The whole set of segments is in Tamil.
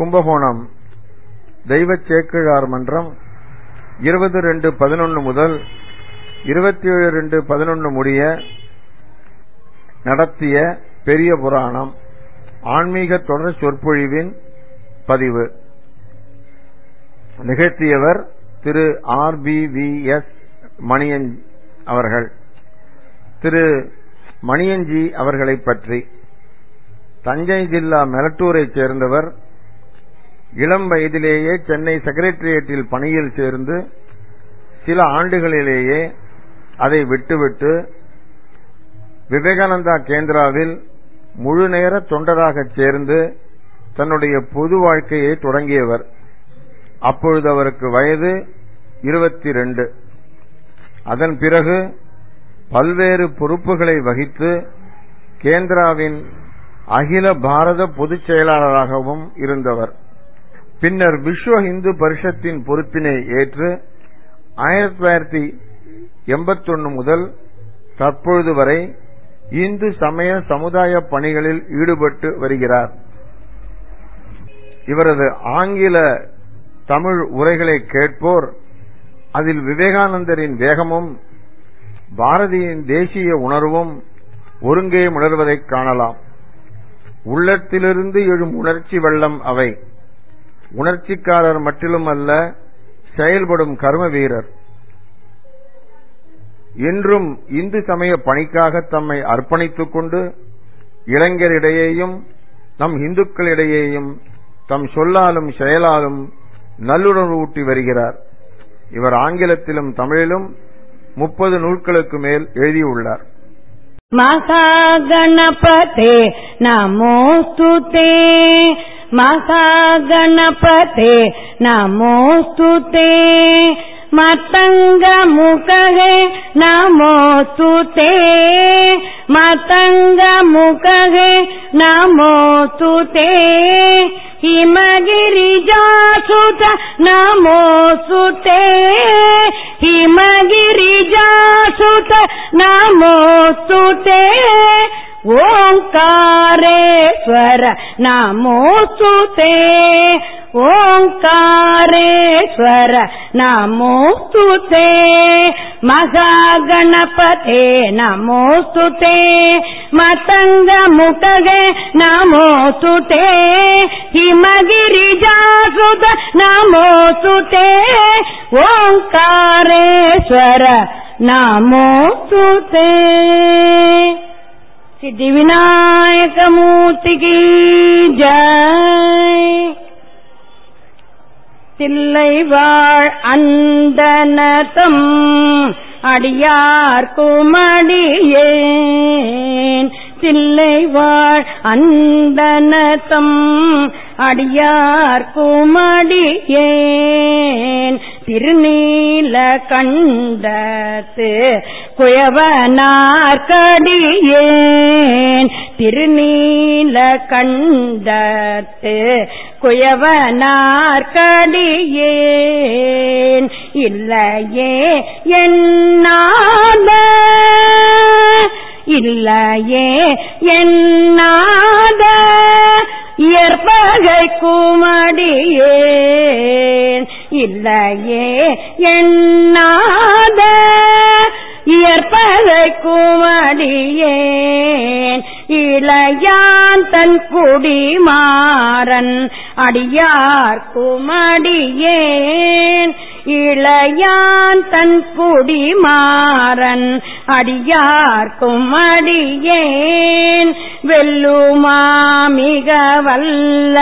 கும்பகோணம் தெய்வ சேக்கிழார் மன்றம் இருபது ரெண்டு பதினொன்று முதல் இருபத்தி ஏழு ரெண்டு பதினொன்று முடிய நடத்திய பெரிய புராணம் ஆன்மீக தொடர் சொற்பொழிவின் பதிவு. நிகழ்த்தியவர் Thiru R P V S Maniyan அவர்கள். திரு மணியன்ஜி அவர்களை பற்றி. தஞ்சை ஜில்லா மெலட்டூரைச் சேர்ந்தவர் இளம் வயதிலேயே சென்னை செக்ரட்டரியேட்டில் பணியில் சேர்ந்து சில ஆண்டுகளிலேயே அதை விட்டுவிட்டு விவேகானந்தா கேந்திராவில் முழு நேர தொண்டராக சேர்ந்து தன்னுடைய பொது வாழ்க்கையை தொடங்கியவர். அப்பொழுது அவருக்கு வயது இருபத்தி ரெண்டு அதன் பிறகு பல்வேறு பொறுப்புகளை வகித்து கேந்திராவின் அகில பாரத பொதுச் செயலாளராகவும் இருந்தவர். பின்னர் விஸ்வ இந்து பரிஷத்தின் பொறுப்பினை ஏற்று ஆயிரத்தி தொள்ளாயிரத்தி எண்பத்தொன்னு முதல் தற்பொழுது வரை இந்து சமய சமுதாய பணிகளில் ஈடுபட்டு வருகிறார். இவரது ஆங்கில தமிழ் உரைகளை கேட்போர் அதில் விவேகானந்தரின் வேகமும் பாரதியின் தேசிய உணர்வும் ஒருங்கே உணர்வதைக் காணலாம். உள்ளத்திலிருந்து எழும் உணர்ச்சி வெள்ளம் அவை. உணர்ச்சிக்காரர் மட்டிலும் அல்ல செயல்படும் கர்ம வீரர். இன்றும் இந்து சமய பணிக்காக தம்மை அர்ப்பணித்துக் கொண்டு இளைஞரிடையேயும் நம் இந்துக்களிடையேயும் தம் சொல்லாலும் செயலாலும் நல்லுணர்வு ஊட்டி வருகிறார். இவர் ஆங்கிலத்திலும் தமிழிலும் முப்பது நூல்களுக்கு மேல் எழுதியுள்ளார். மகா கணபதே நமோஸ்து ते महागणपते नमोऽस्तु ते। मतङ्गमुखगे नमोऽस्तु ते। मतङ्गमुखगे नमोऽस्तु ते। हिमगिरिजासुत नमोऽस्तु ते। हिमगिरिजासुत नमोऽस्तु ते ओङ्कारेश्वर नमोऽस्तु ते ओङ्कारेश्वर नमोऽस्तु ते महागणपते नमोऽस्तु ते मतङ्गमुखगे नमोऽस्तु ते हिमगिरिजासुत नमोऽस्तु ते ओङ्कारेश्वर नमोऽस्तु ते சிதிவிநாயகமூர்த்தி ஜாய். தில்லைவாழ் அந்தனதம் அடியார்குமடியேன் தில்லைவாழ் அந்தனதம் அடியார்க்குமடியேன் திருநீல கண்டத்து குயவனார்கடியேன் திருநீல கண்டத்து குயவனார்கடியேன் இல்லையே என்னாத இல்லையே என்னாத இயற்பக குமடியேன். இல்லையே எண்ணாத இயற்பகை குமடியேன். இளையான் தன் குடிமாறன் அடியார் குமடியேன். இளையான் தன் குடிமாறன் அடியார்க்கும் அடியேன். வெல்லுமா மிக வல்ல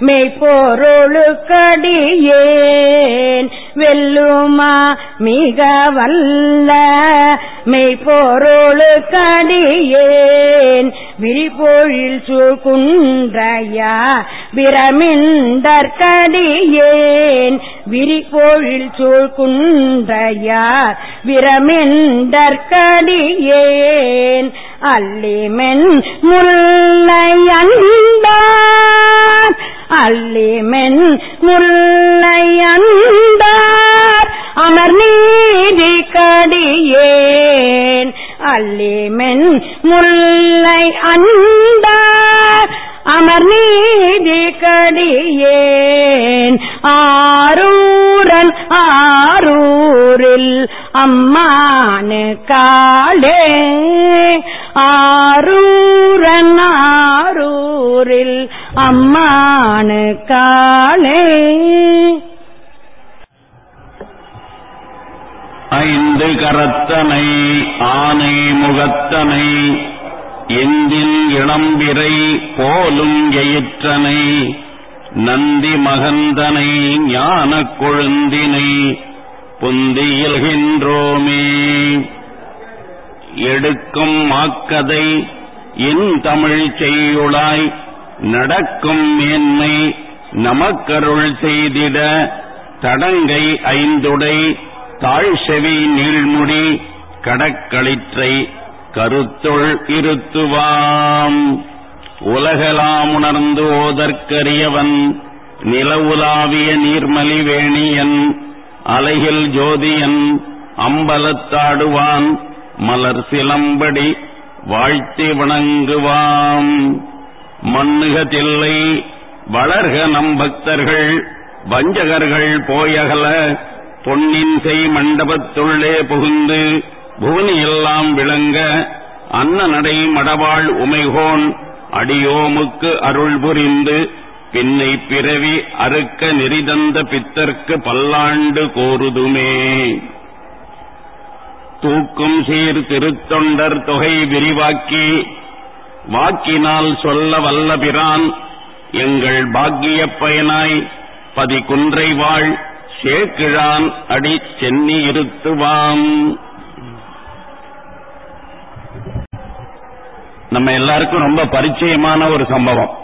மெய்ப்பொருளுக்கடியேன். வெல்லுமா மிக வல்ல மெய்ப்பொருளுக்கடியேன். விரிபொழில் சூழ்குன்றையா பிரமிண்டற்கடியேன் விரிபொ விரிபொழில் சூழ்குன்றையா விரமெண்டற்கடியேன் அல்லிமென் முல்லையண்டார் அல்லிமென் முல்லையண்டார் அமர் நீதி கடியேன். அல்லிமென் முல்லை அண்டார் அமர் நீதி கடியேன். ஆரூரன் ஆரூரில் அம்மானு காலே. ஆரூரனாரூரில் அம்மானு காலே. ஐந்து கரத்தனை ஆனை முகத்தனை எந்தின் இளம்பிரை போலும் எயிற்றனை நந்தி மகந்தனை ஞானக் கொழுந்தினை புந்தியல்கின்றோமே எடுக்கும் மாக்கதை என் தமிழ் செய்யுளாய் நடக்கும் மேன்மை நமக்கருள் செய்திட தடங்கை ஐந்துடை தாழ்செவி நீள்முடி கடக்களிற்றை கருத்துள் இருத்துவாம். உலகலாம் உணர்ந்து ஓதற்கரியவன் நிலவுலாவிய நீர்மலி வேணியன் அலையில் ஜோதியன் அம்பலத்தாடுவான் மலர் சிலம்படி வாழ்த்தி வணங்குவாம். மண்ணுகதில்லை வளர்க நம் பக்தர்கள் வஞ்சகர்கள் போயகல பொன்னின் செய் மண்டபத்துள்ளே புகுந்து புவனி எல்லாம் விளங்க அன்ன நடை மடவாள் உமைகோன் அடியோமுக்கு அருள் புரிந்து பின்னை பிறவி அறுக்க நெறிதந்த பித்தர்க்கு பல்லாண்டு கோருதுமே. தூக்கும் சீர் திருத்தொண்டர் தொகை விரிவாக்கி வாக்கினால் சொல்ல வல்ல பிரான் எங்கள் பாக்கியப் பயனாய் பதி குன்றை வாழ் சேக்கிழான் அடி சென்னி இருத்துவாம். நம்ம எல்லாருக்கும் ரொம்ப பரிச்சயமான ஒரு சம்பவம்.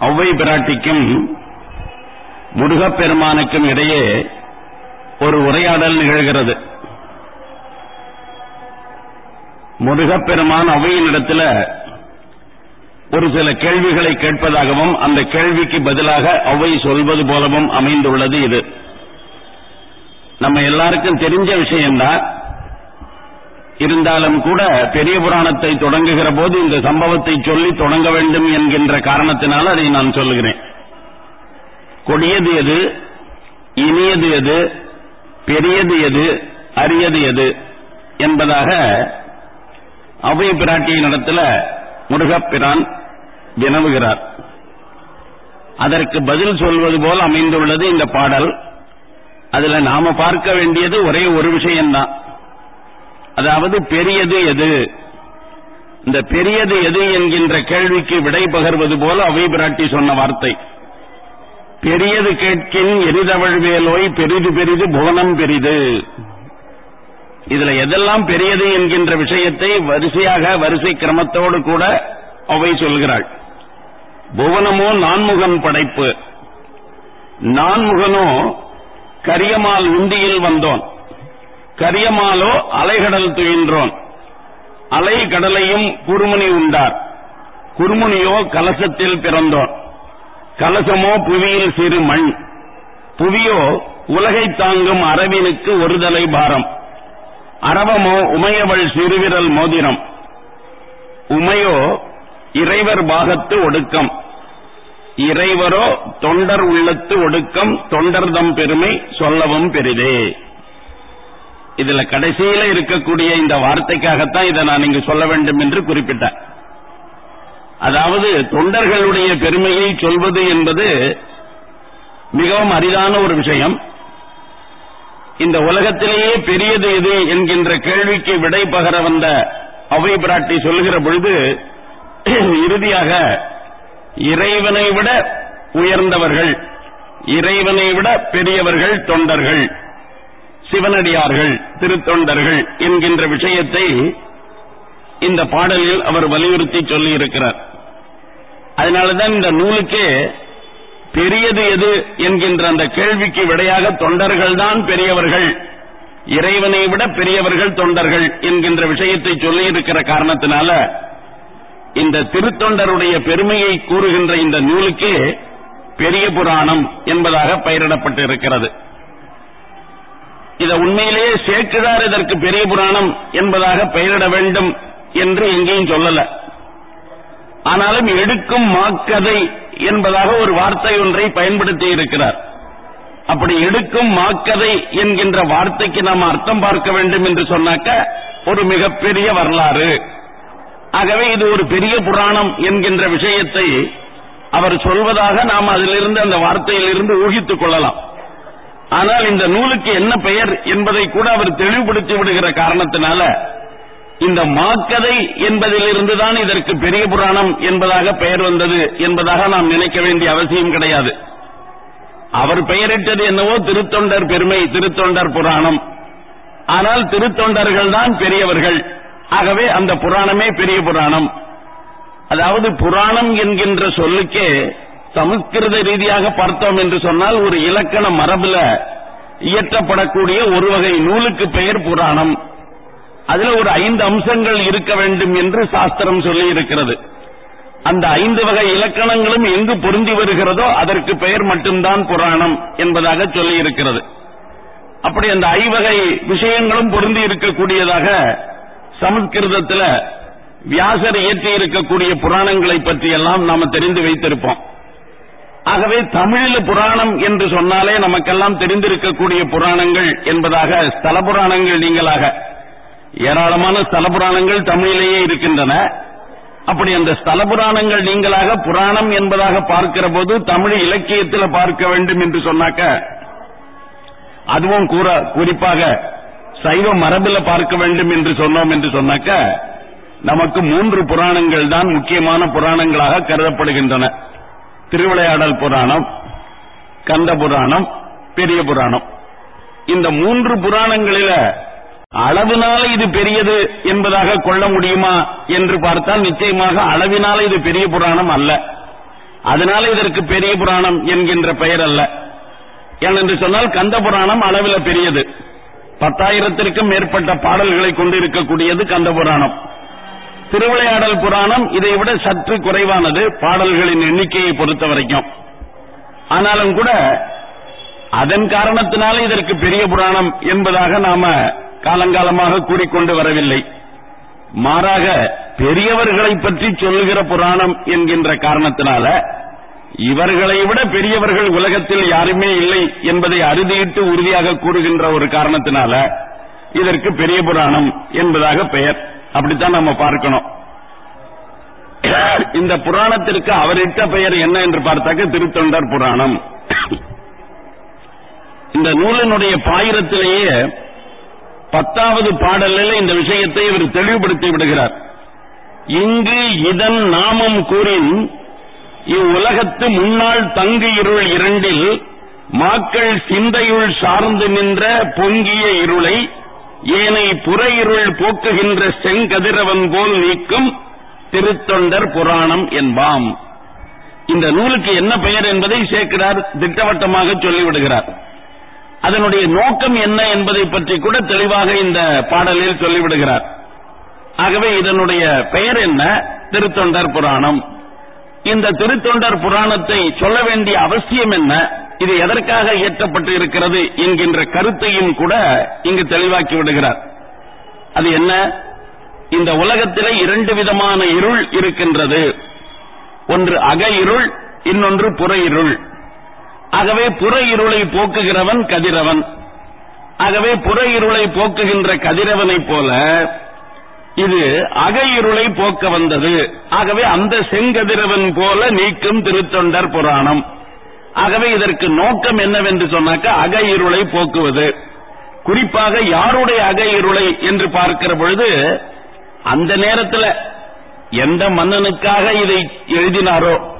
ஔவை பிராட்டிக்கும் முருகப்பெருமானுக்கும் இடையே ஒரு உரையாடல் நிகழ்கிறது. முருகப்பெருமான் ஔவையினிடத்தில் ஒரு சில கேள்விகளை கேட்பதாகவும் அந்த கேள்விக்கு பதிலாக ஔவை சொல்வது போலவும் அமைந்துள்ளது இது. நம்ம எல்லாருக்கும் தெரிஞ்ச விஷயம்தான். இருந்தாலும் கூட பெரிய புராணத்தை தொடங்குகிற போது இந்த சம்பவத்தை சொல்லி தொடங்க வேண்டும் என்கின்ற காரணத்தினால் அதை நான் சொல்லுகிறேன். கொடியது எது? இனியது எது? பெரியது எது அரியது எது என்பதாக அவை பிராட்டியின் இடத்துல முருகப்பிரான் வினவுகிறார். அதற்கு பதில் சொல்வது போல் அமைந்துள்ளது இந்த பாடல். அதுல நாம பார்க்க வேண்டியது ஒரே ஒரு விஷயம்தான். அதாவது பெரியது எது இந்த பெரியது எது என்கின்ற கேள்விக்கு விடை பகர்வது போல அவை பிராட்டி சொன்ன வார்த்தை. பெரியது கேட்கின் எரிதவழ்வேலோய் பெரிது பெரிது புவனம் பெரிது. இதுல எதெல்லாம் பெரியது என்கின்ற விஷயத்தை வரிசையாக வரிசை கிரமத்தோடு கூட அவை சொல்கிறாள். புவனமோ நான்முகன் படைப்பு. நான்முகனோ கரியமால் உண்டியில் வந்தோன். கரியமாலோ அலைகடல் துயின்றோன். அலை கடலையும் குறுமுனி உண்டார். குறுமுனியோ கலசத்தில் பிறந்தோன். கலசமோ புவியில் சிறு மண். புவியோ உலகை தாங்கும் அரவினுக்கு ஒருதலை பாரம். அரவமோ உமையவள் சிறுவிரல் மோதிரம். உமையோ இறைவர் பாகத்து ஒடுக்கம். இறைவரோ தொண்டர் உள்ளத்து ஒடுக்கம் தொண்டர்தம் பெருமை சொல்லவும் பெரிதே. இதுல கடைசியில இருக்கக்கூடிய இந்த வார்த்தைக்காகத்தான் இதை நான் இங்கு சொல்ல வேண்டும் என்று குறிப்பிட்டேன் அதாவது தொண்டர்களுடைய பெருமையை சொல்வது என்பது மிகவும் அரிதான ஒரு விஷயம். இந்த உலகத்திலேயே பெரியது எது என்கின்ற கேள்விக்கு விடை பகர வந்த அவை பிராட்டி சொல்கிற பொழுது இறுதியாக இறைவனை விட உயர்ந்தவர்கள் இறைவனை விட பெரியவர்கள் தொண்டர்கள் சிவனடியார்கள் திருத்தொண்டர்கள் என்கின்ற விஷயத்தை இந்த பாடலில் அவர் வலியுறுத்தி சொல்லி இருக்கிறார். அதனாலதான் இந்த நூலுக்கே பெரியது எது என்கின்ற அந்த கேள்விக்கு விடையாக தொண்டர்கள்தான் பெரியவர்கள். இறைவனை விட பெரியவர்கள் தொண்டர்கள் என்கின்ற விஷயத்தை சொல்லியிருக்கிற காரணத்தினால இந்த திருத்தொண்டருடைய பெருமையை கூறுகின்ற இந்த நூலுக்கு பெரிய புராணம் என்பதாக பெயரிடப்பட்டு இருக்கிறது இத உண்மையிலேயே சேக்கிழார் இதற்கு பெரிய புராணம் என்பதாக பெயரிட வேண்டும் என்று எங்கேயும் சொல்லல. ஆனாலும் எடுக்கும் மாக்கதை என்பதாக ஒரு வார்த்தை ஒன்றை பயன்படுத்தி இருக்கிறார். அப்படி எடுக்கும் மாக்கதை என்கின்ற வார்த்தைக்கு நாம் அர்த்தம் பார்க்க வேண்டும் என்று சொன்னாக்க ஒரு மிகப்பெரிய வரலாறு. ஆகவே இது ஒரு பெரிய புராணம் என்கின்ற விஷயத்தை அவர் சொல்வதாக நாம் அதிலிருந்து அந்த வார்த்தையிலிருந்து ஊகித்துக் கொள்ளலாம். ஆனால் இந்த நூலுக்கு என்ன பெயர் என்பதை கூட அவர் தெளிவுபடுத்தி விடுகிற காரணத்தினால இந்த மாக்கதை என்பதிலிருந்து தான் இதற்கு பெரிய புராணம் என்பதாக பெயர் வந்தது என்பதாக நாம் நினைக்க வேண்டிய அவசியம் கிடையாது. அவர் பெயரிட்டது என்னவோ திருத்தொண்டர் பெருமை திருத்தொண்டர் புராணம். ஆனால் திருத்தொண்டர்கள் தான் பெரியவர்கள். ஆகவே அந்த புராணமே பெரிய புராணம். அதாவது புராணம் என்கின்ற சொல்லுக்கே சமஸ்கிருத ரீதியாக பார்த்தோம் என்று சொன்னால் ஒரு இலக்கண மரபுல இயற்றப்படக்கூடிய ஒரு வகை நூலுக்கு பெயர் புராணம். அதுல ஒரு ஐந்து அம்சங்கள் இருக்க வேண்டும் என்று சாஸ்திரம் சொல்லி இருக்கிறது. அந்த ஐந்து வகை இலக்கணங்களும் எங்கு பொருந்தி வருகிறதோ அதற்கு பெயர் மட்டும்தான் புராணம் என்பதாக சொல்லி இருக்கிறது. அப்படி அந்த ஐவகை விஷயங்களும் பொருந்தி இருக்கக்கூடியதாக சமஸ்கிருதத்தில் வியாசர் இயற்றி இருக்கக்கூடிய புராணங்களை பற்றியெல்லாம் நாம தெரிந்து வைத்திருப்போம். ஆகவே தமிழில் புராணம் என்று சொன்னாலே நமக்கெல்லாம் தெரிந்திருக்கக்கூடிய புராணங்கள் என்பதாக ஸ்தல புராணங்கள் நீங்களாக ஏராளமான ஸ்தல புராணங்கள் தமிழிலேயே இருக்கின்றன. அப்படி அந்த ஸ்தலபுராணங்கள் நீங்களாக புராணம் என்பதாக பார்க்கிற போது தமிழ் இலக்கியத்தில் பார்க்க வேண்டும் என்று சொன்னாக்க அதுவும் கூற குறிப்பாக சைவ மரபில் பார்க்க வேண்டும் என்று சொன்னோம் என்று சொன்னாக்க நமக்கு மூன்று புராணங்கள் தான் முக்கியமான புராணங்களாக கருதப்படுகின்றன. திருவிளையாடல் புராணம் கந்த புராணம் பெரிய புராணம். இந்த மூன்று புராணங்களில அளவினால இது பெரியது என்பதாக கொள்ள முடியுமா என்று பார்த்தால் நிச்சயமாக அளவினால இது பெரிய புராணம் அல்ல. அதனால இதற்கு பெரிய புராணம் என்கின்ற பெயர் அல்ல. ஏனென்று சொன்னால் கந்த புராணம் அளவில பெரியது. பத்தாயிரத்திற்கும் மேற்பட்ட பாடல்களை கொண்டிருக்கக்கூடியது கந்த புராணம். திருவிளையாடல் புராணம் இதை விட சற்று குறைவானது பாடல்களின் எண்ணிக்கையை பொறுத்த வரைக்கும். ஆனாலும் கூட அதன் காரணத்தினால இதற்கு பெரிய புராணம் என்பதாக நாம காலங்காலமாக கூறிக்கொண்டு வரவில்லை. மாறாக பெரியவர்களை பற்றி சொல்லுகிற புராணம் என்கின்ற காரணத்தினால இவர்களை விட பெரியவர்கள் உலகத்தில் யாருமே இல்லை என்பதை அறுதியிட்டு உறுதியாக கூறுகின்ற ஒரு காரணத்தினால இதற்கு பெரிய புராணம் என்பதாக பெயர். அப்படித்தான் நம்ம பார்க்கணும். இந்த புராணத்திற்கு அவரிட்ட பெயர் என்ன என்று பார்த்தாக்க திருத்தொண்டர் புராணம். இந்த நூலினுடைய பாயிரத்திலேயே பத்தாவது பாடலில் இந்த விஷயத்தை இவர் தெளிவுபடுத்தி விடுகிறார். இங்கு இதன் நாமம் கூறின் இவ்வுலகத்து முன்னாள் தங்கு இருள் இரண்டில் மாக்கள் சிந்தையுள் சார்ந்து நின்ற பொங்கிய இருளை ஏனை புற இருள் போக்குகின்ற செங்கதிரவன் போல் நீக்கும் திருத்தொண்டர் புராணம் என்பாம். இந்த நூலுக்கு என்ன பெயர் என்பதை சேர்க்கிறார் திட்டவட்டமாக சொல்லிவிடுகிறார். அதனுடைய நோக்கம் என்ன என்பதை பற்றி கூட தெளிவாக இந்த பாடலில் சொல்லிவிடுகிறார். ஆகவே இதனுடைய பெயர் என்ன? திருத்தொண்டர் புராணம். இந்த திருத்தொண்டர் புராணத்தை சொல்ல வேண்டிய அவசியம் என்ன? இது எதற்காக இயற்றப்பட்டு இருக்கிறது என்கின்ற கருத்தையும் கூட இங்கு தெளிவாக்கி விடுகிறார். அது என்ன? இந்த உலகத்திலே இரண்டு விதமான இருள் இருக்கின்றது. ஒன்று அக இருள் இன்னொன்று புற இருள். ஆகவே புற இருளை போக்குகிறவன் கதிரவன். ஆகவே புற இருளை போக்குகின்ற கதிரவனைப் போல இது அக இருளை போக்க வந்தது. ஆகவே அந்த செங்கதிரவன் போல நீக்கும் திருத்தொண்டர் புராணம். ஆகவே இதற்கு நோக்கம் என்னவென்று சொன்னாக்க அக இருளை போக்குவது. குறிப்பாக யாருடைய அக இருளை என்று பார்க்கிற பொழுது அந்த நேரத்தில் எந்த மன்னனுக்காக இதை எழுதினாரோ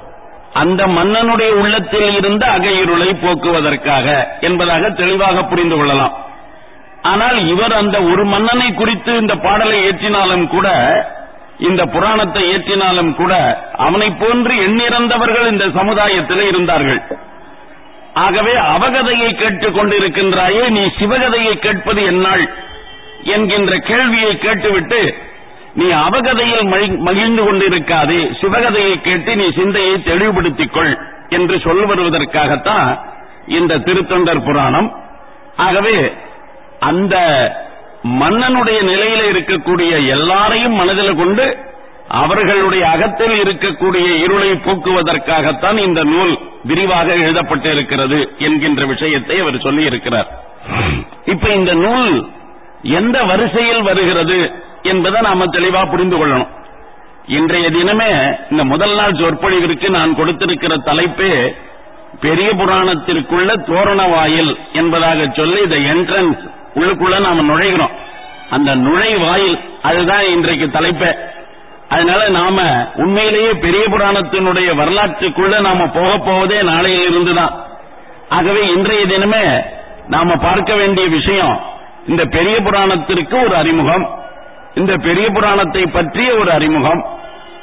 அந்த மன்னனுடைய உள்ளத்தில் இருந்த அகையிருளை போக்குவதற்காக என்பதாக தெளிவாக புரிந்து கொள்ளலாம். ஆனால் இவர் அந்த ஒரு மன்னனை குறித்து இந்த பாடலை ஏற்றினாலும் கூட இந்த புராணத்தை ஏற்றினாலும் கூட அவனை போன்று எண்ணிறந்தவர்கள் இந்த சமுதாயத்தில் இருந்தார்கள். ஆகவே அவகதையை கேட்டுக் கொண்டிருக்கின்றாயே நீ சிவகதையை கேட்பது என்னாள்? என்கின்ற கேள்வியை கேட்டுவிட்டு நீ அவகதையில் மகிழ்ந்து கொண்டிருக்காதே சிவகதையை கேட்டு நீ சிந்தையை தெளிவுபடுத்திக் கொள் என்று சொல்ல வருவதற்காகத்தான் இந்த திருத்தொண்டர் புராணம். ஆகவே அந்த மன்னனுடைய நிலையில இருக்கக்கூடிய எல்லாரையும் மனதில் கொண்டு அவர்களுடைய அகத்தில் இருக்கக்கூடிய இருளை போக்குவதற்காகத்தான் இந்த நூல் விரிவாக எழுதப்பட்டு இருக்கிறது என்கின்ற விஷயத்தை அவர் சொல்லி இருக்கிறார் இப்ப இந்த நூல் எந்த வரிசையில் வருகிறது? என்பதை நாம தெளிவா புரிந்து கொள்ளணும். இன்றைய தினமே இந்த முதல் நாள் சொற்பொழிவிற்கு நான் கொடுத்திருக்கிற தலைப்பே பெரிய புராணத்திற்குள்ள தோரண வாயில் என்பதாக சொல்லி இந்த என்ட்ரன்ஸ் உள்ளுக்குள்ள நாம நுழைகிறோம். அந்த நுழைவாயில் அதுதான் இன்றைக்கு தலைப்பே. அதனால நாம உண்மையிலேயே பெரிய புராணத்தினுடைய வரலாற்றுக்குள்ள நாம போக போவதே நாளையில் இருந்துதான். ஆகவே இன்றைய தினமே நாம பார்க்க வேண்டிய விஷயம் இந்த பெரிய புராணத்திற்கு ஒரு அறிமுகம். இந்த பெரிய புராணத்தை பற்றிய ஒரு அறிமுகம்.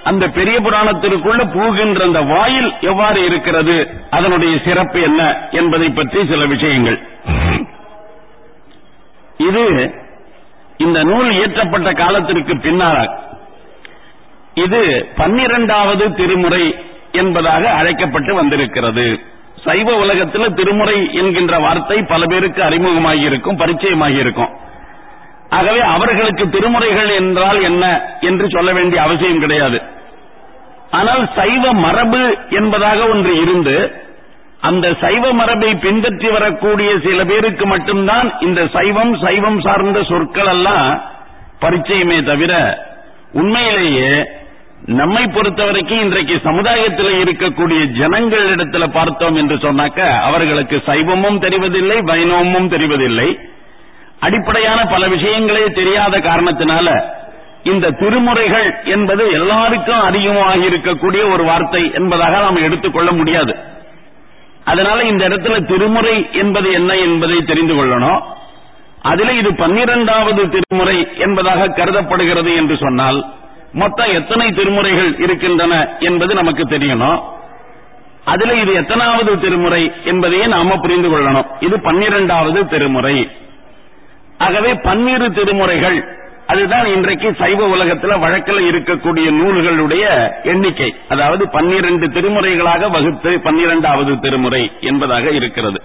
அந்த பெரிய புராணத்திற்குள்ள போகின்ற அந்த வாயில் எவ்வாறு இருக்கிறது? அதனுடைய சிறப்பு என்ன என்பதை பற்றி சில விஷயங்கள். இது இந்த நூல் இயற்றப்பட்ட காலத்திற்கு பின்னால். இது பன்னிரண்டாவது திருமுறை என்பதாக அழைக்கப்பட்டு வந்திருக்கிறது. சைவ உலகத்தில் திருமுறை என்கின்ற வார்த்தை பல பேருக்கு அறிமுகமாகியிருக்கும் இருக்கும் ஆகவே அவர்களுக்கு திருமுறைகள் என்றால் என்ன என்று சொல்ல வேண்டிய அவசியம் கிடையாது. ஆனால் சைவ மரபு என்பதாக ஒன்று இருந்து அந்த சைவ மரபை பின்பற்றி வரக்கூடிய சில பேருக்கு மட்டும்தான் இந்த சைவம் சைவம் சார்ந்த சொற்கள் எல்லாம் பரிச்சயமே தவிர உண்மையிலேயே நம்மை பொறுத்தவரைக்கும் இன்றைக்கு சமுதாயத்தில் இருக்கக்கூடிய ஜனங்களிடத்தில் பார்த்தோம் என்று சொன்னாக்க அவர்களுக்கு சைவமும் தெரிவதில்லை வைணவமும் தெரிவதில்லை. அடிப்படையான பல விஷயங்களே தெரியாத காரணத்தினால இந்த திருமுறைகள் என்பது எல்லாருக்கும் அதிகமாக இருக்கக்கூடிய ஒரு வார்த்தை என்பதாக நாம் எடுத்துக்கொள்ள முடியாது. அதனால இந்த இடத்துல திருமுறை என்பது என்ன என்பதை தெரிந்து கொள்ளணும். அதில் இது பன்னிரண்டாவது திருமுறை என்பதாக கருதப்படுகிறது என்று சொன்னால் மொத்தம் எத்தனை திருமுறைகள் இருக்கின்றன என்பது நமக்கு தெரியணும். அதுல இது எத்தனாவது திருமுறை என்பதையே நாம புரிந்து கொள்ளணும். இது பன்னிரண்டாவது திருமுறை. ஆகவே பன்னிரு திருமுறைகள் அதுதான் இன்றைக்கு சைவ உலகத்தில் வழக்கில் இருக்கக்கூடிய நூல்களுடைய எண்ணிக்கை. அதாவது பன்னிரண்டு திருமுறைகளாக வகுத்து பன்னிரண்டாவது திருமுறை என்பதாக இருக்கிறது.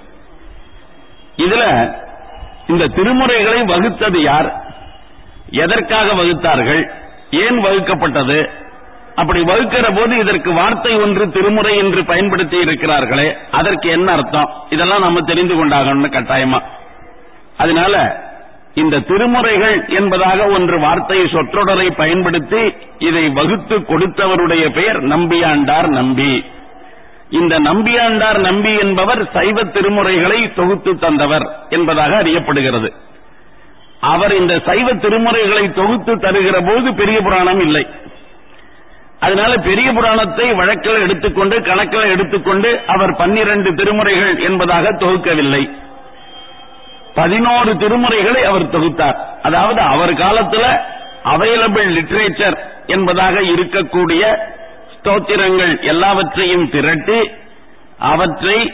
இதுல இந்த திருமுறைகளை வகுத்தது யார்? எதற்காக வகுத்தார்கள்? ஏன் வகுக்கப்பட்டது? அப்படி வகுக்கிற போது இதற்கு வார்த்தை ஒன்று திருமுறை என்று பயன்படுத்தி இருக்கிறார்களே அதற்கு என்ன அர்த்தம்? இதெல்லாம் நம்ம தெரிந்து கொண்டாகணும்னு கட்டாயமா? அதனால இந்த திருமுறைகள் என்பதாக ஒன்று வார்த்தை சொற்றொடரை பயன்படுத்தி இதை வகுத்து கொடுத்தவருடைய பெயர் நம்பியாண்டார் நம்பி. இந்த நம்பியாண்டார் நம்பி என்பவர் சைவ திருமுறைகளை தொகுத்து தந்தவர் என்பதாக அறியப்படுகிறது. அவர் இந்த சைவ திருமுறைகளை தொகுத்து தருகிற போது பெரிய புராணம் இல்லை. அதனால பெரிய புராணத்தை வழக்கில் எடுத்துக்கொண்டு கணக்கில் எடுத்துக்கொண்டு அவர் பன்னிரண்டு திருமுறைகள் என்பதாக தொகுக்கவில்லை. பதினோரு திருமுறைகளை அவர் தொகுத்தார். அதாவது அவர் காலத்துல அவைலபிள் லிட்ரேச்சர் என்பதாக இருக்கக்கூடிய ஸ்தோத்திரங்கள் எல்லாவற்றையும் திரட்டி அவற்றை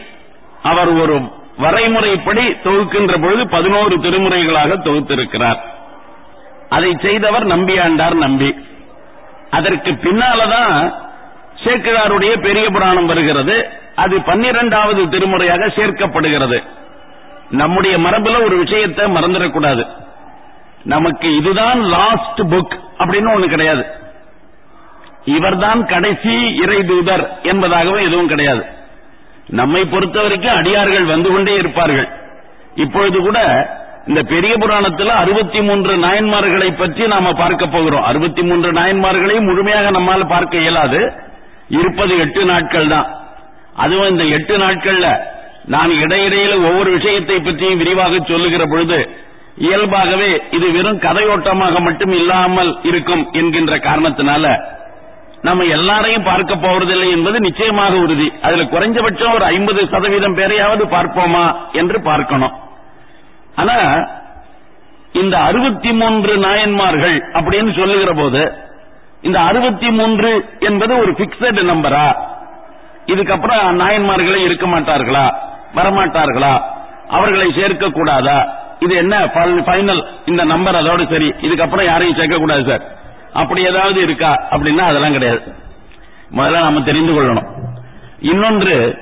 அவர் ஒரு வரைமுறைப்படி தொகுக்கின்ற பொழுது பதினோரு திருமுறைகளாக தொகுத்திருக்கிறார். அதை செய்தவர் நம்பியாண்டார் நம்பி. அதற்கு பின்னாலதான் சேக்கிழாருடைய பெரிய புராணம் வருகிறது. அது பன்னிரண்டாவது திருமுறையாக சேர்க்கப்படுகிறது. நம்முடைய மரபுல ஒரு விஷயத்தை மறந்துடக்கூடாது நமக்கு இதுதான் லாஸ்ட் புக் அப்படின்னு ஒண்ணு கிடையாது. இவர்தான் கடைசி இறை தூதர் என்பதாகவும் எதுவும் கிடையாது. நம்மை பொறுத்த வரைக்கும் அடியார்கள் வந்து கொண்டே இருப்பார்கள். இப்பொழுது கூட இந்த பெரிய புராணத்தில் அறுபத்தி மூன்று நாயன்மார்களை பற்றி நாம பார்க்க போகிறோம். அறுபத்தி மூன்று நாயன்மார்களையும் முழுமையாக நம்மால் பார்க்க இயலாது. இருப்பது எட்டு நாட்கள் தான் அதுவும் இந்த எட்டு நாட்கள்ல நான் இடையிடையில ஒவ்வொரு விஷயத்தை பற்றியும் விரிவாக சொல்லுகிற பொழுது இயல்பாகவே இது வெறும் கதையோட்டமாக மட்டும் இல்லாமல் இருக்கும் என்கின்ற காரணத்தினால நம்ம எல்லாரையும் பார்க்க போவதில்லை என்பது நிச்சயமாக உறுதி. அதுல குறைஞ்சபட்சம் ஒரு ஐம்பது சதவீதம் பேரையாவது பார்ப்போமா என்று பார்க்கணும். ஆனா இந்த அறுபத்தி மூன்று நாயன்மார்கள் அப்படின்னு சொல்லுகிற போது இந்த அறுபத்தி மூன்று என்பது ஒரு பிக்சட் நம்பரா இதுக்கப்புறம் நாயன்மார்களே இருக்க மாட்டார்களா? வரமாட்டார்களா? அவர்களை சேர்க்க கூடாதா இது என்ன பைனல் இந்த நம்பர் அதோட சரி. இதுக்கப்புறம் யாரையும் சேர்க்க கூடாது சார் அப்படி ஏதாவது இருக்கா? அப்படின்னா அதெல்லாம் கிடையாது. முதல்ல நாம தெரிந்து கொள்ளணும். இன்னொன்று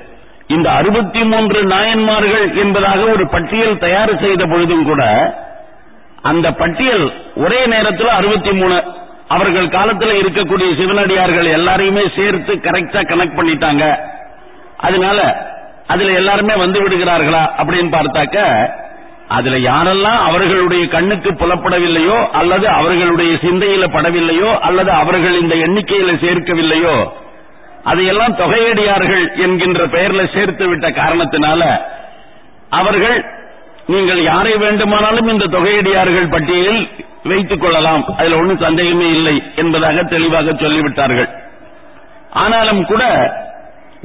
இந்த அறுபத்தி மூன்று நாயன்மார்கள் என்பதாக ஒரு பட்டியல் தயார் செய்த பொழுதும் கூட அந்த பட்டியல் ஒரே நேரத்தில் அறுபத்தி மூணு அவர்கள் காலத்தில் இருக்கக்கூடிய சிவனடியார்கள் எல்லாரையுமே சேர்த்து கரெக்டா கனெக்ட் பண்ணிட்டாங்க. அதனால அதுல எல்லாருமே வந்து விடுகிறார்களா அப்படின்னு பார்த்தாக்க அதுல யாரெல்லாம் அவர்களுடைய கண்ணுக்கு புலப்படவில்லையோ அல்லது அவர்களுடைய சிந்தையில படவில்லையோ அல்லது அவர்கள் இந்த எண்ணிக்கையில சேர்க்கவில்லையோ அதையெல்லாம் தொகையடியார்கள் என்கின்ற பெயர்ல சேர்த்து விட்ட காரணத்தினால அவர்கள் நீங்கள் யாரை வேண்டுமானாலும் இந்த தொகையடியார்கள் பட்டியலில் வைத்துக் கொள்ளலாம். அதுல ஒன்றும் சந்தேகமே இல்லை என்பதாக தெளிவாக சொல்லிவிட்டார்கள். ஆனாலும் கூட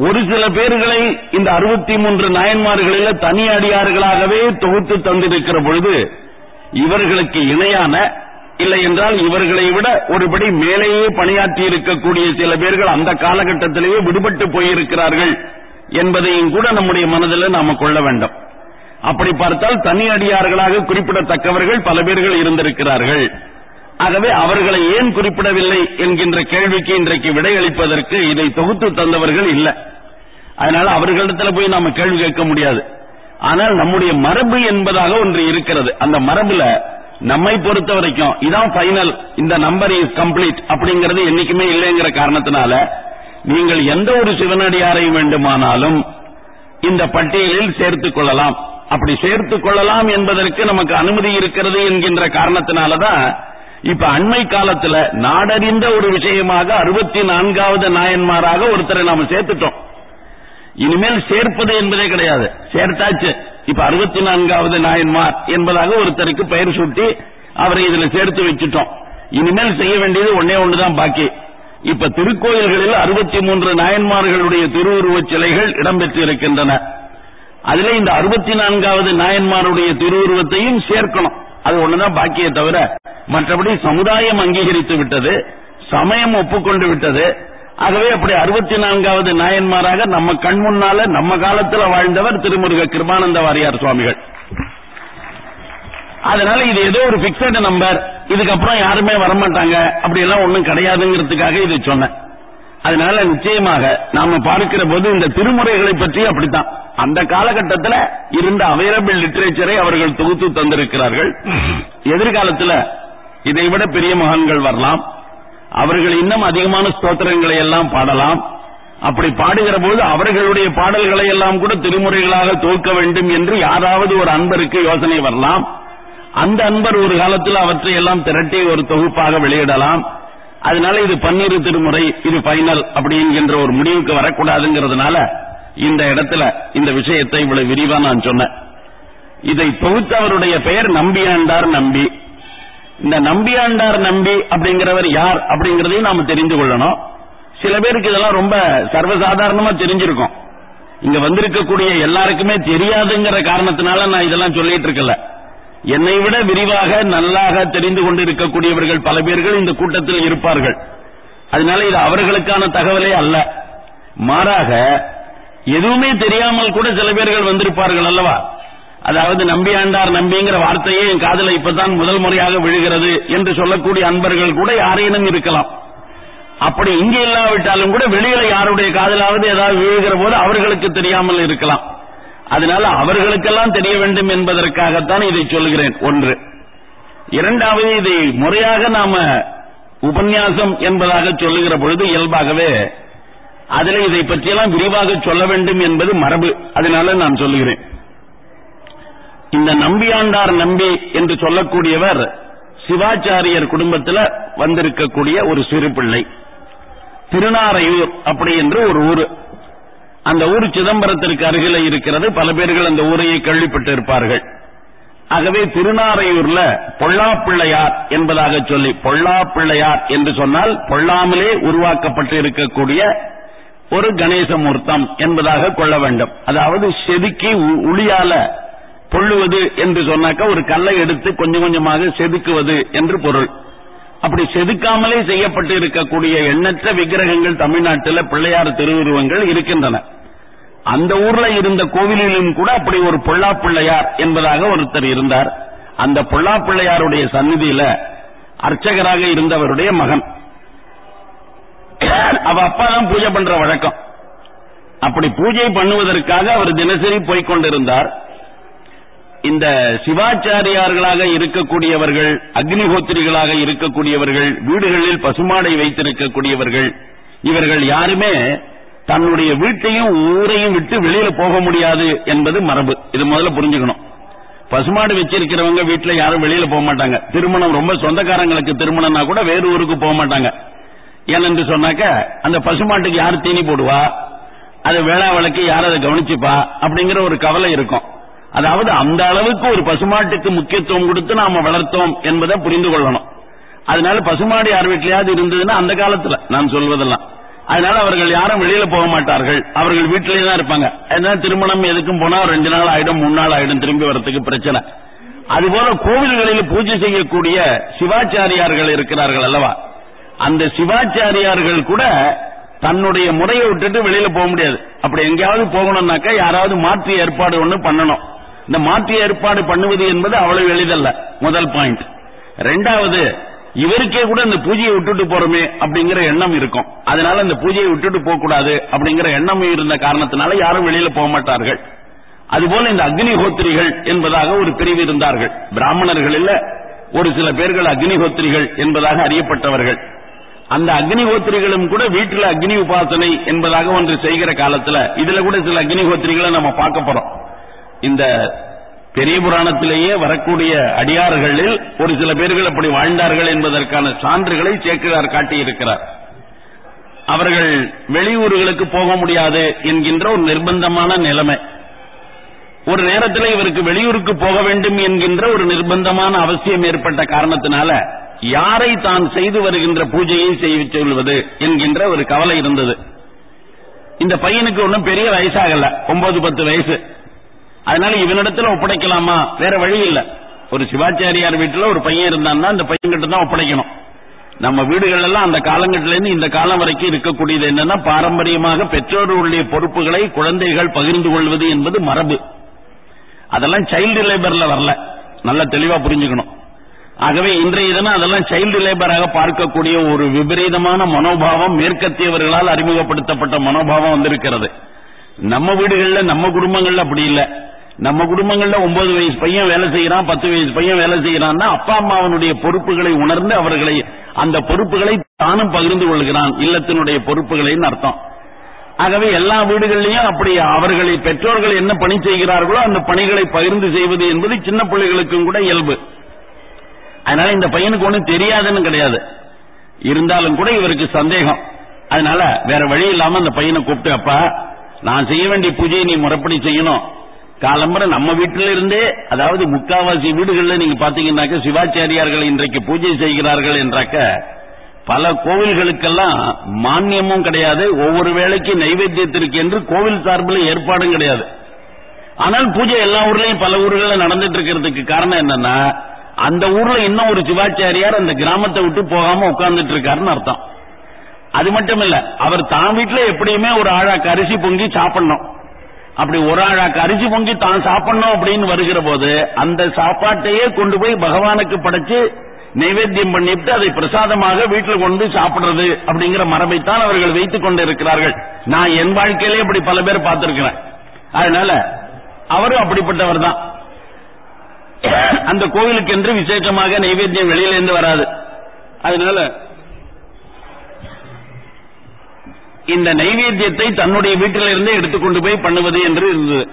ஒரு சில பேர்களை இந்த அறுபத்தி மூன்று நாயன்மார்களில் தனி அடியார்களாகவே தொகுத்து தந்திருக்கிற பொழுது இவர்களுக்கு இணையான இல்லை என்றால் இவர்களை விட ஒருபடி மேலேயே பணியாற்றி இருக்கக்கூடிய சில பேர்கள் அந்த காலகட்டத்திலேயே விடுபட்டு போயிருக்கிறார்கள் என்பதையும் கூட நம்முடைய மனதில் நாம கொள்ள வேண்டும். அப்படி பார்த்தால் தனி அடியார்களாக குறிப்பிடத்தக்கவர்கள் பல பேர்கள் இருந்திருக்கிறார்கள். ஆகவே அவர்களை ஏன் குறிப்பிடவில்லை என்கின்ற கேள்விக்கு இன்றைக்கு விடையளிப்பதற்கு இதை தொகுத்து தந்தவர்கள் இல்லை. அதனால அவர்களிடத்துல போய் நாம கேள்வி கேட்க முடியாது. ஆனால் நம்முடைய மரபு என்பதாக ஒன்று இருக்கிறது. அந்த மரபுல நம்மை பொறுத்த வரைக்கும் இதான் பைனல் இந்த நம்பர் இஸ் கம்ப்ளீட் அப்படிங்கறது என்னைக்குமே இல்லைங்கிற காரணத்தினால நீங்கள் எந்த ஒரு சிவனடியாரை வேண்டுமானாலும் இந்த பட்டியலில் சேர்த்துக் கொள்ளலாம். அப்படி சேர்த்துக் கொள்ளலாம் என்பதற்கு நமக்கு அனுமதி இருக்கிறது என்கின்ற காரணத்தினாலதான் இப்ப அண்மை காலத்துல நாடறிந்த ஒரு விஷயமாக அறுபத்தி நான்காவது நாயன்மாராக ஒருத்தரை நாம சேர்த்துட்டோம். இனிமேல் சேர்ப்பது என்பதே கிடையாது. சேர்த்தாச்சு. இப்ப அறுபத்தி நான்காவது நாயன்மார் என்பதாக ஒருத்தருக்கு பெயர் சூட்டி அவரை இதுல சேர்த்து வச்சுட்டோம். இனிமேல் செய்ய வேண்டியது ஒன்னே ஒண்ணுதான் பாக்கி. இப்ப திருக்கோயில்களில் அறுபத்தி மூன்று நாயன்மார்களுடைய திருவுருவச் சிலைகள் இடம்பெற்று இருக்கின்றன. அதுல இந்த அறுபத்தி நான்காவது நாயன்மாருடைய திருவுருவத்தையும் சேர்க்கணும். அது ஒண்ணுதான் பாக்கிய தவிர மற்றபடி சமுதாயம் அங்கீகரித்து விட்டது சமயம் ஒப்புக்கொண்டு விட்டது. ஆகவே அப்படி அறுபத்தி நான்காவது நாயன்மாராக நம்ம கண் முன்னால நம்ம காலத்துல வாழ்ந்தவர் திருமுருக கிருபானந்த வாரியார் சுவாமிகள். அதனால இது ஏதோ ஒரு பிக்சட் நம்பர் இதுக்கப்புறம் யாருமே வரமாட்டாங்க. அப்படி எல்லாம் ஒண்ணும் கிடையாதுங்கிறதுக்காக இது சொன்னேன். அதனால நிச்சயமாக நாம பார்க்கிற போது இந்த திருமுறைகளை பற்றி அப்படித்தான். அந்த காலகட்டத்தில் இருந்த அவைலபிள் லிட்டரேச்சரை அவர்கள் தொகுத்து தந்திருக்கிறார்கள். எதிர்காலத்தில் இதை விட பெரிய மகான்கள் வரலாம். அவர்கள் இன்னும் அதிகமான ஸ்தோத்திரங்களை எல்லாம் பாடலாம். அப்படி பாடுகிற போது அவர்களுடைய பாடல்களை எல்லாம் கூட திருமுறைகளாக தொகுக்க வேண்டும் என்று யாராவது ஒரு அன்பருக்கு யோசனை வரலாம். அந்த அன்பர் ஒரு காலத்தில் அவற்றை எல்லாம் திரட்டி ஒரு தொகுப்பாக வெளியிடலாம். அதனால இது பன்னிரு திருமுறை இது பைனல் அப்படிங்கிற ஒரு முடிவுக்கு வரக்கூடாதுங்கிறதுனால இந்த இடத்துல இந்த விஷயத்தை இவ்வளவு விரிவா நான் சொன்னேன். இதை தொகுத்தவருடைய பெயர் நம்பியாண்டார் நம்பி. இந்த நம்பியாண்டார் நம்பி அப்படிங்கிறவர் யார் அப்படிங்கறதையும் நாம தெரிந்து கொள்ளணும். சில பேருக்கு இதெல்லாம் ரொம்ப சர்வசாதாரணமா தெரிஞ்சிருக்கும். இங்க வந்திருக்கக்கூடிய எல்லாருக்குமே தெரியாதுங்கிற காரணத்தினால நான் இதெல்லாம் சொல்லிட்டு இருக்கல. என்னை விட விரிவாக நல்லாக தெரிந்து கொண்டிருக்கக்கூடியவர்கள் பல பேர்கள் இந்த கூட்டத்தில் இருப்பார்கள். அதனால இது அவர்களுக்கான தகவலே அல்ல. மாறாக எதுவுமே தெரியாமல் கூட சில பேர்கள் வந்திருப்பார்கள் அல்லவா? அதாவது நம்பியாண்டார் நம்பிங்கிற வார்த்தையே என் காதல இப்பதான் முதல் முறையாக விழுகிறது என்று சொல்லக்கூடிய அன்பர்கள் கூட யாரேனும் இருக்கலாம். அப்படி இங்கே இல்லாவிட்டாலும் கூட வெளியில யாருடைய காதலாவது ஏதாவது விழுகிற போது அவர்களுக்கு தெரியாமல் இருக்கலாம். அதனால அவர்களுக்கெல்லாம் தெரிய வேண்டும் என்பதற்காகத்தான் இதை சொல்கிறேன். ஒன்று. இரண்டாவது இதை முறையாக நாம உபன்யாசம் என்பதாக சொல்லுகிற பொழுது இயல்பாகவே அதில் இதை பற்றியெல்லாம் விரிவாக சொல்ல வேண்டும் என்பது மரபு. அதனால நான் சொல்லுகிறேன். இந்த நம்பியாண்டார் நம்பி என்று சொல்லக்கூடியவர் சிவாச்சாரியர் குடும்பத்தில் வந்திருக்கக்கூடிய ஒரு சிறு பிள்ளை. திருநாரையூர் அப்படி என்று ஒரு ஊர். அந்த ஊர் சிதம்பரத்திற்கு அருகில இருக்கிறது. பல பேர்கள் அந்த ஊரையை கேள்விப்பட்டு இருப்பார்கள் ஆகவே திருநாரையூர்ல பொள்ளாப்பிள்ளையார் என்பதாக சொல்லி பொள்ளாப்பிள்ளையார் என்று சொன்னால் பொல்லாமலே உருவாக்கப்பட்டு இருக்கக்கூடிய ஒரு கணேசமூர்த்தம் என்பதாக கொள்ள வேண்டும். அதாவது செதுக்கி உ- உளியால பொள்ளுவது என்று சொன்னாக்க ஒரு கல்லை எடுத்து கொஞ்சம் கொஞ்சமாக செதுக்குவது என்று பொருள். அப்படி செதுக்காமலே செய்யப்பட்டு இருக்கக்கூடிய எண்ணற்ற விக்கிரகங்கள் தமிழ்நாட்டில் பிள்ளையார் திருவுருவங்கள் இருக்கின்றன. அந்த ஊர்ல இருந்த கோவிலிலும் கூட அப்படி ஒரு பொல்லா பிள்ளையார் என்பதாக ஒருத்தர் இருந்தார். அந்த பொல்லா பிள்ளையாருடைய சந்நிதியில அர்ச்சகராக இருந்தவருடைய மகன். அவ அப்பா தான் பூஜை பண்ற வழக்கம். அப்படி பூஜை பண்ணுவதற்காக அவர் தினசரி போய்க் கொண்டிருந்தார். இந்த சிவாச்சாரியார்களாக இருக்கக்கூடியவர்கள் அக்னிஹோத்திரிகளாக இருக்கக்கூடியவர்கள் வீடுகளில் பசுமாடை வைத்திருக்கக்கூடியவர்கள் இவர்கள் யாருமே தன்னுடைய வீட்டையும் ஊரையும் விட்டு வெளியில போக முடியாது என்பது மரபு. இது முதல்ல புரிஞ்சுக்கணும். பசுமாடு வச்சிருக்கிறவங்க வீட்டுல யாரும் வெளியில போக மாட்டாங்க. திருமணம் ரொம்ப சொந்தக்காரங்களுக்கு திருமணம்னா கூட வேறு ஊருக்கு போக மாட்டாங்க. ஏனென்று சொன்னாக்க அந்த பசுமாட்டுக்கு யார் தீனி போடுவா? அது வேளா வழக்கு யார் அதை கவனிச்சுப்பா? அப்படிங்கிற ஒரு கவலை இருக்கும். அதாவது அந்த அளவுக்கு ஒரு பசுமாட்டுக்கு முக்கியத்துவம் கொடுத்து நாம வளர்த்தோம் என்பதை புரிந்து கொள்ளணும். அதனால பசுமாடு யார் வீட்டிலேயாவது இருந்ததுன்னா அந்த காலத்துல நான் சொல்வதெல்லாம். அதனால அவர்கள் யாரும் வெளியில போக மாட்டார்கள். அவர்கள் வீட்டிலேயே தான் இருப்பாங்க. அதனால திருமணம் எதுக்கும் போனா ஒரு ரெண்டு நாள் ஆயிடும் மூணு நாள் ஆயிடும் திரும்பி வரத்துக்கு பிரச்சனை. அதுபோல கோவில்களில் பூஜை செய்யக்கூடிய சிவாச்சாரியார்கள் இருக்கிறார்கள் அல்லவா? அந்த சிவாச்சாரியார்கள் கூட தன்னுடைய முறையை விட்டுட்டு வெளியில போக முடியாது. அப்படி எங்கேயாவது போகணும்னாக்கா யாராவது மாற்று ஏற்பாடு ஒண்ணு பண்ணணும். இந்த மாற்று ஏற்பாடு பண்ணுவது என்பது அவ்வளவு எளிதல்ல. முதல் பாயிண்ட் ரெண்டாவது இவருக்கே கூட இந்த பூஜையை விட்டுட்டு போறோமே அப்படிங்கிற எண்ணம் இருக்கும். அதனால இந்த பூஜையை விட்டுட்டு போக கூடாது அப்படிங்கிற எண்ணம் இருந்த காரணத்தினால யாரும் வெளியில போக மாட்டார்கள். அதுபோல இந்த அக்னிஹோத்திரிகள் என்பதாக ஒரு பிரிவு இருந்தார்கள். பிராமணர்கள் இல்ல ஒரு சில பேர்கள் அக்னிஹோத்திரிகள் என்பதாக அறியப்பட்டவர்கள். அந்த அக்னிஹோத்திரிகளும் கூட வீட்டில் அக்னி உபாசனை என்பதாக ஒன்று செய்கிற காலத்துல இதுல கூட சில அக்னிஹோத்திரிகளை நம்ம பார்க்க போறோம். இந்த பெரிய புராணத்திலேயே வரக்கூடிய அடியார்களில் ஒரு சில பேர்கள் அப்படி வாழ்ந்தார்கள் என்பதற்கான சான்றுகளை சேக்கிரார் காட்டியிருக்கிறார். அவர்கள் வெளியூர்களுக்கு போக முடியாது என்கின்ற ஒரு நிர்பந்தமான நிலைமை. ஒரு நேரத்தில் இவருக்கு வெளியூருக்கு போக வேண்டும் என்கின்ற ஒரு நிர்பந்தமான அவசியம் ஏற்பட்ட காரணத்தினால யாரை தான் செய்து வருகின்ற பூஜையை செய்து சொல்வது என்கின்ற ஒரு கவலை இருந்தது. இந்த பையனுக்கு ஒன்றும் பெரிய வயசாகல ஒன்பது பத்து வயசு. அதனால இவனிடத்துல ஒப்படைக்கலாமா? வேற வழி இல்ல. ஒரு சிவாச்சாரியார் வீட்டுல ஒரு பையன் இருந்தான்னா அந்த பையன் கிட்ட தான் ஒப்படைக்கணும். நம்ம வீடுகள் எல்லாம் அந்த காலங்கட்டில இருந்து இந்த காலம் வரைக்கும் இருக்கக்கூடியது என்னன்னா பாரம்பரியமாக பெற்றோர்களுடைய பொறுப்புகளை குழந்தைகள் பகிர்ந்து கொள்வது என்பது மரபு. அதெல்லாம் சைல்டு லேபர்ல வரல. நல்ல தெளிவா புரிஞ்சுக்கணும். ஆகவே இன்றைய தினம் அதெல்லாம் சைல்டு லேபராக பார்க்கக்கூடிய ஒரு விபரீதமான மனோபாவம் மேற்கத்தியவர்களால் அறிமுகப்படுத்தப்பட்ட மனோபாவம் வந்திருக்கிறது. நம்ம வீடுகள்ல நம்ம குடும்பங்கள்ல அப்படி இல்லை. நம்ம குடும்பங்கள்ல ஒன்பது வயசு பையன் வேலை செய்யறான் பத்து வயசு பையன் வேலை செய்யறான்னா அப்பா அம்மாவனுடைய பொறுப்புகளை உணர்ந்து அவர்களை அந்த பொறுப்புகளை தானும் பகிர்ந்து கொள்கிறான் இல்லத்தினுடைய பொறுப்புகளை அர்த்தம். ஆகவே எல்லா வீடுகளிலையும் அப்படி அவர்களை பெற்றோர்கள் என்ன பணி செய்கிறார்களோ அந்த பணிகளை பகிர்ந்து செய்வது என்பது சின்ன பிள்ளைகளுக்கும் கூட இயல்பு. அதனால இந்த பையனுக்கு ஒண்ணு தெரியாதுன்னு கிடையாது. இருந்தாலும் கூட இவருக்கு சந்தேகம். அதனால வேற வழி இல்லாம அந்த பையனை கூப்பிட்டு அப்பா நான் செய்ய வேண்டிய பூஜையை நீ முறைப்படி செய்யணும். காலம்பர நம்ம வீட்டில இருந்தே அதாவது முக்காவாசி வீடுகள்ல நீங்க பாத்தீங்கன்னாக்க சிவாச்சாரியார்கள் இன்றைக்கு பூஜை செய்கிறார்கள் என்றாக்க பல கோவில்களுக்கெல்லாம் மானியமும் கிடையாது. ஒவ்வொரு வேளைக்கு நைவேத்தியத்திற்கு என்று கோவில் சார்பில் ஏற்பாடும் கிடையாது. ஆனால் பூஜை எல்லா ஊர்லயும் பல ஊர்களில் நடந்துட்டு இருக்கிறதுக்கு காரணம் என்னன்னா அந்த ஊர்ல இன்னும் ஒரு சிவாச்சாரியார் அந்த கிராமத்தை விட்டு போகாம உட்கார்ந்துட்டு இருக்காருன்னு அர்த்தம். அது மட்டும் இல்ல அவர் தான் வீட்டுல எப்படியுமே ஒரு ஆழாக்கு அரிசி பொங்கி சாப்பிடணும். அப்படி ஒரு ஆழாக்கு அரிசி பொங்கி தான் சாப்பிடணும் அப்படின்னு வருகிற போது அந்த சாப்பாட்டையே கொண்டு போய் பகவானுக்கு படைச்சு நைவேத்தியம் பண்ணிட்டு அதை பிரசாதமாக வீட்டுல கொண்டு சாப்பிடுறது அப்படிங்கிற மரபைத்தான் அவர்கள் வைத்துக் கொண்டு இருக்கிறார்கள் நான் என் வாழ்க்கையிலே இப்படி பல பேர் பார்த்திருக்கிறேன். அதனால அவரும் அப்படிப்பட்டவர் தான். அந்த கோவிலுக்கு என்று விசேஷமாக நைவேத்தியம் வெளியில இருந்து வராது. அதனால இந்த நைவேத்தியத்தை தன்னுடைய வீட்டிலிருந்தே எடுத்துக்கொண்டு போய் பண்ணுவது என்று இருந்தது.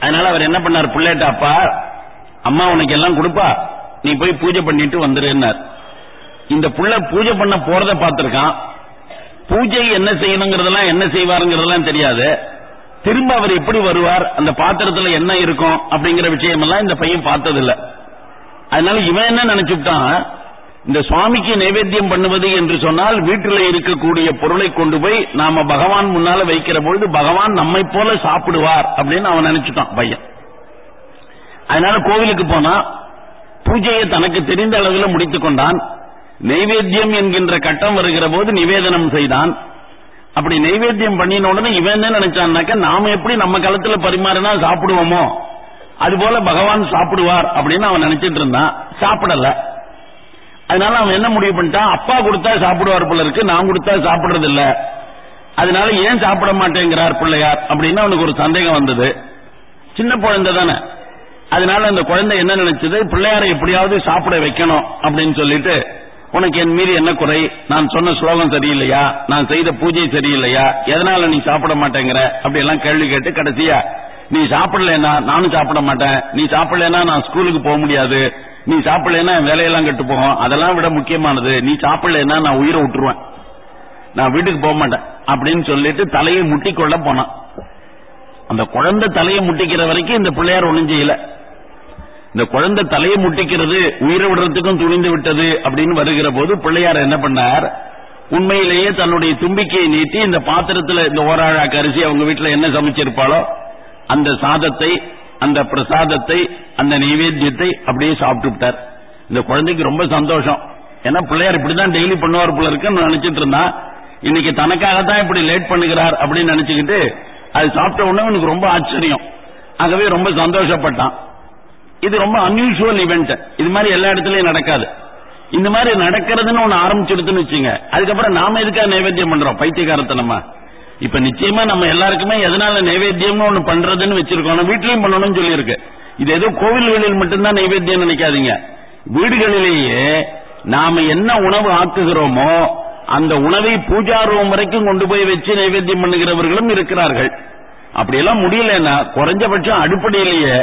அதனால அவர் என்ன பண்ணார் பிள்ளைட்ட அப்பா அம்மா உனக்கு எல்லாம் கொடுப்பா. நீ போய் பூஜை பண்ணிட்டு வந்துருன்னார். இந்த புள்ள பூஜை பண்ண போறத பார்த்திருக்கான். பூஜை என்ன செய்யணுங்கிறதெல்லாம் என்ன செய்வாருங்கிறதெல்லாம் தெரியாது. திரும்ப அவர் எப்படி வருவார் அந்த பாத்திரத்துல என்ன இருக்கும் அப்படிங்கிற விஷயம் எல்லாம் இந்த பையன் பார்த்ததில்ல. அதனால இவன் என்ன நினைச்சுட்டான் இந்த சுவாமிக்கு நைவேத்தியம் பண்ணுவது என்று சொன்னால் வீட்டில் இருக்கக்கூடிய பொருளை கொண்டு போய் நாம பகவான் முன்னால வைக்கிற பொழுது பகவான் நம்மை போல சாப்பிடுவார் அப்படின்னு அவன் நினைச்சுட்டான் பையன். அதனால கோவிலுக்கு போனா பூஜையை தனக்கு தெரிந்த அளவில் முடித்துக் கொண்டான். நைவேத்தியம் என்கின்ற கட்டம் வருகிற போது நிவேதனம் செய்தான். அப்படி நைவேத்தியம் பண்ணின உடனே இவன் என்ன நினைச்சான்னாக்க நாம எப்படி நம்ம களத்துல பரிமாறினா சாப்பிடுவோமோ அதுபோல பகவான் சாப்பிடுவார் அப்படின்னு அவன் நினைச்சிட்டு இருந்தான். சாப்பிடல. அதனால அவன் என்ன முடிவு பண்ணிட்டான்? அப்பா கொடுத்தா சாப்பிடுவார் போல இருக்கு நான் கொடுத்தா சாப்பிடுறது இல்ல அதனால ஏன் சாப்பிட மாட்டேங்கிறார் பிள்ளையார்? அப்படின்னு அவனுக்கு ஒரு சந்தேகம் வந்தது. சின்ன குழந்தை தானே. அதனால அந்த குழந்தை என்ன நினைச்சது? பிள்ளையாரை எப்படியாவது சாப்பிட வைக்கணும் அப்படின்னு சொல்லிட்டு உனக்கு என் மீது என்ன குறை? நான் சொன்ன ஸ்லோகம் சரியில்லையா? நான் செய்த பூஜை சரியில்லையா? எதனால நீ சாப்பிட மாட்டேங்கிற? அப்படி எல்லாம் கேள்வி கேட்டு கடைசியா நீ சாப்பிடலன்னா நானும் சாப்பிட மாட்டேன். நீ சாப்பிடலன்னா நான் ஸ்கூலுக்கு போக முடியாது. நீ சாப்பிடலன்னா வேலையெல்லாம் கெட்டு போகும். அதெல்லாம் விட முக்கியமானது. நீ சாப்பிடலன்னா நான் உயிரை விட்டுருவேன். நான் வீட்டுக்கு போக மாட்டேன். அப்படின்னு சொல்லிட்டு தலையை முட்டிக்கொள்ள போனான். அந்த குழந்தை தலையை முட்டிக்கிற வரைக்கும் இந்த பிள்ளையார் ஒண்ணும் செய்யல. இந்த குழந்தை தலையை முட்டிக்கிறது உயிரை விடுறதுக்கும் துணிந்து விட்டது அப்படின்னு வருகிற போது பிள்ளையார் என்ன பண்ணார்? உண்மையிலேயே தன்னுடைய தும்பிக்கையை நீட்டி இந்த பாத்திரத்துல இந்த ஓராழாக்கு அரிசி அவங்க வீட்டுல என்ன சமைச்சிருப்பாளோ அந்த சாதத்தை அந்த பிரசாதத்தை அந்த நைவேத்தியத்தை அப்படியே சாப்பிட்டு விட்டார். இந்த குழந்தைக்கு ரொம்ப சந்தோஷம். ஏன்னா பிள்ளையார் இப்படிதான் டெய்லி பண்ணுவார் போல இருக்குன்னு நினைச்சிட்டு இருந்தான். இன்னைக்கு தனக்காகத்தான் இப்படி லேட் பண்ணுகிறார் அப்படின்னு நினைச்சுக்கிட்டு அது சாப்பிட்ட உடனே உனக்கு ரொம்ப ஆச்சரியம். ஆகவே ரொம்ப சந்தோஷப்பட்டான். இது ரொம்ப அன்யூஷுவல் இவெண்ட் இது மாதிரி எல்லா இடத்துலயும் நடக்காது. இந்த மாதிரி நடக்கிறதுன்னு ஒன்னு ஆரம்பிச்சிடுதுன்னு வச்சுங்க. அதுக்கப்புறம் நாம எதுக்காக நைவேத்தியம் பண்றோம்? பைத்தியகாரத்தனமா இப்ப நிச்சயமா நம்ம எல்லாருக்குமே எதனால நைவேத்தியம்னு ஒண்ணு பண்றதுன்னு வச்சிருக்கோம். வீட்லயும் பண்ணணும்னு சொல்லியிருக்கு. இது ஏதோ கோவில்களில் மட்டும்தான் நைவேத்தியம் நினைக்காதீங்க. வீடுகளிலேயே நாம என்ன உணவு ஆக்குகிறோமோ அந்த உணவை பூஜா ரூம் வரைக்கும் கொண்டு போய் வச்சு நைவேத்தியம் பண்ணுகிறவர்களும் இருக்கிறார்கள். அப்படியெல்லாம் முடியலன்னா குறைஞ்சபட்சம் அடிப்படையிலேயே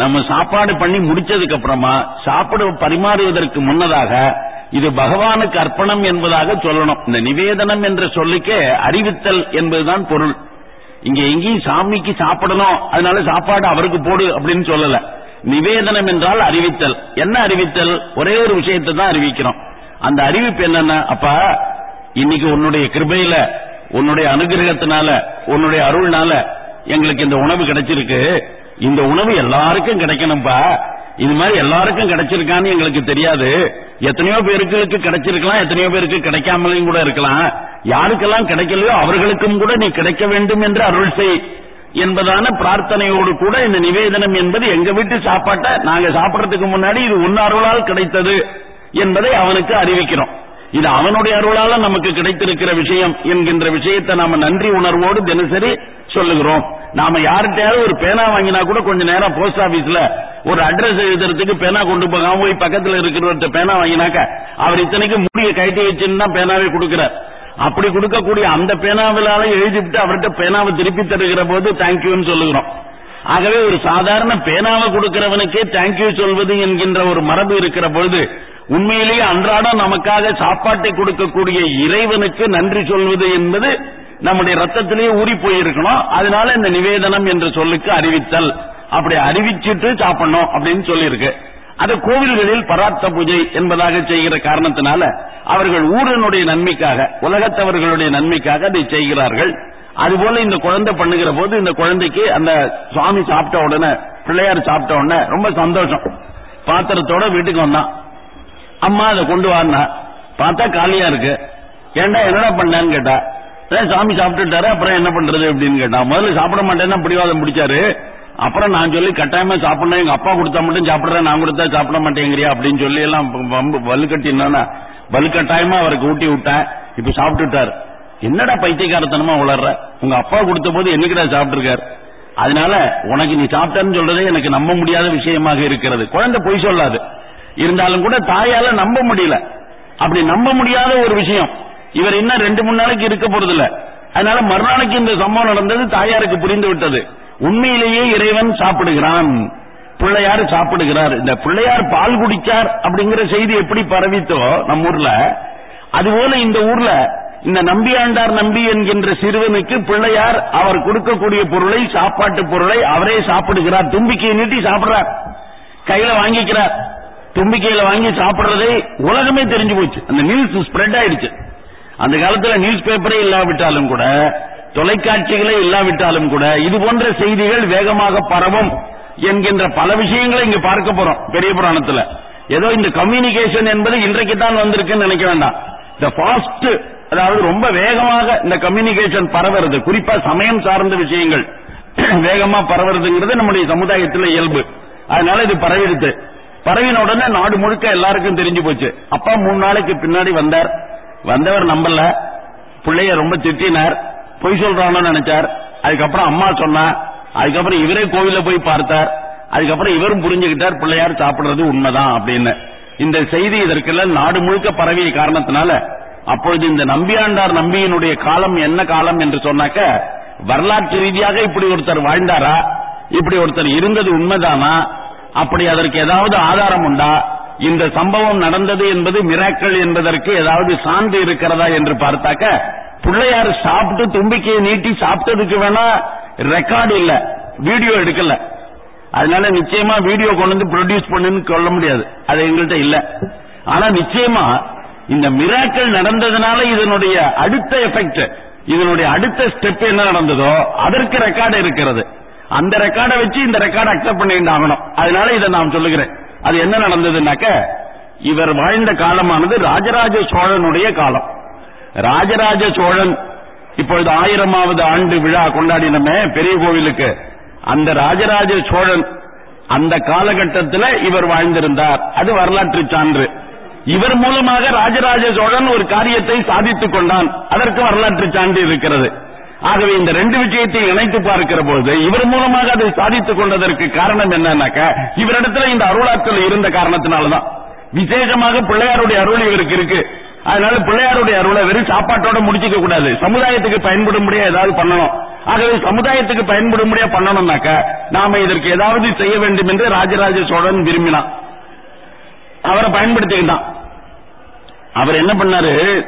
நம்ம சாப்பாடு பண்ணி முடிச்சதுக்கு அப்புறமா சாப்பிட பரிமாறுவதற்கு முன்னதாக இது பகவானுக்கு அர்ப்பணம் என்பதாக சொல்லணும். இந்த நிவேதனம் என்ற சொல்லுக்கே அறிவித்தல் என்பதுதான் பொருள். இங்க எங்கேயும் சாமிக்கு சாப்பிடணும். அதனால சாப்பாடு அவருக்கு போடு அப்படின்னு சொல்லல. நிவேதனம் என்றால் அறிவித்தல். என்ன அறிவித்தல்? ஒரே ஒரு விஷயத்தை தான் அறிவிக்கிறோம். அந்த அறிவிப்பு என்னன்னா அப்பா இன்னைக்கு உன்னுடைய கிருபையில உன்னுடைய அனுகிரகத்தினால உன்னுடைய அருள்னால எங்களுக்கு இந்த உணவு கிடைச்சிருக்கு. இந்த உணவு எல்லாருக்கும் கிடைக்கணும்பா. இது மாதிரி எல்லாருக்கும் கிடைச்சிருக்கான்னு எங்களுக்கு தெரியாது. எத்தனையோ பேருக்கு கிடைச்சிருக்கலாம் எத்தனையோ பேருக்கு கிடைக்காமலையும் கூட இருக்கலாம். யாருக்கெல்லாம் கிடைக்கலையோ அவர்களுக்கும் கூட நீ கிடைக்க வேண்டும் என்று அருள் செய் என்பதான பிரார்த்தனையோடு கூட இந்த நிவேதனம் என்பது எங்க வீட்டு சாப்பாட்டை நாங்க சாப்பிடறதுக்கு முன்னாடி இது உன் அருளால் கிடைத்தது என்பதை அவனுக்கு அறிவிக்கிறோம். இது அவனுடைய அருளால நமக்கு கிடைத்திருக்கிற விஷயம் என்கின்ற விஷயத்தை நாம நன்றி உணர்வோடு தினசரி சொல்லுகிறோம். நாம யார்கிட்டயாவது ஒரு பேனா வாங்கினா கூட கொஞ்ச நேரம் போஸ்ட் ஆபீஸ்ல ஒரு அட்ரஸ் எழுதுறதுக்கு பேனா கொண்டு போகாம போய் பக்கத்துல இருக்கிறவர்கிட்ட பேனா வாங்கினாக்க அவர் இத்தனைக்கு முடிய கைட்டி வச்சுன்னு தான் பேனாவே கொடுக்கிறார். அப்படி கொடுக்கக்கூடிய அந்த பேனாவிலால எழுதிவிட்டு அவர்கிட்ட பேனாவை திருப்பி தருகிற போது தேங்க்யூன்னு சொல்லுகிறோம். ஆகவே ஒரு சாதாரண பேனாவை கொடுக்கிறவனுக்கே தேங்க்யூ சொல்வது என்கின்ற ஒரு மரபு இருக்கிற பொழுது உண்மையிலேயே அன்றாடம் நமக்காக சாப்பாட்டை கொடுக்கக்கூடிய இறைவனுக்கு நன்றி சொல்வது என்பது நம்முடைய ரத்தத்திலேயே ஊறி போயிருக்கணும். அதனால இந்த நிவேதனம் என்ற சொல்லுக்கு அறிவித்தல். அப்படி அறிவிச்சிட்டு சாப்பிடணும் அப்படின்னு சொல்லியிருக்கு. அது கோவில்களில் பராத்த பூஜை என்பதாக செய்கிற காரணத்தினால அவர்கள் ஊரனுடைய நன்மைக்காக உலகத்தவர்களுடைய நன்மைக்காக அதை செய்கிறார்கள். அதுபோல இந்த குழந்தை பண்ணுகிற போது இந்த குழந்தைக்கு அந்த சுவாமி சாப்பிட்ட உடனே பிள்ளையார் சாப்பிட்ட உடனே ரொம்ப சந்தோஷம். பாத்திரத்தோட வீட்டுக்கு வந்தான். அம்மா அதை கொண்டு வான்னா. பார்த்தா காலியா இருக்கு. ஏண்டா என்னடா பண்ணான்னு கேட்டா. சாமி சாப்பிட்டுட்டாரு அப்புறம் என்ன பண்றது அப்படின்னு கேட்டா. முதல்ல சாப்பிட மாட்டேன்னா பிடிவாதம் பிடிச்சாரு. அப்புறம் நான் சொல்லி கட்டாயமா சாப்பிடணும். எங்க அப்பா கொடுத்தா மட்டும் சாப்பிடுறேன் நான் கொடுத்தா சாப்பிட மாட்டேங்கிறியா அப்படின்னு சொல்லி எல்லாம் வலுக்கட்டினா வலுக்கட்டாயமா அவருக்கு ஊட்டி விட்டேன். இப்ப சாப்பிட்டுட்டாரு. என்னடா பைத்தியக்காரத்தனமா உளர்ற? உங்க அப்பா கொடுத்த போது என்னைக்குடா சாப்பிட்டுருக்காரு? அதனால உனக்கு நீ சாப்பிட்டன்னு சொல்றதே எனக்கு நம்ப முடியாத விஷயமாக இருக்கிறது. குழந்தை பொய் சொல்லாது. இருந்தாலும் கூட தாயால நம்ப முடியல. அப்படி நம்ப முடியாத ஒரு விஷயம். இவர் இன்னும் ரெண்டு மூணு நாளைக்கு இருக்க போறதில்ல. அதனால மறுநாளைக்கு இந்த சம்பவம் நடந்தது தாயாருக்கு புரிந்து விட்டது. உண்மையிலேயே இறைவன் சாப்பிடுகிறான். பிள்ளையார் சாப்பிடுகிறார். இந்த பிள்ளையார் பால் குடிச்சார் அப்படிங்கிற செய்தி எப்படி பரவித்தோ நம்ம ஊர்ல அதுபோல இந்த ஊர்ல இந்த நம்பியாண்டார் நம்பி என்கின்ற சிறுவனுக்கு பிள்ளையார் அவர் கொடுக்கக்கூடிய பொருளை சாப்பாட்டு பொருளை அவரே சாப்பிடுகிறார். தும்பிக்கையை நீட்டி சாப்பிடுறார். கையில வாங்கிக்கிறார். தும்பிக்கையில வாங்கி சாப்பிடுறதை உலகமே தெரிஞ்சு போச்சு. அந்த நியூஸ் ஸ்ப்ரெட் ஆயிடுச்சு. அந்த காலத்துல நியூஸ் பேப்பரே இல்லாவிட்டாலும் கூட தொலைக்காட்சிகளே இல்லாவிட்டாலும் கூட இது போன்ற செய்திகள் வேகமாக பரவும் என்கின்ற பல விஷயங்களை இங்க பார்க்க போறோம் பெரிய புராணத்துல. ஏதோ இந்த கம்யூனிகேஷன் என்பது இன்றைக்கு தான் வந்திருக்குன்னு நினைக்க வேண்டாம். இந்த பாஸ்ட் அதாவது ரொம்ப வேகமாக இந்த கம்யூனிகேஷன் பரவுறது குறிப்பா சமயம் சார்ந்த விஷயங்கள் வேகமா பரவுறதுங்கிறது நம்முடைய சமுதாயத்தில் இயல்பு. அதனால இது பரவிடுது. பரவின உடனே நாடு முழுக்க எல்லாருக்கும் தெரிஞ்சு போச்சு. அப்பா மூணு நாளைக்கு பின்னாடி வந்தார். வந்தவர் நம்பல. பிள்ளைய ரொம்ப திட்டினார். பொய் சொல்றாங்க நினைச்சார். அதுக்கப்புறம் அம்மா சொன்னா அதுக்கப்புறம் இவரே கோவில போய் பார்த்தார். அதுக்கப்புறம் இவரும் புரிஞ்சுக்கிட்டார் பிள்ளையார் சாப்பிடுறது உண்மைதான் அப்படின்னு. இந்த செய்தி இதற்கெல்லாம் நாடு முழுக்க பரவிய காரணத்தினால அப்பொழுது இந்த நம்பியாண்டார் நம்பியினுடைய காலம் என்ன காலம் என்று சொன்னாக்க வரலாற்று ரீதியாக இப்படி ஒருத்தர் வாழ்ந்தாரா? இப்படி ஒருத்தர் இருந்தது உண்மைதானா? அப்படி அதற்கு ஏதாவது ஆதாரம் உண்டா? இந்த சம்பவம் நடந்தது என்பது மிராக்கள் என்பதற்கு ஏதாவது சான்று இருக்கிறதா என்று பார்த்தாக்க பிள்ளையார் சாப்பிட்டு தும்பிக்கையை நீட்டி சாப்பிட்டதுக்கு வேணா ரெக்கார்டு இல்ல வீடியோ எடுக்கல. அதனால நிச்சயமா வீடியோ கொண்டு வந்து ப்ரொடியூஸ் பண்ணுன்னு சொல்ல முடியாது. அது எங்கள்கிட்ட இல்ல. ஆனா நிச்சயமா இந்த மிராக்கள் நடந்ததுனால இதனுடைய அடுத்த எஃபெக்ட் இதனுடைய அடுத்த ஸ்டெப் என்ன நடந்ததோ அதற்கு ரெக்கார்டு இருக்கிறது. அந்த ரெக்கார்டை வச்சு இந்த ரெக்கார்டை அக்செப்ட் பண்ணிட்டு ஆகணும். அதனால இதை நான் சொல்லுகிறேன். அது என்ன நடந்ததுன்னாக்க இவர் வாழ்ந்த காலமானது ராஜராஜ சோழனுடைய காலம். ராஜராஜ சோழன் இப்பொழுது ஆயிரமாவது ஆண்டு விழா கொண்டாடினமே பெரிய கோவிலுக்கு. அந்த ராஜராஜ சோழன் அந்த காலகட்டத்தில் இவர் வாழ்ந்திருந்தார். அது வரலாற்று சான்று. இவர் மூலமாக ராஜராஜ சோழன் ஒரு காரியத்தை சாதித்துக் கொண்டான். அதற்கு வரலாற்று சான்று இருக்கிறது. ஆகவே இந்த ரெண்டு விஷயத்தை இணைத்து பார்க்கிற போது இவர் மூலமாக அதை சாதித்துக் கொண்டதற்கு காரணம் என்னன்னாக்க இவரிடத்துல இந்த அருளாற்றல் இருந்த காரணத்தினாலதான். விசேஷமாக பிள்ளையாருடைய அருள் இவருக்கு இருக்கு. அதனால பிள்ளையாருடைய அருளை வெறும் சாப்பாட்டோட முடிச்சுக்க கூடாது. சமுதாயத்துக்கு பயன்படும்படியா ஏதாவது பண்ணணும். ஆகவே சமுதாயத்துக்கு பயன்படும்படியா பண்ணணும்னாக்க நாம இதற்கு ஏதாவது செய்ய வேண்டும் என்று ராஜராஜ சோழன் விரும்பினான். அவரை பயன்படுத்திக்கிட்டான். அவர் என்ன பண்ணாரு?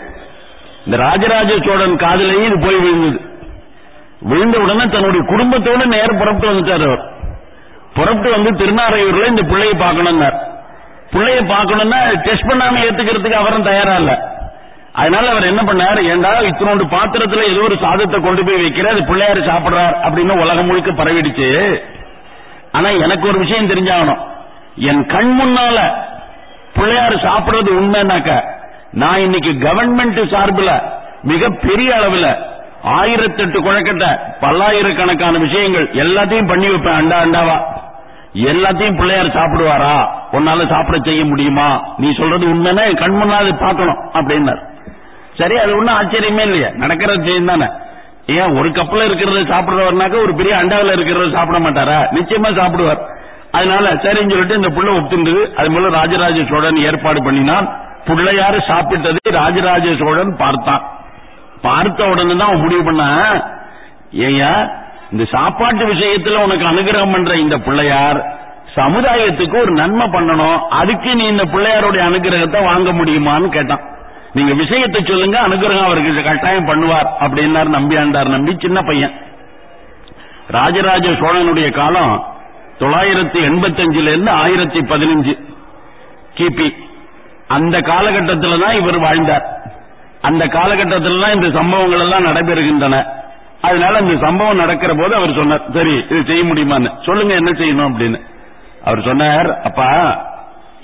இந்த ராஜராஜ சோழன் காதலையும் இது போய் விழுந்தது. விழுந்த உடனே தன்னுடைய குடும்பத்தோட நேரம் புறப்பட்டு வந்துட்டார் அவர். புறப்பட்டு வந்து திருநாரையூர்ல இந்த பிள்ளையை பார்க்கணும்னார். பிள்ளைய பார்க்கணும்னா டெஸ்ட் பண்ணாம ஏத்துக்கிறதுக்கு அவரும் தயாரா இல்ல. அதனால அவர் என்ன பண்ணார்? ஏண்டா இத்தனோண்டு பாத்திரத்துல ஏதோ ஒரு சாதத்தை கொண்டு போய் வைக்கிற அது பிள்ளையாரு சாப்பிடுறார் அப்படின்னு உலகம் முழுக்க பரவிடுச்சு. ஆனா எனக்கு ஒரு விஷயம் தெரிஞ்சாகணும். என் கண் முன்னால பிள்ளையாரு சாப்பிடுறது உண்மைனாக்க நான் இன்னைக்கு கவர்மெண்ட் சார்பில் மிக பெரிய அளவில் ஆயிரத்தெட்டு குழக்கத்தை பல்லாயிரக்கணக்கான விஷயங்கள் எல்லாத்தையும் பண்ணி வைப்பேன் அண்டா அண்டாவா. எல்லாத்தையும் பிள்ளையார் சாப்பிடுவாரா? உன்னால சாப்பிட செய்ய முடியுமா? நீ சொல்றது உண்மைன்னா கண் முன்னாடி பார்க்கணும் அப்படின்னார். சரி அது ஒண்ணும் ஆச்சரியமே இல்லையா. நடக்கிற விஷயம் தானே. ஏன் ஒரு கப்பல இருக்கிறத சாப்பிடுறவர்னாக்க ஒரு பெரிய அண்டாவில் இருக்கிறத சாப்பிட மாட்டாரா? நிச்சயமா சாப்பிடுவார். அதனால சரின்னு சொல்லிட்டு இந்த புள்ள ஒத்துண்டது. அது மூலம் ராஜராஜ சோழன் ஏற்பாடு பண்ணினான். பிள்ளையாரு சாப்பிட்டதை ராஜராஜ சோழன் பார்த்தான். பார்த்த உடனே தான் அவன் முடிவு பண்ண ஏயா இந்த சாப்பாட்டு விஷயத்துல உனக்கு அனுகிரகம் பண்ற இந்த பிள்ளையார் சமுதாயத்துக்கு ஒரு நன்மை பண்ணணும் அதுக்கு நீ இந்த பிள்ளையாருடைய அனுகிரகத்தை வாங்க முடியுமான்னு கேட்டான். நீங்க விஷயத்தை சொல்லுங்க அனுகிரகம் அவருக்கு கட்டாயம் பண்ணுவார் அப்படின்னாரு நம்பி ஆண்டார் நம்பி சின்ன பையன். ராஜராஜ சோழனுடைய காலம் தொள்ளாயிரத்தி எண்பத்தஞ்சுல இருந்து ஆயிரத்தி பதினஞ்சு கிபி. அந்த காலகட்டத்தில் தான் இவர் வாழ்ந்தார். அந்த காலகட்டத்தில் தான் இந்த சம்பவங்கள் எல்லாம் நடைபெறுகின்றன. அதனால இந்த சம்பவம் நடக்கிற போது அவர் சொன்னார் சரி இது செய்ய முடியுமான்னு. சொல்லுங்க என்ன செய்யணும்? அப்படின்னு. அவர் சொன்னார் அப்பா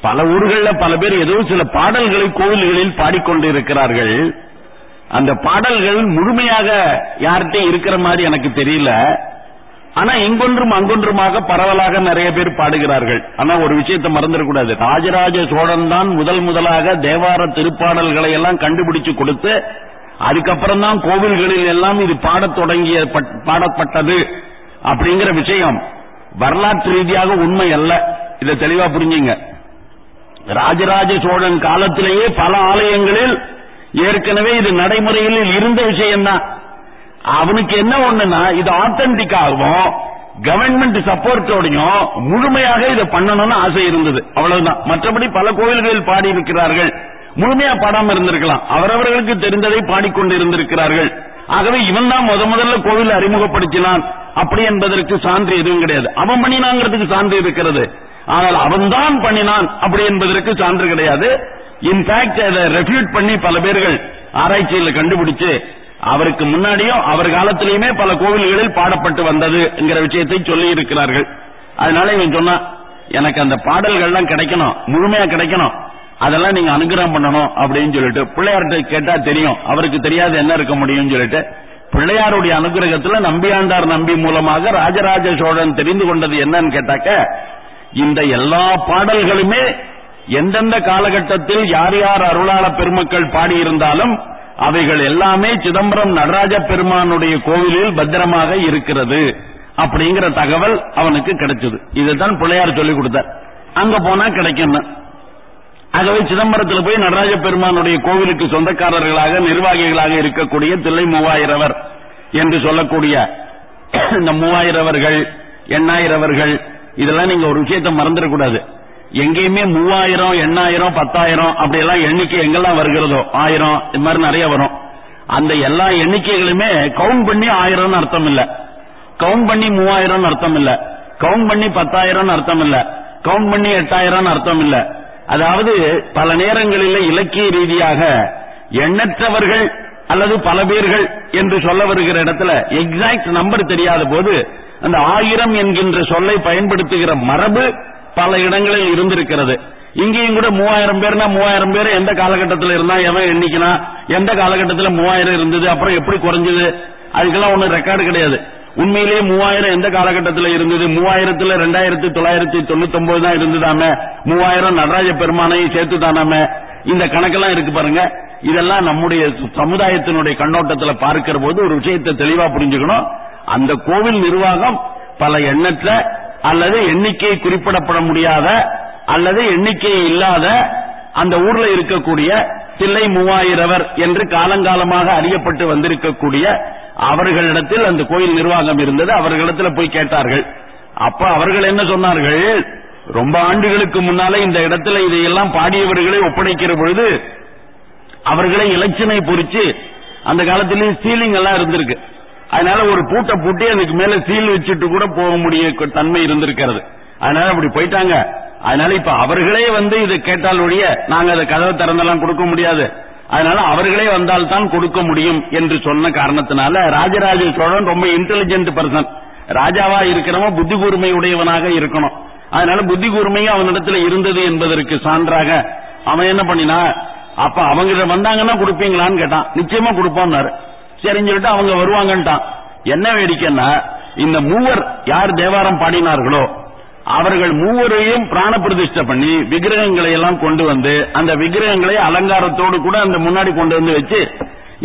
பல ஊர்களில் பல பேர் ஏதோ சில பாடல்களை கோவில்களில் பாடிக்கொண்டிருக்கிறார்கள். அந்த பாடல்கள் முழுமையாக யார்கிட்ட இருக்கிற மாதிரி எனக்கு தெரியல. ஆனா இங்கொன்றும் அங்கொன்றுமாக பரவலாக நிறைய பேர் பாடுகிறார்கள். ஆனா ஒரு விஷயத்தை மறந்துடக்கூடாது ராஜராஜ சோழன் தான் முதல் முதலாக தேவார திருப்பாடல்களை எல்லாம் கண்டுபிடிச்சு கொடுத்து அதுக்கப்புறம் தான் கோவில்களில் எல்லாம் இது பாடத் தொடங்கிய பாடப்பட்டது அப்படிங்கிற விஷயம் வரலாற்று ரீதியாக உண்மை அல்ல. இதை தெளிவா புரிஞ்சுங்க. ராஜராஜ சோழன் காலத்திலேயே பல ஆலயங்களில் ஏற்கனவே இது நடைமுறையில் இருந்த விஷயம்தான். அவனுக்கு என்ன ஒண்ணுன்னா இது ஆத்தன்டிக் ஆகும் கவர்மெண்ட் சப்போர்ட்டோடையும் முழுமையாக இதை பண்ணணும்னு ஆசை இருந்தது. அவ்வளவுதான். மற்றபடி பல கோவில்களில் பாடி இருக்கிறார்கள் முழுமையா பாடாம இருந்திருக்கலாம். அவரவர்களுக்கு தெரிந்ததை பாடிக்கொண்டு இருந்திருக்கிறார்கள். ஆகவே இவன் தான் முத முதல்ல கோவில் அறிமுகப்படுத்தினான். அப்படி என்பதற்கு சான்று எதுவும் கிடையாது. அவன் பண்ணினாங்கிறதுக்கு சான்று இருக்கிறது. ஆனால் அவன் தான் பண்ணினான். அப்படி என்பதற்கு சான்று கிடையாது. இன்ஃபேக்ட் அதை ரெஃப்யூட் பண்ணி பல பேர்கள் ஆராய்ச்சியில் கண்டுபிடிச்சு அவருக்கு முன்னாடியும் அவர் காலத்திலேயுமே பல கோவில்களில் பாடப்பட்டு வந்தது என்கிற விஷயத்தை சொல்லி இருக்கிறார்கள். அதனால இவன் சொன்னா எனக்கு அந்த பாடல்கள்லாம் கிடைக்கணும் முழுமையா கிடைக்கணும். அதெல்லாம் நீங்க அனுகிரகம் பண்ணணும் அப்படின்னு சொல்லிட்டு பிள்ளையார்கிட்ட கேட்டா தெரியும். அவருக்கு தெரியாது என்ன இருக்க முடியும்னு சொல்லிட்டு. பிள்ளையாருடைய அனுகிரகத்துல நம்பியாண்டார் நம்பி மூலமாக ராஜராஜ சோழன் தெரிந்து கொண்டது என்னன்னு கேட்டாக்க இந்த எல்லா பாடல்களுமே எந்தெந்த காலகட்டத்தில் யார் யார் அருளாள பெருமக்கள் பாடியிருந்தாலும் அவைகள் எல்லாமே சிதம்பரம் நடராஜ பெருமானுடைய கோவிலில் பத்திரமாக இருக்கிறது அப்படிங்கிற தகவல் அவனுக்கு கிடைச்சது. இதுதான் பிள்ளையார் சொல்லி கொடுத்தார். அங்க போனா கிடைக்கும் ஆகவே சிதம்பரத்தில் போய் நடராஜ பெருமானுடைய கோவிலுக்கு சொந்தக்காரர்களாக நிர்வாகிகளாக இருக்கக்கூடிய தில்லை மூவாயிரவர் என்று சொல்லக்கூடிய இந்த மூவாயிரவர்கள் எண்ணாயிரவர்கள் இதெல்லாம் நீங்க ஒரு விஷயத்தை மறந்துடக்கூடாது. எங்கேயுமே மூவாயிரம் எண்ணாயிரம் பத்தாயிரம் அப்படி எல்லாம் எண்ணிக்கை எங்கெல்லாம் வருகிறதோ ஆயிரம் இது மாதிரி நிறைய வரும். அந்த எல்லா எண்ணிக்கைகளுமே கவுண்ட் பண்ணி ஆயிரம்னு அர்த்தம் இல்ல. கவுண்ட் பண்ணி மூவாயிரம்னு அர்த்தம் இல்ல. கவுண்ட் பண்ணி பத்தாயிரம்னு அர்த்தம் இல்ல. கவுண்ட் பண்ணி எட்டாயிரம்னு அர்த்தம் இல்ல. அதாவது பல நேரங்களில் இலக்கிய ரீதியாக எண்ணற்றவர்கள் அல்லது பல பேர்கள் என்று சொல்ல வருகிற இடத்துல எக்ஸாக்ட் நம்பர் தெரியாத போது அந்த ஆயிரம் என்கின்ற சொல்லை பயன்படுத்துகிற மரபு பல இடங்களில் இருந்திருக்கிறது. இங்கேயும் கூட மூவாயிரம் பேர்னா மூவாயிரம் பேர் எந்த காலகட்டத்தில் இருந்தா எவன் எண்ணிக்கினா எந்த காலகட்டத்தில் மூவாயிரம் இருந்தது அப்புறம் எப்படி குறைஞ்சது? அதுக்கெல்லாம் ஒன்னும் ரெக்கார்டு கிடையாது. உண்மையிலேயே மூவாயிரம் எந்த காலகட்டத்தில் இருந்தது? மூவாயிரத்துல ரெண்டாயிரத்தி தொள்ளாயிரத்தி தொண்ணூத்தி ஒன்பது தான் இருந்ததாம. மூவாயிரம் நடராஜ பெருமானையும் சேர்த்து தானாம. இந்த கணக்கெல்லாம் இருக்கு பாருங்க. இதெல்லாம் நம்முடைய சமுதாயத்தினுடைய கண்ணோட்டத்தில் பார்க்கிற போது ஒரு விஷயத்தை தெளிவா புரிஞ்சுக்கணும். அந்த கோவில் நிர்வாகம் பல எண்ணற்ற அல்லது எண்ணிக்கை குறிப்பிடப்பட முடியாத அல்லது எண்ணிக்கை இல்லாத அந்த ஊர்ல இருக்கக்கூடிய தில்லை மூவாயிரவர் என்று காலங்காலமாக அறியப்பட்டு வந்திருக்கக்கூடிய அவர்களிடத்தில் அந்த கோயில் நிர்வாகம் இருந்தது. அவர்களிடத்தில் போய் கேட்டார்கள். அப்ப அவர்கள் என்ன சொன்னார்கள்? ரொம்ப ஆண்டுகளுக்கு முன்னாலே இந்த இடத்துல இதையெல்லாம் பாடியவர்களை ஒப்படைக்கிற பொழுது அவர்களை இலட்சனை பொறிச்சு அந்த காலத்திலேயே சீலிங் எல்லாம் இருந்திருக்கு. அதனால ஒரு பூட்டை பூட்டி அதுக்கு மேல சீல் வச்சுட்டு கூட போக முடிய தன்மை இருந்திருக்கிறது. அதனால அப்படி போயிட்டாங்க. அதனால இப்ப அவர்களே வந்து இதை கேட்டால் ஒழிய நாங்க அதை கதவை திறந்தெல்லாம் கொடுக்க முடியாது. அதனால அவர்களே வந்தால் தான் கொடுக்க முடியும் என்று சொன்ன காரணத்தினால ராஜராஜ சோழன் ரொம்ப இன்டெலிஜென்ட் பர்சன் ராஜாவா இருக்கிறவன் புத்தி கூர்மை உடையவனாக இருக்கணும். அதனால புத்தி கூர்மையும் அவனிடத்துல இருந்தது என்பதற்கு சான்றாக அவன் என்ன பண்ணினா அப்ப அவங்க வந்தாங்கன்னா கொடுப்பீங்களான்னு கேட்டான். நிச்சயமா கொடுப்பான்னாரு. சரின்னு சொல்லிட்டு அவங்க வருவாங்கன்ட்டான். என்ன வேடிக்கைன்னா இந்த மூவர் யார் தேவாரம் பாடினார்களோ அவர்கள் மூவரையும் பிராண பிரதிஷ்ட பண்ணி விக்கிரகங்களை எல்லாம் கொண்டு வந்து அந்த விக்கிரகங்களை அலங்காரத்தோடு கூட அந்த முன்னாடி கொண்டு வந்து வச்சு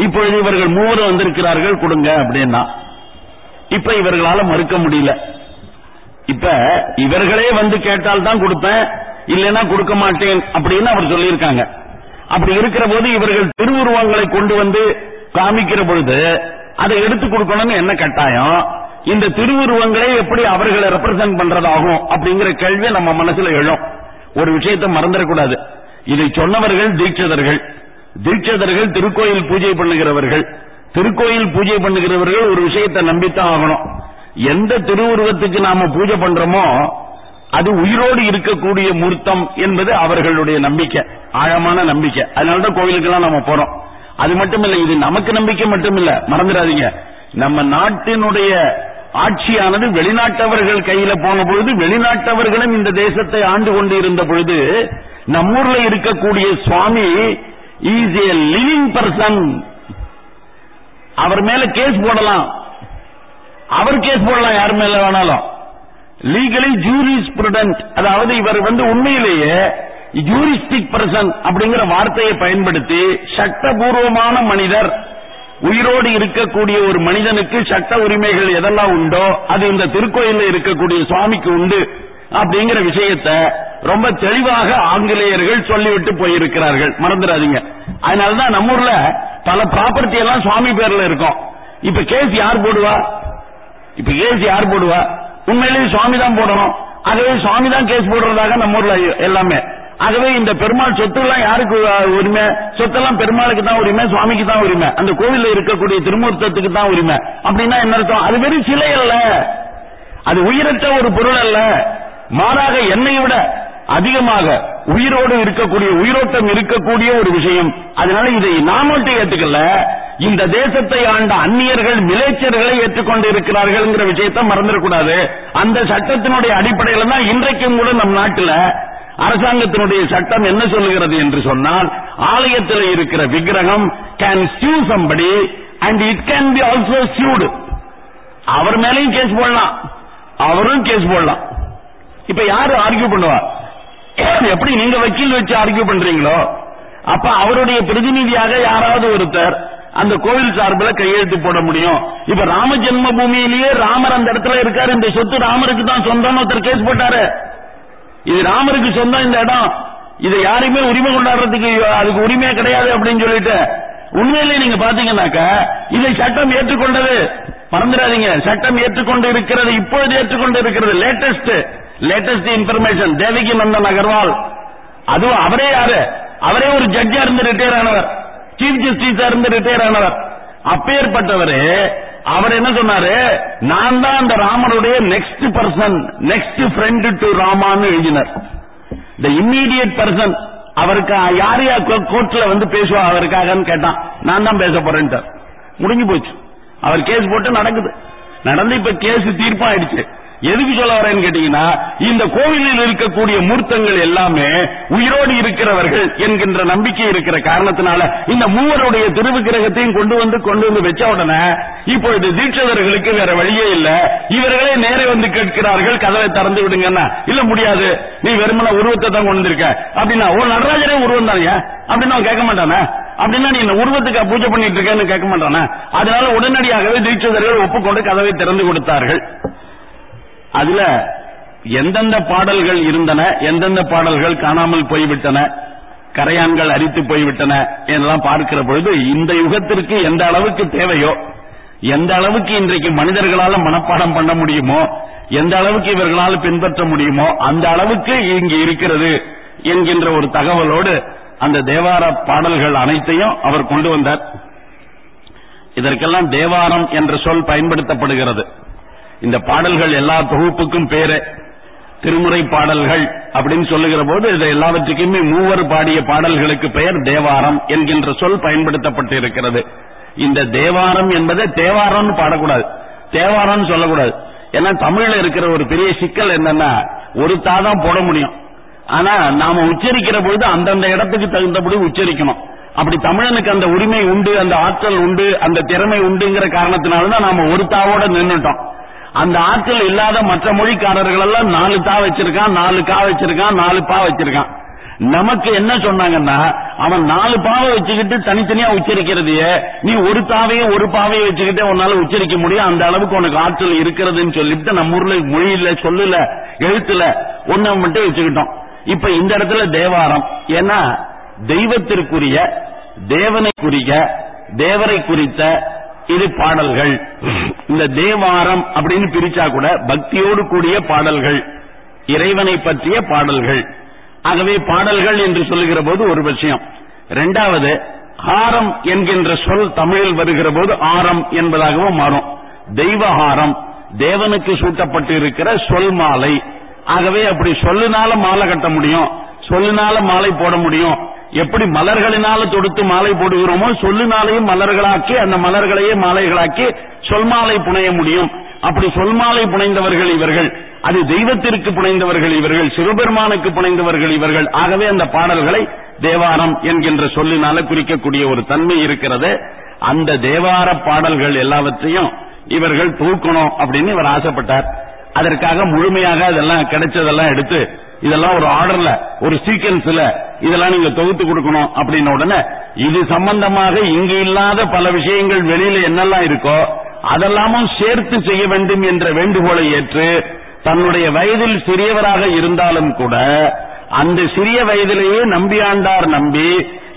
இப்பொழுது இவர்கள் மூவரும் வந்திருக்கிறார்கள் கொடுங்க அப்படின்னா. இப்ப இவர்களால மறுக்க முடியல. இப்ப இவர்களே வந்து கேட்டால் தான் கொடுப்பேன் இல்லைன்னா கொடுக்க மாட்டேன் அப்படின்னு அவர் சொல்லியிருக்காங்க. அப்படி இருக்கிற போது இவர்கள் திருவுருவங்களை கொண்டு வந்து காமிக்கிற பொழுது அதை எடுத்து கொடுக்கணும்னு என்ன கட்டாயம்? இந்த திருவுருவங்களே எப்படி அவர்களை ரெப்ரசென்ட் பண்றதாகும் அப்படிங்கிற கேள்வி நம்ம மனசுல எழும். ஒரு விஷயத்தை மறந்துடக்கூடாது. இதை சொன்னவர்கள் தீட்சிதர்கள். தீட்சிதர்கள் திருக்கோயில் பூஜை பண்ணுகிறவர்கள். திருக்கோயில் பூஜை பண்ணுகிறவர்கள் ஒரு விஷயத்தை நம்பித்தான் ஆகணும். எந்த திருவுருவத்துக்கு நாம பூஜை பண்றோமோ அது உயிரோடு இருக்கக்கூடிய மூர்த்தம் என்பது அவர்களுடைய நம்பிக்கை. ஆழமான நம்பிக்கை. அதனாலதான் கோவிலுக்கெல்லாம் நம்ம போறோம். அது மட்டும் இது நமக்கு நம்பிக்கை மட்டுமில்ல. மறந்துடாதீங்க. நம்ம நாட்டினுடைய ஆட்சியானது வெளிநாட்டவர்கள் கையில போன பொழுது வெளிநாட்டவர்களும் இந்த தேசத்தை ஆண்டு கொண்டு இருந்த பொழுது நம்மூர்ல இருக்கக்கூடிய swami is a living person அவர் மேல கேஸ் போடலாம். அவர் கேஸ் போடலாம் யார் மேல வேணாலும். லீகலி ஜூரிஸ் அதாவது இவர் வந்து உண்மையிலேயே யூரிஸ்டிக் பர்சன் அப்படிங்கிற வார்த்தையை பயன்படுத்தி சட்டபூர்வமான மனிதர் உயிரோடு இருக்கக்கூடிய ஒரு மனிதனுக்கு சட்ட உரிமைகள் எதெல்லாம் உண்டோ அது இந்த திருக்கோயில்ல இருக்கக்கூடிய சுவாமிக்கு உண்டு அப்படிங்கிற விஷயத்தை ரொம்ப தெளிவாக ஆங்கிலேயர்கள் சொல்லிவிட்டு போயிருக்கிறார்கள். மறந்துடாதீங்க. அதனாலதான் நம்ம ஊர்ல பல ப்ராப்பர்ட்டி எல்லாம் சுவாமி பேர்ல இருக்கும். இப்ப கேஸ் யார் போடுவா? இப்ப கேஸ் யார் போடுவா? உண்மையிலேயே சுவாமி தான் போடணும். ஆகவே சுவாமி தான் கேஸ் போடுறதாக நம்ம ஊர்ல எல்லாமே. ஆகவே இந்த பெருமாள் சொத்து எல்லாம் யாருக்கு உரிமை? சொத்தெல்லாம் பெருமாளுக்கு தான் உரிமை சுவாமிக்கு தான் உரிமை. அந்த கோவில்ல இருக்கக்கூடிய திருமூர்த்தத்துக்கு தான் உரிமை. அப்படின்னா என்ன அர்த்தம்? அது வெறும் சிலை அல்ல. அது உயிரற்ற ஒரு பொருள் அல்ல. மாறாக என்னை விட அதிகமாக உயிரோடு இருக்கக்கூடிய உயிரோட்டம் இருக்கக்கூடிய ஒரு விஷயம். அதனால இதை நாம் மட்டும் ஏத்துக்கல. இந்த தேசத்தை ஆண்ட அந்நியர்கள் மிலேச்சர்களை ஏற்றுக்கொண்டு இருக்கிறார்கள்ங்கிற விஷயத்தை மறந்துடக்கூடாது. அந்த சட்டத்தினுடைய அடிப்படையில தான் இன்றைக்கும் கூட நம் நாட்டில் அரசாங்கத்தினுடைய சட்டம் என்ன சொல்லுகிறது என்று சொன்னால் ஆலயத்தில் இருக்கிற விக்கிரகம் can sue somebody and it can be also sued. அவர் மேலையும் கேஸ் போடலாம். அவரும் கேஸ் போடலாம். இப்ப யாரு ஆர்கியூ பண்ணுவா? எப்படி நீங்க வக்கீல் வச்சு ஆர்கியூ பண்றீங்களோ? அப்ப அவருடைய பிரதிநிதியாக யாராவது ஒருத்தர் அந்த கோவில் சார்பில் கையெழுத்து போட முடியும். இப்ப ராம ஜென்ம பூமியிலேயே ராமர் அந்த இடத்துல இருக்காரு. இந்த சொத்து ராமருக்கு தான் சொந்தம் ஒருத்தர் கேஸ் போட்டாரு. இது ராமருக்கு சொந்தம் இந்த இடம். இதை யாரையுமே உரிமை கொண்டாடுறதுக்கு அதுக்கு உரிமையே கிடையாது அப்படின்னு சொல்லிட்டு உண்மையிலேயே நீங்க பாத்தீங்கன்னாக்க இதை சட்டம் ஏற்றுக்கொண்டது. மறந்துடாதீங்க. சட்டம் ஏற்றுக்கொண்டு இருக்கிறது இப்பொழுது ஏற்றுக்கொண்டு இருக்கிறது. Latest latest information Devaki Nandan Agarwal. அதுவும் அவரே யாரு? அவரே ஒரு ஜட்ஜா இருந்து ரிட்டையர் ஆனவர். சீஃப் ஜஸ்டிஸா இருந்து ரிட்டையர் ஆனவர். அப்பேற்பட்டவரு அவர் என்ன சொன்னாரு? நான் தான் அந்த ராமனுடைய next person next friend to ராமான்னு எழுதினர். த இம்மீடியட் பர்சன் அவருக்கு யார் யார் கோர்ட்ல வந்து பேசுவா அவருக்காகன்னு கேட்டான். நான் தான் பேச போறேன்ட்டார். முடிஞ்சு போச்சு. அவர் கேஸ் போட்டு நடக்குது. நடந்து இப்ப கேஸ் தீர்ப்பாயிடுச்சு. எதுக்கு சொல்ல வரேன்னு கேட்டீங்கன்னா இந்த கோவிலில் இருக்கக்கூடிய மூர்த்தங்கள் எல்லாமே உயிரோடு இருக்கிறவர்கள் என்கின்ற நம்பிக்கை இருக்கிற காரணத்தினால இந்த மூவருடைய திருவிக்கிரகத்தையும் கொண்டு வந்து கொண்டு வந்து வச்ச உடனே இப்பொழுது தீட்சதர்களுக்கு வேற வழியே இல்ல. இவர்களே நேரே வந்து கேட்கிறார்கள் கதவை திறந்து விடுங்கன்னா. இல்ல முடியாது. நீ வெறுமன உருவத்தை தான் கொண்டு வந்திருக்க. அப்படின்னா ஓ நடராஜரே உருவம் தானே? அப்படின்னு கேட்க மாட்டானே? அப்படின்னா நீ இந்த உருவத்துக்கு பூஜை பண்ணிட்டு இருக்கேன்னு கேட்க மாட்டானே? அதனால உடனடியாகவே தீட்சிதர்கள் ஒப்புக்கொண்டு கதவை திறந்து கொடுத்தார்கள். அதுல எந்தெந்த பாடல்கள் இருந்தன எந்தெந்த பாடல்கள் காணாமல் போய்விட்டன கரையான்கள் அரித்து போய்விட்டன என்றெல்லாம் பார்க்கிற பொழுது இந்த யுகத்திற்கு எந்த அளவுக்கு தேவையோ எந்த அளவுக்கு இன்றைக்கு மனிதர்களால மனப்பாடம் பண்ண முடியுமோ எந்த அளவுக்கு இவர்களால் பின்பற்ற முடியுமோ அந்த அளவுக்கு இங்கு இருக்கிறது என்கின்ற ஒரு தகவலோடு அந்த தேவார பாடல்கள் அனைத்தையும் அவர் கொண்டு வந்தார். இதற்கெல்லாம் தேவாரம் என்ற சொல் பயன்படுத்தப்படுகிறது. இந்த பாடல்கள் எல்லா தொகுப்புக்கும் பேரு. திருமுறை பாடல்கள் அப்படின்னு சொல்லுகிற போது இது எல்லாவற்றுக்குமே மூவர் பாடிய பாடல்களுக்கு பெயர் தேவாரம் என்கின்ற சொல் பயன்படுத்தப்பட்டு இருக்கிறது இந்த தேவாரம் என்பதை தேவாரம்னு பாடக்கூடாது. தேவாரம்னு சொல்லக்கூடாது. ஏன்னா தமிழ்ல இருக்கிற ஒரு பெரிய சிக்கல் என்னன்னா ஒரு தாதான் போட முடியும். ஆனா நாம உச்சரிக்கிற பொழுது அந்தந்த இடத்துக்கு தகுந்தபடி உச்சரிக்கணும். அப்படி தமிழனுக்கு அந்த உரிமை உண்டு அந்த ஆற்றல் உண்டு அந்த திறமை உண்டுங்கிற காரணத்தினாலதான் நாம ஒரு தாவோட நின்னுட்டோம். அந்த ஆற்றல் இல்லாத மற்ற மொழிக்காரர்கள் எல்லாம் நாலு தா வச்சிருக்கான் நாலு கா வச்சிருக்கான் நாலு பா வச்சிருக்கான். நமக்கு என்ன சொன்னாங்கன்னா அவன் நாலு பாவை வச்சுக்கிட்டு தனித்தனியா உச்சரிக்கிறதையே நீ ஒரு தாவையும் ஒரு பாவையும் வச்சுக்கிட்டே உன்னால உச்சரிக்க முடியும். அந்த அளவுக்கு உனக்கு ஆற்றல் இருக்கிறதுன்னு சொல்லிட்டு நம்ம ஊர்ல மொழியில சொல்லல எழுத்துல ஒன்ன மட்டும் வச்சுக்கிட்டோம். இப்ப இந்த இடத்துல தேவாரம். ஏன்னா தெய்வத்திற்குரிய தேவனை குறிக்க தேவரை குறித்த இது பாடல்கள். இந்த தேவாரம் அப்படின்னு பிரிச்சா கூட பக்தியோடு கூடிய பாடல்கள். இறைவனை பற்றிய பாடல்கள். ஆகவே பாடல்கள் என்று சொல்லுகிற போது ஒரு விஷயம். இரண்டாவது ஹாரம் என்கின்ற சொல் தமிழில் வருகிற போது ஆரம் என்பதாகவும் மாறும். தெய்வஹாரம் தேவனுக்கு சூட்டப்பட்டு இருக்கிற சொல் மாலை. ஆகவே அப்படி சொல்லுனால மாலை கட்ட முடியும். சொல்லினால மாலை போட முடியும். எப்படி மலர்களினால தொடுத்து மாலை போடுகிறோமோ சொல்லுனாலையும் மலர்களாக்கி அந்த மலர்களையே மாலைகளாக்கி சொல்மாலை புனைய முடியும். அப்படி சொல்மாலை புனைந்தவர்கள் இவர்கள் அது தெய்வத்திற்கு புனைந்தவர்கள் இவர்கள் சிவபெருமானுக்கு புனைந்தவர்கள் இவர்கள். ஆகவே அந்த பாடல்களை தேவாரம் என்கின்ற சொல்லினால குறிக்கக்கூடிய ஒரு தன்மை இருக்கிறது. அந்த தேவார பாடல்கள் எல்லாவற்றையும் இவர்கள் தூக்கணும் அப்படின்னு இவர் ஆசைப்பட்டார். அதற்காக முழுமையாக அதெல்லாம் கிடைச்சதெல்லாம் எடுத்து இதெல்லாம் ஒரு ஆர்டர்ல ஒரு சீக்வன்ஸ்ல இதெல்லாம் நீங்க தொகுத்து கொடுக்கணும் அப்படின்ன உடனே இது சம்பந்தமாக இங்கு இல்லாத பல விஷயங்கள் வெளியில என்னெல்லாம் இருக்கோ அதெல்லாமும் சேர்த்து செய்ய வேண்டும் என்ற வேண்டுகோளை ஏற்று தன்னுடைய வயதில் சிறியவராக இருந்தாலும் கூட அந்த சிறிய வயதிலேயே நம்பியாண்டார் நம்பி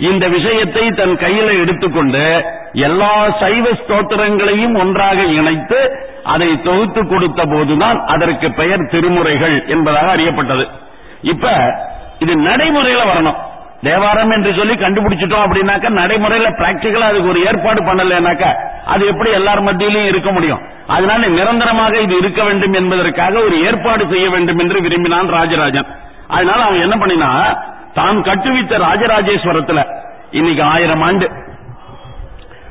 இந்த விஷயத்தை தன் கையில எடுத்துக்கொண்டு எல்லா சைவ ஸ்தோத்திரங்களையும் ஒன்றாக இணைத்து அதை தொகுத்து கொடுத்த போதுதான் அதற்கு பெயர் திருமுறைகள் என்பதாக அறியப்பட்டது. இப்ப இது நடைமுறையில வரணும். தேவாரம் என்று சொல்லி கண்டுபிடிச்சிட்டோம் அப்படின்னாக்க நடைமுறையில பிராக்டிக்கலா அதுக்கு ஒரு ஏற்பாடு பண்ணலனாக்கா அது எப்படி எல்லார் மத்தியிலும் இருக்க முடியும். அதனால நிரந்தரமாக இது இருக்க வேண்டும் என்பதற்காக ஒரு ஏற்பாடு செய்ய வேண்டும் என்று விரும்பினான் ராஜராஜன். அதனால அவன் என்ன பண்ணினா தான் கட்டுவித்த ராஜராஜேஸ்வரத்துல இன்னைக்கு ஆயிரம் ஆண்டு.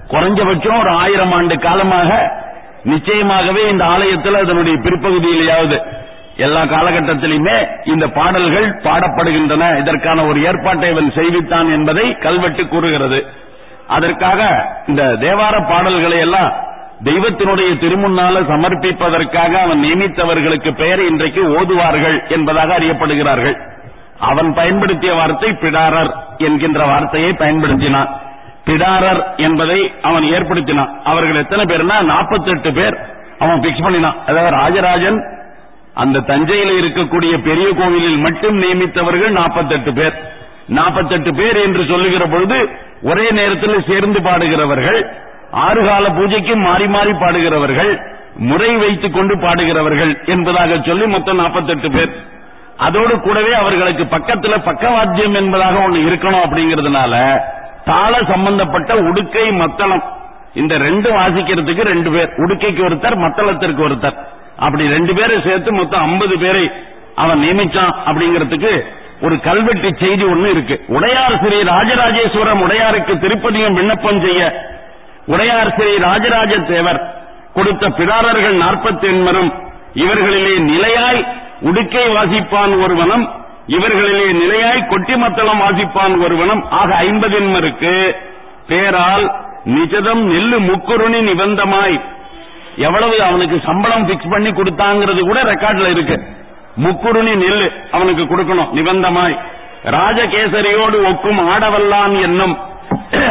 குறைஞ்சபட்சம் ஒரு ஆயிரம் ஆண்டு காலமாக நிச்சயமாகவே இந்த ஆலயத்தில் அதனுடைய பிற்பகுதியிலேயாவது எல்லா காலகட்டத்திலுமே இந்த பாடல்கள் பாடப்படுகின்றன. இதற்கான ஒரு ஏற்பாட்டை அவன் செய்வித்தான் என்பதை கல்வெட்டு கூறுகிறது. அதற்காக இந்த தேவார பாடல்களை எல்லாம் தெய்வத்தினுடைய திருமுன்னால சமர்ப்பிப்பதற்காக அவன் நியமித்தவர்களுக்கு பெயர் இன்றைக்கு ஓதுவார்கள் என்பதாக அறியப்படுகிறார்கள். அவன் பயன்படுத்திய வார்த்தை பிடாரர் என்கின்ற வார்த்தையை பயன்படுத்தினான். பிடாரர் என்பதை அவன் ஏற்படுத்தினான். அவர்கள் எத்தனை பேர்னா 48 பேர் அவன் பிக்ஸ் பண்ணினான். அதாவது ராஜராஜன் அந்த தஞ்சையில் இருக்கக்கூடிய பெரிய கோவிலில் மட்டும் நியமித்தவர்கள் 48 பேர். 48 பேர் என்று சொல்லுகிற பொழுது ஒரே நேரத்தில் சேர்ந்து பாடுகிறவர்கள் ஆறு கால பூஜைக்கும் மாறி மாறி பாடுகிறவர்கள் முறை வைத்துக் கொண்டு பாடுகிறவர்கள் என்பதாக சொல்லி மொத்தம் 48 பேர். அதோடு கூடவே அவர்களுக்கு பக்கத்துல பக்கவாத்தியம் என்பதாக ஒண்ணு இருக்கணும் அப்படிங்கறதுனால தாள சம்பந்தப்பட்ட உடுக்கை மத்தளம். இந்த ரெண்டு வாசிக்கிறதுக்கு ரெண்டு பேர். உடுக்கைக்கு ஒருத்தர் மத்தளத்திற்கு ஒருத்தர். அப்படி ரெண்டு பேரை சேர்த்து மொத்தம் 50 பேரை அவன் நியமிச்சான் அப்படிங்கிறதுக்கு ஒரு கல்வெட்டு செய்தி ஒண்ணு இருக்கு. உடையார் ஸ்ரீ ராஜராஜேஸ்வரம் உடையாருக்கு திருப்பதியும் விண்ணப்பம் செய்ய உடையார் ஸ்ரீ ராஜராஜ தேவர் கொடுத்த பிடாரர்கள் நாற்பத்தி எண்மரும் இவர்களிலே நிலையாய் உடுக்கை வாசிப்பான் ஒருவனும் இவர்களிலே நிலையாய் கொட்டிமத்தளம் வாசிப்பான் ஒருவனும் ஆக ஐம்பதென்மருக்கு பேரால் நிஜதம் நெல்லு முக்குருணி நிபந்தமாய் எவ்வளவு அவனுக்கு சம்பளம் பிக்ஸ் பண்ணி கொடுத்தாங்கிறது கூட ரெக்கார்ட்ல இருக்கு. முக்குருணி நெல் அவனுக்கு கொடுக்கணும் நிபந்தமாய். ராஜகேசரியோடு ஒக்கும் ஆடவல்லான் என்னும்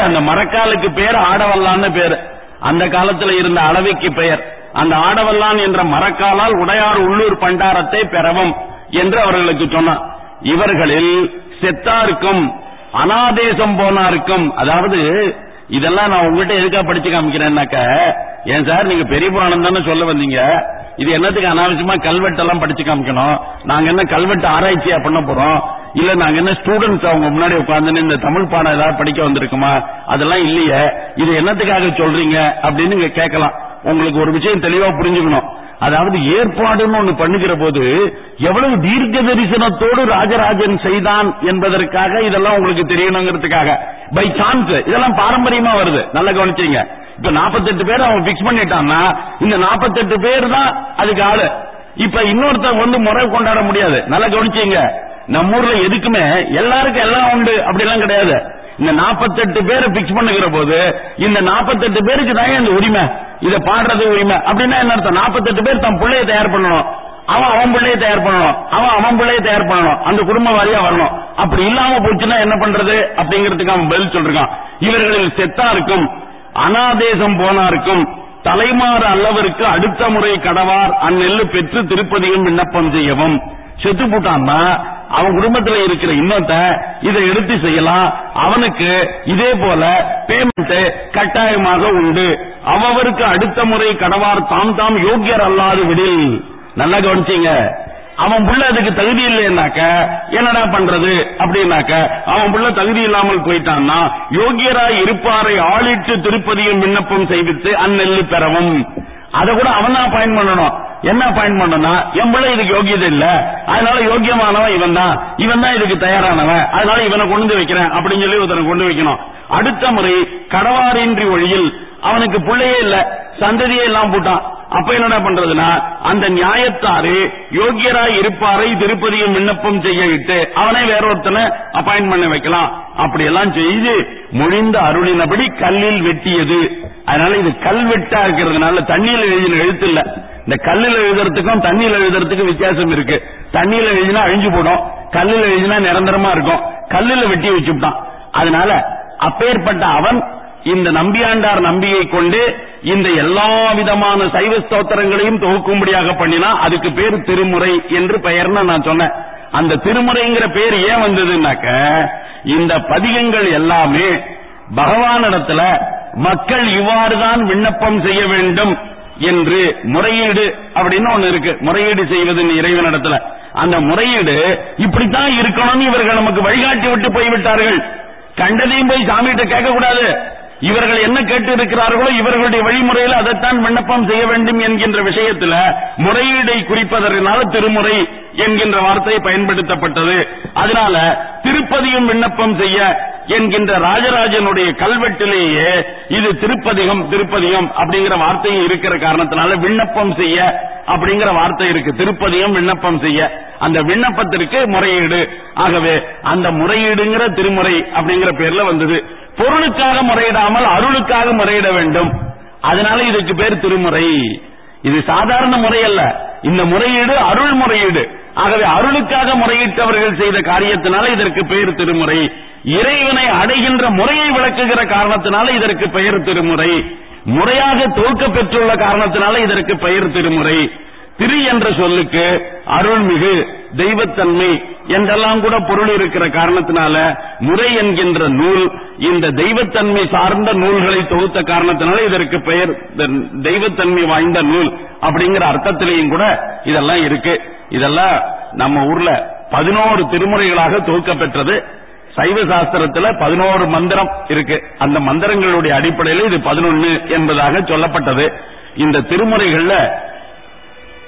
அந்த மரக்காலுக்கு பேர் ஆடவல்லான்னு பேரு. அந்த காலத்துல இருந்த அளவிக்கு பெயர். அந்த ஆடவல்லான் என்ற மரக்காலால் உடையார் உள்ளூர் பண்டாரத்தை பெறவும் என்று அவர்களுக்கு சொன்னார். இவர்களில் செத்தாருக்கும் அனாதேசம் போனாருக்கும் அதாவது இதெல்லாம் நான் உங்ககிட்ட எதுக்கா படிச்சு காமிக்கிறேன்னாக்க ஏன் சார் நீங்க பெரிய புராணம் தானே சொல்ல வந்தீங்க. இது என்னத்துக்கு அனாவசியமா கல்வெட்டெல்லாம் படிச்சு காமிக்கணும்? நாங்க என்ன கல்வெட்டு ஆராய்ச்சியா பண்ண போறோம்? இல்ல நாங்க என்ன ஸ்டூடெண்ட்ஸ் அவங்க முன்னாடி உட்கார்ந்து இந்த தமிழ் பாடம் ஏதாவது படிக்க வந்திருக்குமா? அதெல்லாம் இல்லையே. இது என்னத்துக்காக சொல்றீங்க அப்படின்னு நீங்க கேட்கலாம். உங்களுக்கு ஒரு விஷயம் தெளிவா புரிஞ்சுக்கணும். அதாவது ஏற்பாடுன்னு ஒண்ணு பண்ணுகிற போது எவ்வளவு தீர்க்க தரிசனத்தோடு ராஜராஜன் செய்தான் என்பதற்காக இதெல்லாம் உங்களுக்கு தெரியணுங்கிறதுக்காக. பை சான்ஸ் இதெல்லாம் பாரம்பரியமா வருது. நல்லா கவனிச்சீங்க. இப்ப 48 பேர் அவன் பிக்ஸ் பண்ணிட்டான்னா இந்த 48 பேர் தான் அதுக்கு ஆளு. இப்ப இன்னொருத்தன் வந்து முறை கொண்டாட முடியாது. நல்லா கவனிச்சீங்க. நம்ம ஊர்ல எதுக்குமே எல்லாருக்கும் எல்லாம் உண்டு. அப்படிலாம் கிடையாது. இந்த 48 பேரை பிக்ஸ் பண்ணுகிற போது இந்த 48 பேருக்கு தான் இந்த உரிமை? இத பாடுறது உரிமை. அப்படின்னா என்ன அர்த்தம்? 48 பேர் தன் பிள்ளைய தயார் பண்ணணும். அவன் அவன் பிள்ளைய தயார் பண்ணணும். அவன் அவன் பிள்ளைய தயார் பண்ணணும். அந்த குடும்ப வாரியா வரணும். அப்படி இல்லாம போச்சுன்னா என்ன பண்றது? அப்படிங்கிறதுக்கு அவன் பதில் சொல்றான் இவர்களில் செத்தாருக்கும் அனாதேசம் போனாருக்கும் தலைமாறு அல்லவருக்கு அடுத்த முறை கடவார் அந்நெல்லு பெற்று திருப்பதியும் விண்ணப்பம் செய்யவும். செத்து போட்டான்னா அவன் குடும்பத்துல இருக்கிற இன்னொத்த இதை எடுத்து செய்யலாம். அவனுக்கு இதே போல பேமெண்ட் கட்டாயமாக உண்டு. அவருக்கு அடுத்த முறை கடவார் தாம் தாம் யோக்கியர் அல்லாது விடில். நல்லா கவனிச்சீங்க. அவன் புள்ள அதுக்கு தகுதி இல்லைன்னாக்க என்னடா பண்றது அப்படின்னாக்க அவன் புள்ள தகுதி இல்லாமல் போயிட்டான்னா யோகியராய் இருப்பாரை ஆளிட்டு திருப்பதியும் விண்ணப்பம் செய்வித்து அந்நெல்லு பெறவும். அதை கூட அவன் தான் பாயிண்ட் பண்ணணும். என்ன பாயிண்ட் பண்ணனா என் பிள்ளை இதுக்கு யோகியதை இல்ல. அதனால யோக்கியமானவன் இவன் தான். இவன் தான் இதுக்கு தயாரானவன். அதனால இவனை கொண்டு வந்து வைக்கிறேன் அப்படின்னு சொல்லி ஒருத்தனை கொண்டு வைக்கணும். அடுத்த முறை கடவாரின்றி ஒழியில் அவனுக்கு பிள்ளையே இல்ல சந்ததியே எல்லாம் போட்டான். அப்ப என்னடா பண்றதுன்னா அந்த நியாயத்தாரு யோகியராய் இருப்பாரை திருப்பதியும் விண்ணப்பம் செய்ய விட்டு அவனை வேற ஒருத்தனை அப்பாயின் பண்ண வைக்கலாம். அப்படி எல்லாம் செய்து மொழிந்த அருளினபடி கல்லில் வெட்டியது. அதனால இது கல்வெட்டா இருக்கிறதுனால தண்ணியில் எழுதின எழுத்து இல்ல. இந்த கல்லில் எழுதுறதுக்கும் தண்ணியில் எழுதுறதுக்கும் வித்தியாசம் இருக்கு. தண்ணியில் எழுதினா அழிஞ்சு போடும். கல்லில் எழுதினா நிரந்தரமா இருக்கும். கல்லில் வெட்டி வச்சுட்டான். அதனால அப்பேற்பட்ட அவன் இந்த நம்பியாண்டார் நம்பியை கொண்டு இந்த எல்லா விதமான சைவ ஸ்தோத்திரங்களையும் தொகுக்கும்படியாக பண்ணினா அதுக்கு பேர் திருமுறை என்று பெயர்னு நான் சொன்னேன். அந்த திருமுறைங்கிற பேர் ஏன் வந்ததுன்னாக்க இந்த பதிகங்கள் எல்லாமே பகவானிடத்துல மக்கள் இவ்வாறுதான் விண்ணப்பம் செய்ய வேண்டும் என்று முறையீடு அப்படின்னு ஒண்ணு இருக்கு. முறையீடு செய்வது இறைவனிடத்துல. அந்த முறையீடு இப்படித்தான் இருக்கணும்னு இவர்கள் நமக்கு வழிகாட்டி விட்டு போய்விட்டார்கள். கண்டதையும் போய் சாமிகிட்ட கேட்க கூடாது இவர்கள் என்ன கேட்டு இருக்கிறார்களோ இவர்களுடைய வழிமுறையில் அதைத்தான் விண்ணப்பம் செய்ய வேண்டும் என்கின்ற விஷயத்துல முறையீடை குறிப்பதற்கான திருமுறை என்கின்ற வார்த்தை பயன்படுத்தப்பட்டது. அதனால திருப்பதியும் விண்ணப்பம் செய்ய என்கின்ற ராஜராஜனுடைய கல்வெட்டிலேயே இது திருப்பதிகம் திருப்பதிகம் அப்படிங்கிற வார்த்தையும் இருக்கிற காரணத்தினால விண்ணப்பம் செய்ய அப்படிங்கிற வார்த்தை இருக்கு. திருப்பதியும் விண்ணப்பம் செய்ய. அந்த விண்ணப்பத்திற்கு முறையீடு. ஆகவே அந்த முறையீடுங்கிற திருமுறை அப்படிங்கிற பேர்ல வந்தது. பொருளுக்காக முறையிடாமல் அருளுக்காக முறையிட வேண்டும். அதனால இதுக்கு பேர் திருமுறை. இது சாதாரண முறை அல்ல இந்த முறையீடு அருள் முறையீடு. ஆகவே அருளுக்காக முறையிட்டவர்கள் செய்த காரியத்தினால இதற்கு பெயர் திருமுறை. இறைவனை அடைகின்ற முறையை விளக்குகிற காரணத்தினால இதற்கு பெயர் திருமுறை. முறையாக தொகுக்க பெற்றுள்ள காரணத்தினால இதற்கு பெயர் திருமுறை. திரு என்ற சொல்லுக்கு அருள்மிகு தெய்வத்தன்மை என்றெல்லாம் கூட பொருள் இருக்கிற காரணத்தினால முறை என்கின்ற நூல் இந்த தெய்வத்தன்மை சார்ந்த நூல்களை தொகுத்த காரணத்தினால இதற்கு பெயர் தெய்வத்தன்மை வாய்ந்த நூல் அப்படிங்கிற அர்த்தத்திலேயும் கூட இதெல்லாம் இருக்கு. இதெல்லாம் நம்ம ஊர்ல பதினோரு திருமுறைகளாக தொகுக்க பெற்றது சைவ சாஸ்திரத்துல பதினோரு மந்திரம் இருக்கு. அந்த மந்திரங்களுடைய அடிப்படையில் இது பதினொன்னு என்பதாக சொல்லப்பட்டது. இந்த திருமுறைகள்ல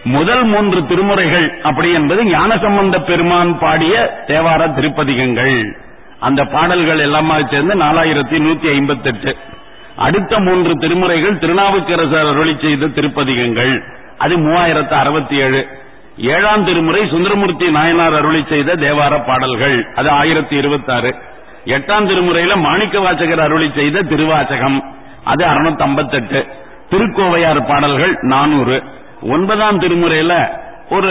முதல் மூன்று திருமுறைகள் அப்படி என்பது ஞானசம்பந்த பெருமான் பாடிய தேவார திருப்பதிகங்கள். அந்த பாடல்கள் எல்லாமா சேர்ந்து நாலாயிரத்தி நூத்தி ஐம்பத்தி எட்டு அடுத்த மூன்று திருமுறைகள் திருநாவுக்கரசர் அருளி செய்த திருப்பதிகங்கள். அது மூவாயிரத்து அறுபத்தி ஏழு ஏழாம் திருமுறை சுந்தரமூர்த்தி நாயனார் அருளி செய்த தேவார பாடல்கள். அது ஆயிரத்தி இருபத்தாறு. எட்டாம் திருமுறையில மாணிக்க வாசகர் அருளி செய்த திருவாசகம். அது அறுநூத்தி ஐம்பத்தெட்டு திருக்கோவையார் பாடல்கள் நானூறு. ஒன்பதாம் திருமுறையில ஒரு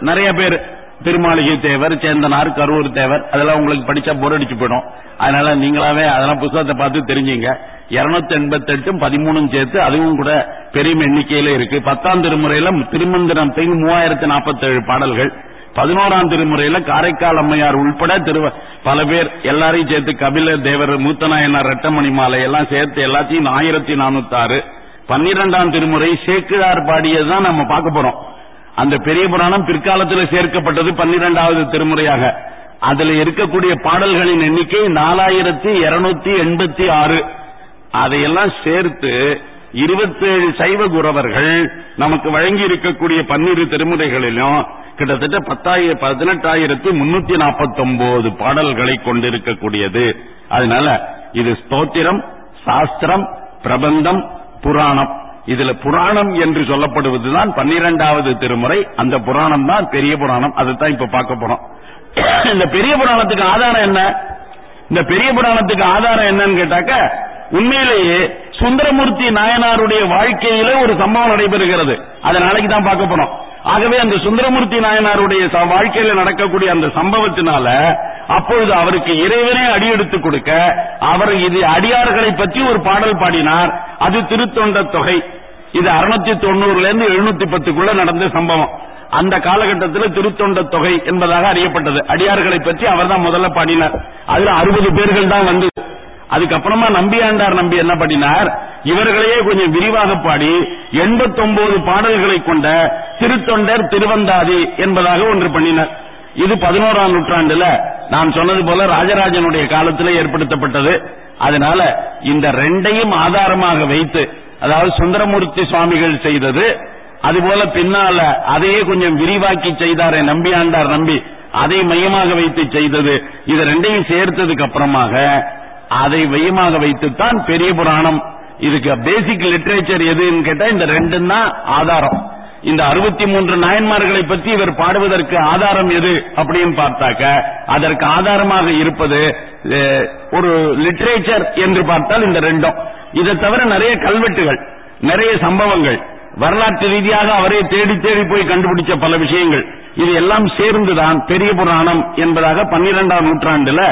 நிறைய பேர் திருமாளிகை தேவர் சேந்தனார் கரூர் தேவர் அதெல்லாம் உங்களுக்கு படிச்சா போர் அடிச்சு போயிடும். அதனால நீங்களாவே அதெல்லாம் புத்தகத்தை பார்த்து தெரிஞ்சீங்க. இருநூத்தி எண்பத்தெட்டும் பதிமூணும் சேர்த்து அதுவும் கூட பெரிய எண்ணிக்கையில இருக்கு. பத்தாம் திருமுறையில திருமந்திரம் பெண் மூவாயிரத்தி நாற்பத்தேழு பாடல்கள். பதினோராம் திருமுறையில காரைக்கால் அம்மையார் உள்பட திரு பல பேர் எல்லாரையும் சேர்த்து கபில தேவர் மூத்தநாயனார் ரெட்டமணி மாலை எல்லாம் சேர்த்து எல்லாத்தையும் ஆயிரத்தி நானூத்தி ஆறு பன்னிரெண்டாம் திருமுறை சேக்கிழார் பாடியதுதான் நம்ம பார்க்க போறோம். அந்த பெரிய புராணம் பிற்காலத்தில் சேர்க்கப்பட்டது பன்னிரெண்டாவது திருமுறையாக. அதுல இருக்கக்கூடிய பாடல்களின் எண்ணிக்கை நாலாயிரத்தி இருநூத்தி எண்பத்தி ஆறு. அதையெல்லாம் சேர்த்து இருபத்தேழு சைவ குரவர்கள் நமக்கு வழங்கி இருக்கக்கூடிய பன்னிரு திருமுறைகளிலும் கிட்டத்தட்ட பத்தாயிரம் பதினெட்டாயிரத்தி முன்னூத்தி நாற்பத்தி ஒன்பது பாடல்களை கொண்டிருக்கக்கூடியது. அதனால இது ஸ்தோத்திரம் சாஸ்திரம் பிரபந்தம் புராணம். இதுல புராணம் என்று சொல்லப்படுவதுதான் பன்னிரெண்டாவது திருமுறை. அந்த புராணம் தான் பெரிய புராணம். அதுதான் இப்ப பார்க்க போறோம். இந்த பெரிய புராணத்துக்கு ஆதாரம் என்ன? இந்த பெரிய புராணத்துக்கு ஆதாரம் என்னன்னு கேட்டாக்க உண்மையிலேயே சுந்தரமூர்த்தி நாயனாருடைய வாழ்க்கையில ஒரு சம்பவம் நடைபெறுகிறது. அதை நாளைக்கு தான் பார்க்க போறோம். ஆகவே அந்த சுந்தரமூர்த்தி நாயனாருடைய வாழ்க்கையில நடக்கக்கூடிய அந்த சம்பவத்தினால அப்பொழுது அவருக்கு இறைவனே அடியெடுத்து கொடுக்க அவர் இது அடியார்களை பற்றி ஒரு பாடல் பாடினார். அது திருத்தொண்ட தொகை. இது அறுநூத்தி தொண்ணூறுல இருந்து எழுநூத்தி பத்துக்குள்ள நடந்த சம்பவம். அந்த காலகட்டத்தில் திருத்தொண்ட தொகை என்பதாக அறியப்பட்டது. அடியார்களை பற்றி அவர்தான் முதல்ல பாடினார். அதுல அறுபது பேர்கள் தான் வந்து அதுக்கப்புறமா நம்பியாண்டார் நம்பி என்ன பண்ணினார் இவர்களையே கொஞ்சம் விரிவாக பாடி 89 பாடல்களை கொண்ட திருத்தொண்டர் திருவந்தாதி என்பதாக ஒன்று பண்ணினர். இது பதினோராம் நூற்றாண்டுல நான் சொன்னது போல ராஜராஜனுடைய காலத்தில் ஏற்படுத்தப்பட்டது. அதனால இந்த ரெண்டையும் ஆதாரமாக வைத்து அதாவது சுந்தரமூர்த்தி சுவாமிகள் செய்தது அதுபோல பின்னால அதையே கொஞ்சம் விரிவாக்கி செய்தாரே நம்பி ஆண்டார் நம்பி அதை மையமாக வைத்து செய்தது. இது ரெண்டையும் சேர்த்ததுக்கு அப்புறமாக அதை மையமாக வைத்துத்தான் பெரிய புராணம் இதுக்கு பேசிக் லிட்ரேச்சர் எதுன்னு கேட்டா இந்த ரெண்டும் தான் ஆதாரம். இந்த அறுபத்தி மூன்று நாயன்மார்களை பற்றி இவர் பாடுவதற்கு ஆதாரம் எது அப்படின்னு பார்த்தாக்க அதற்கு ஆதாரமாக இருப்பது ஒரு லிட்ரேச்சர் என்று பார்த்தால் இந்த ரெண்டும். இதை தவிர நிறைய கல்வெட்டுகள் நிறைய சம்பவங்கள் வரலாற்று ரீதியாக அவரே தேடி தேடி போய் கண்டுபிடிச்ச பல விஷயங்கள். இது எல்லாம் சேர்ந்துதான் பெரிய புராணம் என்பதாக பன்னிரெண்டாம் நூற்றாண்டுல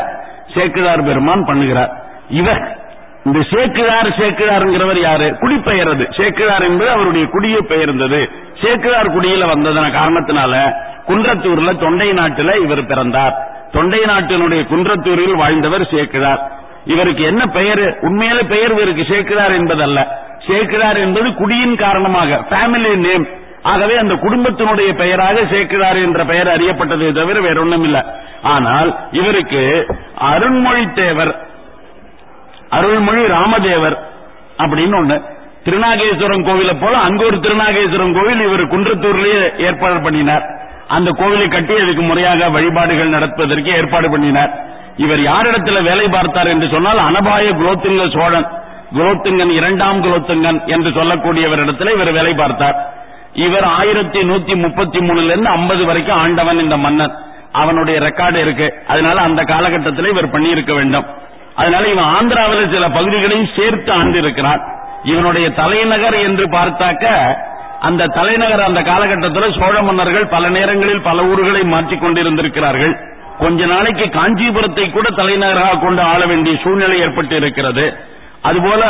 சேக்கிரார் பெருமான் பண்ணுகிறார். இவர் இந்த சேக்கிழார் சேக்கிழாருங்கிறவர் யாரு? குடிப்பெயர் சேக்கிழார் என்பது அவருடைய குடியை பெயர்ந்தது. சேக்கிழார் குடியில வந்ததன காரணத்தினால குன்றத்தூர்ல தொண்டை நாட்டில இவர் பிறந்தார். தொண்டை நாட்டினுடைய குன்றத்தூரில் வாழ்ந்தவர் சேக்கிழார். இவருக்கு என்ன பெயர்? உண்மையில பெயர் இவருக்கு சேக்கிழார் என்பதல்ல. சேக்கிழார் என்பது குடியின் காரணமாக ஃபேமிலி நேம் ஆகவே அந்த குடும்பத்தினுடைய பெயராக சேக்கிழார் என்ற பெயர் அறியப்பட்டதே தவிர வேற ஒண்ணும் இல்ல ஆனால் இவருக்கு அருண்மொழி தேவர் அருள்மொழி ராமதேவர் அப்படின்னு ஒண்ணு. திருநாகேஸ்வரம் கோவில போல அங்க ஒரு திருநாகேஸ்வரம் கோவில் இவர் குன்றத்தூர்லயே ஏற்பாடு பண்ணினார். அந்த கோவிலை கட்டி அதுக்கு முறையாக வழிபாடுகள் நடத்துவதற்கு ஏற்பாடு பண்ணினார். இவர் யாரிடத்துல வேலை பார்த்தார் என்று சொன்னால் அனபாய குலோத்துங்க சோழன் குலோத்துங்கன் இரண்டாம் குலோத்துங்கன் என்று சொல்லக்கூடியவரிடத்தில் இவர் வேலை பார்த்தார். இவர் ஆயிரத்தி நூத்தி முப்பத்தி மூணுல இருந்து ஐம்பது வரைக்கும் ஆண்டவன் இந்த மன்னன். அவனுடைய ரெக்கார்டு இருக்கு. அதனால அந்த காலகட்டத்தில் இவர் பண்ணியிருக்க வேண்டும். அதனால இவன் ஆந்திராவில் சில பகுதிகளையும் சேர்த்து ஆண்டிருக்கிறான். இவனுடைய தலைநகர் என்று பார்த்தாக்க அந்த தலைநகர் அந்த காலகட்டத்தில் சோழ மன்னர்கள் பல நேரங்களில் பல ஊர்களை மாற்றிக் கொண்டிருந்திருக்கிறார்கள். கொஞ்ச நாளைக்கு காஞ்சிபுரத்தை கூட தலைநகராக கொண்டு ஆள வேண்டிய சூழ்நிலை ஏற்பட்டு இருக்கிறது அதுபோல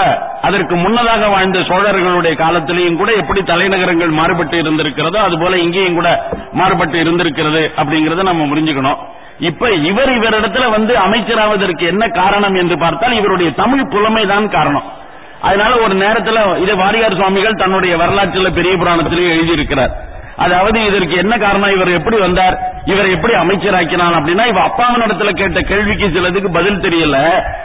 அதற்கு முன்னதாக வாழ்ந்த சோழர்களுடைய காலத்திலேயும் கூட எப்படி தலைநகரங்கள் மாறுபட்டு இருந்திருக்கிறதோ அதுபோல இங்கேயும் கூட மாறுபட்டு இருந்திருக்கிறது அப்படிங்கறத நம்ம புரிஞ்சுக்கணும். இப்ப இவர் இவரிடத்துல வந்து அமைச்சராவதற்கு என்ன காரணம் என்று பார்த்தால் இவருடைய தமிழ் புலமைதான் காரணம். அதனால ஒரு நேரத்துல இதை வாரியார் சுவாமிகள் தன்னுடைய வரலாற்றுல பெரிய புராணத்திலேயே எழுதியிருக்கிறார். அதாவது இதற்கு என்ன காரணம்? இவர் எப்படி வந்தார்? இவரை எப்படி அமைச்சராக்கினான் அப்படின்னா இவ அப்பாவினிடத்துல கேட்ட கேள்விக்கு சிலதுக்கு பதில் தெரியல.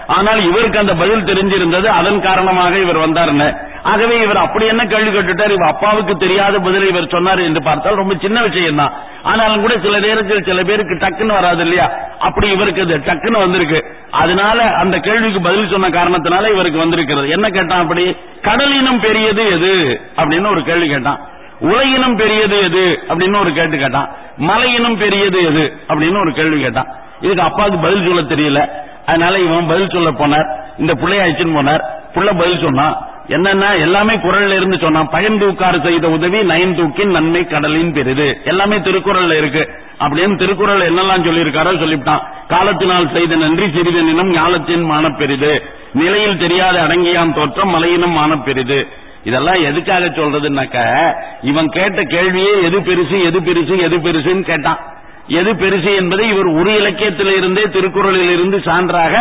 ஆனால் இவருக்கு அந்த பதில் தெரிஞ்சிருந்தது அதன் காரணமாக இவர் வந்தார்னு. ஆகவே இவர் அப்படி என்ன கேள்வி கேட்டுட்டார்? இவ அப்பாவுக்கு தெரியாத பதில் இவர் சொன்னார் என்று பார்த்தால் ரொம்ப சின்ன விஷயம் தான் ஆனாலும் கூட சில நேரத்தில் சில பேருக்கு டக்குன்னு வராது இல்லையா? அப்படி இவருக்கு அது டக்குன்னு வந்திருக்கு. அதனால அந்த கேள்விக்கு பதில் சொன்ன காரணத்தினால இவருக்கு வந்திருக்கிறது. என்ன கேட்டான் அப்படி? கடலினம் பெரியது எது? அப்படின்னு ஒரு கேள்வி கேட்டான். உலகினும் பெரியது எது? அப்படின்னு ஒரு கேட்டு கேட்டான். மலையினும் பெரியது எது? அப்படின்னு ஒரு கேள்வி கேட்டான். இதுக்கு அப்பாவுக்கு பதில் சொல்ல தெரியல. அதனால இவன் பதில் சொல்ல போனார். இந்த பிள்ளைய அழைச்சுன்னு போனார். புள்ள பதில் சொன்னான். என்னன்னா எல்லாமே குரல்ல இருந்து சொன்னான். பயன் தூக்காறு செய்த உதவி நயன் தூக்கின் நன்மை கடலின் பெரிது. எல்லாமே திருக்குறள்ல இருக்கு. அப்படின்னு திருக்குறள் என்னெல்லாம் சொல்லியிருக்காரோ சொல்லிவிட்டான். காலத்தினால் செய்த நன்றி சிறிதனினும் ஞாலத்தின் மானப்பெரிது நிலையில் தெரியாத அடங்கியான் தோற்றம் மலையினும் மானப்பெரிது இதெல்லாம் எதுக்காக சொல்றதுன்னாக்க இவன் கேட்ட கேள்வியே எது பெருசு எது பெருசு எது பெருசுன்னு கேட்டான். எது பெருசு என்பதை இவர் ஒரு இலக்கியத்தில் இருந்தே திருக்குறளில் இருந்து சான்றாக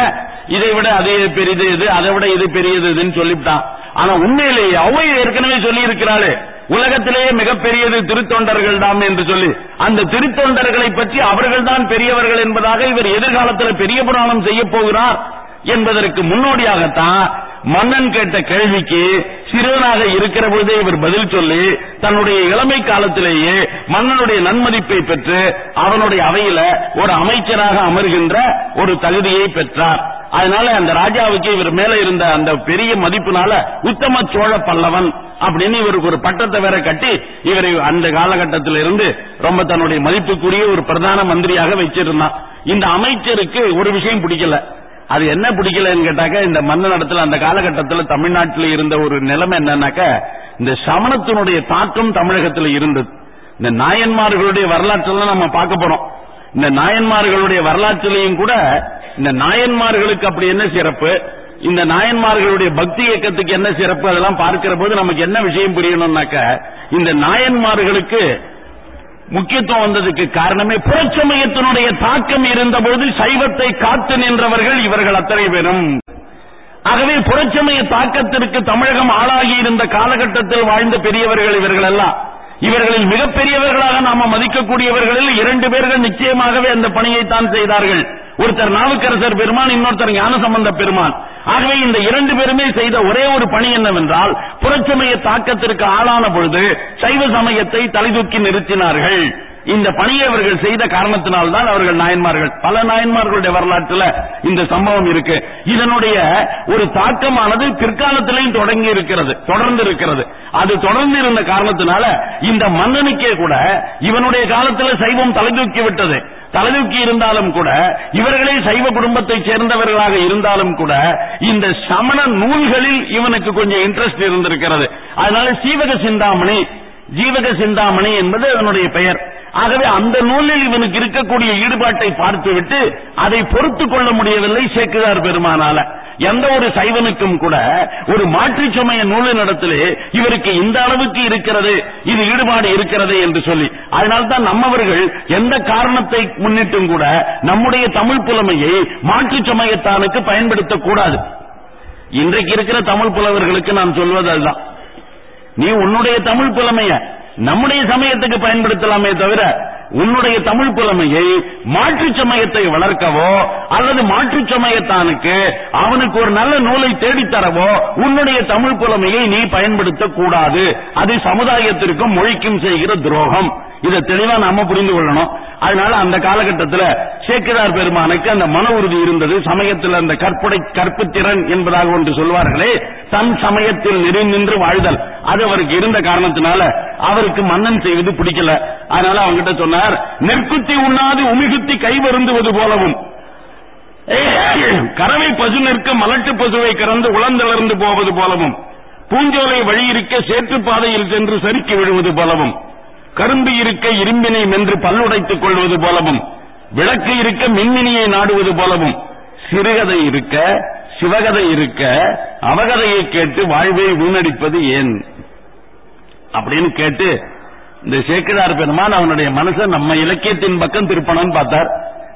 இதை விட அதே பெரிது இது அதை விட இது பெரியது இதுன்னு சொல்லிவிட்டான். ஆனா உண்மையிலேயே அவை ஏற்கனவே சொல்லி இருக்கிறாளே உலகத்திலேயே மிகப்பெரியது திருத்தொண்டர்கள் தாம் என்று சொல்லி. அந்த திருத்தொண்டர்களை பற்றி அவர்கள்தான் பெரியவர்கள் என்பதாக இவர் எதிர்காலத்தில் பெரிய புராணம் செய்ய போகிறார். என்பதற்கு முன்னோடியாகத்தான் மன்னன் கேட்ட கேள்விக்கு சிறுவனாக இருக்கிற பொழுதே இவர் பதில் சொல்லி தன்னுடைய இளமை காலத்திலேயே மன்னனுடைய நன்மதிப்பை பெற்று அவனுடைய அவையில ஒரு அமைச்சராக அமர்கின்ற ஒரு தகுதியை பெற்றார். அதனால அந்த ராஜாவுக்கு இவர் மேல இருந்த அந்த பெரிய மதிப்புனால உத்தம சோழ பல்லவன் அப்படின்னு இவருக்கு ஒரு பட்டத்தை வேற கட்டி இவரை அந்த காலகட்டத்தில இருந்து ரொம்ப தன்னுடைய மதிப்புக்குரிய ஒரு பிரதான மந்திரியாக வச்சிருந்தான். இந்த அமைச்சருக்கு ஒரு விஷயம் பிடிக்கல. அது என்ன பிடிக்கலன்னு கேட்டாக்க இந்த மன்னனிடத்துல அந்த காலகட்டத்தில் தமிழ்நாட்டில் இருந்த ஒரு நிலைமை என்னன்னாக்க இந்த சமணத்தினுடைய தாக்கம் தமிழகத்தில் இருந்தது. இந்த நாயன்மார்களுடைய வரலாற்றெல்லாம் நம்ம பார்க்க போறோம். இந்த நாயன்மார்களுடைய வரலாற்றிலையும் கூட இந்த நாயன்மார்களுக்கு அப்படி என்ன சிறப்பு? இந்த நாயன்மார்களுடைய பக்தி இயக்கத்துக்கு என்ன சிறப்பு? அதெல்லாம் பார்க்கிற போது நமக்கு என்ன விஷயம் புரியணும்னாக்க இந்த நாயன்மார்களுக்கு முக்கியத்துவம் வந்ததுக்கு காரணமே புறச்சமயத்தினுடைய தாக்கம் இருந்தபோது சைவத்தை காத்து நின்றவர்கள் இவர்கள் அத்தனை பேரும். ஆகவே புறச்சமய தாக்கத்திற்கு தமிழகம் ஆளாகி இருந்த காலகட்டத்தில் வாழ்ந்த பெரியவர்கள் இவர்கள் எல்லாம். இவர்களில் மிகப்பெரியவர்களாக நாம மதிக்கக்கூடியவர்களில் இரண்டு பேர்கள் நிச்சயமாகவே அந்த பணியைத்தான் செய்தார்கள். ஒருத்தர் நாவுக்கரசர் பெருமான் இன்னொருத்தர் ஞானசம்பந்த பெருமான். ஆகவே இந்த இரண்டு பேருமே செய்த ஒரே ஒரு பணி என்னவென்றால் புறச்சமய தாக்கத்திற்கு ஆளான பொழுது சைவ சமயத்தை தலைதூக்கி நிறுத்தினார்கள். இந்த பணியை அவர்கள் செய்த காரணத்தினால்தான் அவர்கள் நாயன்மார்கள். பல நாயன்மார்களுடைய வரலாற்றுல இந்த சம்பவம் இருக்கு. இதனுடைய ஒரு தாக்கமானது பிற்காலத்திலையும் தொடங்கி இருக்கிறது தொடர்ந்து இருக்கிறது. அது தொடர்ந்து இருந்த காரணத்தினால இந்த மன்னனுக்கே கூட இவனுடைய காலத்தில் சைவம் தலைதூக்கி விட்டது. தலைதூக்கி இருந்தாலும் கூட இவர்களே சைவ குடும்பத்தைச் சேர்ந்தவர்களாக இருந்தாலும் கூட இந்த சமண நூல்களில் இவனுக்கு கொஞ்சம் இன்ட்ரெஸ்ட் இருந்திருக்கிறது. அதனால சீவக சிந்தாமணி ஜீவக சிந்தாமணி என்பது அதனுடைய பெயர். ஆகவே அந்த நூலில் இவனுக்கு இருக்கக்கூடிய ஈடுபாட்டை பார்த்துவிட்டு அதை பொறுத்துக் கொள்ள முடியவில்லை சேக்குதார் பெருமானால. எந்த ஒரு சைவனுக்கும் கூட ஒரு மாற்று சமய நூலினிடத்திலே இவருக்கு இந்த அளவுக்கு இருக்கிறது இது ஈடுபாடு இருக்கிறது என்று சொல்லி. அதனால்தான் நம்மவர்கள் எந்த காரணத்தை முன்னிட்டும் கூட நம்முடைய தமிழ் புலமையை மாற்று சமயத்தானுக்கு பயன்படுத்தக் கூடாது. இன்றைக்கு இருக்கிற தமிழ் புலவர்களுக்கு நான் சொல்வது அதுதான் நீ உன்னுடைய தமிழ் புலமைய நம்முடைய சமயத்துக்கு பயன்படுத்தலாமே தவிர உன்னுடைய தமிழ் புலமையை மாற்று சமயத்தை வளர்க்கவோ அல்லது மாற்று சமயத்தானுக்கு அவனுக்கு ஒரு நல்ல நூலை தேடித்தரவோ உன்னுடைய தமிழ் புலமையை நீ பயன்படுத்த கூடாது அது சமுதாயத்திற்கும் மொழிக்கும் செய்கிற துரோகம். இதை தெளிவா நாம புரிந்து கொள்ளணும். அதனால அந்த காலகட்டத்தில் சேக்கிரார் பெருமானுக்கு அந்த மன உறுதி இருந்தது. சமயத்தில் அந்த கற்புடை கற்பு திறன் என்பதாக ஒன்று சொல்வார்களே தன் சமயத்தில் நெறி நின்று வாழ்தல். அது அவருக்கு இருந்த காரணத்தினால அவருக்கு மன்னன் செய்வது பிடிக்கல. அதனால அவங்கிட்ட சொன்னார் நெற்குத்தி உண்ணாது உமிகுத்தி கை வருந்துவது போலவும். கறவை பசு நிற்க மலட்டு பசுவை கறந்து உளந்தளர்ந்து போவது போலவும். பூஞ்சோலை வழியிருக்க சேற்று பாதையில் சென்று சறுக்கி விழுவது போலவும். கரும்பு இருக்க இரும்பினை மென்று பல்லுடைத்துக் கொள்வது போலவும் விளக்கு இருக்க மின்மினியை நாடுவது போலவும் சிறுகதை இருக்க சிவகதை இருக்க அவகதையை கேட்டு வாழ்வை வீணடிப்பது ஏன்? அப்படின்னு கேட்டு இந்த சேக்கிரார் பெருமான் அவனுடைய மனசை நம்ம இலக்கியத்தின் பக்கம் திருப்பணும்னு பார்த்தார்.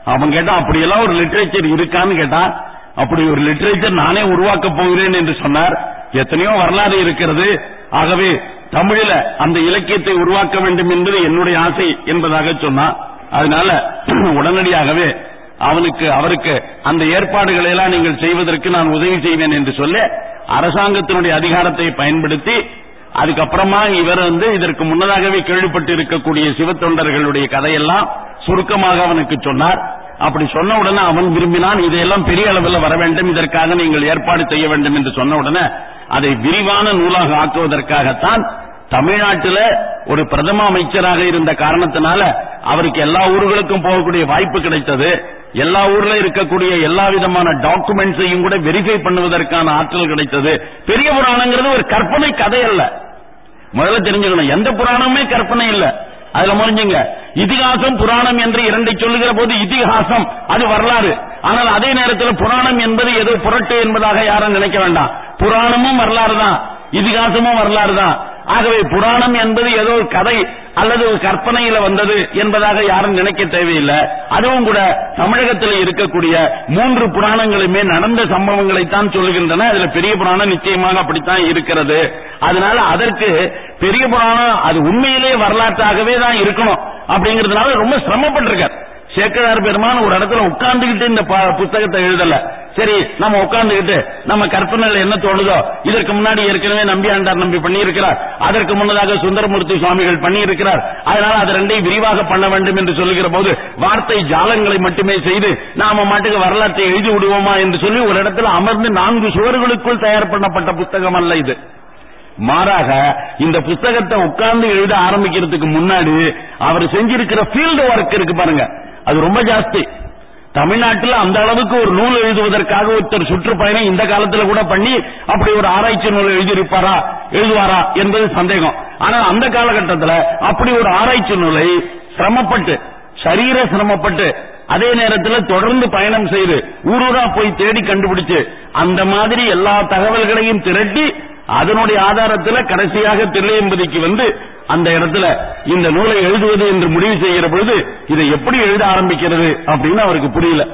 அவன் கேட்டான் அப்படியெல்லாம் ஒரு லிட்டரேச்சர் இருக்கான்னு கேட்டான். அப்படி ஒரு லிட்டரேச்சர் நானே உருவாக்க போகிறேன் என்று சொன்னார். எத்தனையோ வரலாறு இருக்கிறது. ஆகவே தமிழில அந்த இலக்கியத்தை உருவாக்க வேண்டும் என்பது என்னுடைய ஆசை என்பதாக சொன்னான் அதனால உடனடியாகவே அவனுக்கு அவருக்கு அந்த ஏற்பாடுகளை எல்லாம் நீங்கள் செய்வதற்கு நான் உதவி செய்வேன் என்று சொல்ல அரசாங்கத்தினுடைய அதிகாரத்தை பயன்படுத்தி அதுக்கப்புறமா இவர் வந்து இதற்கு முன்னதாகவே கேள்விப்பட்டு இருக்கக்கூடிய சிவத்தொண்டர்களுடைய கதையெல்லாம் சுருக்கமாக அவனுக்கு சொன்னார். அப்படி சொன்ன உடனே அவன் விரும்பினான் இதையெல்லாம் பெரிய அளவில் வர வேண்டும் இதற்காக நீங்கள் ஏற்பாடு செய்ய வேண்டும் என்று சொன்ன உடனே அதை விரிவான நூலாக ஆக்குவதற்காகத்தான் தமிழ்நாட்டில் ஒரு பிரதம அமைச்சராக இருந்த காரணத்தினால அவருக்கு எல்லா ஊர்களுக்கும் போகக்கூடிய வாய்ப்பு கிடைத்தது. எல்லா ஊர்ல இருக்கக்கூடிய எல்லா விதமான டாக்குமெண்ட்ஸையும் கூட வெரிஃபை பண்ணுவதற்கான ஆற்றல் கிடைத்தது. பெரிய புராணங்கிறது ஒரு கற்பனை கதை அல்ல. முதல்ல தெரிஞ்சுக்கணும் எந்த புராணமுமே கற்பனை இல்ல. அதுல முடிஞ்சுங்க. இதிகாசம் புராணம் என்று இரண்டை சொல்லுகிற போது இதிகாசம் அது வரலாறு. ஆனால் அதே நேரத்தில் புராணம் என்பது ஏதோ புரட்டு என்பதாக யாரும் நினைக்க வேண்டாம். புராணமும் வரலாறு தான் இதிகாசமும் வரலாறு தான். ஆகவே புராணம் என்பது ஏதோ ஒரு கதை அல்லது ஒரு கற்பனையில வந்தது என்பதாக யாரும் நினைக்க தேவையில்லை. அதுவும் கூட தமிழகத்தில் இருக்கக்கூடிய மூன்று புராணங்களுமே நடந்த சம்பவங்களைத்தான் சொல்லுகின்றன. அதுல பெரிய புராணம் நிச்சயமாக அப்படித்தான் இருக்கிறது. அதனால அதற்கு பெரிய புராணம் அது உண்மையிலே வரலாற்றாகவே தான் இருக்கணும் அப்படிங்கறதுனால ரொம்ப சிரமப்பட்டிருக்கார். சேக்கரார் பெருமான் ஒரு இடத்துல உட்கார்ந்துகிட்டு இந்த புத்தகத்தை எழுதல. சரி நம்ம உட்கார்ந்துகிட்டு நம்ம கற்பனை என்ன தோணுதோ இதற்கு முன்னாடி ஏற்கனவே நம்பி ஆண்டார் நம்பி பண்ணியிருக்கிறார். அதற்கு முன்னதாக சுந்தரமூர்த்தி சுவாமிகள் பண்ணியிருக்கிறார். அதனால அது ரெண்டையும் விரிவாக பண்ண வேண்டும் என்று சொல்லுகிற போது வார்த்தை ஜாலங்களை மட்டுமே செய்து நாம மாட்டுக்கு வரலாற்றை எழுதி விடுவோமா என்று சொல்லி ஒரு இடத்துல அமர்ந்து நான்கு சுவர்களுக்குள் தயார் பண்ணப்பட்ட புத்தகம் அல்ல இது. மாறாக இந்த புத்தகத்தை உட்கார்ந்து எழுத ஆரம்பிக்கிறதுக்கு முன்னாடி அவர் செஞ்சிருக்கிற ஃபீல்டு ஒர்க் இருக்கு பாருங்க. அது ரொம்ப ஜாஸ்தி. தமிழ்நாட்டில் அந்த அளவுக்கு ஒரு நூல் எழுதுவதற்காக ஒருத்தர் சுற்றுப்பயணம் இந்த காலத்துல கூட பண்ணி அப்படி ஒரு ஆராய்ச்சி நூல் எழுதியிருப்பாரா எழுதுவாரா என்பது சந்தேகம். ஆனால் அந்த காலகட்டத்தில் அப்படி ஒரு ஆராய்ச்சி நூலை சிரமப்பட்டு சரீர சிரமப்பட்டு அதே நேரத்தில் தொடர்ந்து பயணம் செய்து ஊரூரா போய் தேடி கண்டுபிடிச்சு அந்த மாதிரி எல்லா தகவல்களையும் திரட்டி அதனுடைய ஆதாரத்தில் கடைசியாக தில்லையம்பதிக்கு வந்து அந்த இடத்துல இந்த நூலை எழுதுவது என்று முடிவு செய்கிற பொழுது இதை எப்படி எழுத ஆரம்பிக்கிறது அப்படின்னு அவருக்கு புரியல.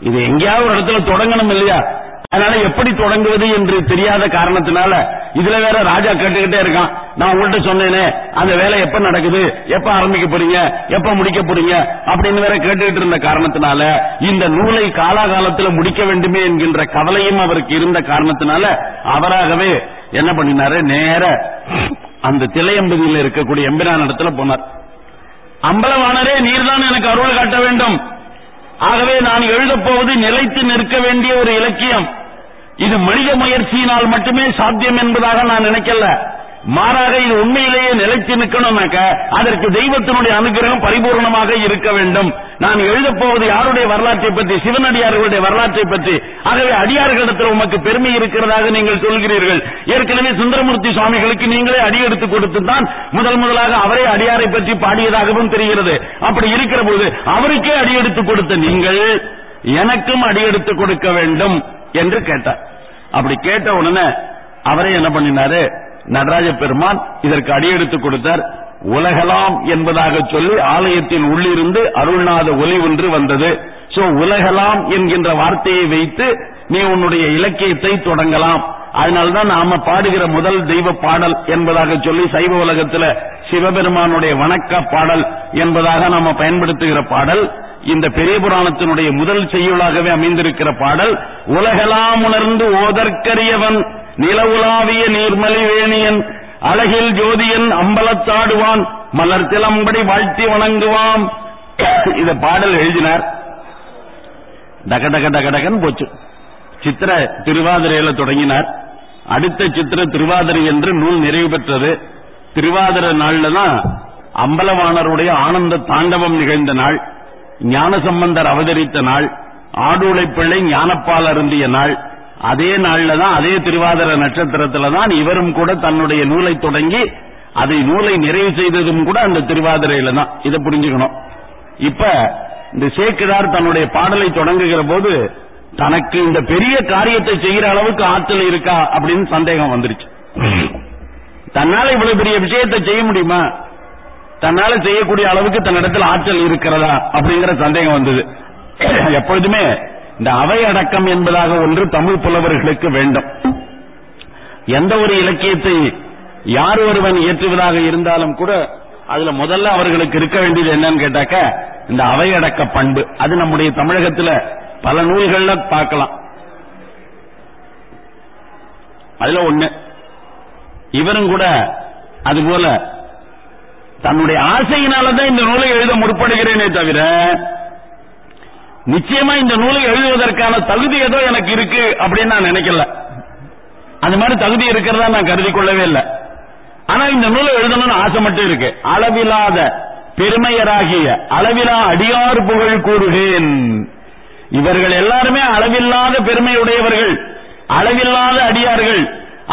இது எங்கேயாவது ஒரு இடத்துல தொடங்கணும் இல்லையா? அதனால எப்படி தொடங்குவது என்று தெரியாத காரணத்தினால இதுல வேற ராஜா கேட்டுக்கிட்டே இருக்கான். நான் உங்கள்கிட்ட சொன்னேனே அந்த வேலை எப்ப நடக்குது? எப்ப ஆரம்பிக்க போறீங்க? எப்ப முடிக்க போறீங்க? அப்படின்னு வேற கேட்டுக்கிட்டு இருந்த காரணத்தினால இந்த நூலை காலாகாலத்தில் முடிக்க வேண்டுமே என்கின்ற கவலையும் அவருக்கு இருந்த காரணத்தினால அவராகவே என்ன பண்ணினாரு? நேர அந்த திலையம்பதியில் இருக்கக்கூடிய எம்பிரான் இடத்துல போனார். அம்பலவானரே நீர்தான் எனக்கு அருள் காட்ட வேண்டும். ஆகவே நான் எழுதப் போவது நிலைத்து நிற்க வேண்டிய ஒரு இலக்கியம். இது மனித முயற்சியினால் மட்டுமே சாத்தியம் என்பதாக நான் நினைக்கல. மாறாக இது உண்மையிலேயே நிலைத்து நிற்கணும்னாக்க அதற்கு தெய்வத்தினுடைய அனுகிரகம் பரிபூர்ணமாக இருக்க வேண்டும். நான் எழுதப்போவது யாருடைய வரலாற்றை பற்றி சிவனடியார்களுடைய வரலாற்றை பற்றி? ஆகவே அடியார்களிடத்தில் உமக்கு பெருமை இருக்கிறதாக நீங்கள் சொல்கிறீர்கள். ஏற்கனவே சுந்தரமூர்த்தி சுவாமிகளுக்கு நீங்களே அடியெடுத்து கொடுத்து தான் முதல் முதலாக அவரே அடியாரை பற்றி பாடியதாகவும் தெரிகிறது. அப்படி இருக்கிற போது அவருக்கே அடியெடுத்து கொடுத்த நீங்கள் எனக்கும் அடியெடுத்து கொடுக்க வேண்டும். என்று கேட்டார். அப்படி கேட்ட உடனே அவரே என்ன பண்ணினாரு? நடராஜ பெருமான் இதற்கு அடியெடுத்து கொடுத்தார். உலகலாம் என்பதாக சொல்லி ஆலயத்தின் உள்ளிருந்து அருள்நாத ஒலி ஒன்று வந்தது. சோ உலகலாம் என்கின்ற வார்த்தையை வைத்து நீ உன்னுடைய இலக்கியத்தை தொடங்கலாம். அதனால்தான் நாம பாடுகிற முதல் தெய்வ பாடல் என்பதாக சொல்லி சைவ உலகத்துல சிவபெருமானுடைய வணக்க பாடல் என்பதாக நாம பயன்படுத்துகிற பாடல். இந்த பெரிய புராணத்தினுடைய முதல் செய்யுளாகவே அமைந்திருக்கிற பாடல் உலகெல்லாம் உணர்ந்து ஓதற்கரியவன் நிலவுலாவிய நீர்மலி வேணியன் அழகில் ஜோதியன் அம்பலத்தாடுவான் மலர் திலம்படி வாழ்த்தி வணங்குவான். இத பாடல் எழுதினார். டக டக டக டகன் போச்சு. சித்திர திருவாதிரையில தொடங்கினார். அடுத்த சித்திர திருவாதிரை என்று நூல் நிறைவு பெற்றது. திருவாதிரை நாள்ல தான் அம்பலவாணருடைய ஆனந்த தாண்டவம் நிகழ்ந்த நாள். ஞானசம்பந்தர் அவதரித்த நாள் ஆடுளை பிள்ளை ஞானப்பால் அருந்திய நாள் அதே நாள்ல தான் அதே திருவாதிர நட்சத்திரத்துல தான் இவரும் கூட தன்னுடைய நூலை தொடங்கி அதை நூலை நிறைவு செய்ததும் கூட அந்த திருவாதிரையில தான். இதை புரிஞ்சுக்கணும். இப்ப இந்த சேக்கிழார் தன்னுடைய பாடலை தொடங்குகிற போது தனக்கு இந்த பெரிய காரியத்தை செய்யற அளவுக்கு ஆற்றல் இருக்கா அப்படின்னு சந்தேகம் வந்துருச்சு. தன்னால இவ்வளவு பெரிய விஷயத்தை செய்ய முடியுமா? தன்னால செய்யக்கூடிய அளவுக்கு தன்னிடத்தில் ஆற்றல் இருக்கிறதா அப்படிங்கிற சந்தேகம் வந்தது. எப்பொழுதுமே இந்த அவை அடக்கம் என்பதாக ஒன்று தமிழ் புலவர்களுக்கு வேண்டும். எந்த ஒரு இலக்கியத்தை யார் ஒருவன் இயற்றுவதாக இருந்தாலும் கூட அதுல முதல்ல அவர்களுக்கு இருக்க வேண்டியது என்னன்னு கேட்டாக்க இந்த அவையடக்க பண்பு. அது நம்முடைய தமிழகத்துல பல நூல்கள்ல பார்க்கலாம். அதுல ஒண்ணு. இவரும் கூட அதுபோல தன்னுடைய ஆசையினாலதான் இந்த நூலை எழுத முற்படுகிறேனே தவிர நிச்சயமா இந்த நூலை எழுதுவதற்கான தகுதி ஏதோ எனக்கு இருக்கு அப்படின்னு நான் நினைக்கல. அந்த மாதிரி தகுதி இருக்கிறதா நான் கருதி கொள்ளவே இல்லை. ஆனா இந்த நூலை எழுதணும்னு ஆசை மட்டும் இருக்கு. அளவிலாத பெருமையராகிய அளவிலா அடியார் புகழ் கூறுகிறேன் இவர்கள் எல்லாருமே அளவில்லாத பெருமையுடையவர்கள் அளவில்லாத அடியார்கள்.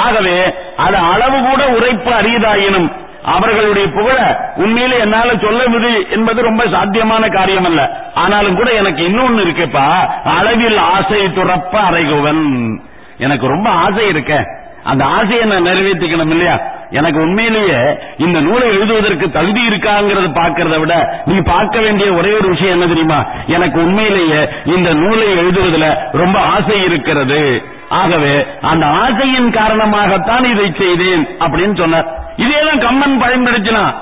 ஆகவே அது அளவு கூட உரைப்பு அறியதாயினும் அவர்களுடைய புகழ உண்மையில என்னால சொல்லுவது என்பது ரொம்ப சாத்தியமான காரியம் அல்ல ஆனாலும் கூட எனக்கு இன்னொன்னு இருக்குப்பா. அளவில் ஆசை துறப்ப அறைகுவன். எனக்கு ரொம்ப ஆசை இருக்கேன் அந்த ஆசையை நான் நிறைவேற்றிக்கணும் இல்லையா? எனக்கு உண்மையிலேயே இந்த நூலை எழுதுவதற்கு தகுதி இருக்காங்கிறத பார்க்கறத விட நீ பார்க்க வேண்டிய ஒரே ஒரு விஷயம் என்ன தெரியுமா? எனக்கு உண்மையிலேயே இந்த நூலை எழுதுவதில் ரொம்ப ஆசை இருக்கிறது. ஆகவே அந்த ஆசையின் காரணமாகத்தான் இதை செய்தேன் அப்படின்னு சொன்னார். இதேதான் கம்மன் பயன்படுத்தினான்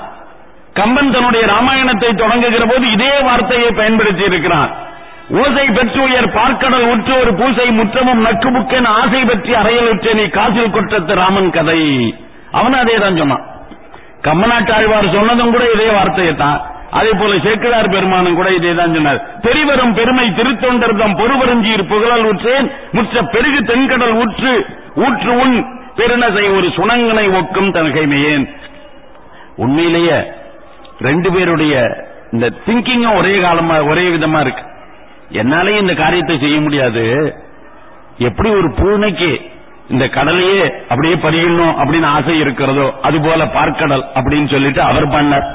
கம்பன் தன்னுடைய ராமாயணத்தை தொடங்குகிற போது இதே வார்த்தையை பயன்படுத்தி இருக்கிறான். ஓசை பெற்றுயர் பார்க்கடல் உற்று ஒரு பூசை முற்றமும் நக்குமுக்கென ஆசை பற்றி அறையலுற்ற நீ காசில் கொற்றத்து ராமன் கதை. அவன் அதே தான் சொன்னான் கம்மநாட்டாழ்வார் சொன்னதும் கூட இதே வார்த்தையை தான். அதே போல சேக்கிழார் பெருமானும் கூட இதே தான் சொன்னார். பெரிவரும் பெருமை திருத்தொண்டர்தம் பொறுவருஞ்சீர் புகழல் உற்றேன். முற்ற பெருகு தென்கடல் ஊற்று ஊற்று உன் பெருநசை ஒரு சுணங்கனை ஒக்கும் தனகைமையேன். உண்மையிலேயே ரெண்டு பேருடைய இந்த திங்கிங்கும் ஒரே காலமா ஒரே விதமா இருக்கு. என்னாலே இந்த காரியத்தை செய்ய முடியாது. எப்படி ஒரு பூனைக்கு இந்த கடலையே அப்படியே பறியணும் அப்படின்னு ஆசை இருக்கிறதோ அது போல பார்க்கடல் அப்படின்னு சொல்லிட்டு அவர் பண்ணார்.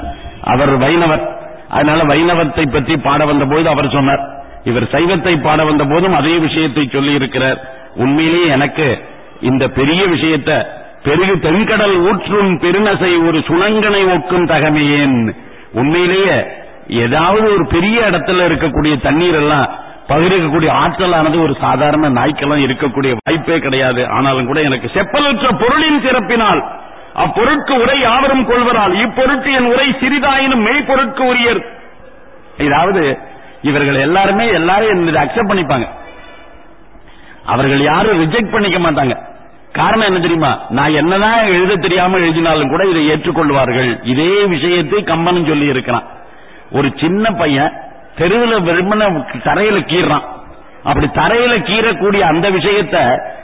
அவர் வைணவர். அதனால வைணவத்தை பற்றி பாட வந்த போது அவர் சொன்னார். இவர் சைவத்தை பாட வந்த போதும் அதே விஷயத்தை சொல்லி இருக்கிறார். உண்மையிலேயே எனக்கு இந்த பெரிய விஷயத்தை பெருகு தென்கடல் ஊற்றும் பெருநசை ஒரு சுணங்கனை ஒக்கும் தகமையேன். உண்மையிலேயே ஏதாவது ஒரு பெரிய இடத்துல இருக்கக்கூடிய தண்ணீர் எல்லாம் பகிர்க்கக்கூடிய ஆற்றலானது ஒரு சாதாரண நாய்க்கெல்லாம் இருக்கக்கூடிய வாய்ப்பே கிடையாது. ஆனாலும் கூட எனக்கு செப்பலற்ற பொருளின் சிறப்பினால் அப்பொருட்கு உரை யாவரும் கொள்வரால் இப்பொருட்கு என் உரை சிறிதாயினும் மெய்ப்பொருட்கு உரியர். இதாவது இவர்கள் எல்லாருமே எல்லாரும் இதை அக்செப்ட் பண்ணிப்பாங்க. அவர்கள் யாரும் ரிஜெக்ட் பண்ணிக்க மாட்டாங்க. காரணம் என்ன தெரியுமா? நான் என்னதான் எழுத தெரியாம எழுதினாலும் கூட இதை ஏற்றுக்கொள்வார்கள். இதே விஷயத்தை கம்பனும் சொல்லி இருக்கிறான் ஒரு சின்ன பையன் தெருவில் வெறுமன தரையில கீறான் அப்படி தரையில கீறக்கூடிய அந்த விஷயத்த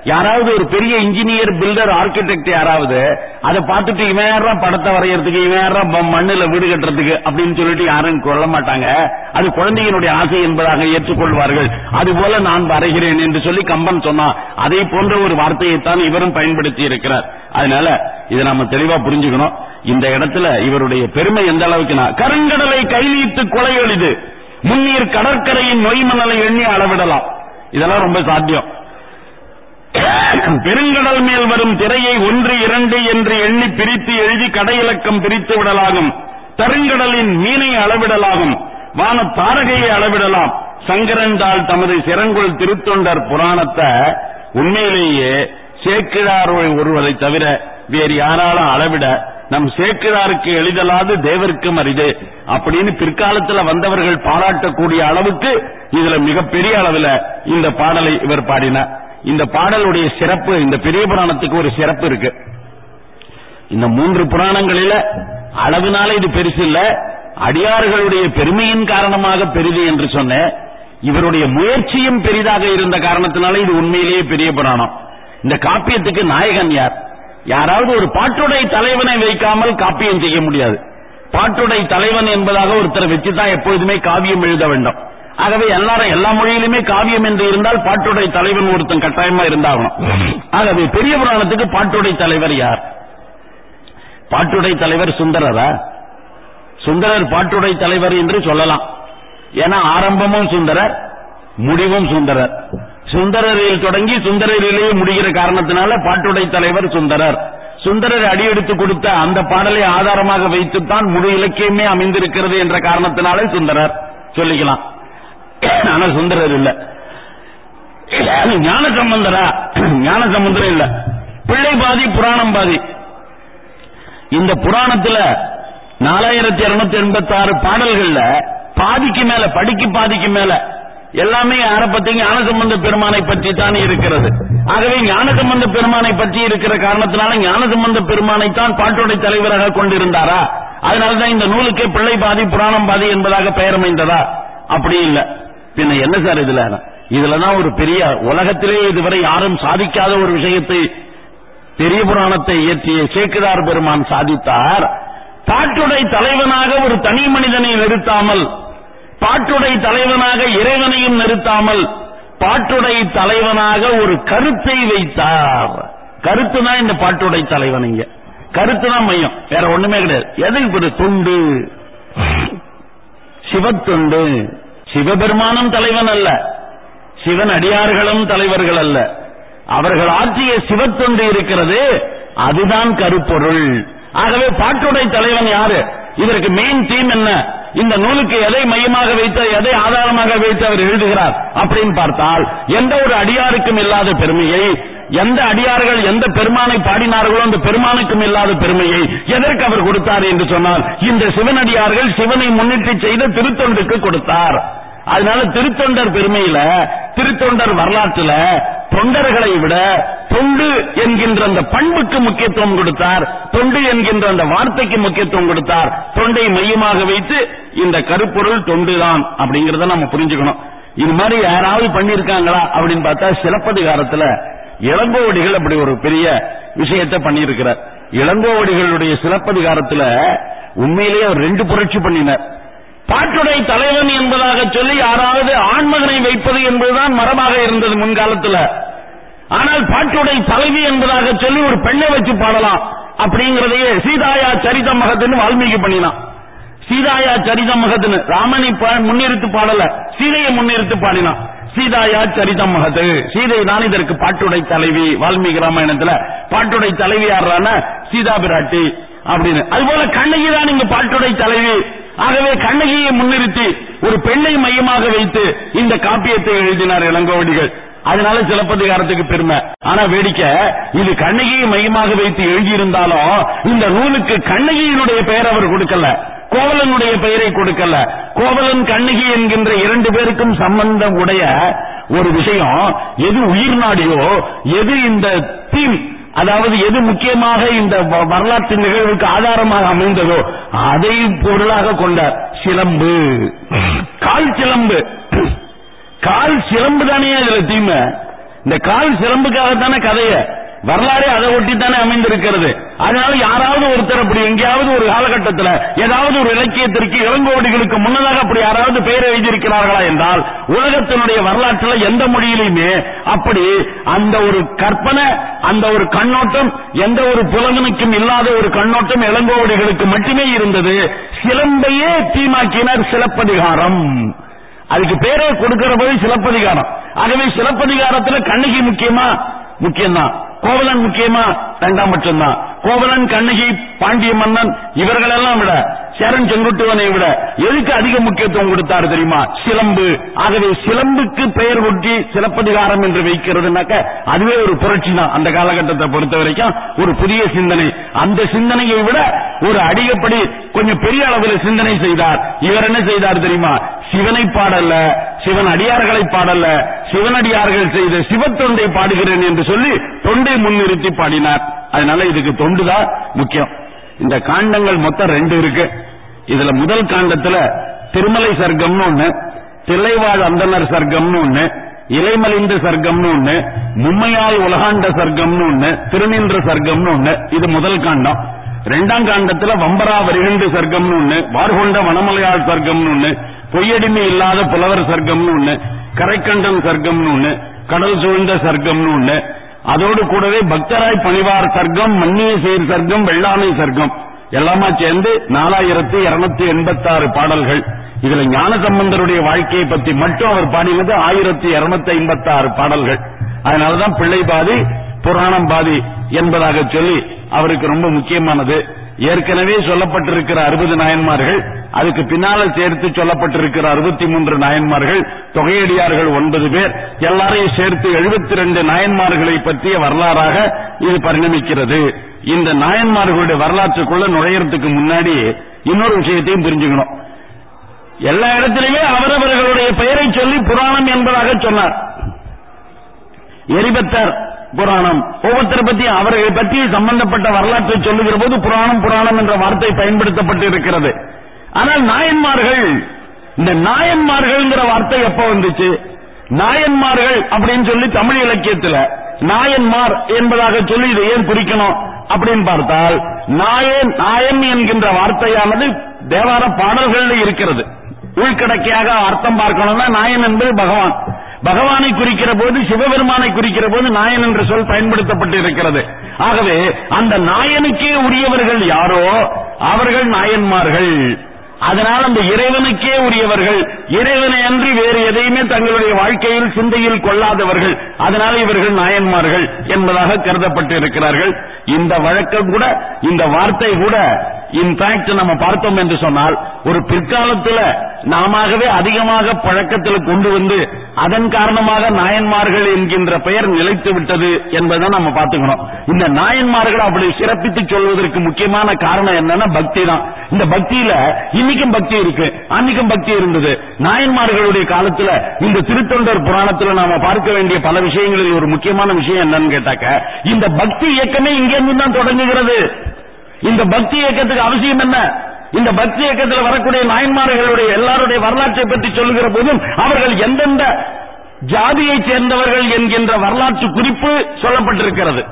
யாராவது ஒரு பெரிய இன்ஜினியர் பில்டர் ஆர்கிடெக்ட் யாராவது அதை பார்த்துட்டு இவன் யாரா படத்தை வரைகிறதுக்கு இவன் யாரா மண்ணுல வீடு கட்டுறதுக்கு அப்படின்னு சொல்லிட்டு யாரும் கொள்ள மாட்டாங்க. அது குழந்தையினுடைய ஆசை என்பதாக ஏற்றுக்கொள்வார்கள். அதுபோல நான் வரைகிறேன் என்று சொல்லி கம்பன் சொன்னான். அதை போன்ற ஒரு வார்த்தையைத்தான் இவரும் பயன்படுத்தி இருக்கிறார். அதனால இதை நாம தெளிவா புரிஞ்சுக்கணும். இந்த இடத்துல இவருடைய பெருமை எந்த அளவுக்குனா கருங்கடலை கை கொலை எழுது முன்னீர் கடற்கரையின் நொய்மணலை எண்ணி அளவிடலாம். இதெல்லாம் ரொம்ப சாத்தியம். பெருங்கடல் மேல் வரும் திரையை ஒன்று இரண்டு என்று எண்ணி பிரித்து எழுதி கடையிலக்கம் பிரித்து விடலாகும். தருங்கடலின் மீனை அளவிடலாகும். வான தாரகையை அளவிடலாம். சங்கரன்தாள் தமது சிறங்குள் திருத்தொண்டர் புராணத்தை உண்மையிலேயே சேக்கிழார் ஒருவரை தவிர வேறு யாராலும் அளவிட நம் சேக்கிழாருக்கு எளிதலாது தேவருக்கும் அரிது அப்படின்னு பிற்காலத்துல வந்தவர்கள் பாராட்டக்கூடிய அளவுக்கு இதுல மிகப்பெரிய அளவுல இந்த பாடலை இவர் பாடினார். இந்த பாடலுடைய சிறப்பு இந்த பெரிய புராணத்துக்கு ஒரு சிறப்பு இருக்கு. இந்த மூன்று புராணங்களில அளவினால இது பெருசு இல்ல. அடியார்களுடைய பெருமையின் காரணமாக பெரிது என்று சொன்ன இவருடைய முயற்சியும் பெரிதாக இருந்த காரணத்தினால இது உண்மையிலேயே பெரிய புராணம். இந்த காப்பியத்துக்கு நாயகன் யார்? யாராவது ஒரு பாட்டுடை தலைவனை வைக்காமல் காப்பியம் செய்ய முடியாது. பாட்டுடை தலைவன் என்பதாக ஒருத்தர் வச்சுதான் எப்பொழுதுமே காவியம் எழுத வேண்டும். ஆகவே எல்லாரும் எல்லா மொழியிலுமே காவியம் என்று இருந்தால் பாட்டுடை தலைவன் ஒருத்தன் கட்டாயமா இருந்தாகணும். ஆகவே பெரிய புராணத்துக்கு பாட்டுடை தலைவர் யார்? பாட்டுடை தலைவர் சுந்தரரா? சுந்தரர் பாட்டுடை தலைவர் என்று சொல்லலாம். ஏன்னா ஆரம்பமும் சுந்தரர் முடிவும் சுந்தரர். சுந்தரரில் தொடங்கி சுந்தரரிலேயே முடிகிற காரணத்தினால பாட்டுடை தலைவர் சுந்தரர். சுந்தரர் அடியெடுத்து கொடுத்த அந்த பாடலை ஆதாரமாக வைத்துத்தான் முழு இலக்கியமே அமைந்திருக்கிறது என்ற காரணத்தினாலே சுந்தரர் சொல்லிக்கலாம். ஆனால் சுந்தரர் இல்ல. ஞான சம்பந்தரா ஞான சம்பந்தரம் இல்ல. பிள்ளை பாதி புராணம் பாதி. இந்த புராணத்துல நாலாயிரத்தி இருநூத்தி எண்பத்தி ஆறு பாடல்கள்ல பாதிக்கு மேல படிக்கு பாதிக்கு மேல எல்லாமே யார பத்தி ஞானசம்பந்த பெருமானை பற்றி தான் இருக்கிறது. ஆகவே ஞானசம்பந்த பெருமானை பற்றி இருக்கிற காரணத்தினால ஞானசம்பந்த பெருமானை தான் பாட்டுடை தலைவராக கொண்டிருந்தாரா? அதனாலதான் இந்த நூலுக்கே பிள்ளை பாதி புராணம் பாதி என்பதாக பெயர் அமைந்ததா? அப்படி இல்ல. பின்ன என்ன சார் இதுல? இதுலதான் ஒரு பெரிய உலகத்திலே இதுவரை யாரும் சாதிக்காத ஒரு விஷயத்தை பெரிய புராணத்தை இயற்றிய சேக்குதார் பெருமான் சாதித்தார். பாட்டுடை தலைவனாக ஒரு தனி மனிதனை நிறுத்தாமல் பாட்டுடை தலைவனாக இறைவனையும் நிறுத்தாமல் பாட்டுடை தலைவனாக ஒரு கருத்தை வைத்தார். கருத்து தான் இந்த பாட்டுடை தலைவன் இங்க. கருத்து தான் மையம். வேற ஒண்ணுமே கிடையாது. எதுக்கு ஒரு தொண்டு? சிவத்துண்டு. சிவபெருமானும் தலைவன் அல்ல. சிவன் அடியார்களும் தலைவர்கள் அல்ல. அவர்கள் ஆற்றிய சிவத்தொண்டு இருக்கிறது. அதுதான் கருப்பொருள். ஆகவே பாட்டுடை தலைவன் யாரு? இதற்கு மெயின் தீம் என்ன? இந்த நூலுக்கு எதை மையமாக வைத்து எதை ஆதாரமாக வைத்து அவர் எழுதுகிறார் அப்படின்னு பார்த்தால் எந்த ஒரு அடியாருக்கும் இல்லாத பெருமையை எந்த அடியார்கள் எந்த பெருமானை பாடினார்களோ அந்த பெருமானுக்கும் இல்லாத பெருமையை எதற்கு அவர் கொடுத்தார் என்று சொன்னால் இந்த சிவனடியார்கள் சிவனை முன்னிட்டு செய்த திருத்தொண்டுக்கு கொடுத்தார். அதனால திருத்தொண்டர் பெருமையில திருத்தொண்டர் வரலாற்றுல தொண்டர்களை விட தொண்டு என்கின்ற அந்த பண்புக்கு முக்கியத்துவம் கொடுத்தார் தொண்டு என்கின்ற அந்த வார்த்தைக்கு முக்கியத்துவம் கொடுத்தார் தொண்டை மையமாக வைத்து இந்த கருப்பொருள் தொண்டுதான் அப்படிங்கறத நம்ம புரிஞ்சுக்கணும். இது மாதிரி யாராவது பண்ணிருக்காங்களா அப்படின்னு பார்த்தா சிலப்பதிகாரத்துல இளங்கோவடிகள் அப்படி ஒரு பெரிய விஷயத்தை பண்ணியிருக்கிறார். இளங்கோவடிகளுடைய சிலப்பதிகாரத்துல உண்மையிலேயே அவர் ரெண்டு புரட்சி பண்ணினார். பாட்டுடை தலைவன் என்பதாக சொல்லி யாராவது ஆண்மகனை வைப்பது என்பதுதான் மரபாக இருந்தது முன்காலத்தில். ஆனால் பாட்டுடை தலைவி என்பதாக சொல்லி ஒரு பெண்ணை வச்சு பாடலாம் அப்படிங்கறதையே சீதாயா சரித மகத்துன்னு வால்மீகி பண்ணினான். சீதாயா சரித மகத்துன்னு ராமனை முன்னிறுத்து பாடல சீதையை முன்னிறுத்து பாடினான். சீதாயா சரிதம் மகது சீதை தான் இதற்கு பாட்டுடை தலைவி வால்மீகி ராமாயணத்துல பாட்டுடை தலைவி யாரான சீதா பிராட்டி அப்படின்னு. அதுபோல கண்ணகி தான் இங்க பாட்டுடை தலைவி. ஆகவே கண்ணகியை முன்னிறுத்தி ஒரு பெண்ணை மையமாக வைத்து இந்த காப்பியத்தை எழுதினார் இளங்கோவடிகள். அதனால சிலப்பதிகாரத்துக்கு பெருமை. ஆனா வேடிக்கை இது கண்ணகியை மையமாக வைத்து எழுதியிருந்தாலும் இந்த நூலுக்கு கண்ணகியினுடைய பெயர் அவர் கொடுக்கல. கோவலனுடைய பெயரை கொடுக்கல. கோவலன் கண்ணகி என்கின்ற இரண்டு பேருக்கும் சம்பந்தம் உடைய ஒரு விஷயம் எது உயிர் நாடியோ எது இந்த தீம் அதாவது எது முக்கியமாக இந்த வரலாற்று நிகழ்வுக்கு ஆதாரமாக அமைந்ததோ அதை பொருளாக கொண்டார் சிலம்பு. கால் சிலம்பு. கால் சிலம்பு தானே அதுல தீமை. இந்த கால் சிலம்புக்காக தானே கதைய வரலாறு அதை ஒட்டி தானே அமைந்திருக்கிறது. அதனால யாராவது ஒருத்தர் அப்படி எங்கேயாவது ஒரு காலகட்டத்தில் ஏதாவது ஒரு இலக்கியத்திற்கு இளங்கோடிகளுக்கு முன்னதாக அப்படி யாராவது பெயர் எழுதியிருக்கிறார்களா என்றால் உலகத்தினுடைய வரலாற்றில் எந்த மொழியிலுமே அப்படி அந்த ஒரு கற்பனை அந்த ஒரு கண்ணோட்டம் எந்த ஒரு புலகனுக்கும் இல்லாத ஒரு கண்ணோட்டம் இளங்கோவடிகளுக்கு மட்டுமே இருந்தது. சிலம்பையே தீமாக்கினர் சிலப்பதிகாரம். அதுக்கு பேரே கொடுக்கிற போது சிலப்பதிகாரம். ஆகவே சிலப்பதிகாரத்துல கண்ணகி முக்கியமா? முக்கியம்தான். கோவலன் முக்கியமா? ரெண்டாம் பட்சம்தான். கோவலன் கண்ணகி பாண்டிய மன்னன் இவர்களெல்லாம் விட சேரன் செங்குட்டுவனை விட எதுக்கு அதிக முக்கியத்துவம் கொடுத்தாரு தெரியுமா? சிலம்பு. ஆகவே சிலம்புக்கு பெயர் ஒட்டி சிலப்பதிகாரம் என்று வைக்கிறதுனாக்க அதுவே ஒரு புரட்சி தான் அந்த காலகட்டத்தை பொறுத்த வரைக்கும் ஒரு புதிய சிந்தனை. அந்த சிந்தனையை விட ஒரு அடிகப்படி கொஞ்சம் பெரிய அளவில் சிந்தனை செய்தார். இவர் என்ன செய்தார் தெரியுமா? சிவனை பாடல்ல சிவன் அடியார்களை பாடல்ல சிவனடியார்கள் செய்த சிவத்தொண்டை பாடுகிறேன் என்று சொல்லி தொண்டை முன்னிறுத்தி பாடினார். அதனால இதுக்கு தொண்டுதான் முக்கியம். இந்த காண்டங்கள் மொத்தம் ரெண்டு இருக்கு இதுல முதல் காண்டத்துல திருமலை சர்க்கம்னு ஒண்ணு தில்லைவாழ் அந்தனர் சர்க்கம்னு ஒண்ணு இலைமலிந்து சர்க்கம்னு ஒண்ணு மும்மையால் உலகாண்ட சர்க்கம்னு ஒண்ணு திருநின்ற சர்க்கம்னு ஒண்ணு இது முதல் காண்டம் ரெண்டாம் காண்டத்துல வம்பரா வருகின்ற சர்க்கம்னு ஒண்ணு வார்கொண்ட வனமலையாள் சர்க்கம்னு ஒண்ணு பொய்யடிமை இல்லாத புலவர் சர்க்கம்னு ஒண்ணு கரைக்கண்டம் சர்க்கம்னு ஒண்ணு கடல் சூழ்ந்த சர்க்கம்னு ஒண்ணு அதோடு கூடவே பக்தராய் பணிவார் சர்க்கம் மன்னிய சீர் சர்க்கம் வெள்ளாமை சர்க்கம். எல்லாமா சேர்ந்து நாலாயிரத்தி இருநூத்தி எண்பத்தாறு பாடல்கள். இதுல ஞான சம்பந்தருடைய வாழ்க்கையை பத்தி மட்டும் அவர் பாடினது ஆயிரத்தி இருநூத்தி ஐம்பத்தாறு பாடல்கள். அதனாலதான் பிள்ளை பாதி புராணம் பாதி என்பதாக சொல்லி அவருக்கு ரொம்ப முக்கியமானது. ஏற்கனவே சொல்லப்பட்டிருக்கிற அறுபது நாயன்மார்கள் அதுக்கு பின்னால சேர்த்து சொல்லப்பட்டிருக்கிற அறுபத்தி மூன்று நாயன்மார்கள் தொகையடியார்கள் ஒன்பது பேர் எல்லாரையும் சேர்த்து எழுபத்தி ரெண்டு நாயன்மார்களை பற்றிய வரலாறாக இது பரிணமிக்கிறது. இந்த நாயன்மார்களுடைய வரலாற்றுக்குள்ள நுழையறதுக்கு முன்னாடி இன்னொரு விஷயத்தையும் புரிஞ்சுக்கணும். எல்லா இடத்திலுமே அவரவர்களுடைய பெயரை சொல்லி புராணம் என்பதாக சொன்னார். எரிபத்தர் புராணம். ஒவ்வொருத்தரை பற்றி அவர்களை பற்றி சம்பந்தப்பட்ட வரலாற்றை சொல்லுகிற போது புராணம் புராணம் என்ற வார்த்தை பயன்படுத்தப்பட்டு இருக்கிறது ஆனால் நாயன்மார்கள் இந்த நாயன்மார்கள்ங்கிற வார்த்தை எப்ப வந்துச்சு? நாயன்மார்கள் அப்படின்னு சொல்லி தமிழ் இலக்கியத்துல நாயன்மார் என்பதாக சொல்லி இதை ஏன் குறிக்கணும் அப்படின்னு பார்த்தால் நாயன் நாயன் என்கின்ற வார்த்தையானது தேவார பாடல்கள்ல இருக்கிறது. உள்கடக்கையாக அர்த்தம் பார்க்கணும்னா நாயன் என்பது பகவான். பகவானை குறிக்கிற போது சிவபெருமானை குறிக்கிற போது நாயன் என்ற சொல் பயன்படுத்தப்பட்டு இருக்கிறது ஆகவே அந்த நாயனுக்கே உரியவர்கள் யாரோ அவர்கள் நாயன்மார்கள். அதனால் அந்த இறைவனுக்கே உரியவர்கள். இறைவனை அன்றி வேறு எதையுமே தங்களுடைய வாழ்க்கையில் சிந்தையில் கொள்ளாதவர்கள். அதனால இவர்கள் நாயன்மார்கள் என்பதாக கருதப்பட்டு இருக்கிறார்கள் இந்த வழக்கம் கூட இந்த வார்த்தை கூட இன்ஃபேக்ட் நம்ம பார்த்தோம் என்று சொன்னால் ஒரு பிற்காலத்துல நாமவே அதிகமாக பழக்கத்தில் கொண்டு வந்து அதன் காரணமாக நாயன்மார்கள் என்கின்ற பெயர் நிலைத்து விட்டது என்பதை நம்ம பார்த்துக்கணும். இந்த நாயன்மார்கள் அப்படி சிறப்பித்து சொல்வதற்கு முக்கியமான காரணம் என்னன்னா பக்தி தான். இந்த பக்தியில இன்னைக்கும் பக்தி இருக்கு. அன்னைக்கும் பக்தி இருந்தது. நாயன்மார்களுடைய காலத்துல இந்த திருத்தொண்டர் புராணத்துல நாம பார்க்க வேண்டிய பல விஷயங்களில் ஒரு முக்கியமான விஷயம் என்னன்னு கேட்டாக்க இந்த பக்தி இயக்கமே இங்கிருந்து தான் தொடங்குகிறது. இந்த பக்தி இயக்கத்துக்கு அவசியம் என்ன? இந்த பக்தி இயக்கத்தில் வரக்கூடிய நாயன்மார்களுடைய எல்லாருடைய வரலாற்றை பற்றி சொல்லுகிற போதும் அவர்கள் எந்தெந்த ஜாதியைச் சேர்ந்தவர்கள் என்கின்ற வரலாற்று குறிப்பு சொல்லப்பட்டிருக்கிறது.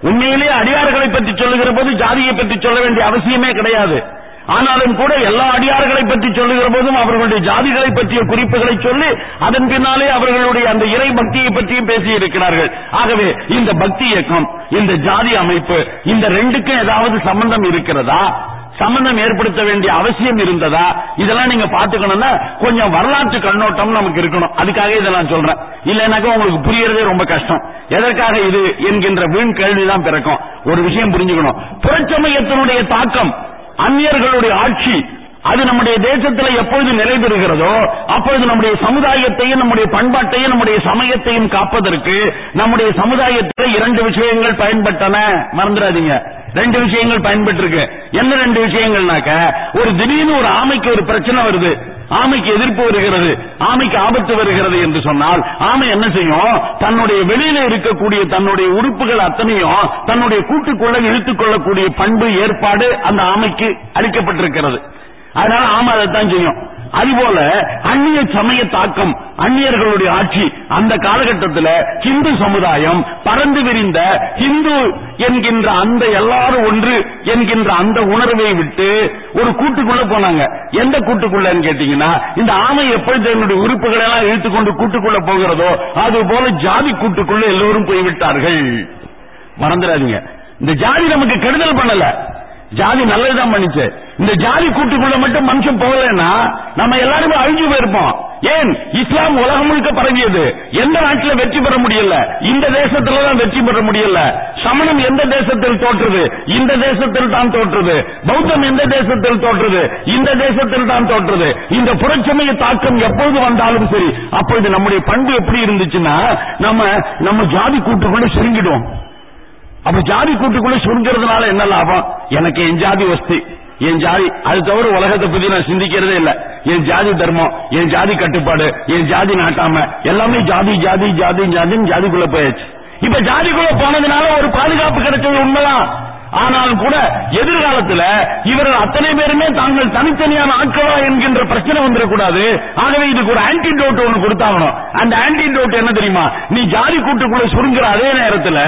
உண்மையிலே அடியார்களை பற்றி சொல்லுகிற போது ஜாதியை பற்றி சொல்ல வேண்டிய அவசியமே கிடையாது. ஆனாலும் கூட எல்லா அடியார்களை பற்றி சொல்லுகிற போதும் அவர்களுடைய ஜாதிகளை பற்றிய குறிப்புகளை சொல்லி அதன் பின்னாலே அவர்களுடைய அந்த இறை பக்தியை பற்றியும் பேசி இருக்கிறார்கள் ஆகவே இந்த பக்தி இயக்கம் இந்த ஜாதி அமைப்பு இந்த ரெண்டுக்கும் ஏதாவது சம்பந்தம் இருக்கிறதா? சம்பந்தம் ஏற்படுத்த வேண்டிய அவசியம் இருந்ததா? இதெல்லாம் நீங்க பாத்துக்கணும்னா கொஞ்சம் வரலாற்று கண்ணோட்டம் நமக்கு இருக்கணும். அதுக்காக இதெல்லாம் சொல்றேன். இல்லைனாக்கா உங்களுக்கு புரியறதே ரொம்ப கஷ்டம். எதற்காக இது என்கின்ற வீண் கேள்விதான் பிறக்கும். ஒரு விஷயம் புரிஞ்சுக்கணும். புறச்சமயத்தினுடைய தாக்கம் அந்நியர்களுடைய ஆட்சி அது நம்முடைய தேசத்துல எப்பொழுது நிறைவேறுகிறதோ அப்பொழுது நம்முடைய சமுதாயத்தையும் நம்முடைய பண்பாட்டையும் நம்முடைய சமயத்தையும் காப்பதற்கு நம்முடைய சமுதாயத்தில் இரண்டு விஷயங்கள் பயன்பட்டன. மறந்துடாதீங்க. ரெண்டு விஷயங்கள் பயன்பட்டிருக்கு. என்ன ரெண்டு விஷயங்கள்னாக்க ஒரு திடீர்னு ஒரு ஆமைக்கு ஒரு பிரச்சனை வருது. ஆமைக்கு எதிர்ப்பு வருகிறது ஆமைக்கு ஆபத்து வருகிறது என்று சொன்னால் ஆமை என்ன செய்யும்? தன்னுடைய வெளியில இருக்கக்கூடிய தன்னுடைய உறுப்புகள் அத்தனையும் தன்னுடைய கூட்டுக்குள்ள இழுத்துக் கொள்ளக்கூடிய பண்பு ஏற்பாடு அந்த ஆமைக்கு அளிக்கப்பட்டிருக்கிறது. அதனால ஆமை அதைத்தான் செய்யும். அதுபோல அந்நிய சமய தாக்கம் அந்நியர்களுடைய ஆட்சி அந்த காலகட்டத்தில் ஹிந்து சமுதாயம் பறந்து விரிந்த ஹிந்து என்கின்ற அந்த எல்லாரும் ஒன்று என்கின்ற அந்த உணர்வை விட்டு ஒரு கூட்டுக்குள்ள போனாங்க. எந்த கூட்டுக்குள்ளன்னு கேட்டீங்கன்னா இந்த ஆமை எப்படி தன்னுடைய உறுப்புகளை எல்லாம் இழுத்துக்கொண்டு கூட்டுக்குள்ள போகிறதோ அது போல ஜாதி கூட்டுக்குள்ள எல்லோரும் போய்விட்டார்கள். மறந்துடாதீங்க. இந்த ஜாதி நமக்கு கெடுதல் பண்ணல. ஜாதி நல்லதுதான் பண்ணிச்சு. இந்த ஜாதி கூட்டுக்குள்ள மட்டும் மனுஷன் போகலன்னா நம்ம எல்லாருமே அழிஞ்சு போயிருப்போம். ஏன்? இஸ்லாம் உலகம் முழுக்க பரவியது. எந்த நாட்டில் வெற்றி பெற முடியல? இந்த தேசத்துல தான் வெற்றி பெற முடியல. சமணம் எந்த தேசத்தில் தோற்றுது? இந்த தேசத்தில் தான் தோற்றுது. பௌத்தம் எந்த தேசத்தில் தோற்றுது? இந்த தேசத்தில் தான் தோற்றுது. இந்த புரட்சமய தாக்கம் எப்போது வந்தாலும் சரி அப்பொழுது நம்முடைய பண்பு எப்படி இருந்துச்சுன்னா நம்ம நம்ம ஜாதி கூட்டுக்குள்ள சுருங்கிடுவோம். அப்ப ஜாதி கூட்டுக்குள்ள சுருங்கிறதுனால என்ன லாபம்? எனக்கு என் ஜாதி வஸ்தி என் ஜாதி அது தவிர உலகத்தை பத்தி நான் சிந்திக்கிறதே இல்ல. என் ஜாதி தர்மம் என் ஜாதி கட்டுப்பாடு என் ஜாதி நாட்டாம எல்லாமே ஜாதி ஜாதி ஜாதி ஜாதின்னு ஜாதிக்குள்ள போயாச்சு. இப்ப ஜாதிக்குள்ள போனதுனால ஒரு பாதுகாப்பு கிடைச்சது உண்மைதான். ஆனாலும் கூட எதிர்காலத்துல இவர்கள் அத்தனை பேருமே தாங்கள் தனித்தனியான ஆட்களா என்கின்ற பிரச்சனை வந்துடக்கூடாது. ஆகவே இதுக்கு ஒரு ஆன்டிடோட் ஒன்று கொடுத்தாகணும். அந்த ஆன்டிடோட் என்ன தெரியுமா? நீ ஜாதி கூட்டுக்குள்ள சுருங்குற அதே நேரத்துல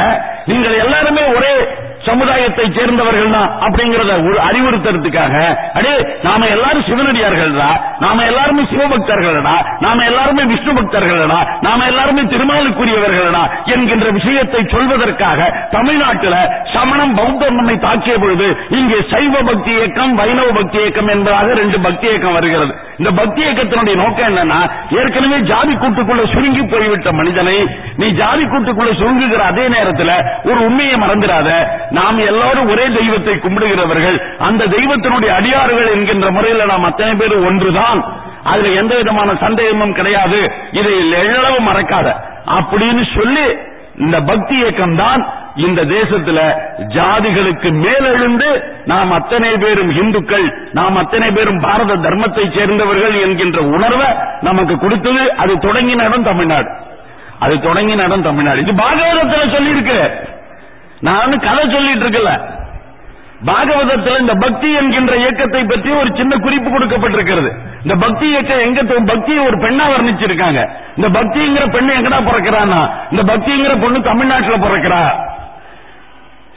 நீங்கள் எல்லாருமே ஒரே சமுதாயத்தை சேர்ந்தவர்கள் தான் அப்படிங்கறத ஒரு அறிவுறுத்துறதுக்காக அடே நாம எல்லாரும் சிவனடியார்கள்டா நாம எல்லாருமே சிவபக்தர்களடா நாம எல்லாருமே விஷ்ணு பக்தர்களடா நாம எல்லாருமே திருமாலுக்குரியவர்களடா என்கின்ற விஷயத்தை சொல்வதற்காக தமிழ்நாட்டில் சமணம் பௌத்தம் நம்மை தாக்கிய பொழுது இங்கே சைவ பக்தி இயக்கம் வைணவ பக்தி இயக்கம் என்பதாக ரெண்டு பக்தி இயக்கம் வருகிறது. இந்த பக்தி இயக்கத்தினுடைய நோக்கம் என்னன்னா ஏற்கனவே ஜாதி கூட்டுக்குள்ள சுருங்கி போய்விட்ட மனிதனை நீ ஜாதி கூட்டுக்குள்ள சுருங்குகிற அதே நேரத்தில் ஒரு உண்மையை மறந்துடாத நாம் எல்லாரும் ஒரே தெய்வத்தை கும்பிடுகிறவர்கள். அந்த தெய்வத்தினுடைய அடியார்கள் என்கின்ற முறையில் நாம் அத்தனை பேர் ஒன்றுதான். அதுல எந்த விதமான சந்தேகமும் கிடையாது. இதை எவ்வளவு மறக்காத. அப்படின்னு சொல்லி இந்த பக்தி இயக்கம் தான் இந்த தேசத்துல ஜாதிகளுக்கு மேலெழுந்து நாம் அத்தனை பேரும் இந்துக்கள் நாம் அத்தனை பேரும் பாரத தர்மத்தை சேர்ந்தவர்கள் என்கின்ற உணர்வை நமக்கு கொடுத்தது அது தொடங்கின இடம் தமிழ்நாடு. அது தொடங்கின இடம் தமிழ்நாடு. இது பாகவதத்தில் சொல்லியிருக்கு. நான் கதை சொல்லிட்டு இருக்கல. பாகவதத்தில் இந்த பக்தி என்கின்ற இயக்கத்தை பற்றி ஒரு சின்ன குறிப்பு கொடுக்கப்பட்டிருக்கிறது. இந்த பக்தி இயக்கம் எங்க பக்தியை ஒரு பெண்ணா வர்ணிச்சிருக்காங்க. இந்த பக்திங்கிற பெண்ணு எங்கடா பிறக்கிறானா இந்த பக்திங்கிற பொண்ணு தமிழ்நாட்டுல பிறக்கிறா.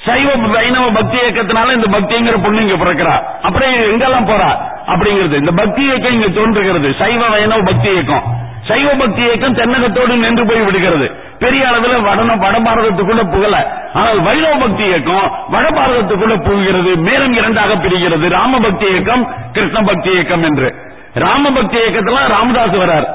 சைவ வைணவ பக்தி இயக்கத்தினால இந்த பக்திங்கிற பொண்ணு இங்க பிறக்கிறா. அப்புறம் எங்கெல்லாம் போறா? அப்படிங்கிறது. இந்த பக்தி இயக்கம் இங்க தோன்றுகிறது. சைவ வைணவ பக்தி இயக்கம். சைவ பக்தி இயக்கம் தென்னகத்தோடு நின்று போய் விடுகிறது. பெரிய அளவில் வட வட பாரதத்துக்குள்ள புகழ ஆனால் வைணவ பக்தி இயக்கம் வட பாரதத்துக்குள்ள புகுகிறது. மேலும் இரண்டாக பிரிகிறது. ராம பக்தி இயக்கம் கிருஷ்ண பக்தி இயக்கம் என்று. ராம பக்தி இயக்கத்துல ராமதாஸ் வரார்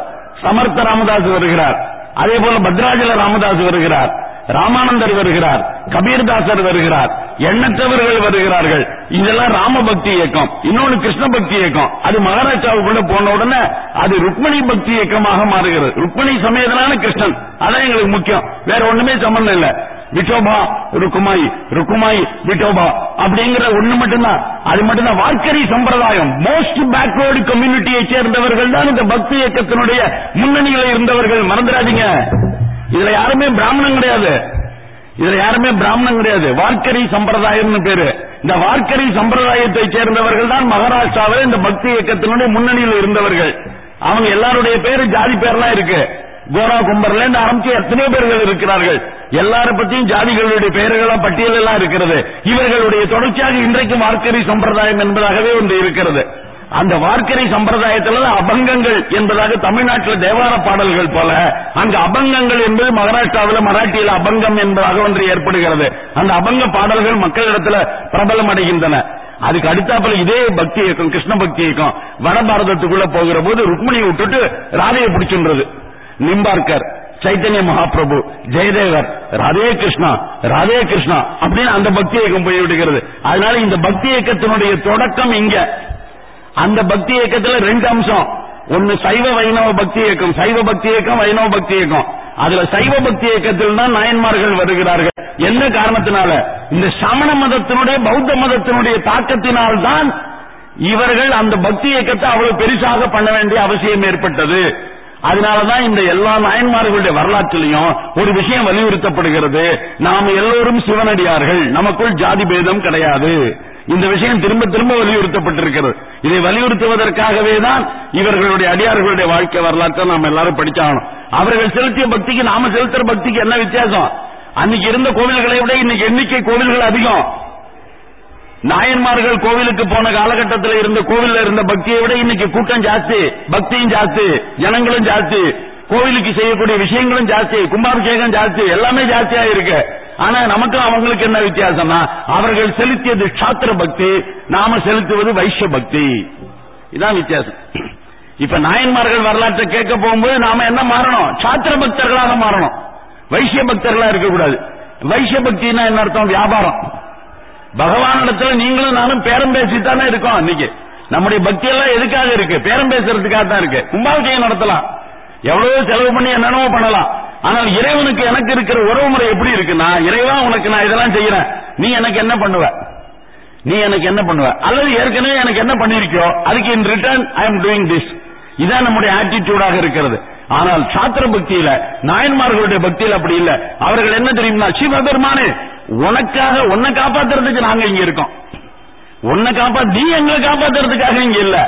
சமர்த்த ராமதாஸ் வருகிறார். அதே போல பத்ராஜல ராமதாஸ் வருகிறார். ராமானந்தர் வருகிறார் கபீர்தாசர் வருகிறார் எண்ணற்றவர்கள் வருகிறார்கள். இதெல்லாம் ராம பக்தி இயக்கம். இன்னொன்னு கிருஷ்ண பக்தி இயக்கம். அது மகாராஷ்டிராவுக்குள்ள போன உடனே அது ருக்மணி பக்தி இயக்கமாக மாறுகிறது. ருக்மணி சமேதனான கிருஷ்ணன். அதான் எங்களுக்கு முக்கியம். வேற ஒண்ணுமே சம்பந்தம் இல்ல. விட்டோபா ருக்குமாய் ருக்குமாய் விட்டோபா அப்படிங்கிற ஒண்ணு மட்டும்தான். அது மட்டும்தான். வாக்கரி சம்பிரதாயம். மோஸ்ட் பேக்வேர்டு கம்யூனிட்டியை சேர்ந்தவர்கள் தான் இந்த பக்தி இயக்கத்தினுடைய முன்னணியில் இருந்தவர்கள். மறந்துடாதீங்க. இதுல யாருமே பிராமணம் கிடையாது. இதுல யாருமே பிராமணன் கிடையாது. வார்க்கரி சம்பிரதாயம்னு பேரு. இந்த வார்க்கரி சம்பிரதாயத்தை சேர்ந்தவர்கள் தான் மகாராஷ்டிராவில் இந்த பக்தி இயக்கத்தினுடைய முன்னணியில் இருந்தவர்கள். அவங்க எல்லாருடைய பேரு ஜாதி பேர்லாம் இருக்கு. கோரா கும்பர்ல இருந்து ஆரம்பிச்சு எத்தனையோ பேர்கள் இருக்கிறார்கள். எல்லார பத்தியும் ஜாதிகளுடைய பெயர்களா பட்டியல் எல்லாம் இருக்கிறது. இவர்களுடைய தொடர்ச்சியாக இன்றைக்கு வார்க்கரி சம்பிரதாயம் என்பதாகவே ஒன்று இருக்கிறது. அந்த வார்க்கரை சம்பிரதாயத்தில் அபங்கங்கள் என்பதாக தமிழ்நாட்டில் தேவார பாடல்கள் போல அங்கு அபங்கங்கள் என்பது மகாராஷ்டிராவில் மராட்டியில் அபங்கம் என்பதாக ஒன்று ஏற்படுகிறது. அந்த அபங்க பாடல்கள் மக்களிடத்தில் பிரபலம் அடைகின்றன. அதுக்கு அடுத்தாப்புல இதே பக்தி இயக்கம் கிருஷ்ண பக்தி இயக்கம். வடபாரதத்துக்குள்ள போகிற போது ருக்மிணியை விட்டுட்டு ராதையை பிடிச்சுன்றது. நிம்பார்கர் சைத்தன்ய மகாபிரபு ஜெயதேவர் ராதே கிருஷ்ணா ராதே கிருஷ்ணா அப்படின்னு அந்த பக்தி இயக்கம் போய் விடுகிறது. அதனால இந்த பக்தி இயக்கத்தினுடைய தொடக்கம் இங்க. அந்த பக்தி இயக்கத்துல ரெண்டு அம்சம். ஒன்னு சைவ வைணவ பக்தி இயக்கம். சைவ பக்தி இயக்கம் வைணவ பக்தி இயக்கம். அதுல சைவ பக்தி இயக்கத்தில் தான் நாயன்மார்கள் வருகிறார்கள். என்ன காரணத்தினால? இந்த சமண மதத்தினுடைய பௌத்த மதத்தினுடைய தாக்கத்தினால் தான் இவர்கள் அந்த பக்தி இயக்கத்தை அவ்வளவு பெருசாக பண்ண வேண்டிய அவசியம் ஏற்பட்டது. அதனாலதான் இந்த எல்லா நாயன்மார்களுடைய வரலாற்றிலையும் ஒரு விஷயம் வலியுறுத்தப்படுகிறது. நாம் எல்லோரும் சிவனடியார்கள். நமக்குள் ஜாதி பேதம் கிடையாது. இந்த விஷயம் திரும்ப திரும்ப வலியுறுத்தப்பட்டிருக்கிறது. இதை வலியுறுத்துவதற்காகவே தான் இவர்களுடைய அடியார்களுடைய வாழ்க்கை வரலாற்றை நாம் எல்லாரும் படிச்சாகணும். அவர்கள் செலுத்திய பக்திக்கு நாம செலுத்துற பக்திக்கு என்ன வித்தியாசம்? அன்னைக்கு இருந்த கோவில்களை விட இன்னைக்கு எண்ணிக்கை கோவில்கள் அதிகம். நாயன்மார்கள் கோவிலுக்கு போன காலகட்டத்தில் இருந்த கோவில்ல இருந்த பக்தியை விட இன்னைக்கு கூட்டம் ஜாஸ்தி பக்தியும் ஜாஸ்தி ஜனங்களும் ஜாஸ்தி. கோவிலுக்கு செய்யக்கூடிய விஷயங்களும் ஜாஸ்தி கும்பாபிஷேகம் ஜாஸ்தி எல்லாமே ஜாஸ்தியா இருக்கு ஆனா நமக்கும் அவங்களுக்கு என்ன வித்தியாசம்னா அவர்கள் செலுத்தியது சாத்திர பக்தி நாம செலுத்துவது வைஷ்ய பக்தி. இதான் வித்தியாசம். இப்ப நாயன்மார்கள் வரலாற்றை கேட்க போகும்போது நாம என்ன மாறணும்? சாத்திர பக்தர்களாக மாறணும். வைசிய பக்தர்களா இருக்கக்கூடாது. வைஷ்ய பக்தினா என்ன அர்த்தம்? வியாபாரம். பகவானிடத்துல நீங்களும் நானும் பேரம் பேசித்தானே இருக்கோம் இன்னைக்கு நம்முடைய பக்தி எல்லாம் எதுக்காக இருக்கு? பேரம் பேசுறதுக்காக தான் இருக்கு. கும்பாபிஷேகம் நடத்தலாம். எவ்வளவு செலவு பண்ணி என்னென்னவோ பண்ணலாம். ஆனால் இறைவனுக்கு எனக்கு இருக்கிற உறவு முறை எப்படி இருக்குன்னா இறைவா உனக்கு நான் இதெல்லாம் செய்யறேன். நீ எனக்கு என்ன பண்ணுவ? நீ எனக்கு என்ன பண்ணுவ? அல்லது ஏற்கனவே எனக்கு என்ன பண்ணிருக்கியோ அதுக்கு in return I am doing this இதான் நம்முடைய ஆட்டிடியூடாக இருக்கிறது. ஆனால் சாத்திர பக்தியில நாயன்மார்களுடைய பக்தியில அப்படி இல்ல. அவர்கள் என்ன தெரியுமா சிவபெருமானே உனக்காக உன்னை காப்பாத்துறதுக்கு நாங்க இங்க இருக்கோம். உன்னை காப்பா நீ எங்களை காப்பாத்துறதுக்காக இங்க இல்ல.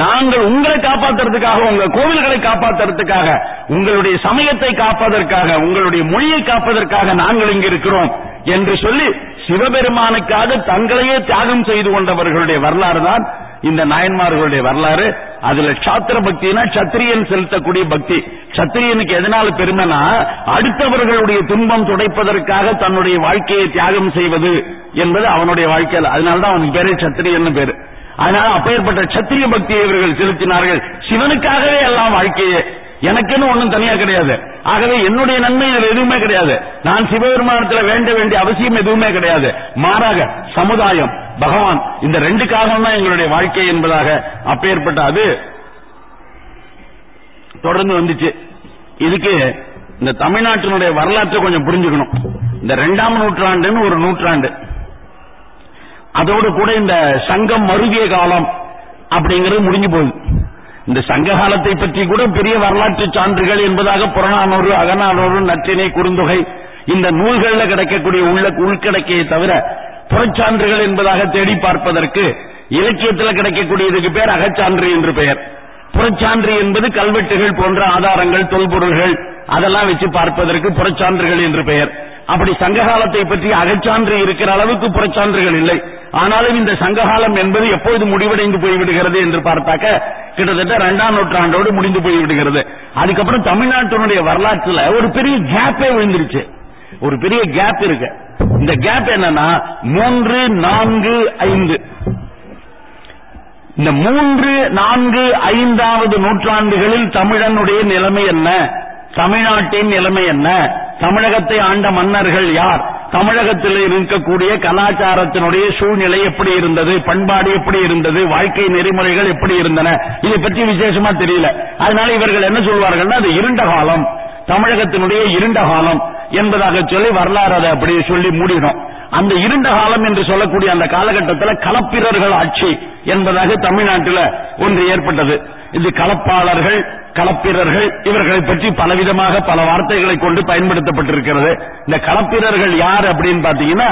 நாங்கள் உங்களை காப்பாத்துறதுக்காக உங்க கோவில்களை காப்பாத்துறதுக்காக உங்களுடைய சமயத்தை காப்பதற்காக உங்களுடைய மொழியை காப்பதற்காக நாங்கள் இங்கு இருக்கிறோம் என்று சொல்லி சிவபெருமானுக்காக தங்களையே தியாகம் செய்து கொண்டவர்களுடைய வரலாறு தான் இந்த நாயன்மார்களுடைய வரலாறு. அதுல சாத்திர பக்தினா சத்திரியன் செலுத்தக்கூடிய பக்தி. சத்திரியனுக்கு எதனால பெருமைனா அடுத்தவர்களுடைய துன்பம் துடைப்பதற்காக தன்னுடைய வாழ்க்கையை தியாகம் செய்வது என்பது அவனுடைய வாழ்க்கையில். அதனாலதான் அவனுக்கு பேரு சத்திரியன் பேரு. அதனால அப்பேற்பட்ட சத்திரிய பக்தியை இவர்கள் செலுத்தினார்கள். சிவனுக்காகவே எல்லாம் வாழ்க்கையே. எனக்குன்னு ஒண்ணும் தனியா கிடையாது. ஆகவே என்னுடைய நன்மை இதுல எதுவுமே கிடையாது. நான் சிவபெருமானத்துல வேண்ட வேண்டிய அவசியம் எதுவுமே கிடையாது. மாறாக சமுதாயம் பகவான் இந்த ரெண்டு காரணம் தான் எங்களுடைய வாழ்க்கை என்பதாக அப்பேற்பட்ட அது தொடர்ந்து வந்துச்சு. இதுக்கு இந்த தமிழ்நாட்டினுடைய வரலாற்றை கொஞ்சம் புரிஞ்சுக்கணும். இந்த ரெண்டாம் நூற்றாண்டுன்னு ஒரு நூற்றாண்டு. அதோடு கூட இந்த சங்கம் மருவிய காலம் அப்படிங்கிறது முடிஞ்சு போகுது. இந்த சங்க காலத்தை பற்றி கூட பெரிய வரலாற்று சான்றுகள் என்பதாக புறநானூறு அகநானூறு நற்றினை குறுந்தொகை இந்த நூல்களில் கிடைக்கக்கூடிய உள்ள உள்கிடக்கையை தவிர புறச்சான்றுகள் என்பதாக தேடி பார்ப்பதற்கு இலக்கியத்தில் கிடைக்கக்கூடியதுக்கு பேர் அகச்சான்று என்று பெயர். புறச்சான்று என்பது கல்வெட்டுகள் போன்ற ஆதாரங்கள் தொல்பொருள்கள் அதெல்லாம் வச்சு பார்ப்பதற்கு புறச்சான்றுகள் என்று பெயர். அப்படி சங்ககாலத்தை பற்றி அகச்சான்று இருக்கிற அளவுக்கு புறச்சான்றுகள் இல்லை. ஆனாலும் இந்த சங்ககாலம் என்பது எப்போது முடிவடைந்து போய்விடுகிறது என்று பார்த்தாக்க கிட்டத்தட்ட இரண்டாம் நூற்றாண்டோடு முடிந்து போய்விடுகிறது. அதுக்கப்புறம் தமிழ்நாட்டினுடைய வரலாற்றுல ஒரு பெரிய கேப்பே விழுந்துருச்சு. ஒரு பெரிய கேப் இருக்கு. இந்த கேப் என்னன்னா மூன்று நான்கு ஐந்து. இந்த மூன்று நான்கு ஐந்தாவது நூற்றாண்டுகளில் தமிழனுடைய நிலைமை என்ன? தமிழ்நாட்டின் நிலைமை என்ன? தமிழகத்தை ஆண்ட மன்னர்கள் யார்? தமிழகத்தில் இருக்கக்கூடிய கலாச்சாரத்தினுடைய சூழ்நிலை எப்படி இருந்தது? பண்பாடு எப்படி இருந்தது? வாழ்க்கை நெறிமுறைகள் எப்படி இருந்தன? இதை பற்றி விசேஷமா தெரியல. அதனால இவர்கள் என்ன சொல்வார்கள்னா அது இருண்ட காலம். தமிழகத்தினுடைய இருண்ட காலம் என்பதாக சொல்லி வரலாறு அதை அப்படி சொல்லி மூடிடும். அந்த இருண்ட காலம் என்று சொல்லக்கூடிய அந்த காலகட்டத்தில் கலப்பிரர்கள் ஆட்சி என்பதாக தமிழ்நாட்டில் ஒன்று ஏற்பட்டது. இது கலப்பாளர்கள் கலப்பிரர்கள் இவர்களை பற்றி பலவிதமாக பல வார்த்தைகளை கொண்டு பயன்படுத்தப்பட்டிருக்கிறது. இந்த கலப்பிரர்கள் யார் அப்படின்னு பாத்தீங்கன்னா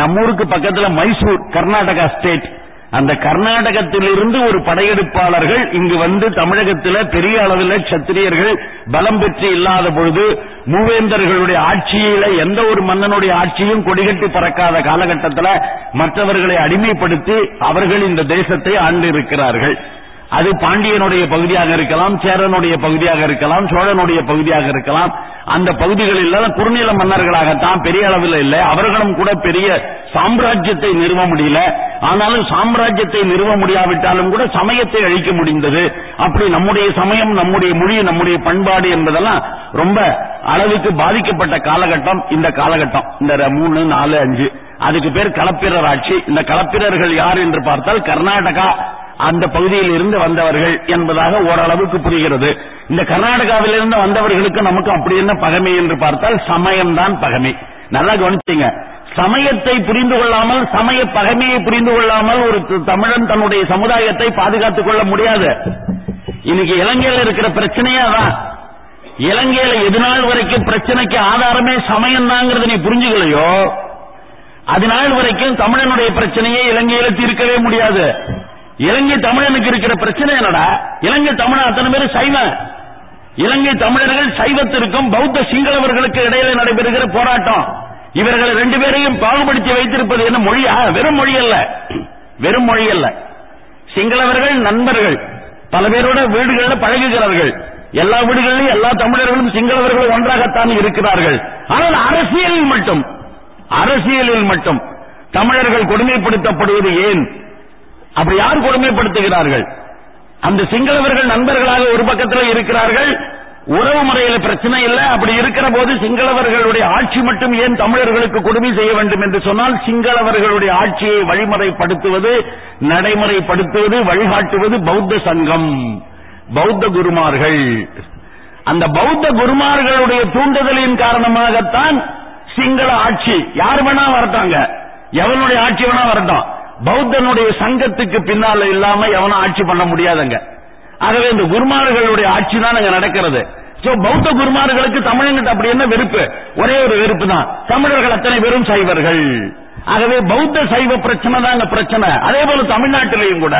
நம்ம ஊருக்கு பக்கத்துல மைசூர் கர்நாடகா ஸ்டேட். அந்த கர்நாடகத்திலிருந்து ஒரு படையெடுப்பாளர்கள் இங்கு வந்து தமிழகத்தில் பெரிய அளவில் சத்திரியர்கள் பலம் பெற்று இல்லாத பொழுது மூவேந்தர்களுடைய ஆட்சியில எந்த ஒரு மன்னனுடைய ஆட்சியும் கொடிகட்டி பறக்காத காலகட்டத்தில் மற்றவர்களை அடிமைப்படுத்தி அவர்கள் இந்த தேசத்தை ஆண்டு இருக்கிறார்கள் அது பாண்டியனுடைய பகுதியாக இருக்கலாம் சேரனுடைய பகுதியாக இருக்கலாம் சோழனுடைய பகுதியாக இருக்கலாம். அந்த பகுதிகளில் குறுநில மன்னர்களாகத்தான் பெரிய அளவில் இல்லை. அவர்களும் கூட பெரிய சாம்ராஜ்யத்தை நிறுவ முடியல. ஆனாலும் சாம்ராஜ்யத்தை நிறுவ முடியாவிட்டாலும் கூட சமயத்தை அழிக்க முடிந்தது. அப்படி நம்முடைய சமயம் நம்முடைய மொழி நம்முடைய பண்பாடு என்பதெல்லாம் ரொம்ப அளவுக்கு பாதிக்கப்பட்ட காலகட்டம் இந்த காலகட்டம். இந்த மூணு நாலு அஞ்சு. அதுக்கு பேர் களப்பிரர் ஆட்சி இந்த களப்பிரர்கள் யார் என்று பார்த்தால் கர்நாடகா அந்த பகுதியில் இருந்து வந்தவர்கள் என்பதாக ஓரளவுக்கு புரிகிறது. இந்த கர்நாடகாவிலிருந்து வந்தவர்களுக்கு நமக்கு அப்படி என்ன பகமை என்று பார்த்தால் சமயம்தான் பகமை. நல்லா கவனிச்சீங்க. சமயத்தை புரிந்து கொள்ளாமல் சமய பகைமையை புரிந்து கொள்ளாமல் ஒரு தமிழன் தன்னுடைய சமுதாயத்தை பாதுகாத்துக் கொள்ள முடியாது. இன்னைக்கு இலங்கையில் இருக்கிற பிரச்சனையே அதான். இலங்கையில எதுநாள் வரைக்கும் பிரச்சனைக்கு ஆதாரமே சமயம் தாங்கிறது நீ புரிஞ்சுக்கலையோ? அதனால் வரைக்கும் தமிழனுடைய பிரச்சனையை இலங்கையில தீர்க்கவே முடியாது. இலங்கை தமிழனுக்கு இருக்கிற பிரச்சனை என்னடா? இலங்கை தமிழன் அத்தனை பேரும் சைவ. இலங்கை தமிழர்கள் சைவத்திற்கும் பௌத்த சிங்களவர்களுக்கு இடையில நடைபெறுகிற போராட்டம். இவர்கள் ரெண்டு பேரையும் பாகுபடுத்தி வைத்திருப்பது என்ன மொழியா? வெறும் மொழி அல்ல வெறும் மொழி அல்ல சிங்களவர்கள் நண்பர்கள். பல பேரோட வீடுகளில் பழகுகிறார்கள் எல்லா வீடுகளிலும் எல்லா தமிழர்களும் சிங்களவர்களும் ஒன்றாகத்தான் இருக்கிறார்கள். ஆனால் அரசியலில் மட்டும் அரசியலில் மட்டும் தமிழர்கள் கொடுமைப்படுத்தப்படுவது ஏன்? அப்படி யார் கொடுமைப்படுத்துகிறார்கள்? அந்த சிங்களவர்கள் நண்பர்களாக ஒரு பக்கத்தில் இருக்கிறார்கள். உறவு முறையில பிரச்சனை இல்லை. அப்படி இருக்கிற போது சிங்களவர்களுடைய ஆட்சி மட்டும் ஏன் தமிழர்களுக்கு கொடுமை செய்ய வேண்டும் என்று சொன்னால் சிங்களவர்களுடைய ஆட்சியை வழிமுறைப்படுத்துவது நடைமுறைப்படுத்துவது வழிகாட்டுவது பௌத்த சங்கம் பௌத்த குருமார்கள். அந்த பௌத்த குருமார்களுடைய தூண்டுதலின் காரணமாகத்தான் சிங்கள ஆட்சி. யார் வேணா வரட்டாங்க. எவனுடைய ஆட்சி வேணா வரட்டும். பௌத்தனுடைய சங்கத்துக்கு பின்னால இல்லாம எவனும் ஆட்சி பண்ண முடியாதுங்க. ஆகவே இந்த குருமார்களுடைய ஆட்சி தான் அங்க நடக்கிறது. சோ பௌத்த குருமார்களுக்கு தமிழங்கிட்ட அப்படி என்ன வெறுப்பு? ஒரே ஒரு வெறுப்பு தான் தமிழர்கள் அத்தனை பேரும் சைவர்கள். ஆகவே பௌத்த சைவ பிரச்சனை தான் பிரச்சனை. அதே போல தமிழ்நாட்டிலையும் கூட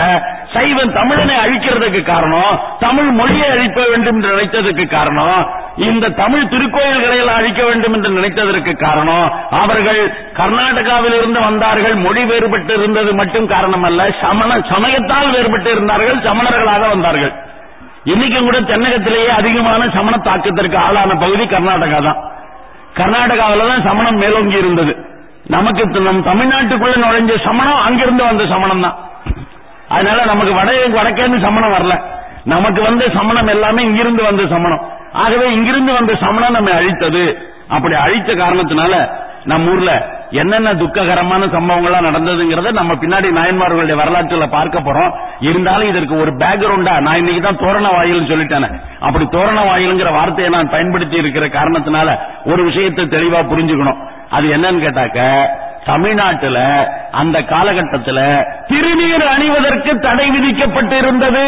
சைவன் தமிழனை அழிக்கிறதுக்கு காரணம் தமிழ் மொழியை அழிக்க வேண்டும் என்று நினைத்ததற்கு காரணம் இந்த தமிழ் திருக்கோயில்களை எல்லாம் அழிக்க வேண்டும் என்று நினைத்ததற்கு காரணம் அவர்கள் கர்நாடகாவில் இருந்து வந்தார்கள் மொழி வேறுபட்டு இருந்தது மட்டும் காரணம் அல்ல சமண சமயத்தால் வேறுபட்டு இருந்தார்கள் சமணர்களாக வந்தார்கள். இன்னைக்கும் கூட தென்னகத்திலேயே அதிகமான சமண தாக்கத்திற்கு ஆளான பகுதி கர்நாடகா தான். கர்நாடகாவில் தான் சமணம் மேலோங்கி இருந்தது. நமக்கு நம் தமிழ்நாட்டுக்குள்ள நுழைஞ்ச சமணம் அங்கிருந்து வந்த சமணம் தான் அதனால நமக்கு வட வடக்கேந்து சமணம் வரல. நமக்கு வந்த சமணம் எல்லாமே இங்கிருந்து வந்த சமணம். ஆகவே இங்கிருந்து வந்த சமணம் நம்ம அழித்தது. அப்படி அழித்த காரணத்தினால நம்ம ஊர்ல என்னென்ன துக்ககரமான சம்பவங்கள்லாம் நடந்ததுங்கிறத நம்ம பின்னாடி நாயன்மார்களுடைய வரலாற்றுல பார்க்க போறோம். இருந்தாலும் இதற்கு ஒரு பேக்ரவுண்டா நான் இன்னைக்கு தான் தோரண வாயில் சொல்லிட்டேன். அப்படி தோரண வாயில்ங்கிற வார்த்தையை நான் பயன்படுத்தி இருக்கிற காரணத்தினால ஒரு விஷயத்தை தெளிவா புரிஞ்சுக்கணும். அது என்னன்னு கேட்டாக்க தமிழ்நாட்டுல அந்த காலகட்டத்தில் திருநீர் அணிவதற்கு தடை விதிக்கப்பட்டிருந்தது.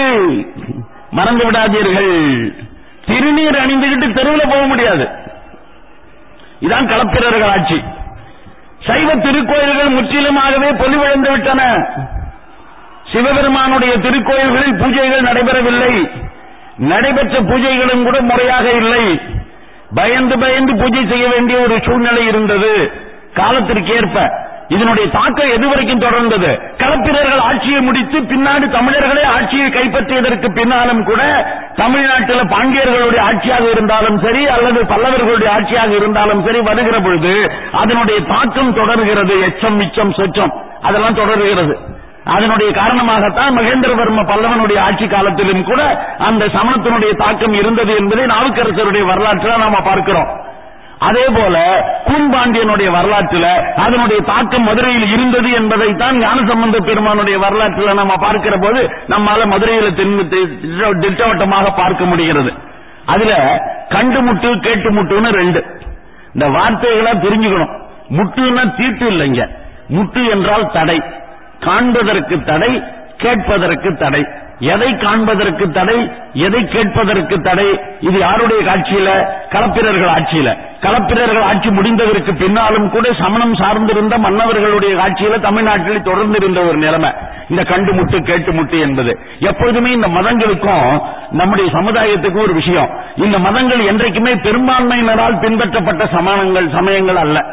மறந்து விடாதீர்கள். திருநீர் அணிந்துகிட்டு தெருவில் போக முடியாது. இதான் களப்பிரர்கள் ஆட்சி. சைவ திருக்கோயில்கள் முற்றிலுமாகவே பொலிவிழந்து விட்டன. சிவபெருமானுடைய திருக்கோயில்களில் பூஜைகள் நடைபெறவில்லை. நடைபெற்ற பூஜைகளும் கூட முறையாக இல்லை. பயந்து பயந்து பூஜை செய்ய வேண்டிய ஒரு சூழ்நிலை இருந்தது. காலத்திற்கு ஏற்ப இதனுடைய தாக்கம் எதுவரைக்கும் தொடர்ந்தது? களப்பிரர்கள் ஆட்சியை முடித்து பின்னாடி தமிழர்களே ஆட்சியை கைப்பற்றியதற்கு பின்னாலும் கூட தமிழ்நாட்டில் பாண்டியர்களுடைய ஆட்சியாக இருந்தாலும் சரி அல்லது பல்லவர்களுடைய ஆட்சியாக இருந்தாலும் சரி வருகிற பொழுது அதனுடைய தாக்கம் தொடர்கிறது. எச்சம் மிச்சம் சொச்சம். அதெல்லாம் தொடர்கிறது. அதனுடைய காரணமாகத்தான் மகேந்திரவர்ம பல்லவனுடைய ஆட்சி காலத்திலும் கூட அந்த சமணத்தினுடைய தாக்கம் இருந்தது என்பதை நாவுக்கரசருடைய வரலாற்றில் நாம பார்க்கிறோம். அதே போல கூன்பாண்டியனுடைய வரலாற்றில் அதனுடைய தாக்கம் மதுரையில் இருந்தது என்பதைத்தான் ஞானசம்பந்த பெருமானுடைய வரலாற்றில் நம்ம பார்க்கிற போது நம்மால மதுரையில் திட்டவட்டமாக பார்க்க முடிகிறது. அதுல கண்டு முட்டு கேட்டு முட்டுன்னு ரெண்டு. இந்த வார்த்தைகளை தெரிஞ்சுக்கணும் முட்டுன்னா தீட்டு இல்லைங்க. முட்டு என்றால் தடை. காண்பதற்கு தடை கேட்பதற்கு தடை. எதை காண்பதற்கு தடை எதை கேட்பதற்கு தடை இது யாருடைய காட்சியில? களப்பிரர்கள் ஆட்சியில. களப்பிரர்கள் ஆட்சி முடிந்ததற்கு பின்னாலும் கூட சமணம் சார்ந்திருந்த மன்னவர்களுடைய ஆட்சியில தமிழ்நாட்டில் தொடர்ந்து இருந்த ஒரு நிலைமை. இந்த கண்டு முட்டு கேட்டு முட்டு என்பது. எப்பொழுதுமே இந்த மதங்களுக்கும் நம்முடைய சமுதாயத்துக்கும் ஒரு விஷயம். இந்த மதங்கள் என்றைக்குமே பெரும்பான்மையினரால் பின்பற்றப்பட்ட சமணங்கள் சமயங்கள் அல்ல.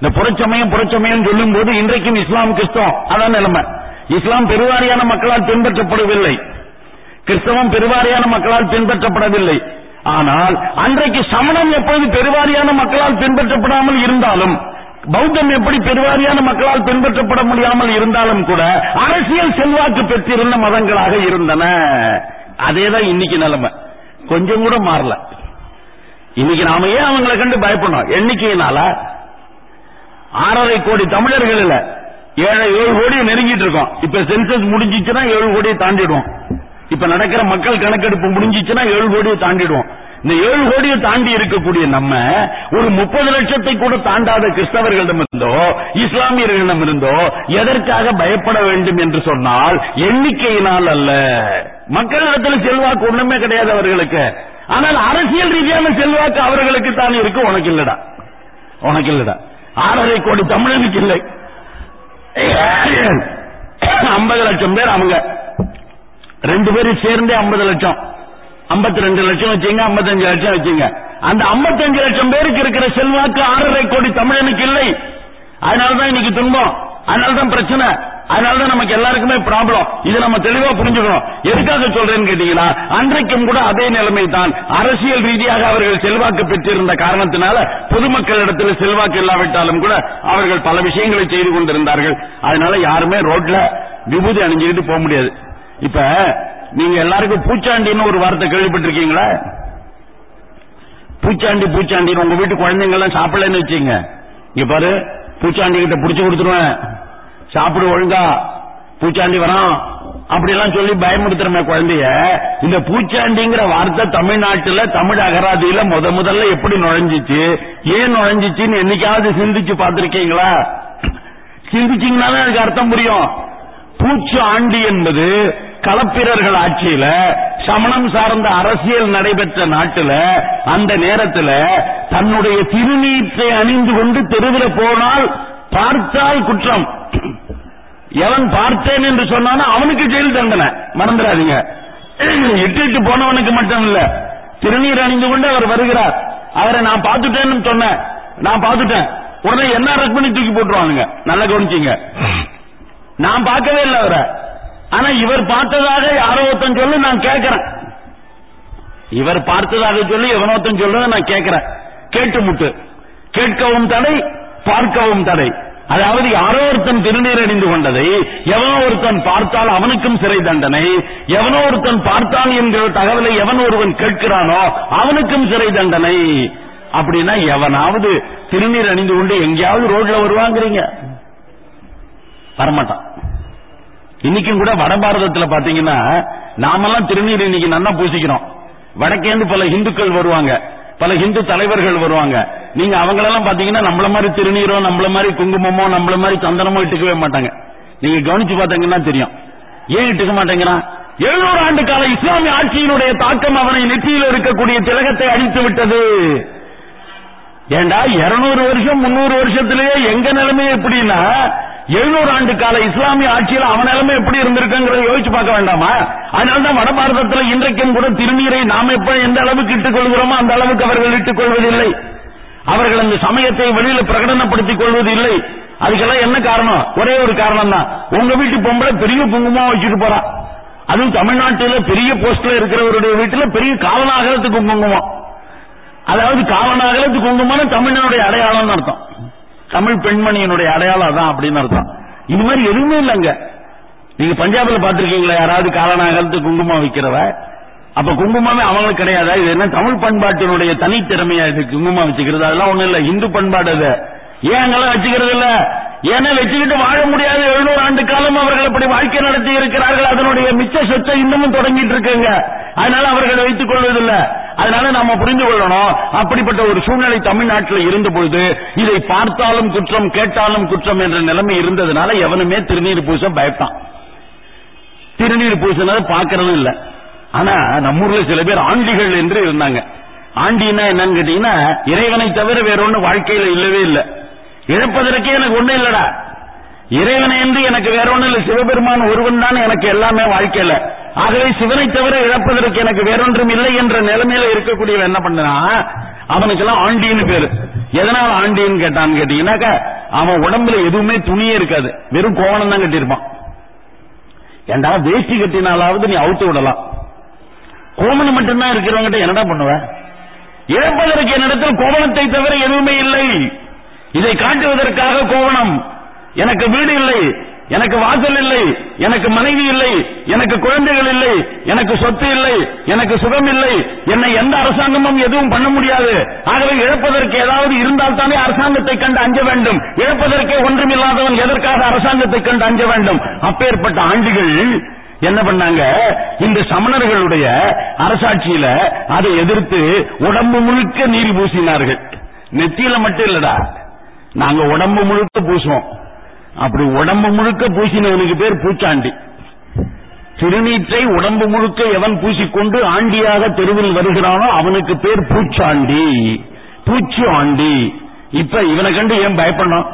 இந்த புறச்சமயம் புறச்சமயம் சொல்லும் போது இன்றைக்கும் இஸ்லாம் கிறிஸ்தவம். அதான் நிலைமை. இஸ்லாம் பெருவாரியான மக்களால் பின்பற்றப்படவில்லை கிறிஸ்தவம் பெருவாரியான மக்களால் பின்பற்றப்படவில்லை. ஆனால் அன்றைக்கு சமணம் எப்போது பெருவாரியான மக்களால் பின்பற்றப்படாமல் இருந்தாலும் பௌத்தம் எப்படி பெருவாரியான மக்களால் பின்பற்றப்பட முடியாமல் இருந்தாலும் கூட அரசியல் செல்வாக்கு பெற்றிருந்த மதங்களாக இருந்தன. அதேதான் இன்னைக்கு நிலைமை. கொஞ்சம் கூட மாறல. இன்னைக்கு நாம ஏன் அவங்களை கண்டு பயப்படணும்? எண்ணிக்கையினால? ஆறரை கோடி தமிழர்கள் ஏழை ஏழு கோடியை நெருங்கிட்டு இருக்கோம். இப்ப சென்சஸ் முடிஞ்சிச்சுன்னா ஏழு கோடியை தாண்டிடுவோம். இப்ப நடக்கிற மக்கள் கணக்கெடுப்பு முடிஞ்சிச்சுன்னா ஏழு கோடியை தாண்டிடுவோம். இந்த ஏழு கோடியை தாண்டி இருக்கக்கூடிய நம்ம ஒரு முப்பது லட்சத்தை கூட தாண்டாத கிறிஸ்தவர்களிடம் இருந்தோ இஸ்லாமியர்களிடம் இருந்தோ எதற்காக பயப்பட வேண்டும் என்று சொன்னால் எண்ணிக்கையினால் அல்ல. மக்களிடத்தில் செல்வாக்கு ஒண்ணுமே கிடையாது அவர்களுக்கு. ஆனால் அரசியல் ரீதியான செல்வாக்கு அவர்களுக்கு தான் இருக்கு. உனக்கு இல்லடா. உனக்கு இல்லடா. ஆறரை கோடி தமிழனுக்கு இல்லை. ஐம்பது லட்சம் பேர் அவங்க. ரெண்டு பேரும் சேர்ந்தே ஐம்பது லட்சம். ஐம்பத்தி ரெண்டு லட்சம் வச்சீங்க ஐம்பத்தஞ்சு லட்சம் வச்சீங்க. அந்த ஐம்பத்தஞ்சு லட்சம் பேருக்கு இருக்கிற செல்வாக்கு ஆறரை கோடி தமிழனுக்கு இல்லை. அதனாலதான் இன்னைக்கு துன்பம். அதனாலதான் பிரச்சனை. அதனாலதான் நமக்கு எல்லாருக்குமே ப்ராப்ளம் இது நம்ம தெளிவா புரிஞ்சுக்கணும். எதுக்காக சொல்றேன்னு கேட்டீங்கன்னா அன்றைக்கும் கூட அதே நிலைமை தான் அரசியல் ரீதியாக அவர்கள் செல்வாக்கு பெற்றிருந்த காரணத்தினால பொதுமக்களிடத்தில் செல்வாக்கு இல்லாவிட்டாலும் கூட அவர்கள் பல விஷயங்களை செய்து கொண்டிருந்தார்கள். அதனால யாருமே ரோட்ல விபூதி அணிஞ்சுக்கிட்டு போக முடியாது. இப்ப நீங்க எல்லாருக்கும் பூச்சாண்டின்னு ஒரு வார்த்தை கேள்விப்பட்டிருக்கீங்களா? பூச்சாண்டி பூச்சாண்டின்னு உங்க வீட்டு குழந்தைங்க எல்லாம் சாப்பிடலன்னு வச்சுங்க இங்க பாரு பூச்சாண்டி கிட்ட புடிச்சு கொடுத்துருவேன். சாப்பிடு ஒழுங்கா. பூச்சாண்டி வரான். அப்படி சொல்லி பயமுறுத்துறமே குழந்தைய. இந்த பூச்சாண்டிங்கிற வார்த்தை தமிழ்நாட்டுல தமிழ் அகராதியில முத முதல்ல எப்படி நுழைஞ்சிச்சு? ஏன் நுழைஞ்சிச்சுன்னு என்னைக்காவது சிந்திச்சு பார்த்திருக்கீங்களா? சிந்திச்சீங்கன்னாலே எனக்கு அர்த்தம் புரியும். பூச்சு ஆண்டி என்பது களப்பிரர்கள் ஆட்சியில சமணம் சார்ந்த அரசியல் நடைபெற்ற நாட்டுல அந்த நேரத்துல தன்னுடைய திருநீற்றை அணிந்து கொண்டு தெருவில் போனால் பார்த்தால் குற்றம். எவன் பார்த்தேன் என்று சொன்னானோ அவனுக்கு ஜெயில் தண்டனை. மறந்துடாதீங்க. இட்டு போனவனுக்கு மட்டும் இல்ல திருநீர் அணிந்து கொண்டு அவர் வருகிறார். அவரை நான் பார்த்துட்டேன்னு சொன்னேன். நான் பார்த்துட்டேன். உடனே என்ன ரத்மணி தூக்கி போட்டுருவானுங்க? நல்லா கவனிச்சிங்க. நான் பார்க்கவே இல்லை அவரை. ஆனா இவர் பார்த்ததாக யாரோ ஒருத்தன் சொல்லு நான் கேட்கிறேன். இவர் பார்த்ததாக சொல்லி எவனோத்தன் சொல்லு நான் கேட்கிறேன். கேட்டு முட்டு. கேட்கவும் தடை பார்க்கவும் தடை. அதாவது யாரோ ஒருத்தன் திருநீர் அணிந்து கொண்டதை எவனோ ஒருத்தன் பார்த்தால் அவனுக்கும் சிறை தண்டனை எவனோ ஒருத்தன் பார்த்தான் என்கிற தகவலை எவன் ஒருவன் கேட்கிறானோ அவனுக்கும் சிறை தண்டனை. அப்படின்னா எவனாவது திருநீர் அணிந்து கொண்டு எங்கேயாவது ரோட்ல வருவாங்கிறீங்க. வரமாட்டான். இன்னைக்கும் கூட வட பாரதத்தில் பாத்தீங்கன்னா நாமெல்லாம் திருநீர் இன்னைக்கு நல்லா பூசிக்கிறோம். வடக்கேந்து பல இந்துக்கள் வருவாங்க. பல இந்து தலைவர்கள் வருவாங்க. நீங்க அவங்களெல்லாம் பாத்தீங்கன்னா நம்மள மாதிரி திருநீரோ நம்மள மாதிரி குங்குமமோ நம்மள மாதிரி சந்தனமோ இட்டுக்கவே மாட்டாங்க. நீங்க கவனிச்சு பாத்தீங்கன்னா தெரியும். ஏன் இட்டுக்க மாட்டேங்கிறான்? எழுநூறு ஆண்டு கால இஸ்லாமிய ஆட்சியினுடைய தாக்கம் அவனை நெற்றியில் இருக்கக்கூடிய திலகத்தை அழித்து விட்டது. ஏண்டா இருநூறு வருஷம் முன்னூறு வருஷத்திலேயே எங்க நிலைமை எப்படின்னா எழுநூறு ஆண்டு கால இஸ்லாமிய ஆட்சியில் அவன் நிலைமை எப்படி இருந்திருக்குங்கிறத யோசிச்சு பார்க்க வேண்டாமா? அதனால்தான் வட பாரதத்தில் இன்றைக்கும் கூட திருநீரை நாம் எப்ப எந்த அளவுக்கு இட்டுக் கொள்கிறோமோ அந்த அளவுக்கு அவர்கள் இட்டுக் கொள்வதில்லை. அவர்கள் அந்த சமயத்தை வெளியில பிரகடனப்படுத்திக் கொள்வது இல்லை அதுக்கெல்லாம் என்ன காரணம்? ஒரே ஒரு காரணம் தான் உங்க வீட்டு பொம்பளை பெரிய குங்குமம் வச்சுட்டு போறான் அதுவும் தமிழ்நாட்டில பெரிய போஸ்ட்ல இருக்கிறவருடைய வீட்டுல பெரிய காவலாகலத்துக்கு குங்குமம். அதாவது காவலாகலத்து குங்குமம் தமிழனுடைய அடையாளம் அர்த்தம். தமிழ் பெண்மணியினுடைய அடையாளம் அதான் அப்படின்னு அர்த்தம். இது மாதிரி எதுவுமே இல்லைங்க. நீங்க பஞ்சாப்ல பாத்திருக்கீங்களா யாராவது காலநாகலத்து குங்குமம் வைக்கிறவ? அப்ப குங்குமமே அவங்களுக்கு கிடையாதா. இது என்ன தமிழ் பண்பாட்டினுடைய தனித்திறமையா இது குங்குமம் வச்சுக்கிறது. அதெல்லாம் ஒண்ணும் இல்ல. இந்து பண்பாடு அது. ஏன் அங்கெல்லாம் வச்சுக்கிறது இல்ல? ஏன்னா வச்சுக்கிட்டு வாழ முடியாது எழுநூறு ஆண்டு காலம் அவர்கள் அப்படி வாழ்க்கை நடத்தி இருக்கிறார்கள். அதனுடைய மிச்ச சொச்சை இன்னமும் தொடங்கிட்டு இருக்குங்க. அதனால அவர்கள் வைத்துக் கொள்வதில்லை. அதனால நாம புரிந்து கொள்ளணும். அப்படிப்பட்ட ஒரு சூழ்நிலை தமிழ்நாட்டில் இருந்த பொழுது இதை பார்த்தாலும் குற்றம் கேட்டாலும் குற்றம் என்ற நிலைமை இருந்ததுனால எவனுமே திருநீர் பூச பயப்பட்டான். திருநீர் பூசினது பார்க்கறதும் இல்ல. ஆனா நம்ம ஊர்ல சில பேர் ஆண்டிகள் என்று இருந்தாங்க. ஆண்டினா என்னன்னு கேட்டீங்கன்னா இறைவனை தவிர வேற ஒண்ணு வாழ்க்கையில இல்லவே இல்ல. இழப்பதற்கே எனக்கு ஒண்ணு இல்லடா. இறைவனை என்று எனக்கு வேற ஒண்ணு இல்ல. சிவபெருமான் ஒருவன் தான் எனக்கு எல்லாமே வாழ்க்கையில. ஆகவே சிவனை தவிர இழப்பதற்கு எனக்கு வேறொன்றும் இல்லை என்ற நிலைமையில இருக்கக்கூடிய என்ன பண்ணா அவனுக்கெல்லாம் ஆண்டின்னு பேரு. எதனால ஆண்டின்னு கேட்டான்னு கேட்டீங்கன்னாக்க அவன் உடம்புல எதுவுமே துணியே இருக்காது. வெறும் கோவணம் தான் கட்டியிருப்பான். ஏண்டா வேஷ்டி கட்டினாலாவது நீ அவுத்து விடலாம். கோமணம் மட்டும்தான் இருக்கிறவங்கிட்ட என்னடா பண்ணுவ? இழப்பதற்கு என்னிடத்தில் கோவணத்தை தவிர எதுவுமே இல்லை. இதை காட்டுவதற்காக கோவணம். எனக்கு வீடு இல்லை. எனக்கு வாசல் இல்லை எனக்கு மனைவி இல்லை எனக்கு குழந்தைகள் இல்லை எனக்கு சொத்து இல்லை எனக்கு சுகம் இல்லை என்னை எந்த அரசாங்கமும் எதுவும் பண்ண முடியாது. ஆகவே இழப்பதற்கு ஏதாவது இருந்தால் தானே அரசாங்கத்தை கண்டு அஞ்ச வேண்டும். இழப்பதற்கே ஒன்றுமில்லாதவன் எதற்காக அரசாங்கத்தை கண்டு அஞ்ச வேண்டும்? அப்பேற்பட்ட ஆண்டுகள் என்ன பண்ணாங்க? இந்த சமணர்களுடைய அரசாட்சியில அதை எதிர்த்து உடம்பு முழுக்க நீர் பூசினார்கள். நெத்தியில மட்டும் இல்லடா நாங்க உடம்பு முழுக்க பூசுவோம். அப்படி உடம்பு முழுக்க பூசினவனுக்கு பேர் பூச்சாண்டி. திருநீற்றை உடம்பு முழுக்க எவன் பூசிக்கொண்டு ஆண்டியாக தெருவில் வருகிறானோ அவனுக்கு பேர் பூச்சாண்டி. பூச்சி ஆண்டி இப்ப இவனை கண்டு ஏன் பயப்படணும்?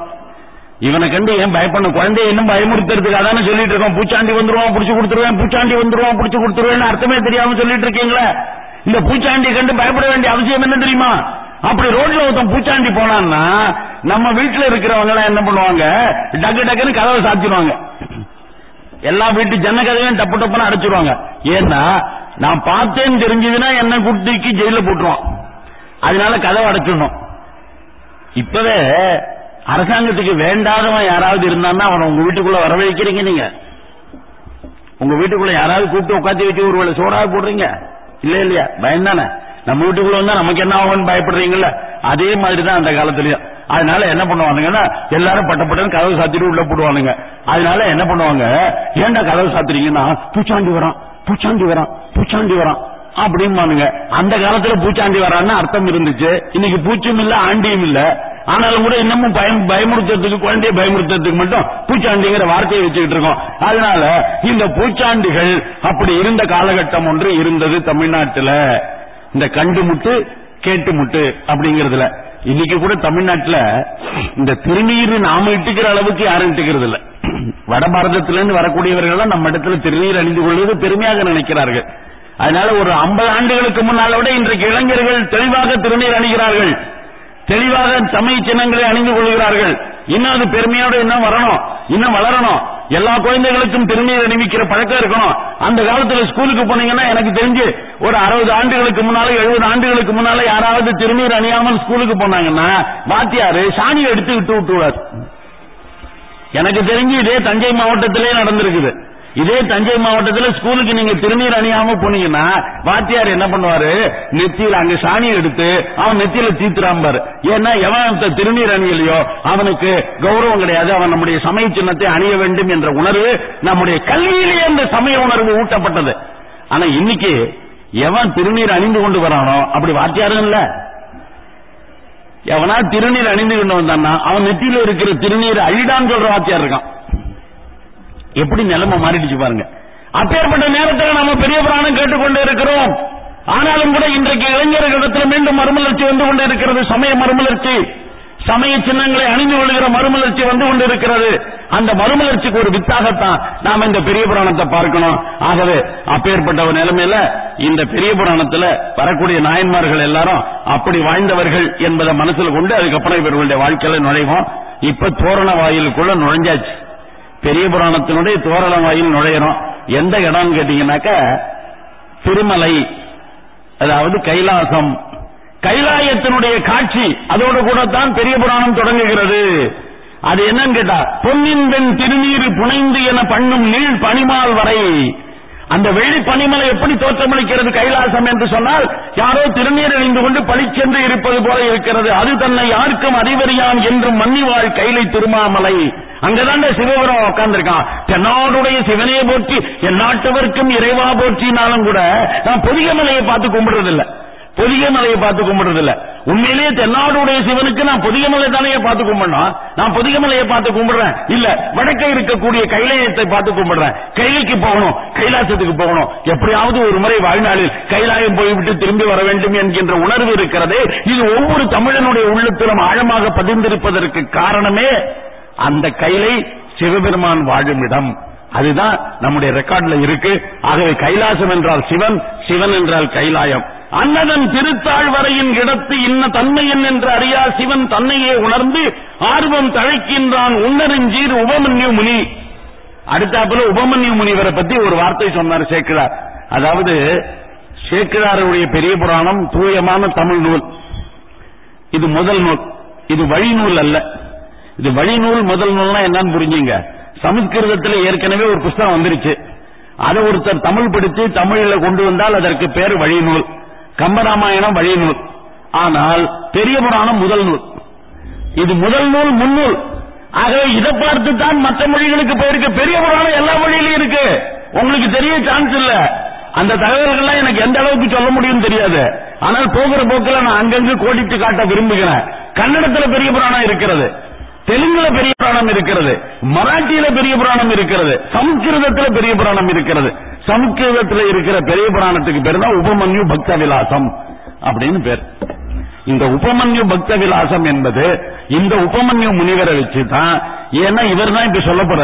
இவனை கண்டு ஏன் பயப்படணும்? குழந்தைய இன்னும் பயமுறுத்துறதுக்கு அதான சொல்லிட்டு இருக்கோம். பூச்சாண்டி வந்துருவான் புடிச்சு கொடுத்துருவேன் பூச்சாண்டி வந்துருவான் புடிச்சு கொடுத்துருவேன் அர்த்தமே தெரியாம சொல்லிட்டு இருக்கீங்களே. இந்த பூச்சாண்டியை கண்டு பயப்பட வேண்டிய அவசியம் என்ன தெரியுமா? அப்படி ரோட்ல ஒருத்தன் பூச்சாண்டி போனான்னா நம்ம வீட்டுல இருக்கிறவங்க எல்லாம் என்ன பண்ணுவாங்க? டக்கு டக்குன்னு கதவை சாத்திடுவாங்க. எல்லா வீட்டு ஜன்ன கதவையும் டப்பு டப்புன்னு அடைச்சிருவாங்க. ஏன்னா நான் பார்த்தேன்னு தெரிஞ்சதுன்னா என்ன குட்டிக்கு ஜெயில போட்டுருவான். அதனால கதவை அடைச்சிடணும். இப்பவே அரசாங்கத்துக்கு வேண்டாதவன் யாராவது இருந்தான்னா அவனை உங்க வீட்டுக்குள்ள வரவழைக்கிறீங்க நீங்க. உங்க வீட்டுக்குள்ள யாராவது கூப்பிட்டு உட்காந்து வச்சு ஒரு வேளை சோறாக போடுறீங்க? இல்ல இல்லையா? பயம் தானே நம்ம வீட்டுக்குள்ள வந்தா நமக்கு என்ன ஆகும்னு பயப்படுறீங்கல்ல? அதே மாதிரி தான் அந்த காலத்துலயும். அதனால என்ன பண்ணுவானுங்கன்னா எல்லாரும் பட்ட கதவு சாத்திட்டு உள்ள போடுவானுங்க. அதனால என்ன பண்ணுவாங்க? ஏன்டா கதவு சாத்துறீங்கன்னா பூச்சாண்டி வரான் பூச்சாண்டி வரான் பூச்சாண்டி வரான் அப்படிம்பானுங்க. அந்த காலத்துல பூச்சாண்டி வரான்னு அர்த்தம் இருந்துச்சு. இன்னைக்கு பூச்சும் இல்ல ஆண்டியும் இல்ல. ஆனாலும் கூட இன்னமும் பயம் பயமுறுத்துறதுக்கு குழந்தைய பயமுறுத்துறதுக்கு மட்டும் பூச்சாண்டிங்கிற வார்த்தையை வச்சுக்கிட்டு இருக்கோம். அதனால இந்த பூச்சாண்டிகள் அப்படி இருந்த காலகட்டம் ஒன்று இருந்தது தமிழ்நாட்டுல. இந்த கண்டு முட்டு கேட்டு முட்டு அப்படிங்கறதுல. இன்னைக்கு கூட தமிழ்நாட்டுல இந்த திருநீர் நாம இட்டுக்கிற அளவுக்கு யாரும் இட்டுக்கிறது இல்ல வட பாரதத்திலிருந்து வரக்கூடியவர்கள் நம்ம இடத்துல திருநீர் அணிந்து கொள்வது பெருமையாக நினைக்கிறார்கள். அதனால ஒரு ஐம்பது ஆண்டுகளுக்கு முன்னால விட இன்றைக்கு இளைஞர்கள் தெளிவாக திருநீர் அணிகிறார்கள். தெளிவாக சமய சின்னங்களை அணிந்து கொள்கிறார்கள். இன்னும் அது பெருமையோட இன்னும் வரணும். இன்னும் வளரணும். எல்லா குழந்தைகளுக்கும் பெருமையை அணிவிக்கிற பழக்கம் இருக்கணும். அந்த காலத்துல ஸ்கூலுக்கு போனீங்கன்னா எனக்கு தெரிஞ்சு ஒரு அறுபது ஆண்டுகளுக்கு முன்னால எழுபது ஆண்டுகளுக்கு முன்னால யாராவது திருநீர் அணியாமல் ஸ்கூலுக்கு போனாங்கன்னா வாத்தியாரு சாணியை எடுத்து விட்டு விட்டுவார் எனக்கு தெரிஞ்சு இதே தஞ்சை மாவட்டத்திலே நடந்திருக்குது. இதே தஞ்சை மாவட்டத்துல ஸ்கூலுக்கு நீங்க திருநீர் அணியாம போனீங்கன்னா வாத்தியார் என்ன பண்ணுவாரு? நெத்தியில அங்க சாணியை எடுத்து அவன் நெத்தியில தீத்துறாம்பாரு ஏன்னா எவன் திருநீர் அணியலையோ அவனுக்கு கௌரவம் கிடையாது. அவன் நம்முடைய சமய சின்னத்தை அணிய வேண்டும் என்ற உணர்வு நம்முடைய கல்வியிலேயே அந்த சமய உணர்வு ஊட்டப்பட்டது. ஆனா இன்னைக்கு எவன் திருநீர் அணிந்து கொண்டு வரானோ அப்படி வாத்தியாரும் இல்ல. எவனா திருநீர் அணிந்து கொண்டு வந்தான்னா அவன் நெத்தியில இருக்கிற திருநீர் அழிடான்னு சொல்ற வாத்தியார் இருக்கான். எப்படி நிலைமை மாறிடுச்சு பாருங்க. அப்பேற்பட்ட நேரத்தில் நம்ம பெரிய புராணம் கேட்டுக்கொண்டு இருக்கிறோம். ஆனாலும் கூட இன்றைக்கு இளைஞர்களிடத்தில் மீண்டும் மறுமலர்ச்சி வந்து கொண்டு இருக்கிறது சமய மறுமலர்ச்சி. சமய சின்னங்களை அணிந்து கொள்கிற மறுமலர்ச்சி வந்து கொண்டு இருக்கிறது அந்த மறுமலர்ச்சிக்கு ஒரு வித்தாகத்தான் நாம இந்த பெரிய புராணத்தை பார்க்கணும். ஆகவே அப்பேற்பட்ட ஒரு நிலைமையில இந்த பெரிய புராணத்துல வரக்கூடிய நாயன்மார்கள் எல்லாரும் அப்படி வாழ்ந்தவர்கள் என்பதை மனசுல கொண்டு அதுக்கப்புறம் இவர்களுடைய வாழ்க்கையில நுழைவோம். இப்ப தோரண வாயிலுக்குள்ள நுழைஞ்சாச்சு. பெரிய புராணத்தினுடைய தோரண வாயில் நுழையிறோம். எந்த இடம்னு கேட்டீங்கன்னாக்க திருமலை அதாவது கைலாசம். கைலாயத்தினுடைய காட்சி அதோடு கூட தான் பெரிய புராணம் தொடங்குகிறது. அது என்னன்னு கேட்டா பொன்னின் பெண் திருநீர் புனைந்து என பண்ணும் நீள் பனிமால் வரை அந்த வெள்ளி பனிமலை எப்படி தோற்றமளிக்கிறது கைலாசம் என்று சொன்னால் யாரோ திருநீர் அணிந்து கொண்டு பளிச்சென்று இருப்பது போல இருக்கிறது. அது தன்னை யாருக்கும் அறிவறியான் என்றும் மன்னிவாள் கைலை திருமாமலை. அங்கதான் சிவபுரம் உட்கார்ந்திருக்கான் தென்னாடுடைய சிவனே போற்றி என் நாட்டவர்க்கும் இறைவா போற்றினாலும் கூட நான் பொதிகை மலையை பார்த்து கும்பிடுறதில்லை. பொதிய மலையை பார்த்து கும்பிடுறது இல்ல உண்மையிலேயே தென்னாடுடைய சிவனுக்கு நான் பொதிய மலை தானே பார்த்து கும்பிடணும்? நான் பொதிய மலையை பார்த்து கும்பிடுறேன். இல்ல வடக்கே இருக்கக்கூடிய கைலாயத்தை பார்த்து கும்பிடுறேன். கைலைக்கு போகணும் கைலாசத்துக்கு போகணும். எப்படியாவது ஒரு முறை வாழ்நாளில் கைலாயம் போய்விட்டு திரும்பி வர வேண்டும் என்கின்ற உணர்வு இருக்கிறது. இது ஒவ்வொரு தமிழனுடைய உள்ளத்திலும் ஆழமாக பதிந்திருப்பதற்கு காரணமே அந்த கைலை சிவபெருமான் வாழும் இடம். அதுதான் நம்முடைய ரெக்கார்ட்ல இருக்கு. ஆகவே கைலாசம் என்றால் சிவன் சிவன் என்றால் கைலாயம். அன்னதன் திருத்தாழ்வரையின் இடத்து இன்ன தன்மையன் என்று அறியா சிவன் தன்னையே உணர்ந்து ஆர்வம் தழைக்கின்றான் உன்னறிஞ்சீர் உபமன்யு முனி. அடுத்தாப்புல உபமன்யு முனிவரை பத்தி ஒரு வார்த்தை சொன்னார் சேக்கிழார். அதாவது சேக்கிழாருடைய பெரிய புராணம் தூயமான தமிழ் நூல். இது முதல் நூல். இது வழி நூல் அல்ல. இது வழி நூல் முதல் நூல்னா என்னன்னு புரிஞ்சுங்க. சமஸ்கிருதத்தில் ஏற்கனவே ஒரு புஸ்தகம் வந்துருச்சு. அதை ஒருத்தர் தமிழ் படித்து தமிழில் கொண்டு வந்தால் அதற்கு பேர் வழி நூல் கம்பராமாயணம் வழி நூல். ஆனால் பெரிய புராணம் முதல் நூல். இது முதல் நூல் முன்னூல். ஆகவே இதை பார்த்து தான் மற்ற மொழிகளுக்கு போயிருக்கு. பெரிய புராணம் எல்லா மொழியிலும் இருக்கு. உங்களுக்கு தெரிய சான்ஸ் இல்ல. அந்த தகவல்கள்லாம் எனக்கு எந்த அளவுக்கு சொல்ல முடியும் தெரியாது. ஆனால் போகிற போக்கில் நான் அங்கங்கு கோடிட்டு காட்ட விரும்புகிறேன். கன்னடத்துல பெரிய புராணம் இருக்கிறது. தெலுங்குல பெரிய புராணம் இருக்கிறது. மராட்டியில பெரிய புராணம் இருக்கிறது. சமஸ்கிருதத்துல பெரிய புராணம் இருக்கிறது. சமஸ்கிருதத்துல இருக்கிற பெரிய புராணத்துக்கு பேர் தான் உபமன்யு பக்த விலாசம் அப்படின்னு பேர். இந்த உபமன்யு பக்த விலாசம் என்பது இந்த உபமன்யு முனிவரை வச்சு தான் ஏன்னா இவர் தான் இப்ப சொல்ல போற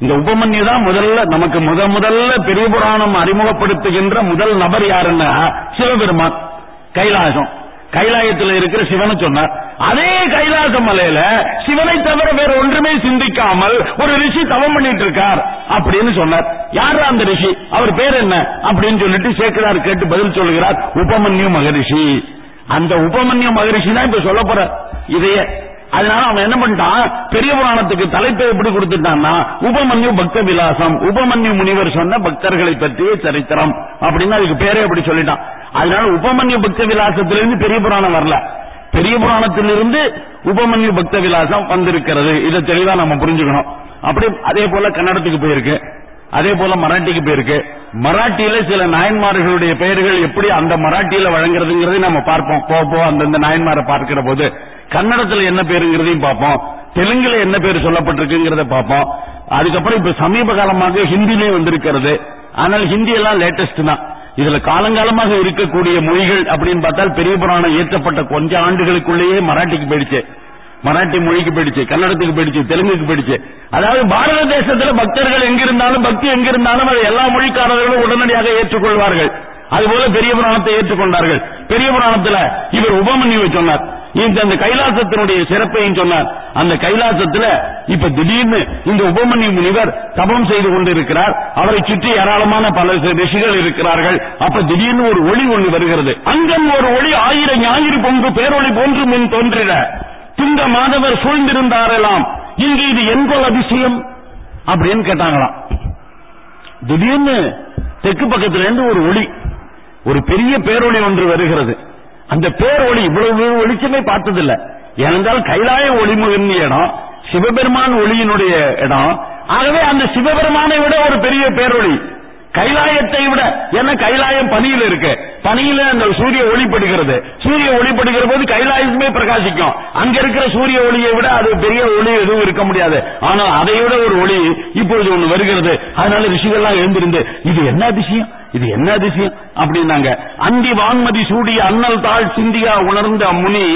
இந்த உபமன்யு தான் முதல்ல நமக்கு முத முதல்ல பெரிய புராணம் அறிமுகப்படுத்துகின்ற முதல் நபர் யாருன்னா சிவபெருமான். கைலாசம். கைலாயத்தில் இருக்கிற சிவனை சொன்னார். அதே கைலாச மலையில சிவனை தவிர வேற ஒன்றுமே சிந்திக்காமல் ஒரு ரிஷி தவம் பண்ணிட்டு இருக்கார் அப்படின்னு சொன்னார். யார் அந்த ரிஷி? அவர் பேர் என்ன? அப்படின்னு சொல்லிட்டு சேக்கரார் கேட்டு பதில் சொல்லுகிறார் உபமன்யு மகரிஷி. அந்த உபமன்யு மகரிஷி தான் இப்ப சொல்ல போற இதையே அதனால அவன் என்ன பண்ணிட்டான்? பெரிய புராணத்துக்கு தலைப்பை எப்படி கொடுத்துட்டான்னா உபமன்யு பக்த விலாசம் உபமன்யு முனிவர் சொன்ன பக்தர்களை பற்றிய சரித்திரம் அப்படின்னு அதுக்கு பேரே அப்படி சொல்லிட்டான். அதனால உபமன்யு பக்த விலாசத்திலிருந்து பெரிய புராணம் வரல. பெரிய புராணத்திலிருந்து உபமன்யு பக்த விலாசம் வந்திருக்கிறது. இதை தெளிவா நம்ம புரிஞ்சுக்கணும். அப்படி அதே போல கன்னடத்துக்கு போயிருக்கு. அதே போல மராட்டிக்கு போயிருக்கு. மராட்டியில சில நாயன்மார்களுடைய பெயர்கள் எப்படி அந்த மராட்டியில வழங்குறதுங்கிறதை நம்ம பார்ப்போம். போப்போ அந்தந்த நாயன்மாரை பார்க்கிற போது. கன்னடத்துல என்ன பேருங்கிறதையும் பார்ப்போம். தெலுங்குல என்ன பேர் சொல்லப்பட்டிருக்குங்கிறத பார்ப்போம். அதுக்கப்புறம் இப்ப சமீப காலமாக ஹிந்திலே வந்திருக்கிறது. ஆனால் ஹிந்தி எல்லாம் லேட்டஸ்ட் தான். இதுல காலங்காலமாக இருக்கக்கூடிய மொழிகள் அப்படின்னு பார்த்தால் பெரிய புராணம் இயற்றப்பட்ட கொஞ்ச ஆண்டுகளுக்குள்ளேயே மராட்டிக்கு போயிடுச்சு. மராட்டி மொழிக்கு போயிடுச்சு கன்னடத்துக்கு போயிடுச்சு தெலுங்குக்கு போயிடுச்சு. அதாவது பாரத தேசத்துல பக்தர்கள் எங்கிருந்தாலும் பக்தி எங்கிருந்தாலும் அதை எல்லா மொழிக்காரர்களும் உடனடியாக ஏற்றுக்கொள்வார்கள். அதுபோல பெரிய புராணத்தை ஏற்றுக்கொண்டார்கள். பெரிய புராணத்துல இவர் உபமன்யுவை சொன்னார். இந்த அந்த கைலாசத்தினுடைய சிறப்பையும் சொன்னார். அந்த கைலாசத்துல இப்ப திடீர்னு இந்த உபமன்யு முனிவர் தபம் செய்து கொண்டிருக்கிறார். அவரை சுற்றி ஏராளமான பல ரிஷிகள் இருக்கிறார்கள். அப்ப திடீர்னு ஒரு ஒளி ஒன்று வருகிறது. அங்கம் ஒரு ஒளி ஆயிரம் ஞாயிறு பொங்கு பேரொளி போன்று முன் தோன்றிட துங்க மாதவர் சூழ்ந்திருந்தாரெல்லாம் இங்கு இது என்கொள் அதிசயம் அப்படின்னு கேட்டாங்களாம். திடீர்னு தெற்கு பக்கத்துல இருந்து ஒரு ஒளி ஒரு பெரிய பேரொளி ஒன்று வருகிறது. அந்த பேர் ஒளி இவ்வளவு வெளிச்சமே பார்த்ததில்ல. ஏனென்றால் கைலாய ஒளிமுகன் இடம் சிவபெருமான் ஒளியினுடைய இடம். ஆகவே அந்த சிவபெருமானை விட ஒரு பெரிய பேரொளி. கைலாயத்தை விட ஏன்னா கைலாயம் பனியில இருக்கு? பனியில அந்த சூரிய ஒளிப்படுகிறது சூரிய ஒளிப்படுகிற போது கைலாயத்துமே பிரகாசிக்கும். அங்க இருக்கிற சூரிய ஒளியை விட அது பெரிய ஒளி எதுவும் இருக்க முடியாது. ஆனால் அதை விட ஒரு ஒளி இப்பொழுது ஒண்ணு வருகிறது. அதனால ரிஷிகள்லாம் எழுந்திருந்து இது என்ன அதிசயம்? இது என்ன அதிசயம்? அப்படின்னாங்க. அந்தி வான்மதி சூடிய அண்ணல் தாழ் சிந்தியா உணர்ந்த முனி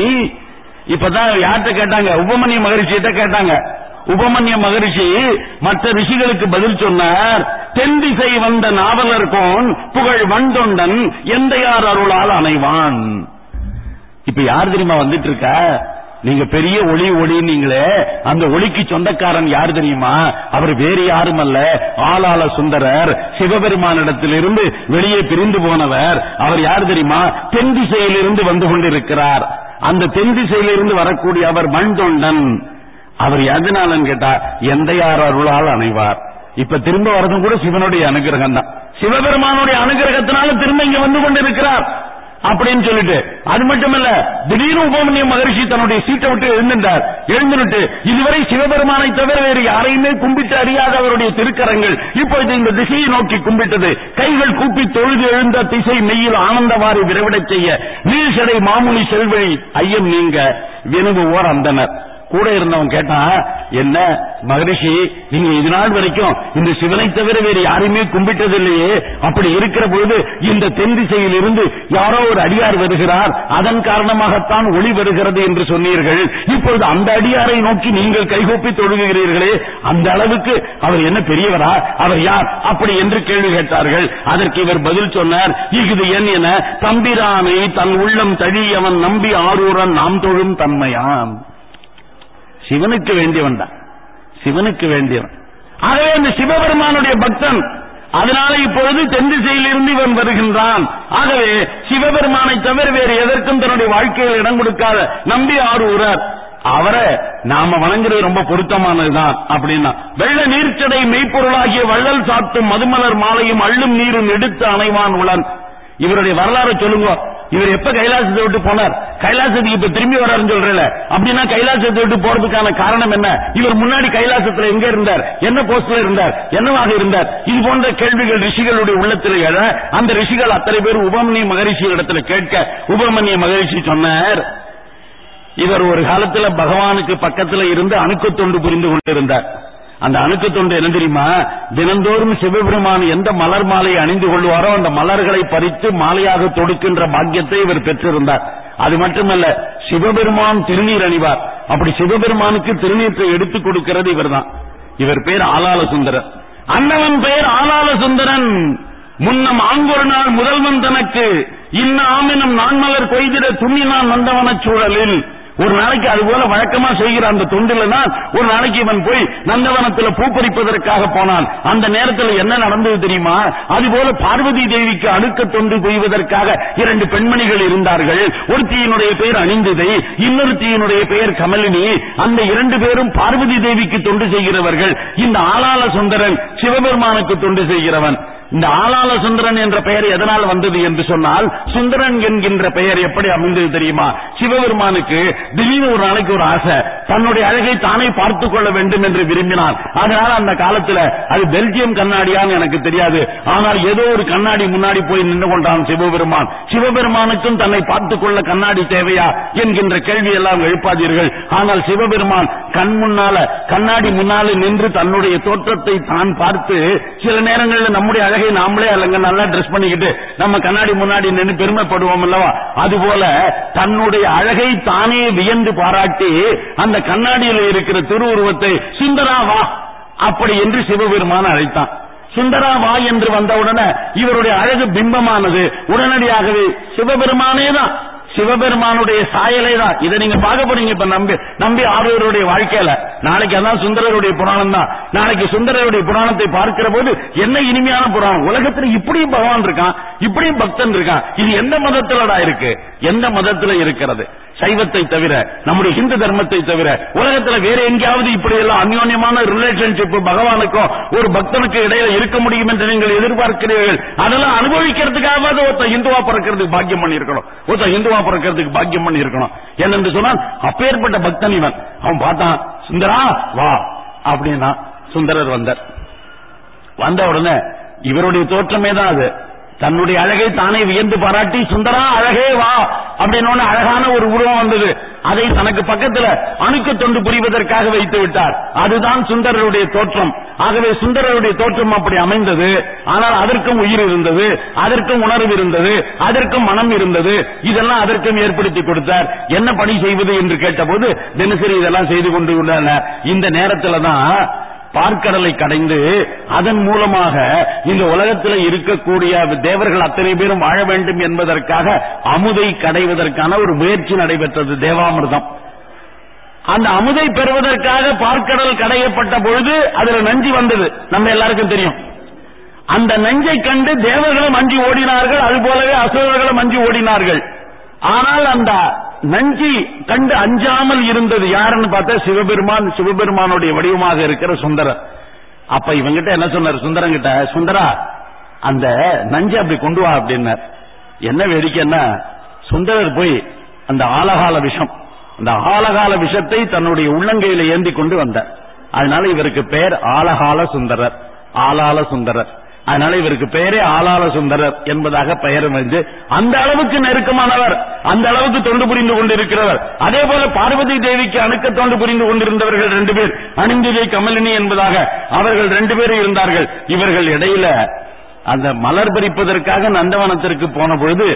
இப்பதான் யார்கிட்ட கேட்டாங்க? உபமணி மகிழ்ச்சியிட்ட கேட்டாங்க. உபமன்ய மகரிஷி மற்ற ரிஷிகளுக்கு பதில் சொன்னார் தென் திசை வந்த நாவலர்கோன் புகழ் வண்டொண்டன் எந்த யார் அருளால் அணைவான். இப்ப யார் தெரியுமா வந்துட்டு இருக்க? நீங்க பெரிய ஒளி ஒளின்னீங்களே அந்த ஒளிக்கு சொந்தக்காரன் யார் தெரியுமா? அவர் வேறு யாரும் அல்ல. ஆளாள சுந்தரர் சிவபெருமானிடத்திலிருந்து வெளியே பிரிந்து போனவர். அவர் யார் தெரியுமா? தென் திசையிலிருந்து வந்து கொண்டிருக்கிறார். அந்த தென் திசையிலிருந்து வரக்கூடிய அவர் மண்தொண்டன் அவர் எதனாலன்னு கேட்டா எந்த யார் அருளால் அணைவார். இப்ப திரும்ப வரதும் கூட சிவனுடைய அனுகிரகம் தான். சிவபெருமானுடைய அனுகிரகத்தினால திரும்ப இங்க வந்து கொண்டு இருக்கிறார் அப்படின்னு சொல்லிட்டு அது மட்டுமல்ல திடீர்னு உபமன்ய மகரிஷி தன்னுடைய சீட்டை விட்டு எழுந்திருந்தார் எழுந்துட்டு இதுவரை சிவபெருமானை தவிர வேறு யாரையுமே கும்பிட்டு அறியாத அவருடைய திருக்கரங்கள் இப்பொழுது இந்த திசையை நோக்கி கும்பிட்டது. கைகள் கூப்பி தொழுது எழுந்த திசை மெய்யில் ஆனந்தவாரி விரைவிடச் செய்ய நீழ்சடை மாமுனி செல்வழி ஐயம் நீங்க வினுகுவோர் அந்தனர். கூட இருந்தவன் கேட்டான் என்ன மகரிஷி நீங்க இது நாள் வரைக்கும் இந்த சிவனை தவிர வேறு யாரையுமே கும்பிட்டதில்லையே. அப்படி இருக்கிற பொழுது இந்த தென் திசையில் இருந்து யாரோ ஒரு அடியார் வருகிறார். அதன் காரணமாகத்தான் ஒளி வருகிறது என்று சொன்னீர்கள். இப்பொழுது அந்த அடியாரை நோக்கி நீங்கள் கைகூப்பி தொழுகிறீர்களே அந்த அளவுக்கு அவர் என்ன பெரியவரா அவர் யார் அப்படி என்று கேள்வி கேட்டார்கள். அதற்கு இவர் பதில் சொன்னார் இது என் என தம்பிரானை தன் உள்ளம் தழியவன் நம்பி ஆரூரன் நாம் தொழும் தன்மையான் சிவனுக்கு வேண்டியவன் தான். சிவனுக்கு வேண்டியவன். ஆகவே அந்த சிவபெருமானுடைய பக்தன் அதனால இப்பொழுது தென் திசையிலிருந்து இவன் வருகின்றான். ஆகவே சிவபெருமானை தவிர வேறு எதற்கும் தன்னுடைய வாழ்க்கையில் இடம் கொடுக்காத நம்பி ஆரூரர் அவரை நாம வணங்குறது ரொம்ப பொருத்தமானதுதான் அப்படின்னா வெள்ள நீர்ச்சடை மெய்ப்பொருளாகிய வள்ளல் சாத்தும் மதுமலர் மாலையும் அள்ளும் நீரும் எடுத்து அணைவான் உளன். இவருடைய வரலாறு சொல்லுங்க. இவர் எப்ப கைலாசத்தை விட்டு போனார்? கைலாசத்துக்கு இப்ப திரும்பி வராருன்னு சொல்றல அப்படின்னா கைலாசத்தை விட்டு போறதுக்கான காரணம் என்ன? இவர் முன்னாடி கைலாசத்துல எங்க இருந்தார்? என்ன போஸ்ட்ல இருந்தார்? என்னவாக இருந்தார்? இது போன்ற கேள்விகள் ரிஷிகளுடைய உள்ளத்தில் எழ அந்த ரிஷிகள் அத்தனை பேர் உபமன்ய மகரிஷி இடத்துல கேட்க உபமன்ய மகரிஷி சொன்னார். இவர் ஒரு காலத்துல பகவானுக்கு பக்கத்துல இருந்து அணுக்கு தொண்டு புரிந்து கொண்டிருந்தார். அந்த அணுக்கு தொண்டு என்ன தெரியுமா? தினந்தோறும் சிவபெருமான் எந்த மலர் மாலை அணிந்து கொள்வாரோ அந்த மலர்களை பறித்து மாலையாக தொடுக்கின்ற பாக்கியத்தை இவர் பெற்றிருந்தார். அது மட்டுமல்ல சிவபெருமான் திருநீர் அணிவார். அப்படி சிவபெருமானுக்கு திருநீற்றை எடுத்துக் கொடுக்கிறது இவர்தான். இவர் பேர் ஆலால சுந்தரன் அன்னவன் பெயர் ஆலால சுந்தரன் முன்னம் ஆங்கொரு நாள் முதல்வன் தனக்கு. இன்ன ஆமினம் நான்மலர் கொய்திட துண்ணினான் நந்தவனச் சூழலில் ஒரு நாளைக்கு அது போல வழக்கமா செய்கிற அந்த தொண்டில தான் ஒரு நாளைக்கு இவன் போய் நந்தவனத்துல பூ பறிப்பதற்காக போனான். அந்த நேரத்தில் என்ன நடந்தது தெரியுமா? அதுபோல பார்வதி தேவிக்கு அடுக்க தொண்டு புய்வதற்காக இரண்டு பெண்மணிகள் இருந்தார்கள். ஒருத்தியினுடைய பெயர் அணிந்ததை இன்னொருத்தியினுடைய பெயர் கமலினி. அந்த இரண்டு பேரும் பார்வதி தேவிக்கு தொண்டு செய்கிறவர்கள். இந்த ஆளாள சுந்தரன் சிவபெருமானுக்கு தொண்டு செய்கிறவன். இந்த ஆளாள சுந்தரன் என்ற பெயர் எதனால் வந்தது என்று சொன்னால் சுந்தரன் என்கின்ற பெயர் எப்படி அமைந்தது தெரியுமா? சிவபெருமானுக்கு திடீர்னு ஒரு நாளைக்கு ஒரு ஆசை. தன்னுடைய அழகை தானே பார்த்துக் கொள்ள வேண்டும் என்று விரும்பினார் அதனால அந்த காலத்துல அது பெல்ஜியம் கண்ணாடியான்னு எனக்கு தெரியாது. ஆனால் ஏதோ ஒரு கண்ணாடி முன்னாடி போய் நின்று கொண்டான் சிவபெருமான். சிவபெருமானுக்கும் தன்னை பார்த்துக் கொள்ள கண்ணாடி தேவையா என்கின்ற கேள்வி எல்லாம் எழுப்பாதீர்கள். ஆனால் சிவபெருமான் கண் முன்னால கண்ணாடி முன்னால நின்று தன்னுடைய தோற்றத்தை தான் பார்த்து சில நேரங்களில் நம்முடைய அழகை அழகை நாமளே அல்லங்க நல்லா ட்ரெஸ் பண்ணிக்கிட்டு நம்ம கண்ணாடி முன்னாடி நின்று பெருமைப்படுவோம் அல்லவா? அதுபோல தன்னுடைய அழகை தானே வியந்து பாராட்டி அந்த கண்ணாடியில் இருக்கிற திருவுருவத்தை சுந்தரா வா அப்படி என்று சிவபெருமான் அழைத்தான். சுந்தரா வா என்று வந்தவுடனே இவருடைய அழகு பிம்பமானது உடனடியாகவே சிவபெருமானே தான் சிவபெருமானுடைய சாயலை தான் இதை நீங்க பார்க்க போறீங்க இப்ப நம்பி நம்பி ஆறுவருடைய வாழ்க்கையில. நாளைக்கு அதான் சுந்தரருடைய புராணம் தான். நாளைக்கு சுந்தரருடைய புராணத்தை பார்க்கிற போது என்ன இனிமையான புராணம்? உலகத்துல இப்படியும் பகவான் இருக்கான் இப்படியும் பக்தன் இருக்கான். இது எந்த மதத்திலடா இருக்கு? எந்த மதத்துல இருக்கிறது? சைவத்தை தவிர நம்முடைய ஹிந்து தர்மத்தை தவிர உலகத்துல வேற எங்கேயாவது இப்படி எல்லாம் அந்யோன்யமான ரிலேஷன்ஷிப் பகவானுக்கும் ஒரு பக்தனுக்கு இடையில இருக்க முடியும் என்று நீங்கள் எதிர்பார்க்கிறீர்கள். அதெல்லாம் அனுபவிக்கிறதுக்காக ஒருத்தன் இந்துவா பிறக்கிறதுக்கு பாக்கியம் பண்ணிருக்கணும் ஒருத்த இந்துவா பிறக்கிறதுக்கு பாக்கியம் பண்ணி இருக்கணும் என்னென்று சொன்னால் அப்பேற்பட்ட பக்தன் இவன். அவன் பார்த்தான் சுந்தரா வா. அப்படின்னா சுந்தரர் வந்தார். வந்த உடனே இவருடைய தோற்றமே தான் அது. தன்னுடைய அழகை தானே வியந்து பாராட்டி சுந்தரா அழகே வா. அப்படின்னு அழகான ஒரு உருவம் வந்தது. அதை தனக்கு பக்கத்துல அணுக்கு தொண்டு புரிவதற்காக வைத்து விட்டார். அதுதான் சுந்தரருடைய தோற்றம். ஆகவே சுந்தரருடைய தோற்றம் அப்படி அமைந்தது. ஆனால் அதற்கும் உயிர் இருந்தது. அதற்கும் உணர்வு இருந்தது. அதற்கும் மனம் இருந்தது. இதெல்லாம் அதற்கும் ஏற்படுத்தி கொடுத்தார். என்ன பணி செய்வது என்று கேட்டபோது தினசரி இதெல்லாம் செய்து கொண்டு இந்த நேரத்துல தான் பார்க்கடலை கடைந்து அதன் மூலமாக இந்த உலகத்தில் இருக்கக்கூடிய தேவர்கள் அத்தனை பேரும் வாழ வேண்டும் என்பதற்காக அமுதை கடைவதற்கான ஒரு முயற்சி நடைபெற்றது தேவாமிர்தம். அந்த அமுதை பெறுவதற்காக பார்க்கடல் கடையப்பட்ட பொழுது அதுல நஞ்சி வந்தது. நம்ம எல்லாருக்கும் தெரியும். அந்த நஞ்சை கண்டு தேவர்களும் அஞ்சி ஓடினார்கள். அதுபோலவே அசுரர்களும் அஞ்சி ஓடினார்கள். ஆனால் அந்த நஞ்சி கண்டு அஞ்சாமல் இருந்தது யாருன்னு பார்த்தா சிவபெருமான் சிவபெருமானுடைய வடிவமாக இருக்கிற சுந்தரர். அப்ப இவங்கிட்ட என்ன சொன்னார்? சுந்தரம் கிட்ட சுந்தரா அந்த நஞ்சை அப்படி கொண்டு வா அப்படின்னார். என்ன வேடிக்கைன்னா சுந்தரர் போய் அந்த ஆலகால விஷம் அந்த ஆலகால விஷத்தை தன்னுடைய உள்ளங்கையில ஏந்தி கொண்டு வந்தார். அதனால இவருக்கு பெயர் ஆலகால சுந்தரர் ஆலால சுந்தரர். அதனால இவருக்கு பெயரே ஆளாள சுந்தரர் என்பதாக பெயர் அமைந்து அந்த அளவுக்கு நெருக்கமானவர் அந்த அளவுக்கு தொண்டு புரிந்து கொண்டிருக்கிறவர். அதே போல பார்வதி தேவிக்கு அணுக்க தொண்டு புரிந்து கொண்டிருந்தவர்கள் ரெண்டு பேர் அணிந்திதை கமலினி என்பதாக அவர்கள் ரெண்டு பேரும் இருந்தார்கள். இவர்கள் இடையில அந்த மலர் பறிப்பதற்காக நந்தவனத்திற்கு போன பொழுது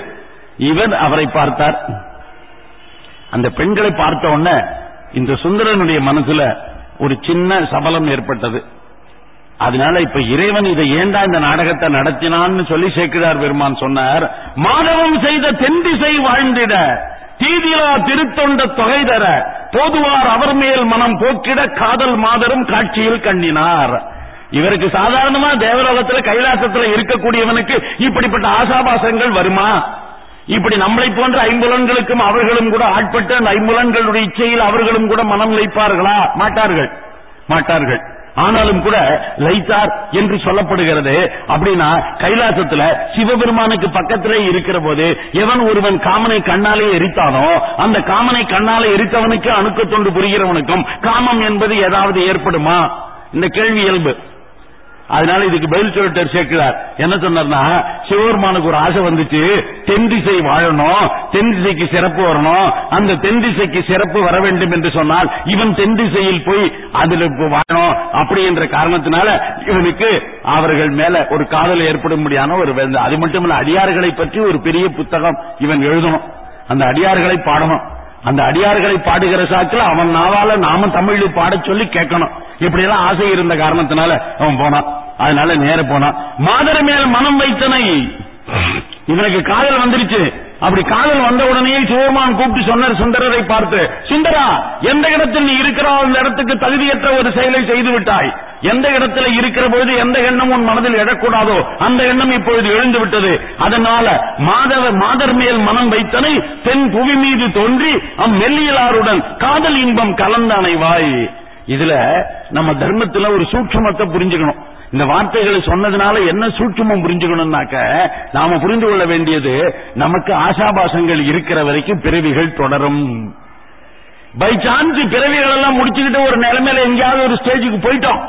இவர் அவரை பார்த்தார். அந்த பெண்களை பார்த்த உடனே இந்த சுந்தரனுடைய மனசுல ஒரு சின்ன சபலம் ஏற்பட்டது. அதனால இப்ப இறைவன் இதை ஏண்டா இந்த நாடகத்தை நடத்தினான்னு சொல்லி சேக்கிழார் பெருமான் சொன்னார் மாதவம் செய்த தென்திசை வாழ்ந்திட தீதிலா திருத்தொண்ட தொகை தர போதுவார் அவர் மேல் மனம் போக்கிட காதல் மாதரும் காட்சியில் கண்ணினார். இவருக்கு சாதாரணமா தேவலோகத்துல கைலாசத்துல இருக்கக்கூடியவனுக்கு இப்படிப்பட்ட ஆசாபாசங்கள் வருமா? இப்படி நம்மளை போன்ற ஐம்புலன்களுக்கும் அவர்களும் கூட ஆட்பட்டு அந்த ஐம்புலன்களுடைய இச்சையில் அவர்களும் கூட மனம் வைப்பார்களா மாட்டார்கள். மாட்டார்கள். ஆனாலும் கூட லைத்தார் என்று சொல்லப்படுகிறது. அப்படின்னா கைலாசத்துல சிவபெருமானுக்கு பக்கத்திலே இருக்கிற போது எவன் ஒருவன் காமனை கண்ணாலே எரித்தானோ அந்த காமனை கண்ணாலே எரித்தவனுக்கு அணுக்க தொண்டு புரிகிறவனுக்கும் காமம் என்பது ஏதாவது ஏற்படுமா? இந்த கேள்வி இயல்பு. அதனால இதுக்கு பதில் சொல்லிட்டார் சேர்க்கிறார் என்ன சொன்னார்னா சிவபெருமானுக்கு ஒரு ஆசை வந்துச்சு. தென் திசை வாழணும். தென் திசைக்கு சிறப்பு வரணும். அந்த தென் திசைக்கு சிறப்பு வர வேண்டும் என்று சொன்னால் இவன் தென் திசையில் போய் அதுல வாழணும். அப்படி என்ற காரணத்தினால இவனுக்கு அவர்கள் மேல ஒரு காதல் ஏற்படும்படியான ஒரு அது மட்டுமல்ல அடியார்களை பற்றி ஒரு பெரிய புத்தகம் இவன் எழுதணும். அந்த அடியார்களை பாடணும். அந்த அடியார்களை பாடுகிற சாக்கில் அவன் நாவால நாம தமிழில் பாட சொல்லி கேட்கணும். இப்படி எல்லாம் ஆசை இருந்த காரணத்தினால அவன் போனான். அதனால நேர போனான். மாதர மேல் மனம் வைத்தனை இவனுக்கு காதல் வந்துருச்சு. அப்படி காதல் வந்த உடனே சிவபெருமான் கூப்பிட்டு சொன்னார் சுந்தரரை பார்த்து சுந்தரா எந்த இடத்தில் நீ இருக்கிறாய்? அந்த இடத்துக்கு தகுதியற்ற ஒரு செயலை செய்து விட்டாய். எந்த இடத்துல இருக்கிற பொழுது எந்த எண்ணம் உன் மனதில் எழக்கூடாதோ அந்த எண்ணம் இப்பொழுது எழுந்து விட்டது. அதனால மாதவ மாதர் மேல் மனம் வைத்தனை தென் புவி மீது தோன்றி அம்மெல்லியலாருடன் காதல் இன்பம் கலந்தானை வாய் இதுல நம்ம தர்மத்துல ஒரு சூட்சமத்தை புரிஞ்சுக்கணும். இந்த வார்த்தைகளை சொன்னதுனால என்ன சூட்சமம் புரிஞ்சுக்கணும்னாக்க நாம புரிந்து கொள்ள வேண்டியது நமக்கு ஆசாபாசங்கள் இருக்கிற வரைக்கும் பிறவிகள் தொடரும். பை சான்ஸ் பிறவிகள் எல்லாம் முடிச்சுக்கிட்டு ஒரு நிலைமையில எங்கேயாவது ஒரு ஸ்டேஜுக்கு போயிட்டோம்.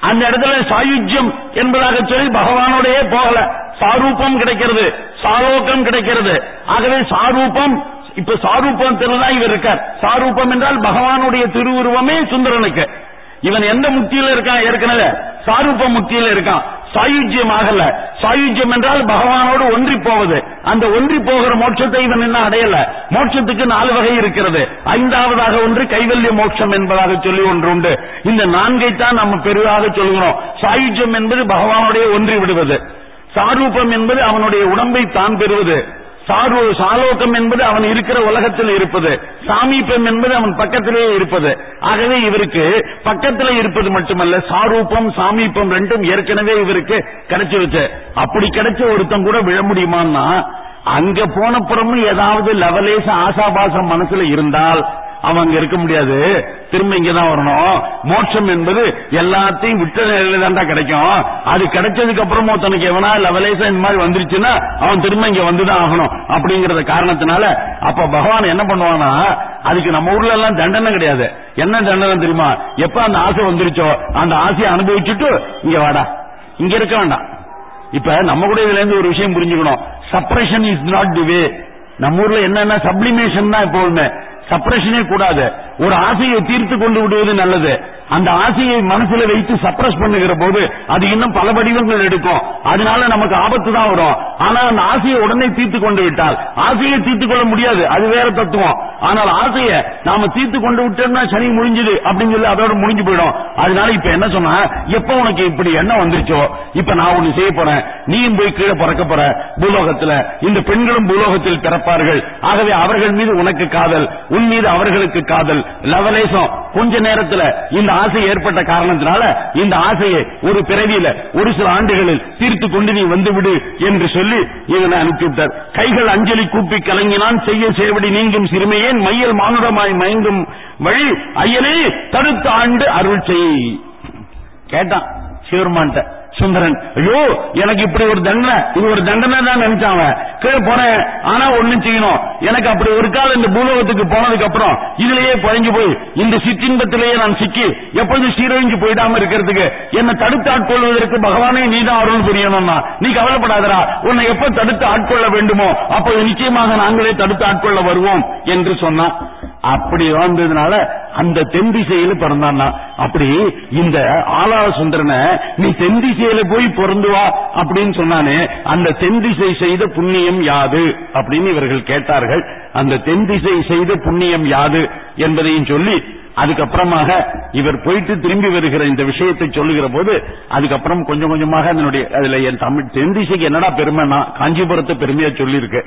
அந்த இடத்துல சாயுஜ்யம் என்பதாக சொல்லி பகவானோடய போகல. சாரூபம் கிடைக்கிறது சாலோகம் கிடைக்கிறது. ஆகவே சாரூபம் இப்ப சாரூபத்தில் தான் இவர் இருக்கார். சாரூபம் என்றால் பகவானுடைய திருவுருவமே சுந்தரனுக்கு. இவன் எந்த முக்தியில இருக்கான்? ஏற்கனவே. சாரூப முக்தியில இருக்கான். சாயுஜ்யம் ஆகல. சாயுஜ்யம் என்றால் பகவானோடு ஒன்றி போவது. அந்த ஒன்றி போகிற மோட்சத்தை இவன் என்ன அடையல. மோட்சத்துக்கு நாலு வகை இருக்கிறது. ஐந்தாவதாக ஒன்று கைவல்ய மோட்சம் என்பதாக சொல்லி ஒன்று உண்டு. இந்த நான்கைத்தான் நம்ம பெரிதாக சொல்கிறோம். சாயுஜ்யம் என்பது பகவானுடைய ஒன்றி விடுவது. சாரூபம் என்பது அவனுடைய உடம்பை தான் பெறுவது. சாரு சாலோகம் என்பது அவன் இருக்கிற உலகத்தில் இருப்பது. சாமீபம் என்பது அவன் பக்கத்திலேயே இருப்பது. ஆகவே இவருக்கு பக்கத்தில் இருப்பது மட்டுமல்ல சாரூபம் சாமீபம் ரெண்டும் ஏற்கனவே இவருக்கு கிடைச்சிருச்சு வச்சு. அப்படி கிடைச்ச ஒருத்தம் கூட விழ முடியுமான்னா அங்க போனப்புறமும் ஏதாவது லெவலேச ஆசாபாசம் மனசுல இருந்தால் அவன் அங்க இருக்க முடியாது. திரும்ப இங்கதான் வரணும். மோட்சம் என்பது எல்லாத்தையும் விட்ட நிலையில தான்டா கிடைக்கும். அது கிடைச்சதுக்கு அப்புறமும் தனக்கு எவனா லெவலேசா இந்த மாதிரி வந்துருச்சுன்னா அவன் திரும்ப இங்க வந்துதான் ஆகணும். அப்படிங்கறத காரணத்தினால அப்ப பகவான் என்ன பண்ணுவானா அதுக்கு நம்ம ஊர்ல எல்லாம் தண்டனை கிடையாது. என்ன தண்டனை தெரியுமா? எப்ப அந்த ஆசை வந்துருச்சோ அந்த ஆசையை அனுபவிச்சுட்டு இங்க வாடா. இங்க இருக்க வேண்டாம். இப்ப நம்ம கூட இதுல இருந்து ஒரு விஷயம் புரிஞ்சுக்கணும். சப்ரேஷன் இஸ் நாட் தி வே நம்ம ஊர்ல என்னன்னா சப்ளிமேஷன் தான் எப்போதுமே சப்ரஷனே கூடாது. ஒரு ஆசையை தீர்த்து கொண்டு விடுவது நல்லது. அந்த ஆசையை மனசுல வைத்து சப்ரஸ் பண்ணுகிற போது அது இன்னும் பல வடிவங்கள் எடுக்கும். அதனால நமக்கு ஆபத்து தான் வரும். ஆனா அந்த ஆசையை உடனே தீர்த்து கொண்டு விட்டால் ஆசையை தீர்த்து கொள்ள முடியாது. அது வேற தத்துவம். ஆனால் ஆசையை நாம தீர்த்து கொண்டு விட்டோம்னா சனி முடிஞ்சது அப்படின்னு சொல்லி அதோட முடிஞ்சு போயிடும். அதனால இப்ப என்ன சொன்னா எப்ப உனக்கு இப்படி என்ன வந்துருச்சோ இப்ப நான் ஒண்ணு செய்ய போறேன். நீயும் போய் கீழே பிறக்க போற பூலோகத்துல. இந்த பெண்களும் பூலோகத்தில் பிறப்பார்கள். ஆகவே அவர்கள் மீது உனக்கு காதல். உன் மீது அவர்களுக்கு காதல் லவலேசம் கொஞ்ச நேரத்துல இந்த ஆசை ஏற்பட்ட காரணத்தினால இந்த ஆசையை ஒரு பிறவியில ஒரு சில ஆண்டுகளில் தீர்த்து கொண்டு நீ வந்துவிடு என்று சொல்லி இவனை அனுப்பிவிட்டார். கைகள் அஞ்சலி கூப்பி கலங்கினான் செய்ய சேவடி நீங்கும் சிறுமையேன் மையல் மானுடமாய் மயங்கும் வழி ஐயனே தடுத்த ஆண்டு அருள் செய். கேட்டான் சிவருமான்ட்ட சுந்தரன். ஐயோ எனக்கு இப்படி ஒரு தண்டனை. இது ஒரு தண்டனை தான் நினைச்சாங்க கீழே போனேன் ஆனா ஒண்ணும் செய்யணும். எனக்கு அப்படி ஒரு காலம் இந்த பூலோகத்துக்கு போனதுக்கு அப்புறம் இதுலயே குறைஞ்சு போய் இந்த சிற்றின்பத்திலேயே நான் சிக்கி எப்பொழுது சீரழிஞ்சு போயிடாம இருக்கிறதுக்கு என்னை தடுத்து ஆட்கொள்வதற்கு பகவானே நீதான் அருள் புரியணும்னா. நீ கவலைப்படாதடா. உன்னை எப்ப தடுத்து ஆட்கொள்ள வேண்டுமோ அப்போது நிச்சயமாக நாங்களே தடுத்து ஆட்கொள்ள வருவோம் என்று சொன்னான். அப்படி வந்ததுனால அந்த தென் திசையில பிறந்தான்னா அப்படி இந்த ஆலார சுந்தரனை நீ தென் திசையில போய் பிறந்து வா அப்படின்னு சொன்னானே அந்த தென் திசை செய்த புண்ணியம் யாது? அப்படின்னு இவர்கள் கேட்டார்கள். அந்த தென் திசை செய்த புண்ணியம் யாது என்பதையும் சொல்லி அதுக்கப்புறமாக இவர் போயிட்டு திரும்பி வருகிற இந்த விஷயத்தை சொல்லுகிற போது அதுக்கப்புறம் கொஞ்சம் கொஞ்சமாக அதனுடைய அதுல என் தமிழ் தென் திசைக்கு என்னடா பெருமைன்னா காஞ்சிபுரத்தை பெருமையா சொல்லியிருக்கு.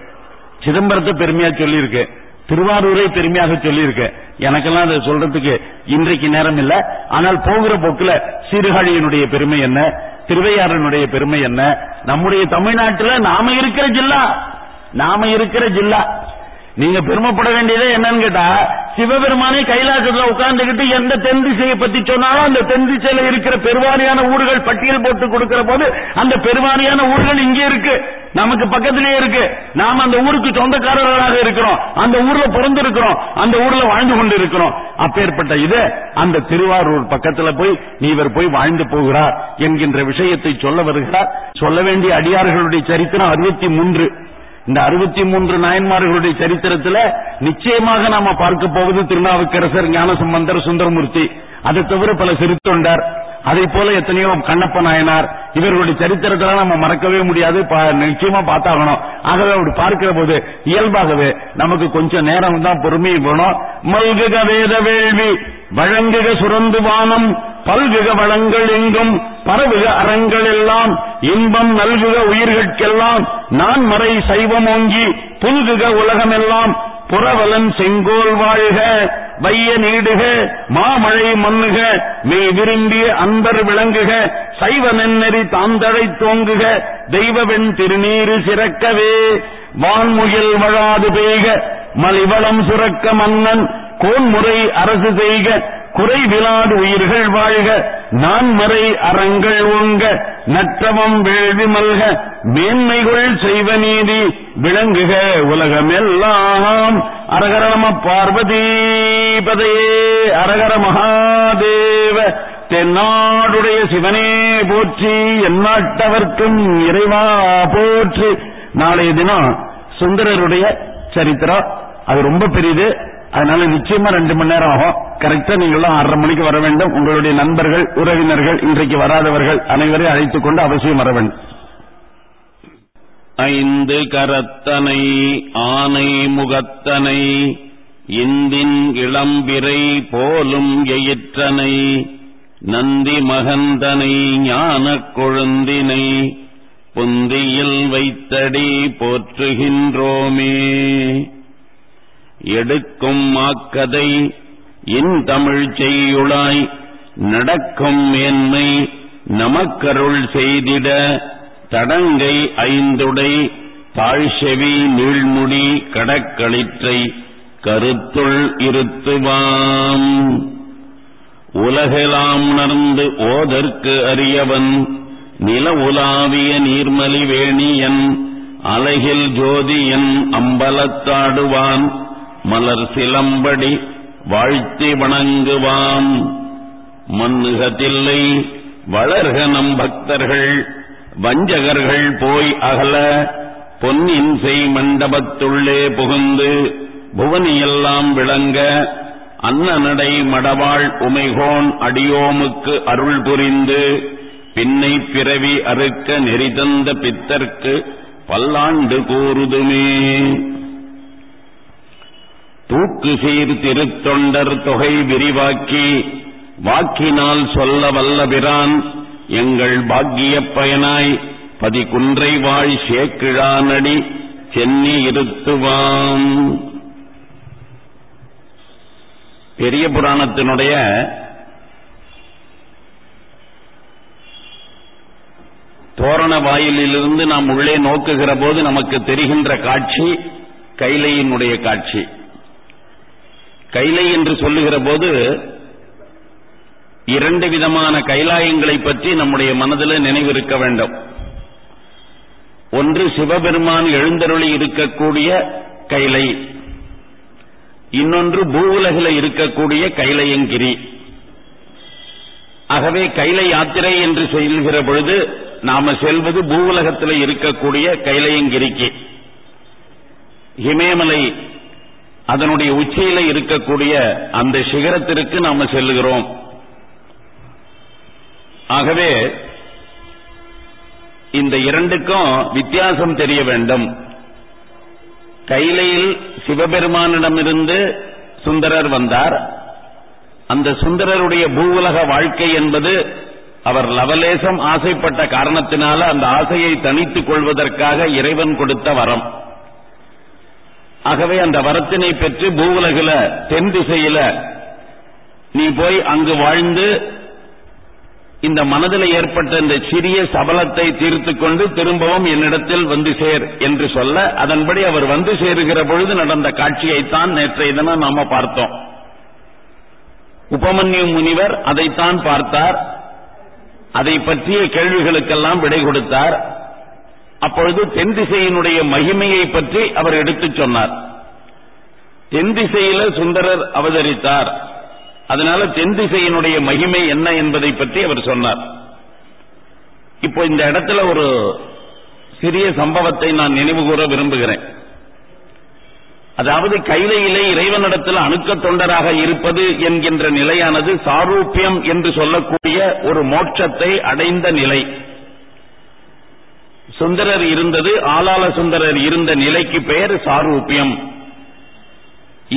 சிதம்பரத்தை பெருமையா சொல்லியிருக்கு. திருவாரூரை பெருமையாக சொல்லியிருக்க. எனக்கெல்லாம் அதை சொல்றதுக்கு இன்றைக்கு நேரம் இல்ல. ஆனால் போகிற போக்குல சீர்காழியினுடைய பெருமை என்ன? திருவையாறனுடைய பெருமை என்ன? நம்முடைய தமிழ்நாட்டில் நாம இருக்கிற ஜில்லா. நாம இருக்கிற ஜில்லா. நீங்க பெருமைப்பட வேண்டியதே என்னன்னு கேட்டா சிவபெருமானே கைலாசத்துல உட்கார்ந்துகிட்டு எந்த தென் திசையை பத்தி சொன்னாலும் அந்த தென் திசையில இருக்கிற பெருவாரியான ஊர்கள் பட்டியல் போட்டு கொடுக்கிற போது அந்த பெருவாரியான ஊர்கள் இங்கே இருக்கு. நமக்கு பக்கத்திலே இருக்கு. நாம அந்த ஊருக்கு சொந்தக்காரர்களாக இருக்கிறோம். அந்த ஊர்ல பிறந்திருக்கிறோம். அந்த ஊர்ல வாழ்ந்து கொண்டு இருக்கிறோம் அப்பேற்பட்ட இது அந்த திருவாரூர் பக்கத்துல போய் நீ இவர் போய் வாழ்ந்து போகிறார் என்கின்ற விஷயத்தை சொல்ல வருகிறார். சொல்ல வேண்டிய அடியார்களுடைய சரித்திரம் அறுபத்தி மூன்று. இந்த அறுபத்தி மூன்று நாயன்மார்களுடைய சரித்திரத்துல நிச்சயமாக நாம பார்க்க போவது திருநாவுக்கரசர் ஞானசம்பந்தர் சுந்தரமூர்த்தி. அதை தவிர பல சிறுத்தொண்டர். அதை போல எத்தனையோ கண்ணப்ப நாயனார் இவர்களுடைய சரித்திரத்தை நம்ம மறக்கவே முடியாது. பா- நிச்சயமா பார்த்தாகணும். ஆகவே அப்படி பார்க்கிற போது இயல்பாகவே நமக்கு கொஞ்சம் நேரம் தான் பொறுமையை போனோம் மல்குக வேத வேள்வி வழங்குக சுரந்து வானம் பல்குக வளங்கள் எங்கும் பரவுக அறங்கள் எல்லாம் இன்பம் நல்குக உயிர்கட்கெல்லாம் நான் மறை சைவம் ஓங்கி புல்குக உலகமெல்லாம் புறவலன் செங்கோல் வாழ்க வைய நீடுக மாமழை மண்ணுக மெய் விரும்பிய அன்பர் விளங்குக சைவ நென்னறி தாந்தழை தோங்குக தெய்வவெண் திருநீரு சிறக்கவே வான்முயல் வழாது பெய்க மலிவளம் சுரக்க மன்னன் கோன்முறை அரசு செய்க குறைவிலாது உயிர்கள் வாழ்க. நான்மறை அறங்கள் ஓங்க. நற்றவம் வேள்வி மல்க. மேன்மைகள் செய்வ நீதி விளங்குக. உலகமெல்லாம். அரகரம பார்வதீபதையே. அரகர மகாதேவ. தென்னாடுடைய சிவனே போற்றி. எந்நாட்டவர்க்கும் இறைவா போற்றி. நாளைய தினம் சுந்தரருடைய சரித்திரம். அது ரொம்ப பெரியது. அதனால நிச்சயமா ரெண்டு மணி நேரம் ஆகும். கரெக்டா நீங்களும் ஆறரை மணிக்கு வர வேண்டும். உங்களுடைய நண்பர்கள் உறவினர்கள் இன்றைக்கு வராதவர்கள் அனைவரையும் அழைத்துக் கொண்டு அவசியம் வர வேண்டும். ஐந்து கரத்தனை ஆனை முகத்தனை இந்தின் இளம்பிரை போலும் எயிற்றனை நந்தி மகந்தனை ஞான கொழுந்தினை பொந்தியில் வைத்தடி போற்றுகின்றோமே. எடுக்கும் மாக்கதை இன் தமிழ் செய்யுளாய் நடக்கும் மேன்மை நமக்கருள் செய்திட தடங்கை ஐந்துடை தாழ்செவி நீழ்முடி கடக்களிற்றை கருத்துள் இருத்துவாம். உலகெலாம் உணர்ந்து ஓதற்கு அறியவன் நில உலாவிய நீர்மலி வேணியன் அலகில் ஜோதியன் அம்பலத்தாடுவான் மலர் சிலம்படி வாழ்த்தி வணங்குவாம். மன்னுகத்தில்லை வளர்க நம் பக்தர்கள். வஞ்சகர்கள் போய் அகல பொன்னின் செய் மண்டபத்துள்ளே புகுந்து புவனியெல்லாம் விளங்க அன்னநடை மடவாள் உமைகோன் அடியோமுக்கு அருள் புரிந்து பின்னை பிறவி அறுக்க நெறிதந்த பித்தர்க்கு பல்லாண்டு கூறுதுமே. தூக்கு சீர் திருத்தொண்டர் தொகை விரிவாக்கி வாக்கினால் சொல்ல வல்லபிரான் எங்கள் பாக்கியப் பயனாய் பதிக்குன்றை வாழ் சேக்கிழானடி சென்னி இருத்துவாம் பெரிய புராணத்தினுடைய தோரண வாயிலிலிருந்து நாம் உள்ளே நோக்குகிற போது நமக்கு தெரிகின்ற காட்சி கைலையினுடைய காட்சி. கைலை என்று சொல்லுகிற போது இரண்டு விதமான கைலாயங்களை பற்றி நம்முடைய மனதில் நினைவிருக்க வேண்டும். ஒன்று சிவபெருமான் எழுந்தருளி இருக்கக்கூடிய கைலை. இன்னொன்று பூவுலகில் இருக்கக்கூடிய கைலையங்கிரி. ஆகவே கைலை யாத்திரை என்று சொல்கிற பொழுது நாம செல்வது பூவுலகத்தில் இருக்கக்கூடிய கைலையங்கிரிக்கு. இமயமலை அதனுடைய உச்சியில இருக்கக்கூடிய அந்த சிகரத்திற்கு நாம செல்லுகிறோம். ஆகவே இந்த இரண்டுக்கும் வித்தியாசம் தெரிய வேண்டும். கைலையில் சிவபெருமானிடமிருந்து சுந்தரர் வந்தார். அந்த சுந்தரருடைய பூவுலக வாழ்க்கை என்பது அவர் லவலேசம் ஆசைப்பட்ட காரணத்தினால அந்த ஆசையை தனித்துக் கொள்வதற்காக இறைவன் கொடுத்த வரம். ஆகவே அந்த வரத்தினை பெற்று பூவுலகில தென் திசையில நீ போய் அங்கு வாழ்ந்து இந்த மனதில் ஏற்பட்ட இந்த சிறிய சபலத்தை தீர்த்து கொண்டு திரும்பவும் என்னிடத்தில் வந்து சேர் என்று சொல்ல அதன்படி அவர் வந்து சேருகிற பொழுது நடந்த காட்சியைத்தான் நேற்றைய தினம் நாம பார்த்தோம். உபமன்யு முனிவர் அதைத்தான் பார்த்தார். அதை பற்றிய கேள்விகளுக்கெல்லாம் விடை கொடுத்தார். அப்பொழுது தென் திசையினுடைய மகிமையை பற்றி அவர் எடுத்துச் சொன்னார். தென் திசையில சுந்தரர் அவதரித்தார். அதனால தென் திசையினுடைய மகிமை என்ன என்பதை பற்றி அவர் சொன்னார். இப்போ இந்த இடத்துல ஒரு சிறிய சம்பவத்தை நான் நினைவு கூற விரும்புகிறேன். அதாவது கைலையிலே இறைவனிடத்தில் அணுக்க தொண்டராக இருப்பது என்கின்ற நிலையானது சாரூபியம் என்று சொல்லக்கூடிய ஒரு மோட்சத்தை அடைந்த நிலை. சுந்தரர் இருந்தது ஆளாள சுந்தரர் இருந்த நிலைக்கு பெயர் சாரூபியம்.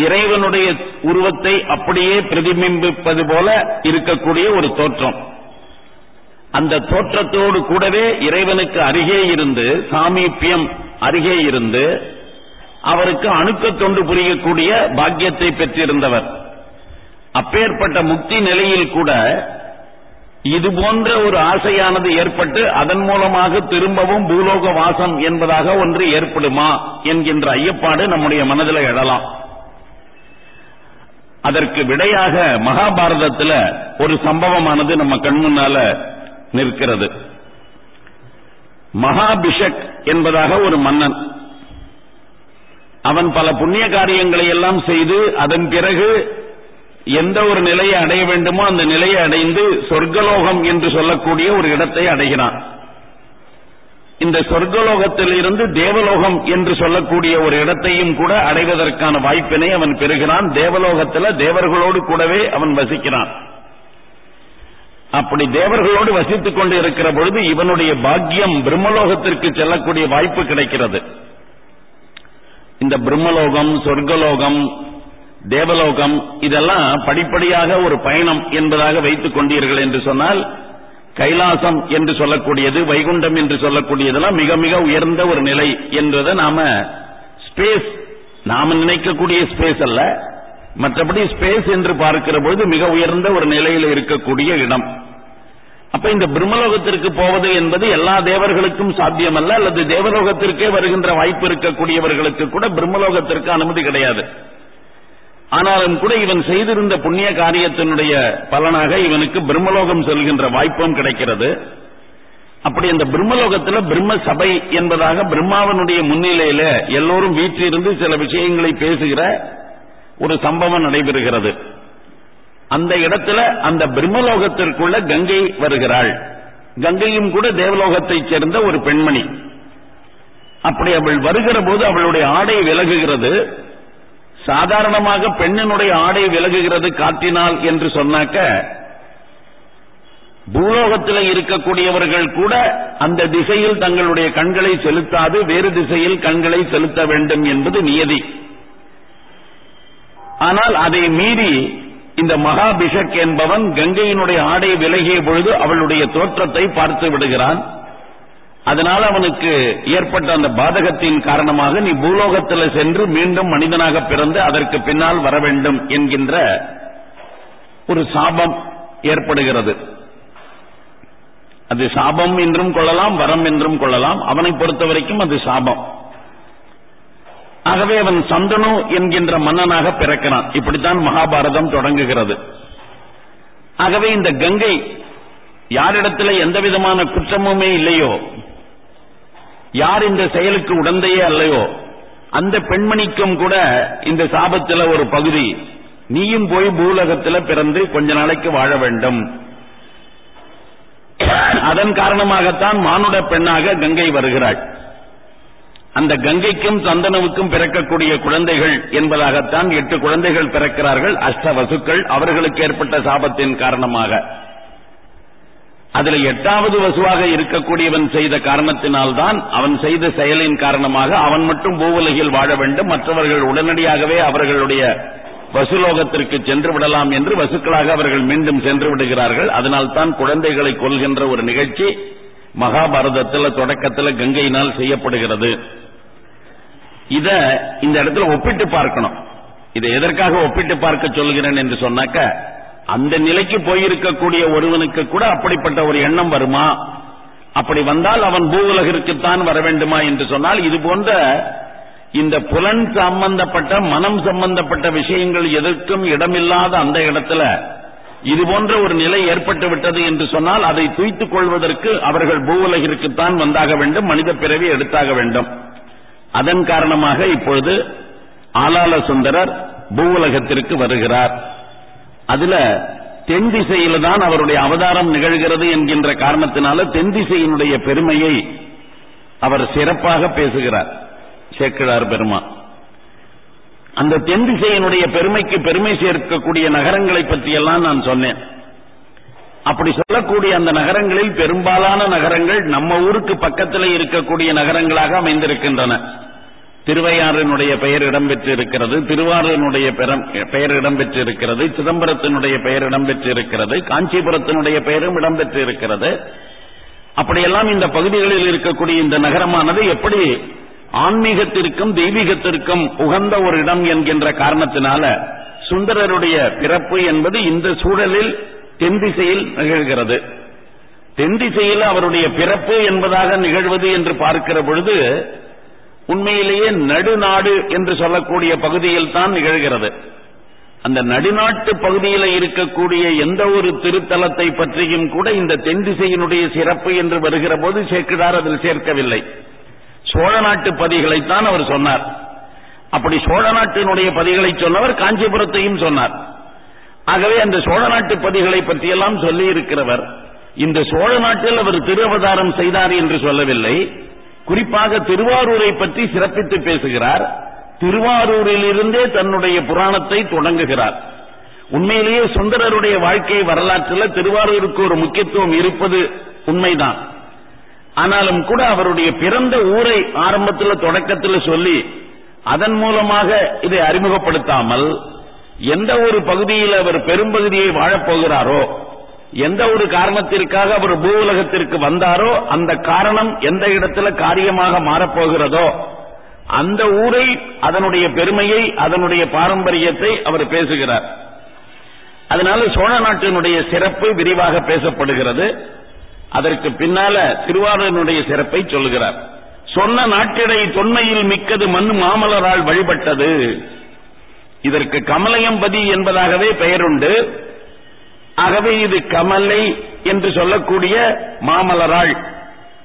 இறைவனுடைய உருவத்தை அப்படியே பிரதிபிம்பிப்பது போல இருக்கக்கூடிய ஒரு தோற்றம். அந்த தோற்றத்தோடு கூடவே இறைவனுக்கு அருகே இருந்து சாமீபியம் அருகே இருந்து அவருக்கு அணுக்க தொண்டு புரியக்கூடிய பாக்கியத்தை பெற்றிருந்தவர். அப்பேற்பட்ட முக்தி நிலையில் கூட இது போன்ற ஒரு ஆசையானது ஏற்பட்டு அதன் மூலமாக திரும்பவும் பூலோக வாசம் என்பதாக ஒன்று ஏற்படுமா என்கின்ற ஐயப்பாடு நம்முடைய மனதில் எழலாம். அதற்கு விடையாக மகாபாரதத்தில் ஒரு சம்பவமானது நம்ம கண்முன்னால நிற்கிறது. மகாபிஷக் என்பதாக ஒரு மன்னன். அவன் பல புண்ணிய காரியங்களை எல்லாம் செய்து அதன் பிறகு எந்த ஒரு நிலையை அடைய வேண்டுமோ அந்த நிலையை அடைந்து சொர்க்கலோகம் என்று சொல்லக்கூடிய ஒரு இடத்தை அடைகிறான். இந்த சொர்க்கலோகத்தில் இருந்து தேவலோகம் என்று சொல்லக்கூடிய ஒரு இடத்தையும் கூட அடைவதற்கான வாய்ப்பினை அவன் பெறுகிறான். தேவலோகத்தில் தேவர்களோடு கூடவே அவன் வசிக்கிறான். அப்படி தேவர்களோடு வசித்துக் கொண்டு இருக்கிற பொழுது இவனுடைய பாக்கியம் பிரம்மலோகத்திற்கு செல்லக்கூடிய வாய்ப்பு கிடைக்கிறது. இந்த பிரம்மலோகம் சொர்க்கலோகம் தேவலோகம் இதெல்லாம் படிப்படியாக ஒரு பயணம் என்பதாக வைத்துக் கொண்டீர்கள் என்று சொன்னால் கைலாசம் என்று சொல்லக்கூடியது வைகுண்டம் என்று சொல்லக்கூடியதெல்லாம் மிக மிக உயர்ந்த ஒரு நிலை என்றதை நாம ஸ்பேஸ் நாம நினைக்கக்கூடிய ஸ்பேஸ் அல்ல. மற்றபடி ஸ்பேஸ் என்று பார்க்கிற பொழுது மிக உயர்ந்த ஒரு நிலையில் இருக்கக்கூடிய இடம். அப்ப இந்த பிரம்மலோகத்திற்கு போவது என்பது எல்லா தேவர்களுக்கும் சாத்தியமல்ல அல்லது தேவலோகத்திற்கே வருகின்ற வாய்ப்பு இருக்கக்கூடியவர்களுக்கு கூட பிரம்மலோகத்திற்கு அனுமதி கிடையாது. ஆனாலும் கூட இவன் செய்திருந்த புண்ணிய காரியத்தினுடைய பலனாக இவனுக்கு பிரம்மலோகம் செல்கின்ற வாய்ப்பும் கிடைக்கிறது. அப்படி அந்த பிரம்மலோகத்தில் பிரம்ம சபை என்பதாக பிரம்மாவனுடைய முன்னிலையில எல்லோரும் வீற்றிருந்து சில விஷயங்களை பேசுகிற ஒரு சம்பவம் நடைபெறுகிறது. அந்த இடத்துல அந்த பிரம்மலோகத்திற்குள்ள கங்கை வருகிறாள். கங்கையும் கூட தேவலோகத்தைச் சேர்ந்த ஒரு பெண்மணி. அப்படி அவள் வருகிற போது அவளுடைய ஆடை விலகுகிறது. சாதாரணமாக பெண்ணினுடைய ஆடை விலகுகிறது காற்றினால் என்று சொன்னாக்க பூலோகத்தில் இருக்கக்கூடியவர்கள் கூட அந்த திசையில் தங்களுடைய கண்களை செலுத்தாது வேறு திசையில் கண்களை செலுத்த வேண்டும் என்பது நியதி. ஆனால் அதை மீறி இந்த மகாபிஷக் என்பவன் கங்கையினுடைய ஆடை விலகிய பொழுது அவளுடைய தோற்றத்தை பார்த்து விடுகிறான். அதனால் அவனுக்கு ஏற்பட்ட அந்த பாதகத்தின் காரணமாக நீ பூலோகத்தில் சென்று மீண்டும் மனிதனாக பிறந்து அதற்கு பின்னால் வர வேண்டும் என்கின்ற ஒரு சாபம் ஏற்படுகிறது. அது சாபம் என்றும் கொள்ளலாம் வரம் என்றும் கொள்ளலாம். அவனை பொறுத்த வரைக்கும் அது சாபம். ஆகவே அவன் சந்தனு என்கின்ற மன்னனாக பிறக்கிறான். இப்படித்தான் மகாபாரதம் தொடங்குகிறது. ஆகவே இந்த கங்கை யாரிடத்தில் எந்த விதமான குற்றமுமே இல்லையோ யார் இந்த செயலுக்கு உடந்தையே அல்லையோ அந்த பெண்மணிக்கும் கூட இந்த சாபத்தில் ஒரு பகுதி. நீயும் போய் பூலகத்தில் பிறந்து கொஞ்ச நாளைக்கு வாழ வேண்டும். அதன் காரணமாகத்தான் மானுட பெண்ணாக கங்கை வருகிறாள். அந்த கங்கைக்கும் சந்தனவுக்கும் பிறக்கக்கூடிய குழந்தைகள் என்பதாகத்தான் எட்டு குழந்தைகள் பிறக்கிறார்கள். அஷ்ட வசுக்கள் அவர்களுக்கு ஏற்பட்ட சாபத்தின் காரணமாக. அதுல எட்டாவது வசுவாக இருக்கக்கூடியவன் செய்த காரணத்தினால்தான் அவன் செய்த செயலின் காரணமாக அவன் மட்டும் பூவுலகில் வாழ வேண்டும். மற்றவர்கள் உடனடியாகவே அவர்களுடைய வசுலோகத்திற்கு சென்று விடலாம் என்று வசுக்களாக அவர்கள் மீண்டும் சென்று விடுகிறார்கள். அதனால்தான் குழந்தைகளை கொள்கின்ற ஒரு நிகழ்ச்சி மகாபாரதத்தில் தொடக்கத்தில் கங்கையினால் செய்யப்படுகிறது. இத இந்த இடத்துல ஒப்பிட்டு பார்க்கணும். இதை எதற்காக ஒப்பிட்டு பார்க்க சொல்கிறேன் என்று சொன்னாக்க அந்த நிலைக்கு போயிருக்கக்கூடிய ஒருவனுக்கு கூட அப்படிப்பட்ட ஒரு எண்ணம் வருமா? அப்படி வந்தால் அவன் பூவுலகிற்குத்தான் வர வேண்டுமா என்று சொன்னால் இது போன்ற இந்த புலன் சம்பந்தப்பட்ட மனம் சம்பந்தப்பட்ட விஷயங்கள் எதற்கும் இடமில்லாத அந்த இடத்துல இது போன்ற ஒரு நிலை ஏற்பட்டு விட்டது என்று சொன்னால் அதை துய்த்துக் கொள்வதற்கு அவர்கள் பூவுலகிற்குத்தான் வந்தாக வேண்டும் மனித பிறவி எடுத்தாக வேண்டும். அதன் காரணமாக இப்பொழுது ஆலால சுந்தரர் பூவுலகத்திற்கு வருகிறார். அதுல தென் திசையில தான் அவருடைய அவதாரம் நிகழ்கிறது என்கின்ற காரணத்தினால தென் திசையினுடைய பெருமையை அவர் சிறப்பாக பேசுகிறார் சேக்கிழார் பெருமா அந்த தென் திசையினுடைய பெருமைக்கு பெருமை சேர்க்கக்கூடிய நகரங்களை பற்றியெல்லாம் நான் சொன்னேன். அப்படி சொல்லக்கூடிய அந்த நகரங்களில் பெரும்பாலான நகரங்கள் நம்ம ஊருக்கு பக்கத்தில் இருக்கக்கூடிய நகரங்களாக அமைந்திருக்கின்றன. திருவையாறினுடைய பெயர் இடம்பெற்றிருக்கிறது திருவாரூரினுடைய பெயர் இடம்பெற்றிருக்கிறது சிதம்பரத்தினுடைய பெயர் இடம்பெற்றிருக்கிறது காஞ்சிபுரத்தினுடைய பெயரும் இடம்பெற்றிருக்கிறது. அப்படியெல்லாம் இந்த பகுதிகளில் இருக்கக்கூடிய இந்த நகரமானது எப்படி ஆன்மீகத்திற்கும் தெய்வீகத்திற்கும் உகந்த ஒரு இடம் என்கின்ற காரணத்தினால சுந்தரருடைய பிறப்பு என்பது இந்த சூழலில் தென் திசையில் நிகழ்கிறது. தென் திசையில் அவருடைய பிறப்பு என்பதாக நிகழ்வது என்று பார்க்கிற பொழுது உண்மையிலேயே நடுநாடு என்று சொல்லக்கூடிய பகுதியில் தான் நிகழ்கிறது. அந்த நடுநாட்டு பகுதியில் இருக்கக்கூடிய எந்த ஒரு திருத்தலத்தை பற்றியும் கூட இந்த தென் திசையினுடைய சிறப்பு என்று வருகிற போது சேர்க்கிறார் அதில் சேர்க்கவில்லை. சோழ நாட்டு பதிகளைத்தான் அவர் சொன்னார். அப்படி சோழ நாட்டினுடைய பதிகளை சொன்னவர் காஞ்சிபுரத்தையும் சொன்னார். ஆகவே அந்த சோழ நாட்டு பதிகளை பற்றியெல்லாம் சொல்லி இருக்கிறவர் இந்த சோழ நாட்டில் அவர் திருவதாரம் செய்தார் என்று சொல்லவில்லை. குறிப்பாக திருவாரூரை பற்றி சிறப்பித்து பேசுகிறார். திருவாரூரிலிருந்தே தன்னுடைய புராணத்தை தொடங்குகிறார். உண்மையிலேயே சுந்தரருடைய வாழ்க்கை வரலாற்றில் திருவாரூருக்கு ஒரு முக்கியத்துவம் இருப்பது உண்மைதான். ஆனாலும் கூட அவருடைய பிறந்த ஊரை ஆரம்பத்தில் தொடக்கத்தில் சொல்லி அதன் மூலமாக இதை அறிமுகப்படுத்தாமல் எந்த ஒரு பகுதியில் அவர் பெரும்பகுதியை வாழப்போகிறாரோ எந்த ஒரு காரணத்திற்காக அவர் பூவுலகத்திற்கு வந்தாரோ அந்த காரணம் எந்த இடத்துல காரியமாக மாறப்போகிறதோ அந்த ஊரை அதனுடைய பெருமையை அதனுடைய பாரம்பரியத்தை அவர் பேசுகிறார். அதனால சோழ நாட்டினுடைய சிறப்பு விரிவாக பேசப்படுகிறது. அதற்கு பின்னால திருவாரூரினுடைய சிறப்பை சொல்லுகிறார் சொன்ன நாட்டிடை தொன்மையில் மிக்கது மண் மாமலரால் வழிபட்டது. இதற்கு கமலயம்பதி என்பதாகவே பெயருண்டு. ஆகவே இது கமலை என்று சொல்லக்கூடிய மாமலராள்.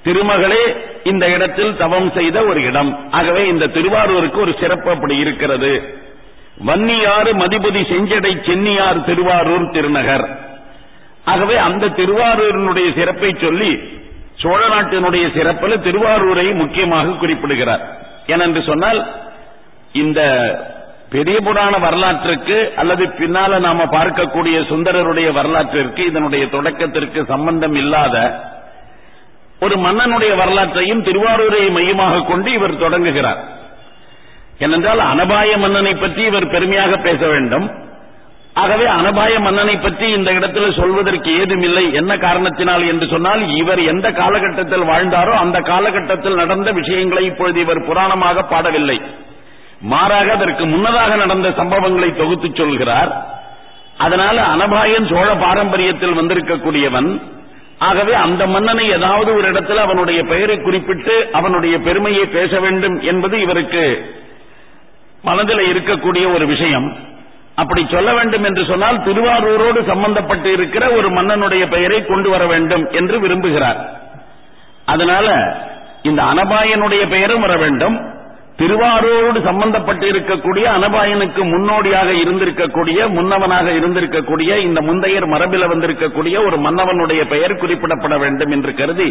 திருமகளே இந்த இடத்தில் தவம் செய்த ஒரு இடம். ஆகவே இந்த திருவாரூருக்கு ஒரு சிறப்பு அப்படி இருக்கிறது. வன்னியாறு மதிபதி செஞ்சடை சென்னியார் திருவாரூர் திருநகர். ஆகவே அந்த திருவாரூரினுடைய சிறப்பை சொல்லி சோழ நாட்டினுடைய சிறப்பில் திருவாரூரை முக்கியமாக குறிப்பிடுகிறார். ஏனென்று சொன்னால் இந்த பெரிய புராண வரலாற்றுக்கு அல்லது பின்னால நாம பார்க்கக்கூடிய சுந்தரருடைய வரலாற்றிற்கு இதனுடைய தொடக்கத்திற்கு சம்பந்தம் இல்லாத ஒரு மன்னனுடைய வரலாற்றையும் திருவாரூரை மையமாக கொண்டு இவர் தொடங்குகிறார். ஏனென்றால் அனபாய மன்னனை பற்றி இவர் பெருமையாக பேச வேண்டும். ஆகவே அனபாய மன்னனை பற்றி இந்த இடத்தில் சொல்வதற்கு ஏதுமில்லை. என்ன காரணத்தினால் என்று சொன்னால் இவர் எந்த காலகட்டத்தில் வாழ்ந்தாரோ அந்த காலகட்டத்தில் நடந்த விஷயங்களை இப்பொழுது இவர் புராணமாக பாடவில்லை. மாறாக அதற்கு முன்னதாக நடந்த சம்பவங்களை தொகுத்து சொல்கிறார். அதனால அனபாயன் சோழ பாரம்பரியத்தில் வந்திருக்கக்கூடியவன். ஆகவே அந்த மன்னனை ஏதாவது ஒரு இடத்துல அவனுடைய பெயரை குறிப்பிட்டு அவனுடைய பெருமையை பேச வேண்டும் என்பது இவருக்கு மனதில் இருக்கக்கூடிய ஒரு விஷயம். அப்படி சொல்ல வேண்டும் என்று சொன்னால் திருவாரூரோடு சம்பந்தப்பட்டு இருக்கிற ஒரு மன்னனுடைய பெயரை கொண்டு வர வேண்டும் என்று விரும்புகிறார். அதனால இந்த அனபாயனுடைய பெயரும் வர வேண்டும். திருவாரூரோடு சம்பந்தப்பட்டு இருக்கக்கூடிய அனபாயனுக்கு முன்னோடியாக இருந்திருக்கக்கூடிய முன்னவனாக இருந்திருக்கக்கூடிய இந்த முந்தையர் மரபில வந்திருக்கக்கூடிய ஒரு மன்னவனுடைய பெயர் குறிப்பிடப்பட வேண்டும் என்று கருதி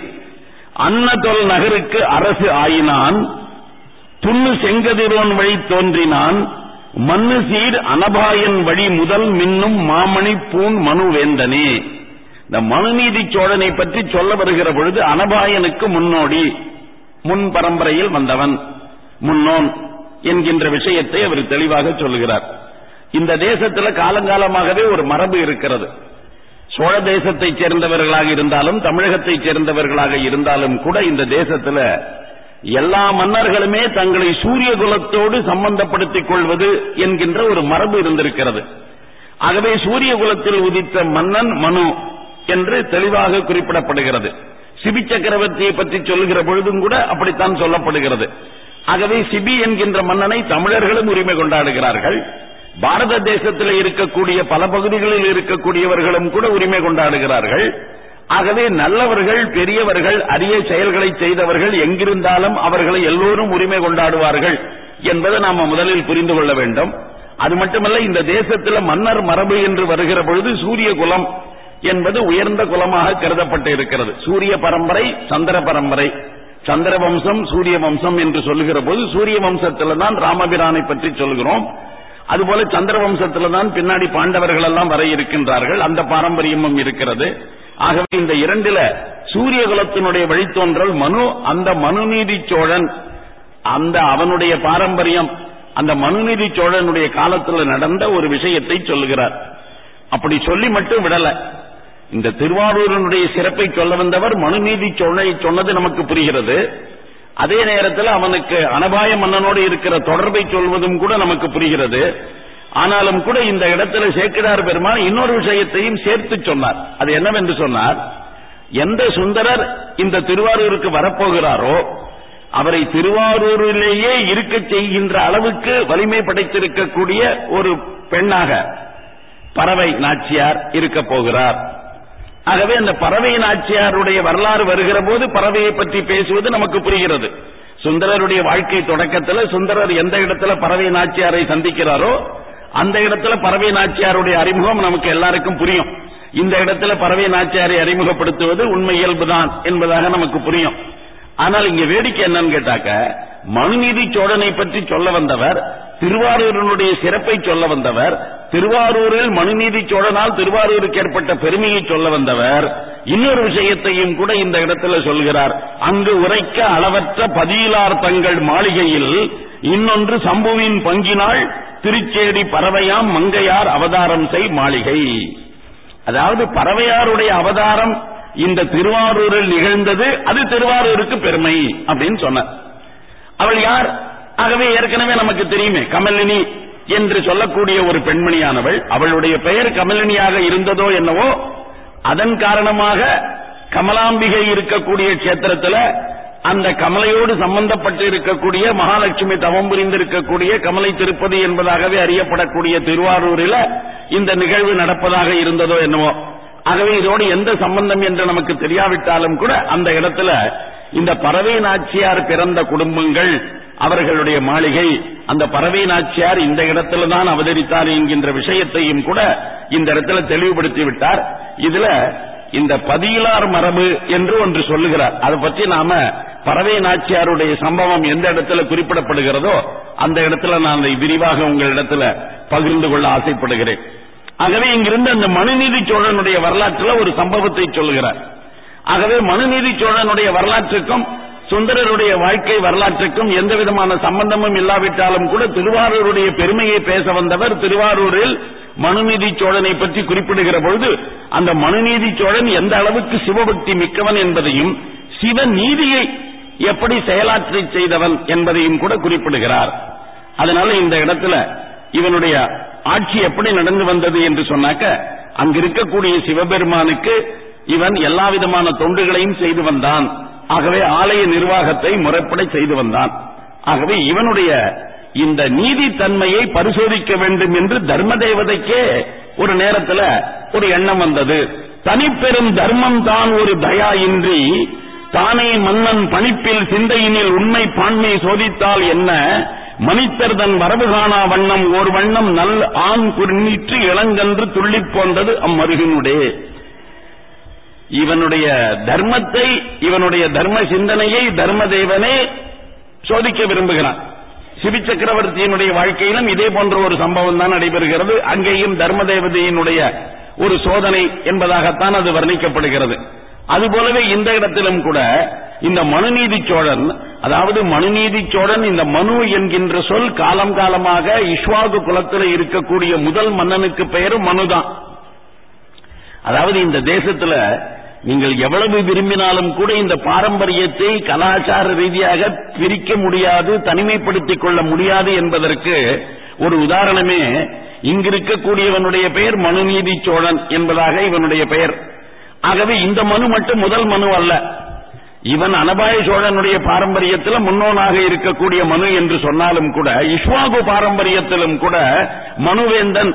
அன்னதொல் நகருக்கு அரசு ஆயினான் துண்ணு செங்கதிரோன் வழி தோன்றினான் மண்ணு சீர் அனபாயன் வழி முதல் மின்னும் மாமணி பூன் மனுவேந்தனே. இந்த மனுநீதி சோழனை பற்றி சொல்ல வருகிற பொழுது அனபாயனுக்கு முன்னோடி முன் பரம்பரையில் வந்தவன். முன்னோன் என்கின்ற விஷயத்தை அவர் தெளிவாக சொல்லுகிறார். இந்த தேசத்தில் காலங்காலமாகவே ஒரு மரபு இருக்கிறது. சோழ தேசத்தைச் சேர்ந்தவர்களாக இருந்தாலும் தமிழகத்தைச் சேர்ந்தவர்களாக இருந்தாலும் கூட இந்த தேசத்தில் எல்லா மன்னர்களுமே தங்களை சூரிய குலத்தோடு சம்பந்தப்படுத்திக் கொள்வது என்கின்ற ஒரு மரபு இருந்திருக்கிறது. ஆகவே சூரிய குலத்தில் உதித்த மன்னன் மனு என்று தெளிவாக குறிப்பிடப்படுகிறது. சிபி சக்கரவர்த்தியை பற்றி சொல்லுகிற பொழுதும் கூட அப்படித்தான் சொல்லப்படுகிறது. ஆகவே சிபி என்கின்ற மன்னனை தமிழர்களும் உரிமை கொண்டாடுகிறார்கள். பாரத தேசத்தில் இருக்கக்கூடிய பல பகுதிகளில் இருக்கக்கூடியவர்களும் கூட உரிமை கொண்டாடுகிறார்கள். ஆகவே நல்லவர்கள் பெரியவர்கள் அரிய செயல்களை செய்தவர்கள் எங்கிருந்தாலும் அவர்களை எல்லோரும் உரிமை கொண்டாடுவார்கள் என்பதை நாம முதலில் புரிந்து கொள்ள வேண்டும். அது மட்டுமல்ல இந்த தேசத்தில் மன்னர் மரபு என்று வருகிற பொழுது சூரிய குலம் என்பது உயர்ந்த குலமாக கருதப்பட்டு இருக்கிறது. சூரிய பரம்பரை சந்திர பரம்பரை. சந்திர வம்சம் சூரிய வம்சம் என்று சொல்லுகிற போது சூரிய வம்சத்தில் தான் ராமபிரானை பற்றி சொல்கிறோம். அதுபோல சந்திர வம்சத்தில் தான் பின்னாடி பாண்டவர்கள் எல்லாம் வர இருக்கின்றார்கள். அந்த பாரம்பரியமும் இருக்கிறது. ஆகவே இந்த இரண்டில சூரிய குலத்தினுடைய வழித்தோன்றல் மனு அந்த மனுநீதி சோழன் அந்த அவனுடைய பாரம்பரியம் அந்த மனுநீதி சோழனுடைய காலத்தில் நடந்த ஒரு விஷயத்தை சொல்கிறார் அப்படி சொல்லி மட்டும் விடல. இந்த திருவாரூரனுடைய சிறப்பை சொல்ல வந்தவர் மனுநீதி சொன்னது நமக்கு புரிகிறது. அதே நேரத்தில் அவனுக்கு அனபாய மன்னனோடு இருக்கிற தொடர்பை சொல்வதும் கூட நமக்கு புரிகிறது. ஆனாலும் கூட இந்த இடத்துல சேக்கிடார் பெருமான் இன்னொரு விஷயத்தையும் சேர்த்து சொன்னார். அது என்னவென்று சொன்னார்? எந்த சுந்தரர் இந்த திருவாரூருக்கு வரப்போகிறாரோ அவரை திருவாரூரிலேயே இருக்க செய்கின்ற அளவுக்கு வலிமை படைத்திருக்கக்கூடிய ஒரு பெண்ணாக பறவை நாச்சியார் இருக்க போகிறார். ஆகவே அந்த பறவை நாச்சியாருடைய வரலாறு வருகிற போது பறவையை பற்றி பேசுவது நமக்கு புரிகிறது. சுந்தரருடைய வாழ்க்கை தொடக்கத்தில் சுந்தரர் எந்த இடத்துல பறவை நாச்சியாரை சந்திக்கிறாரோ அந்த இடத்துல பறவை நாச்சியாருடைய அறிமுகம் நமக்கு எல்லாருக்கும் புரியும். இந்த இடத்துல பறவை நாச்சியாரை அறிமுகப்படுத்துவது உண்மை இயல்புதான் என்பதாக நமக்கு புரியும். ஆனால் இங்க வேடிக்கை என்னன்னு கேட்டாக்க மனுநீதி சோழனை பற்றி சொல்ல வந்தவர் திருவாரூரினுடைய சிறப்பை சொல்ல வந்தவர் திருவாரூரில் மனுநீதி சோழனால் திருவாரூருக்கு ஏற்பட்ட பெருமையை சொல்ல வந்தவர் இன்னொரு விஷயத்தையும் கூட இந்த இடத்துல சொல்கிறார். அங்கு உரைக்க அளவற்ற பதியிலார் தங்கள் மாளிகையில் இன்னொன்று சம்புவின் பங்கினால் திருச்சேடி பறவையாம் மங்கையார் அவதாரம் செய் மாளிகை. அதாவது பறவையாருடைய அவதாரம் இந்த திருவாரூரில் நிகழ்ந்தது அது திருவாரூருக்கு பெருமை அப்படின்னு சொன்னார். அவள் யார்? ஆகவே ஏற்கனவே நமக்கு தெரியுமே கமலினி என்று சொல்லக்கூடிய ஒரு பெண்மணியானவள் அவளுடைய பெயர் கமலினியாக இருந்ததோ என்னவோ அதன் காரணமாக கமலாம்பிகை இருக்கக்கூடிய கஷேத்திரத்தில் அந்த கமலையோடு சம்பந்தப்பட்டு இருக்கக்கூடிய மகாலட்சுமி தவம் புரிந்திருக்கக்கூடிய கமலை திருப்பதி என்பதாகவே அறியப்படக்கூடிய திருவாரூரில் இந்த நிகழ்வு நடப்பதாக இருந்ததோ என்னவோ. ஆகவே இதோடு எந்த சம்பந்தம் என்று நமக்கு தெரியாவிட்டாலும் கூட அந்த இடத்துல இந்த பறவை நாச்சியார் பிறந்த குடும்பங்கள் அவர்களுடைய மாளிகை. அந்த பறவை நாச்சியார் இந்த இடத்துல தான் அவதரித்தார் என்கின்ற விஷயத்தையும் கூட இந்த இடத்துல தெளிவுபடுத்தி விட்டார். இதுல இந்த பதியிலார் மரபு என்று ஒன்று சொல்லுகிறார். அதை பற்றி நாம பறவை நாச்சியாருடைய சம்பவம் எந்த இடத்துல குறிப்பிடப்படுகிறதோ அந்த இடத்துல நான் அதை விரிவாக உங்களிடத்துல பகிர்ந்து கொள்ள ஆசைப்படுகிறேன். ஆகவே இங்கிருந்து அந்த மனுநீதி சோழனுடைய வரலாற்றில் ஒரு சம்பவத்தை சொல்லுகிறார். ஆகவே மனுநீதி சோழனுடைய வரலாற்றுக்கும் சுந்தரருடைய வாழ்க்கை வரலாற்றுக்கும் எந்த விதமான சம்பந்தமும் இல்லாவிட்டாலும் கூட திருவாரூருடைய பெருமையை பேச வந்தவர் திருவாரூரில் மனுநீதி சோழனை பற்றி குறிப்பிடுகிற பொழுது அந்த மனுநீதி சோழன் எந்த அளவுக்கு சிவபக்தி மிக்கவன் என்பதையும் சிவ நீதியை எப்படி செயலாற்றி செய்தவன் என்பதையும் கூட குறிப்பிடுகிறார். அதனால இந்த இடத்துல இவனுடைய ஆட்சி எப்படி நடந்து வந்தது என்று சொன்னாக்க அங்கிருக்கக்கூடிய சிவபெருமானுக்கு இவன் எல்லா விதமான தொண்டுகளையும் செய்து வந்தான். ஆகவே ஆலய நிர்வாகத்தை முறைப்பட செய்து வந்தான். ஆகவே இவனுடைய இந்த நீதித்தன்மையை பரிசோதிக்க வேண்டும் என்று தர்ம தேவதைக்கே ஒரு நேரத்தில் ஒரு எண்ணம் வந்தது. தனிப்பெரும் தர்மம் தான் ஒரு தயா இன்றி தானே மன்னன் பணிப்பில் சிந்தையினில் உண்மை பான்மை சோதித்தால் என்ன? மனிதர் தன் வரவு காணா வண்ணம் ஓர் வண்ணம் நல் ஆண் குறித்து இளங்கன்று துள்ளிப் போன்றது அம்மருகினுடைய இவனுடைய தர்மத்தை இவனுடைய தர்ம சிந்தனையை தர்ம தேவனே சோதிக்க விரும்புகிறான். சிவி சக்கரவர்த்தியினுடைய வாழ்க்கையிலும் இதே போன்ற ஒரு சம்பவம் தான் நடைபெறுகிறது. அங்கேயும் தர்ம தேவதையினுடைய ஒரு சோதனை என்பதாகத்தான் அது வர்ணிக்கப்படுகிறது. அதுபோலவே இந்த இடத்திலும் கூட இந்த மனுநீதி சோழன் அதாவது மனுநீதி சோழன் இந்த மனு என்கின்ற சொல் காலம் காலமாக இஷ்வாகு குலத்தில் இருக்கக்கூடிய முதல் மன்னனுக்கு பெயரும் மனுதான். அதாவது இந்த தேசத்துல நீங்கள் எவ்வளவு விரும்பினாலும் கூட இந்த பாரம்பரியத்தை கலாச்சார ரீதியாக பிரிக்க முடியாது தனிமைப்படுத்திக் கொள்ள முடியாது என்பதற்கு ஒரு உதாரணமே இங்கிருக்கக்கூடியவனுடைய பெயர் மனுநீதி சோழன் என்பதாக இவனுடைய பெயர். ஆகவே இந்த மனு மட்டும் முதல் மனு அல்ல. இவன் அனபாய சோழனுடைய பாரம்பரியத்தில் முன்னோனாக இருக்கக்கூடிய மனு என்று சொன்னாலும் கூட இஷ்வாகு பாரம்பரியத்திலும் கூட மனுவேந்தன்.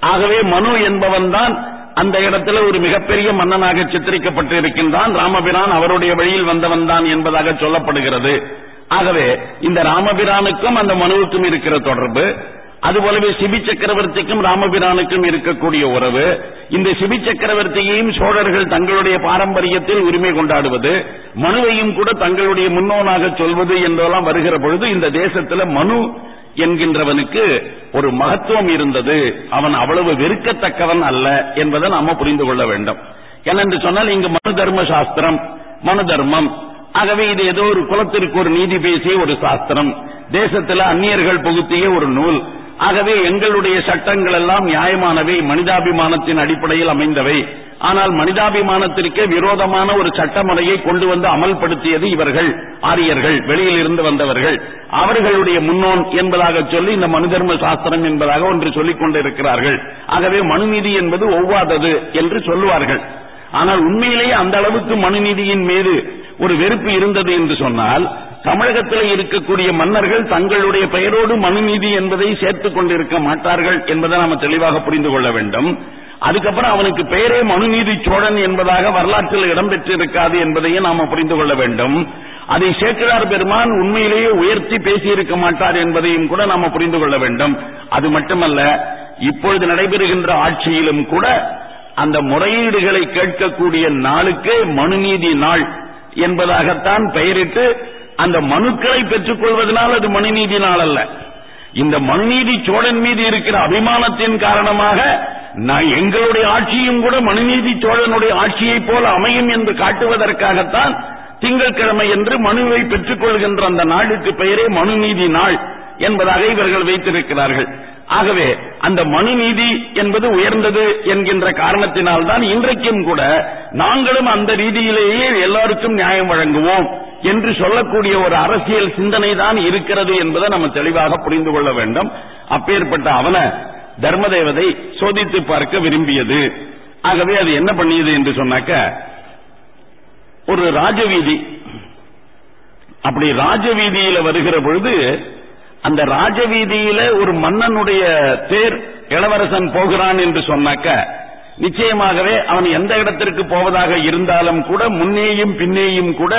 ஆகவே மனு என்பவன் தான் அந்த இடத்துல ஒரு மிகப்பெரிய மன்னனாக சித்தரிக்கப்பட்டு இருக்கின்றான் ராமபிரான் அவருடைய வழியில் வந்தவன் தான் என்பதாக சொல்லப்படுகிறது. ஆகவே இந்த ராமபிரானுக்கும் அந்த மனுவுக்கும் இருக்கிற தொடர்பு அதுபோலவே சிபி சக்கரவர்த்திக்கும் ராமபிரானுக்கும் இருக்கக்கூடிய உறவு இந்த சிபி சக்கரவர்த்தியையும் சோழர்கள் தங்களுடைய பாரம்பரியத்தில் உரிமை கொண்டாடுவது மனுவையும் கூட தங்களுடைய முன்னோனாக சொல்வது என்றெல்லாம் வருகிற பொழுது இந்த தேசத்தில் மனு என்கின்றவனுக்கு ஒரு மகத்துவம் இருந்தது. அவன் அவ்வளவு வெறுக்கத்தக்கவன் அல்ல என்பதை நாம புரிந்து கொள்ள வேண்டும். ஏனென்று சொன்னால் இங்கு மனு தர்ம சாஸ்திரம் மனு தர்மம் ஆகவே இது ஏதோ ஒரு குலத்திற்கு ஒரு நீதி பேசிய ஒரு சாஸ்திரம். தேசத்தில் அந்நியர்கள் புகுத்திய ஒரு நூல். ஆகவே எங்களுடைய சட்டங்கள் எல்லாம் நியாயமானவை மனிதாபிமானத்தின் அடிப்படையில் அமைந்தவை. ஆனால் மனிதாபிமானத்திற்கே விரோதமான ஒரு சட்டமுறையை கொண்டு வந்து அமல்படுத்தியது இவர்கள் ஆரியர்கள் வெளியில் இருந்து வந்தவர்கள். அவர்களுடைய முன்னோன் என்பதாக சொல்லி இந்த மனுதர்ம சாஸ்திரம் என்பதாக ஒன்று சொல்லிக் கொண்டிருக்கிறார்கள். ஆகவே மனுநீதி என்பது ஒவ்வாதது என்று சொல்லுவார்கள். ஆனால் உண்மையிலேயே அந்த அளவுக்கு மனுநீதியின் மீது ஒரு வெறுப்பு இருந்தது என்று சொன்னால் தமிழகத்தில் இருக்கக்கூடிய மன்னர்கள் தங்களுடைய பெயரோடு மனுநீதி என்பதை சேர்த்துக் கொண்டிருக்க மாட்டார்கள் என்பதை நாம தெளிவாக புரிந்து கொள்ள வேண்டும். அதுக்கப்புறம் அவனுக்கு பெயரே மனுநீதி சோழன் என்பதாக வரலாற்றில் இடம்பெற்றிருக்காது என்பதையும் நாம புரிந்து கொள்ள வேண்டும். அதை சேக்கிழார் பெருமான் உண்மையிலேயே உயர்த்தி பேசியிருக்க மாட்டார் என்பதையும் கூட நாம புரிந்து கொள்ள வேண்டும். அது மட்டுமல்ல இப்பொழுது நடைபெறுகின்ற ஆட்சியிலும் கூட அந்த முறையீடுகளை கேட்கக்கூடிய நாளுக்கு மனுநீதி நாள் என்பதாகத்தான் பெயரிட்டு அந்த மனுக்களை பெற்றுக் கொள்வதனால் அது மனுநீதி நாள் அல்ல. இந்த மனுநீதி சோழன் மீது இருக்கிற அபிமானத்தின் காரணமாக நான் எங்களுடைய ஆட்சியும் கூட மனுநீதி சோழனுடைய ஆட்சியைப் போல அமையும் என்று காட்டுவதற்காகத்தான் திங்கட்கிழமை என்று மனுவை பெற்றுக் கொள்கின்ற அந்த நாளுக்கு பெயரே மனுநீதி நாள் என்பதாக இவர்கள் வைத்திருக்கிறார்கள். ஆகவே அந்த மனு நீதி என்பது உயர்ந்தது என்கின்ற காரணத்தினால் தான் இன்றைக்கும் கூட நாங்களும் அந்த ரீதியிலேயே எல்லாருக்கும் நியாயம் வழங்குவோம் என்று சொல்லக்கூடிய ஒரு அரசியல் சிந்தனை தான் இருக்கிறது என்பதை நம்ம தெளிவாக புரிந்து கொள்ள வேண்டும். அப்பேற்பட்ட அவன தர்மதேவதை சோதித்து பார்க்க விரும்பியது. ஆகவே அது என்ன பண்ணியது என்று சொன்னாக்க ஒரு ராஜவீதி அப்படி ராஜவீதியில வருகிற பொழுது அந்த ராஜவீதியில ஒரு மன்னனுடைய தேர் இளவரசன் போகிறான் என்று சொன்னாக்க நிச்சயமாகவே அவன் எந்த இடத்திற்கு போவதாக இருந்தாலும் கூட முன்னேயும் பின்னேயும் கூட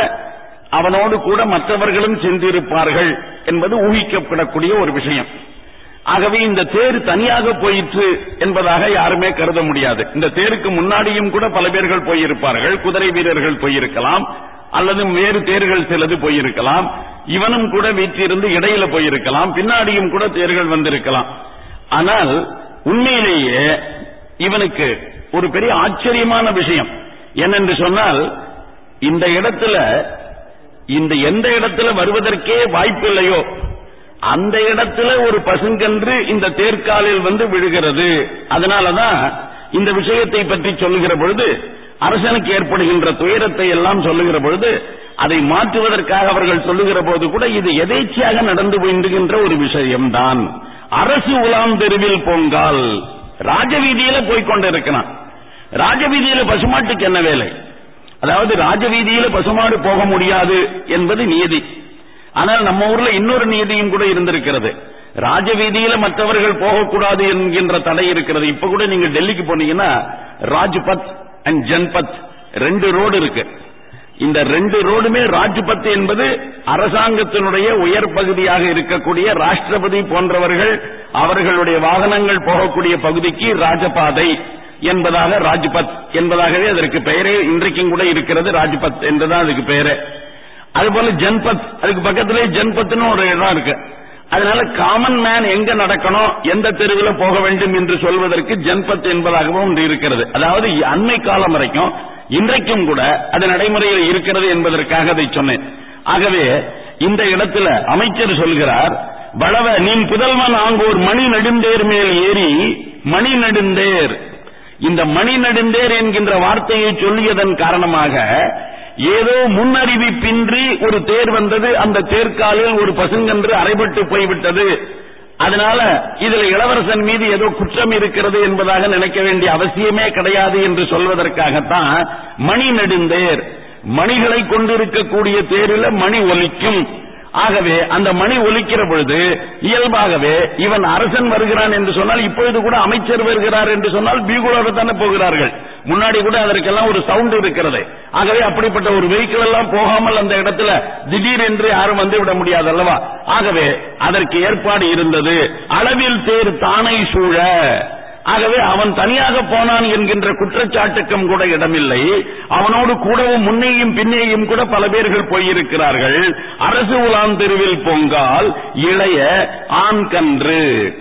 அவனோடு கூட மற்றவர்களும் சென்றிருப்பார்கள் என்பது ஊகிக்கப்படக்கூடிய ஒரு விஷயம். ஆகவே இந்த தேர் தனியாக போயிற்று என்பதாக யாருமே கருத முடியாது. இந்த தேருக்கு முன்னாடியும் கூட பல பேர்கள் போயிருப்பார்கள் குதிரை வீரர்கள் போயிருக்கலாம் அல்லது வேறு தேர்கள் சிலது போயிருக்கலாம். இவனும் கூட வீற்றிருந்து இடையில போயிருக்கலாம். பின்னாடியும் கூட தேர்கள் வந்திருக்கலாம். ஆனால் உண்மையிலேயே இவனுக்கு ஒரு பெரிய ஆச்சரியமான விஷயம். என்னென்று சொன்னால் இந்த இடத்துல இந்த எந்த இடத்துல வருவதற்கே வாய்ப்பு இல்லையோ அந்த இடத்துல ஒரு பசுங்கன்று இந்த தேர்காலில் வந்து விழுகிறது. அதனாலதான் இந்த விஷயத்தை பற்றி சொல்லுகிற பொழுது அரசனுக்கு ஏற்படுகின்ற துயரத்தை எல்லாம் சொல்லுகிற பொழுது அதை மாற்றுவதற்காக அவர்கள் சொல்லுகிற போது கூட இது எதேச்சியாக நடந்து போகின்ற ஒரு விஷயம்தான். அரசு உலாம் தெருவில் பொங்கால். ராஜவீதியில போய்கொண்டிருக்கிறான் ராஜவீதியில பசுமாட்டுக்கு என்ன வேலை? அதாவது ராஜவீதியில பசுமாடு போக முடியாது என்பது நியதி ஆனால் நம்ம ஊர்ல இன்னொரு நியதியும் கூட இருந்திருக்கிறது. ராஜவீதியில மற்றவர்கள் போகக்கூடாது என்கின்ற தடை இருக்கிறது. இப்ப கூட நீங்க டெல்லிக்கு போனீங்கன்னா ராஜ்பத் அண்ட் ஜன்பத் ரெண்டு ரோடு இருக்கு. இந்த ரெண்டு ரோடுமே ராஜ்பத் என்பது அரசாங்கத்தினுடைய உயர் பகுதியாக இருக்கக்கூடிய ராஷ்டிரபதி போன்றவர்கள் அவர்களுடைய வாகனங்கள் போகக்கூடிய பகுதிக்கு ராஜபாதை என்பதாக ராஜ்பத் என்பதாகவே அதற்கு பெயரே இன்றைக்கும் கூட இருக்கிறது ராஜ்பத் என்றுதான் அதுக்கு பெயரே. அதுபோல ஜன்பத் அதுக்கு பக்கத்திலே ஜன்பத்னு ஒரு இடம் இருக்கு. அதனால காமன் மேன் எங்க நடக்கணும் எந்த தெருவில் போக வேண்டும் என்று சொல்வதற்கு ஜன்பத் என்பதாகவும் ஒன்று இருக்கிறது. அதாவது அண்மை காலம் வரைக்கும் இன்றைக்கும் கூட அது நடைமுறையில் இருக்கிறது என்பதற்காக அதை சொன்னேன். ஆகவே இந்த இடத்துல அமைச்சர் சொல்கிறார் வளவ நீ புதல்வன் ஆங்கோர் மணி நெடுந்தேர் மேல் ஏறி மணி நெடுந்தேர். இந்த மணி நெடுந்தேர் என்கின்ற வார்த்தையை சொல்லியதன் காரணமாக ஏதோ முன்னறிவிப்பின்றி ஒரு தேர் வந்தது அந்த தேர்காலில் ஒரு பசுங்கன்று அரைபட்டு போய்விட்டது. அதனால இதுல இளவரசன் மீது ஏதோ குற்றம் இருக்கிறது என்பதாக நினைக்க வேண்டிய அவசியமே கிடையாது என்று சொல்வதற்காகத்தான் மணி நெடுந்தேர். மணிகளை கொண்டிருக்கக்கூடிய தேரில மணி ஒலிக்கும். ஆகவே அந்த மணி ஒலிக்கிற பொழுது இயல்பாகவே இவன் அரசன் வருகிறான் என்று சொன்னால் இப்பொழுது கூட அமைச்சர் வருகிறார் என்று சொன்னால் பீகுலோட தானே போகிறார்கள். முன்னாடி கூட அதற்கெல்லாம் ஒரு சவுண்ட் இருக்கிறது. ஆகவே அப்படிப்பட்ட ஒரு வெஹிக்கிள் எல்லாம் போகாமல் அந்த இடத்துல திடீர் என்று யாரும் வந்து விட முடியாது அல்லவா? ஆகவே அதற்கு ஏற்பாடு இருந்தது. அளவில் தேர் தானை சூழ. ஆகவே அவன் தனியாக போனான் என்கின்ற குற்றச்சாட்டுக்கும் கூட இடமில்லை. அவனோடு கூடவும் முன்னேயும் பின்னேயும் கூட பல பேர்கள் போயிருக்கிறார்கள். அரசு உலான் தெருவில் பொங்கால் இளைய ஆண் கன்று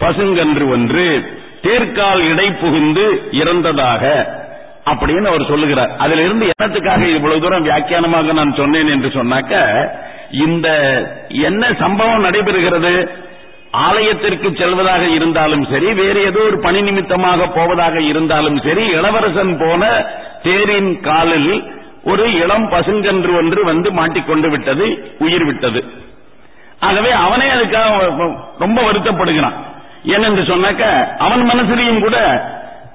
பசுங்கன்று ஒன்று தேர்கால் இடை புகுந்து இறந்ததாக அப்படின்னு அவர் சொல்லுகிறார். அதிலிருந்து இருந்து என்னத்துக்காக இவ்வளவு தூரம் வியாக்கியானமாக நான் சொன்னேன் என்று சொன்னாக்க இந்த என்ன சம்பவம் நடைபெறுகிறது? ஆலயத்திற்கு செல்வதாக இருந்தாலும் சரி வேறு ஏதோ ஒரு பணி நிமித்தமாக போவதாக இருந்தாலும் சரி இளவரசன் போன தேரின் காலில் ஒரு இளம் பசுங்கன்று ஒன்று வந்து மாட்டிக்கொண்டு விட்டது உயிர் விட்டது. ஆகவே அவனே அதுக்காக ரொம்ப வருத்தப்படுகிறான். ஏனென்று சொன்னாக்க அவன் மனசுலையும் கூட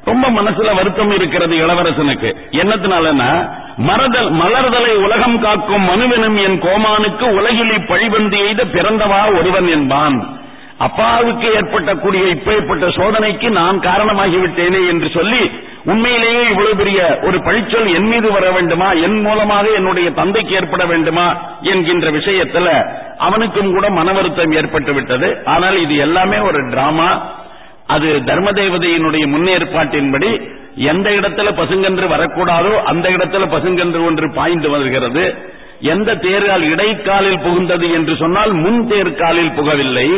ரொம்ப மனசுல வருத்தம் இருக்கிறது இளவரசனுக்கு. என்னத்தினாலன்னா மரதல் மலர்தலை உலகம் காக்கும் மனுவெனும் என் கோமானுக்கு உலகிலே பழிவந்து எய்த பிறந்தவா ஒருவன் என்பான். அப்பாவுக்கு ஏற்பட்டக்கூடிய இப்பேற்பட்ட சோதனைக்கு நான் காரணமாகிவிட்டேனே என்று சொல்லி உண்மையிலேயே இவ்வளவு பெரிய ஒரு பழிச்சொல் என் மீது வர வேண்டுமா? என் மூலமாக என்னுடைய தந்தைக்கு ஏற்பட வேண்டுமா? என்கின்ற விஷயத்துல அவனுக்கும் கூட மன வருத்தம் ஏற்பட்டு விட்டது ஆனால் இது எல்லாமே ஒரு டிராமா. அது தர்ம தேவதையினுடைய முன்னேற்பாட்டின்படி எந்த இடத்துல பசுங்கன்று வரக்கூடாதோ அந்த இடத்துல பசுங்கன்று ஒன்று பாய்ந்து வருகிறது. எந்த தேர்கால் இடைக்காலில் புகுந்தது என்று சொன்னால் முன் தேர்காலில் புகவில்லை.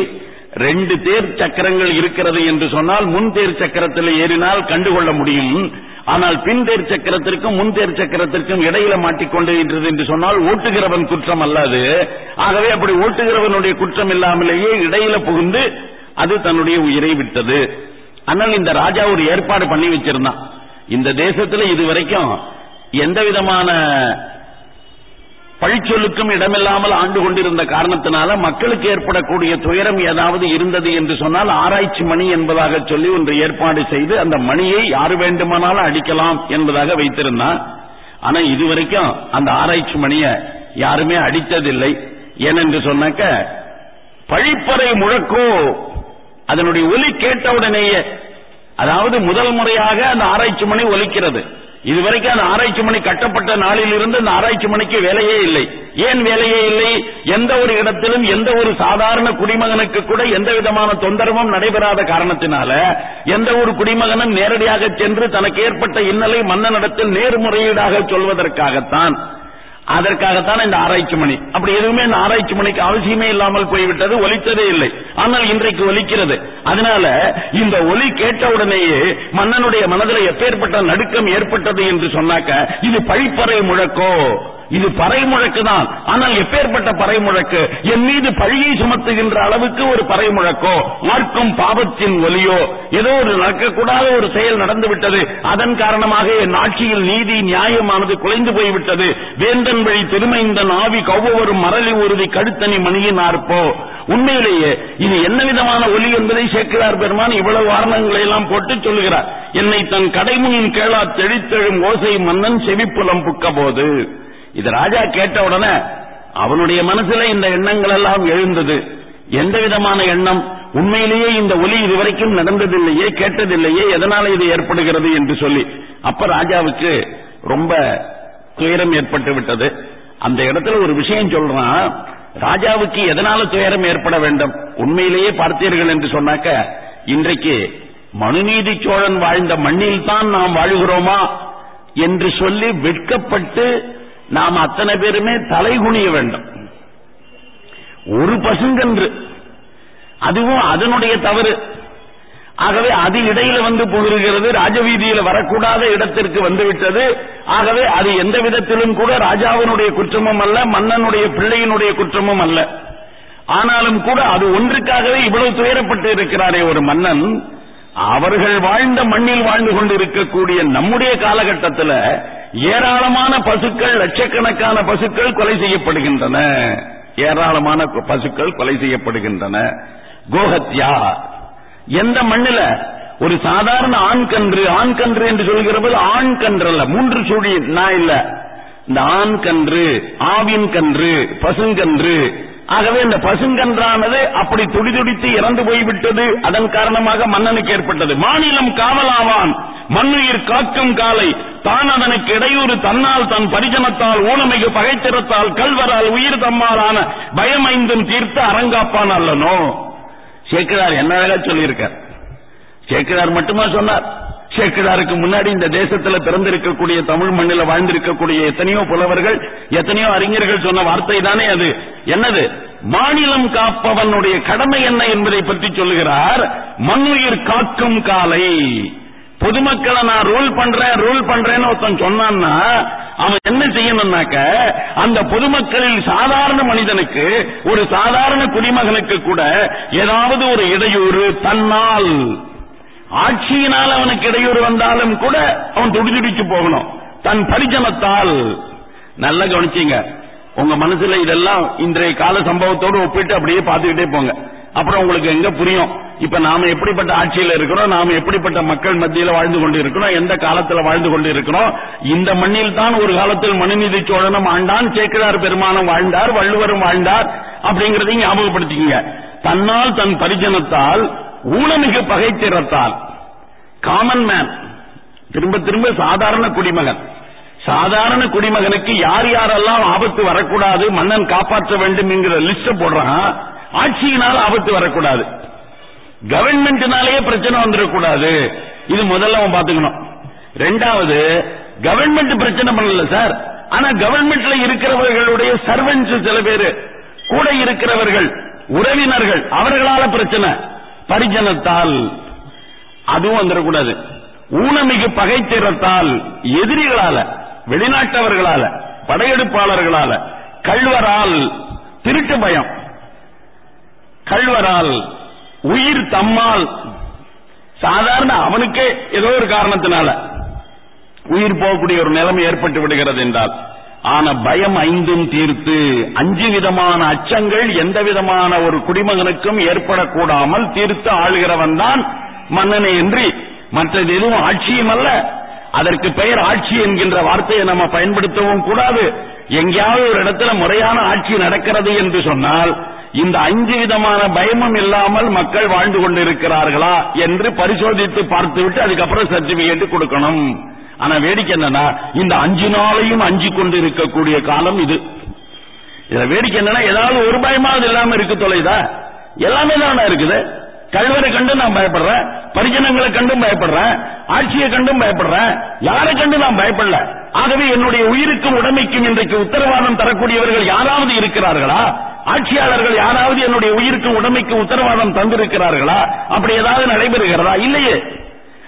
ரெண்டு தேர் சக்கரங்கள் இருக்கிறது என்று சொன்னால் முன் தேர் சக்கரத்தில் ஏறினால் கண்டுகொள்ள முடியும். ஆனால் பின் தேர் சக்கரத்திற்கும் முன் தேர் சக்கரத்திற்கும் இடையில மாட்டிக்கொண்டிருக்கிறது என்று சொன்னால் ஓட்டுகிறவன் குற்றம் அல்லது. ஆகவே அப்படி ஓட்டுகிறவனுடைய குற்றம் இல்லாமலேயே இடையில புகுந்து அது தன்னுடைய உயிரை விட்டது. ஆனால் இந்த ராஜா ஒரு ஏற்பாடு பண்ணி வச்சிருந்தான். இந்த தேசத்துல இதுவரைக்கும் எந்த விதமான பழிச்சொல்லுக்கும் இடமில்லாமல் ஆண்டு கொண்டிருந்த காரணத்தினால மக்களுக்கு ஏற்படக்கூடிய துயரம் ஏதாவது இருந்தது என்று சொன்னால் ஆராய்ச்சி மணி என்பதாக சொல்லி ஒன்று ஏற்பாடு செய்து அந்த மணியை யார் வேண்டுமானாலும் அடிக்கலாம் என்பதாக வைத்திருந்தான். ஆனா இதுவரைக்கும் அந்த ஆராய்ச்சி மணியை யாருமே அடித்ததில்லை. ஏனென்று சொன்னாக்க பழிப்பறை முழக்கோ அதனுடைய ஒலி கேட்டவுடனேயே அதாவது முதல் முறையாக அந்த ஆராய்ச்சி மணி ஒலிக்கிறது. இதுவரைக்கும் அந்த ஆராய்ச்சி மணி கட்டப்பட்ட நாளில் இருந்து அந்த ஆராய்ச்சி மணிக்கு வேலையே இல்லை. ஏன் வேலையே இல்லை? எந்த ஒரு இடத்திலும் எந்த ஒரு சாதாரண குடிமகனுக்கு கூட எந்த விதமான தொந்தரவும் நடைபெறாத காரணத்தினால எந்த ஒரு குடிமகனும் நேரடியாக சென்று தனக்கு ஏற்பட்ட இன்னலை மன்னனிடத்தில் நேர்முறையீடாக சொல்வதற்காகத்தான் அதற்காகத்தான் இந்த ஆராய்ச்சி மணி. அப்படி எதுவுமே இந்த ஆராய்ச்சி மணிக்கு அவசியமே இல்லாமல் போய்விட்டது ஒலித்ததே இல்லை. ஆனால் இன்றைக்கு ஒலிக்கிறது. அதனால இந்த ஒலி கேட்டவுடனேயே மன்னனுடைய மனதில் எப்பேற்பட்ட நடுக்கம் ஏற்பட்டது என்று சொன்னாக்க இது பழிப்பறை முழக்கோ? இது பறை முழக்கு தான். ஆனால் எப்பேற்பட்ட பறை முழக்கு என் மீது பழியை சுமத்துகின்ற அளவுக்கு ஒரு பறை முழக்கோ மார்க்கும் பாவத்தின் ஒலியோ ஏதோ ஒரு நடக்கக்கூடாத ஒரு செயல் நடந்து விட்டது அதன் காரணமாக என் ஆட்சியில் நீதி நியாயமானது குலைந்து போய்விட்டது. வேந்தன் வழி திருமைந்தன் ஆவி கௌவரும் மரளி உறுதி கடுத்தனி மணியின் ஆர்ப்போ உண்மையிலேயே இது என்ன விதமான ஒலி என்பதை சேர்க்கிறார் பெருமான் இவ்வளவு வாரணங்களை எல்லாம் போட்டு சொல்லுகிறார். என்னை தன் கடைமுனின் கேளா தெளித்தெழும் ஓசை மன்னன் செவிப்புலம் புக்க போது இது ராஜா கேட்ட உடனே அவனுடைய மனசுல இந்த எண்ணங்கள் எல்லாம் எழுந்தது. எந்த விதமான எண்ணம்? உண்மையிலேயே இந்த ஒலி இதுவரைக்கும் நடந்ததில்லையே கேட்டதில்லையே எதனால இது ஏற்படுகிறது என்று சொல்லி. அப்ப ராஜாவுக்கு ரொம்ப துயரம் ஏற்பட்டு விட்டது. அந்த இடத்துல ஒரு விஷயம் சொல்றான் ராஜாவுக்கு எதனால துயரம் ஏற்பட வேண்டும்? உண்மையிலேயே பார்த்தீர்கள் என்று சொன்னாக்க இன்றைக்கு மனுநீதி சோழன் வாழ்ந்த மண்ணில் தான் நாம் வாழுகிறோமா? என்று சொல்லி வெட்கப்பட்டு நாம் அத்தனை பேருமே தலை குனிய வேண்டும். ஒரு பசுங்கன்று. அதுவும் அதனுடைய தவறு. ஆகவே அது இடையில வந்து புகழ்கிறது ராஜவீதியில் வரக்கூடாத இடத்திற்கு வந்துவிட்டது. ஆகவே அது எந்த விதத்திலும் கூட ராஜாவினுடைய குற்றமும் அல்ல மன்னனுடைய பிள்ளையினுடைய குற்றமும் அல்ல. ஆனாலும் கூட அது ஒன்றுக்காகவே இவ்வளவு துயரப்பட்டு இருக்கிறாரே ஒரு மன்னன். அவர்கள் வாழ்ந்த மண்ணில் வாழ்ந்து கொண்டிருக்கக்கூடிய நம்முடைய காலகட்டத்தில் ஏராளமான பசுக்கள் லட்சக்கணக்கான பசுக்கள் கொலை செய்யப்படுகின்றன. ஏராளமான பசுக்கள் கொலை செய்யப்படுகின்றன. கோஹத்யா. எந்த மண்ணில? ஒரு சாதாரண ஆண் கன்று ஆண் கன்று என்று சொல்கிற போது ஆண் கன்று அல்ல மூன்று சுழி நான் இல்ல. இந்த ஆண் கன்று ஆவின் கன்று பசுங்கன்று ஆகவே இந்த பசுங்கன்றானது அப்படி துடிதுடித்து இறந்து போய்விட்டது. அதன் காரணமாக மன்னனுக்கு ஏற்பட்டது. மாநிலம் காவலாவான். மண்ணுயிர் காக்கும் காலை. தான் அதனுக்கு இடையூறு தன்னால் தன் பரிஜனத்தால் ஊனமிகு பகைத்திறத்தால் கல்வரால் உயிர் தம்மாலான பயமைந்தும் தீர்த்து அரங்காப்பான் அல்லனோ? சேக்கிரார் என்ன அழகா சொல்லியிருக்கார்? சேக்கிரார் மட்டுமா சொன்னார்? சேக்கிழாருக்கு முன்னாடி இந்த தேசத்துல பிறந்திருக்கக்கூடிய தமிழ் மண்ணில வாழ்ந்திருக்கக்கூடிய எத்தனையோ புலவர்கள் எத்தனையோ அறிஞர்கள் சொன்ன வார்த்தை தானே அது. என்னது? மாநிலம் காப்பவனுடைய கடமை என்ன என்பதை பற்றி சொல்லுகிறார். மண்ணுயிர் காக்கும் காலை. பொதுமக்களை நான் ரூல் பண்றேன் ரூல் பண்றேன்னு ஒருத்தன் சொன்னான்னா அவன் என்ன செய்யணும்னாக்க அந்த பொதுமக்களில் சாதாரண மனிதனுக்கு ஒரு சாதாரண குடிமகனுக்கு கூட ஏதாவது ஒரு இடையூறு தன்னால். ஆட்சியினால் அவனுக்கு இடையூறு வந்தாலும் கூட அவன் துடிதுடிச்சு போகணும். தன் பரிஜனத்தால். நல்லா கவனிச்சீங்க. உங்க மனசுல இதெல்லாம் இன்றைய கால சம்பவத்தோடு ஒப்பிட்டு அப்படியே பார்த்துக்கிட்டே போங்க. அப்புறம் உங்களுக்கு எங்க புரியும்? இப்ப நாம எப்படிப்பட்ட ஆட்சியில இருக்கிறோம்? நாம எப்படிப்பட்ட மக்கள் மத்தியில வாழ்ந்து கொண்டு இருக்கிறோம் எந்த காலத்துல வாழ்ந்து கொண்டு இருக்கிறோம் இந்த மண்ணில் தான் ஒரு காலத்தில் மனுநீதி சோழனும் ஆண்டான் சேக்கிழார் பெருமானம் வாழ்ந்தார் வள்ளுவரும் வாழ்ந்தார் அப்படிங்கறதையும் ஞாபகப்படுத்திக்கங்க. தன்னால் தன் பரிஜனத்தால் ஊனமிகு பகைத்திறத்தால் காமன் மேன் திரும்ப திரும்ப சாதாரண குடிமகன். சாதாரண குடிமகனுக்கு யார் யாரெல்லாம் ஆபத்து வரக்கூடாது மன்னன் காப்பாற்ற வேண்டும் என்கிற லிஸ்ட் போடுறான். ஆட்சியினால் ஆபத்து வரக்கூடாது. கவர்மெண்ட்னாலேயே பிரச்சனை வந்துடக்கூடாது. இது முதல்ல அவன் பாத்துக்கணும் ரெண்டாவது கவர்மெண்ட் பிரச்சனை பண்ணல சார். ஆனா கவர்மெண்ட்ல இருக்கிறவர்களுடைய சர்வன்ஸ் சில பேரு. கூட இருக்கிறவர்கள் உறவினர்கள் அவர்களால பிரச்சனை. பரிஜனத்தால் அதுவும் வந்துடக்கூடாது. ஊனமிகு பகைத்திறத்தால் எதிரிகளால வெளிநாட்டவர்களால படையெடுப்பாளர்களால கள்வரால் திருட்டு பயம். கள்வரால் உயிர் தம்மால். சாதாரண அவனுக்கே ஏதோ ஒரு காரணத்தினால உயிர் போகக்கூடிய ஒரு நிலைமை ஏற்பட்டு விடுகிறது என்றால் ஆன பயம் ஐந்தும் தீர்த்து அஞ்சு விதமான அச்சங்கள் எந்த விதமான ஒரு குடிமகனுக்கும் ஏற்படக்கூடாமல் தீர்த்து ஆளுகிறவன் தான் மன்னனை என்று மற்றது எதுவும் ஆட்சியும் அல்ல. அதற்கு பெயர் ஆட்சி என்கின்ற வார்த்தையை நம்ம பயன்படுத்தவும் கூடாது. எங்கேயாவது ஒரு இடத்துல முறையான ஆட்சி நடக்கிறது என்று சொன்னால் இந்த அஞ்சு விதமான பயமும் இல்லாமல் மக்கள் வாழ்ந்து கொண்டிருக்கிறார்களா என்று பரிசோதித்து பார்த்துவிட்டு அதுக்கப்புறம் சர்டிபிகேட் கொடுக்கணும். ஆனா வேடிக்கை என்னன்னா இந்த அஞ்சு நாளையும் அஞ்சு கொண்டு இருக்கக்கூடிய காலம் இது. இதுல வேடிக்கை என்னன்னா ஏதாவது ஒரு பயமாவது இல்லாம இருக்கு தொலைதா? எல்லாமே தானே இருக்குது. கல்வரை கண்டு நான் பயப்படுறேன் பரிஜனங்களை கண்டும் பயப்படுறேன் ஆட்சியை கண்டும் பயப்படுறேன் யாரை கண்டு நான் பயப்படல? ஆகவே என்னுடைய உயிருக்கும் உடமைக்கும் இன்றைக்கு உத்தரவாதம் தரக்கூடியவர்கள் யாராவது இருக்கிறார்களா? ஆட்சியாளர்கள் யாராவது என்னுடைய உயிருக்கும் உடமைக்கும் உத்தரவாதம் தந்திருக்கிறார்களா? அப்படி ஏதாவது நடைபெறுகிறதா? இல்லையே.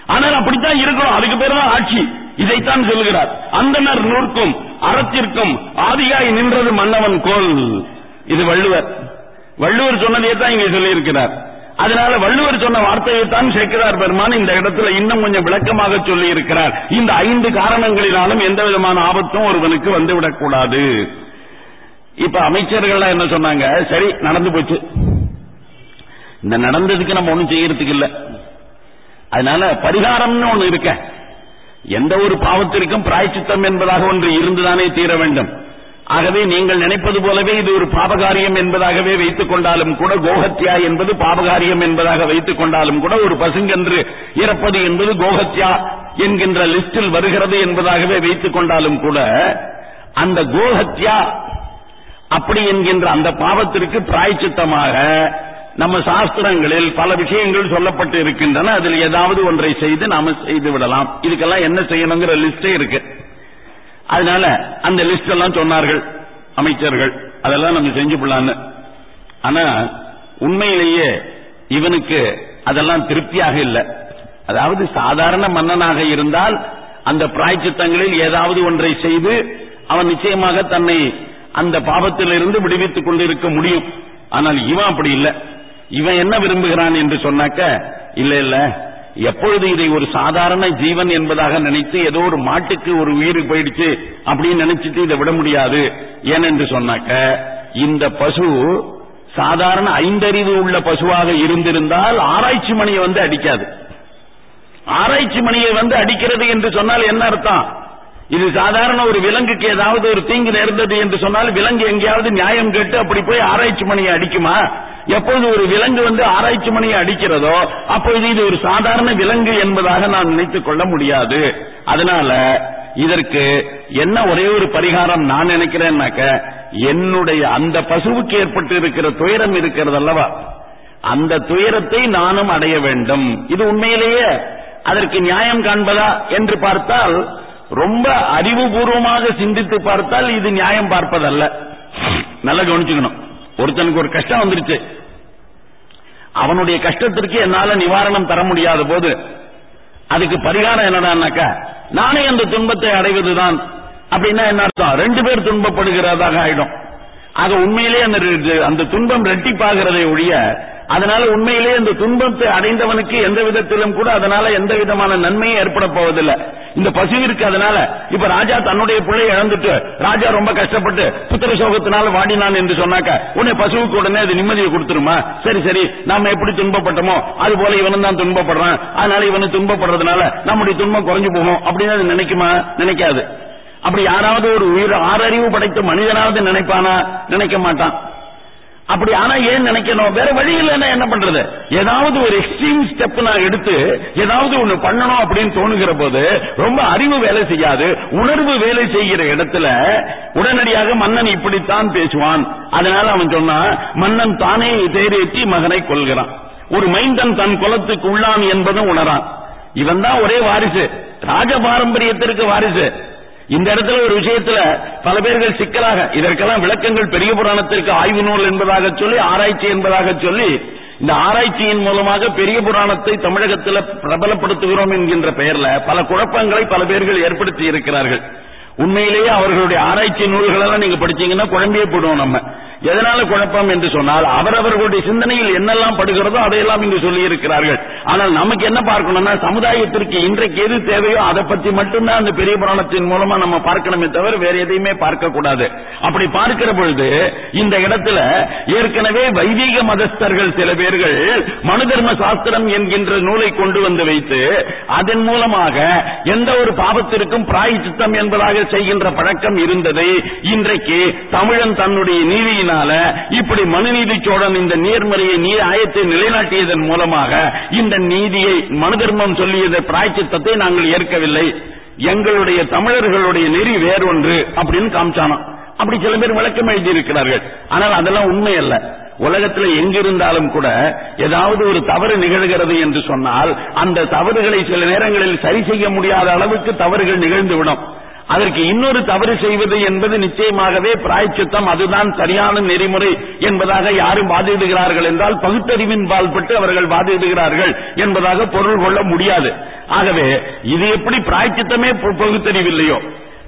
ஆனால் அப்படித்தான் இருக்கணும். அதுக்கு பேர் தான் ஆட்சி. இதைத்தான் சொல்கிறார். அந்தனர் நூற்கும் அறத்திற்கும் ஆதியாய் நின்றது மன்னவன் கோல். இது வள்ளுவர். வள்ளுவர் சொன்னதையே தான் இங்கே சொல்லியிருக்கிறார். அதனால வள்ளுவர் சொன்ன வார்த்தையை தான் சேர்க்கிறார் பெருமான் இந்த இடத்துல இன்னும் கொஞ்சம் விளக்கமாக சொல்லி இருக்கிறார் இந்த ஐந்து காரணங்களினாலும் எந்த விதமான ஆபத்தும் ஒருவனுக்கு வந்துவிடக் கூடாது. இப்ப அமைச்சர்கள் என்ன சொன்னாங்க? சரி நடந்து போச்சு. இந்த நடந்ததுக்கு நம்ம ஒண்ணும் செய்யறதுக்கு இல்ல. அதனால பரிகாரம்னு ஒண்ணு இருக்க. எந்த ஒரு பாவத்திற்கும் பிராய்ச்சித்தம் என்பதாக ஒன்று இருந்துதானே தீர வேண்டும். ஆகவே நீங்கள் நினைப்பது போலவே இது ஒரு பாபகாரியம் என்பதாகவே வைத்துக் கொண்டாலும் கூட கோஹத்யா என்பது பாபகாரியம் என்பதாக வைத்துக் கொண்டாலும் கூட ஒரு பசுங்கன்று இறப்பது என்பது கோஹத்யா என்கின்ற லிஸ்டில் வருகிறது என்பதாகவே வைத்துக் கொண்டாலும் கூட அந்த கோஹத்யா அப்படி என்கின்ற அந்த பாவத்திற்கு பிராய்ச்சித்தமாக நம்ம சாஸ்திரங்களில் பல விஷயங்கள் சொல்லப்பட்டு இருக்கின்றன. அதில் ஏதாவது ஒன்றை செய்து நாம செய்து விடலாம். இதுக்கெல்லாம் என்ன செய்யணுங்கிற லிஸ்டே இருக்கு. அதனால அந்த லிஸ்ட் எல்லாம் சொன்னார்கள் அமைச்சர்கள். அதெல்லாம் நம்ம செஞ்சு விடலான்னு ஆனா உண்மையிலேயே இவனுக்கு அதெல்லாம் திருப்தியாக இல்லை. அதாவது சாதாரண மன்னனாக இருந்தால் அந்த பிராய்ச்சித்தங்களில் ஏதாவது ஒன்றை செய்து அவன் நிச்சயமாக தன்னை அந்த பாவத்திலிருந்து விடுவித்துக் கொண்டிருக்க முடியும். ஆனால் இவன் அப்படி இல்லை. இவன் என்ன விரும்புகிறான் என்று சொன்னாக்க இல்ல இல்ல. எப்பொழுது இதை ஒரு சாதாரண ஜீவன் என்பதாக நினைத்து ஏதோ ஒரு மாட்டுக்கு ஒரு உயிர் போயிடுச்சு அப்படின்னு நினைச்சிட்டு இதை விட முடியாது. ஏனென்று சொன்னாக்க இந்த பசு சாதாரண ஐந்தறிவு உள்ள பசுவாக இருந்திருந்தால் ஆராய்ச்சி மணியை வந்து அடிக்காது. ஆராய்ச்சி மணியை வந்து அடிக்கிறது என்று சொன்னால் என்ன அர்த்தம்? இது சாதாரண ஒரு விலங்குக்கு ஏதாவது ஒரு தீங்கு நேர்ந்தது என்று சொன்னால் விலங்கு எங்கேயாவது நியாயம் கேட்டு அப்படி போய் ஆராய்ச்சி மணியை அடிக்குமா? எப்போது ஒரு விலங்கு வந்து ஆராய்ச்சி மணியை அடிக்கிறதோ அப்பொழுது இது ஒரு சாதாரண விலங்கு என்பதாக நான் நினைத்துக் கொள்ள முடியாது. அதனால இதற்கு என்ன ஒரே ஒரு பரிகாரம் நான் நினைக்கிறேன்னாக்க என்னுடைய அந்த பசுவுக்கு ஏற்பட்டு இருக்கிற துயரம் இருக்கிறது அல்லவா? அந்த துயரத்தை நானும் அடைய வேண்டும். இது உண்மையிலேயே அதற்கு நியாயம் காண்பதா என்று பார்த்தால் ரொம்ப அறிவுபூர்வமாக சிந்தித்து பார்த்தால் இது நியாயம் பார்ப்பதல்ல. நல்லா கவனிச்சுக்கணும். ஒருத்தனுக்கு ஒரு கஷ்டம் வந்துருச்சு. அவனுடைய கஷ்டத்திற்கு என்னால நிவாரணம் தர முடியாத போது அதுக்கு பரிகாரம் என்னடான்னாக்கா நானே அந்த துன்பத்தை அடைவதுதான். அப்படின்னா என்ன அர்த்தம்? ரெண்டு பேர் துன்பப்படுகிறதாக ஆயிடும். ஆக உண்மையிலே அந்த அந்த துன்பம் ரெட்டிப்பாகிறதை ஒழிய அதனால உண்மையிலே அந்த துன்பத்தை அடைந்தவனுக்கு எந்த விதத்திலும் கூட அதனால எந்த விதமான நன்மையும் ஏற்பட போவதில்லை. இந்த பசுவிற்கு அதனால இப்ப ராஜா தன்னுடைய பிள்ளை இழந்துட்டு ராஜா ரொம்ப கஷ்டப்பட்டு புத்திர சோகத்தினால வாடினான் என்று சொன்னாக்க உடனே பசுவுக்கு உடனே அது நிம்மதியை கொடுத்துருமா? சரி சரி நாம எப்படி துன்பப்பட்டோமோ அது போல இவனும் தான் துன்பப்படுறான். அதனால இவனு துன்பப்படுறதுனால நம்முடைய துன்பம் குறைஞ்சு போகும். அப்படின்னு அது நினைக்குமா? நினைக்காது. அப்படி யாராவது ஒரு உயிர் ஆறறிவு படைத்த மனிதனாவது நினைப்பானா? நினைக்க மாட்டான். அப்படி ஆனா ஏன் நினைக்கணும்? வேற வழி இல்லைன்னா என்ன பண்றது? ஏதாவது ஒரு எக்ஸ்ட்ரீம் ஸ்டெப் நான் எடுத்து ஏதாவது ஒண்ணு பண்ணணும் அப்படின்னு தோணுகிற போது ரொம்ப அறிவு வேலை செய்யாது உணர்வு வேலை செய்கிற இடத்துல உடனடியாக மன்னன் இப்படித்தான் பேசுவான். அதனால அவன் சொன்னான் மன்னன் தானே தேரேற்றி மகனை கொள்கிறான் ஒரு மைந்தன் தன் குலத்துக்கு உள்ளான் என்பதும் உணரான். இவன் தான் ஒரே வாரிசு. ராஜ பாரம்பரியத்திற்கு வாரிசு. இந்த இடத்துல ஒரு விஷயத்துல பல பேர்கள் சிக்கலாக இதற்கெல்லாம் விளக்கங்கள் பெரிய புராணத்திற்கு ஆய்வு நூல் என்பதாக சொல்லி ஆராய்ச்சி என்பதாக சொல்லி இந்த ஆராய்ச்சியின் மூலமாக பெரிய புராணத்தை தமிழகத்தில் பிரபலப்படுத்துகிறோம் என்கின்ற பெயர்ல பல குழப்பங்களை பல பேர்கள் ஏற்படுத்தி இருக்கிறார்கள். உண்மையிலேயே அவர்களுடைய ஆராய்ச்சி நூல்களெல்லாம் நீங்க படிச்சீங்கன்னா குழம்பியே போடுவோம் நம்ம. எதனால குழப்பம் என்று சொன்னால் அவரவர்களுடைய சிந்தனையில் என்னெல்லாம் படுகிறதோ அதையெல்லாம் இங்கு சொல்லி இருக்கிறார்கள் ஆனால் நமக்கு என்ன பார்க்கணும்னா சமுதாயத்திற்கு இன்றைக்கு எது தேவையோ அதை பத்தி மட்டும்தான் அந்த பெரிய புராணத்தின் மூலமா நம்ம பார்க்கணுமே தவிர வேற எதையுமே பார்க்க கூடாது அப்படி பார்க்கிற பொழுது இந்த இடத்துல ஏற்கனவே வைதிக மதஸ்தர்கள் சில பேர்கள் மனு தர்ம சாஸ்திரம் என்கின்ற நூலை கொண்டு வந்து வைத்து அதன் மூலமாக எந்த ஒரு பாவத்திற்கும் பிராயச்சித்தம் என்பதாக செய்கின்ற பழக்கம் இருந்ததை இன்றைக்கு தமிழன் தன்னுடைய அதனால இப்படி மனுநீதி சோழன் இந்த நேர்மறையை நீர் ஆயத்தை நிலைநாட்டியதன் மூலமாக இந்த நீதியை மனு தர்மம் சொல்லியத பிராய்ச்சித்தத்தை நாங்கள் ஏற்கவில்லை. எங்களுடைய தமிழர்களுடைய நெறி வேறொன்று அப்படின்னு காமிச்சானோம். அப்படி சில பேர் விளக்கம் எழுதியிருக்கிறார்கள். ஆனால் அதெல்லாம் உண்மை அல்ல உலகத்தில் எங்கிருந்தாலும் கூட ஏதாவது ஒரு தவறு நிகழ்கிறது என்று சொன்னால் அந்த தவறுகளை சில நேரங்களில் சரி செய்ய முடியாத அளவுக்கு தவறுகள் நிகழ்ந்துவிடும். அதற்கு இன்னொரு தவறு செய்வது என்பது நிச்சயமாகவே பிராய்ச்சித்தம் அதுதான் சரியான நெறிமுறை என்பதாக யாரும் வாதிடுகிறார்கள் என்றால் பகுத்தறிவின் பால்பட்டு அவர்கள் வாதிடுகிறார்கள் என்பதாக பொருள் கொள்ள முடியாது. ஆகவே இது எப்படி பிராய்ச்சித்தமே பகுத்தறிவில்லையோ?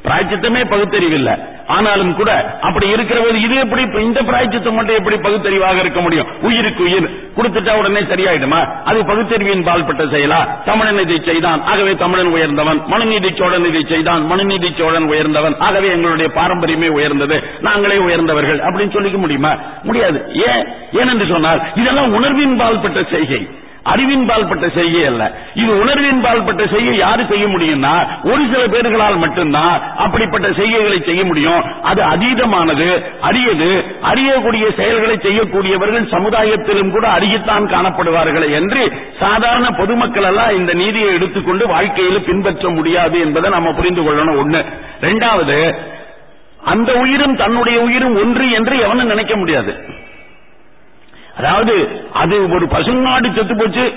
பிராய்ச்சித்தமே பகுத்தறிவில்லை. ஆனாலும் கூட அப்படி இருக்கிற இது எப்படி இந்த பிராய்ச்சித்தம் மட்டும் எப்படி பகுத்தறிவாக இருக்க முடியும்? உயிருக்கு உயிர். கொடுத்துட்டா உடனே சரியாயிடுமா? அது பகுத்தறிவின் பால்பட்ட செயலா? தமிழன் இதை செய்தான். ஆகவே தமிழன் உயர்ந்தவன். மனுநீதி சோழன் இதை செய்தான். மனுநீதி சோழன் உயர்ந்தவன். ஆகவே எங்களுடைய பாரம்பரியமே உயர்ந்தது. நாங்களே உயர்ந்தவர்கள். அப்படின்னு சொல்லிக்க முடியுமா? முடியாது. ஏன்? ஏனென்று சொன்னால் இதெல்லாம் உணர்வின் பால்பட்ட செய்கை. அறிவின் பால்பட்ட செய்கை அல்ல. இது உணர்வின் பால்பட்ட செய்கை யாரு செய்ய முடியும்னா ஒரு சில பேர்களால் மட்டும்தான் அப்படிப்பட்ட செய்கைகளை செய்ய முடியும். அது அதீதமானது அரியது. அறியக்கூடிய செயல்களை செய்யக்கூடியவர்கள் சமுதாயத்திலும் கூட அறியத்தான் காணப்படுவார்கள் என்று சாதாரண பொதுமக்கள் எல்லாம் இந்த நீதியை எடுத்துக்கொண்டு வாழ்க்கையில் பின்பற்ற முடியாது என்பதை நம்ம புரிந்து கொள்ளணும். ஒண்ணு. ரெண்டாவது அந்த உயிரும் தன்னுடைய உயிரும் ஒன்று என்று எவனும் நினைக்க முடியாது. அதாவது அது ஒரு பசுமாடு செத்து போச்சு.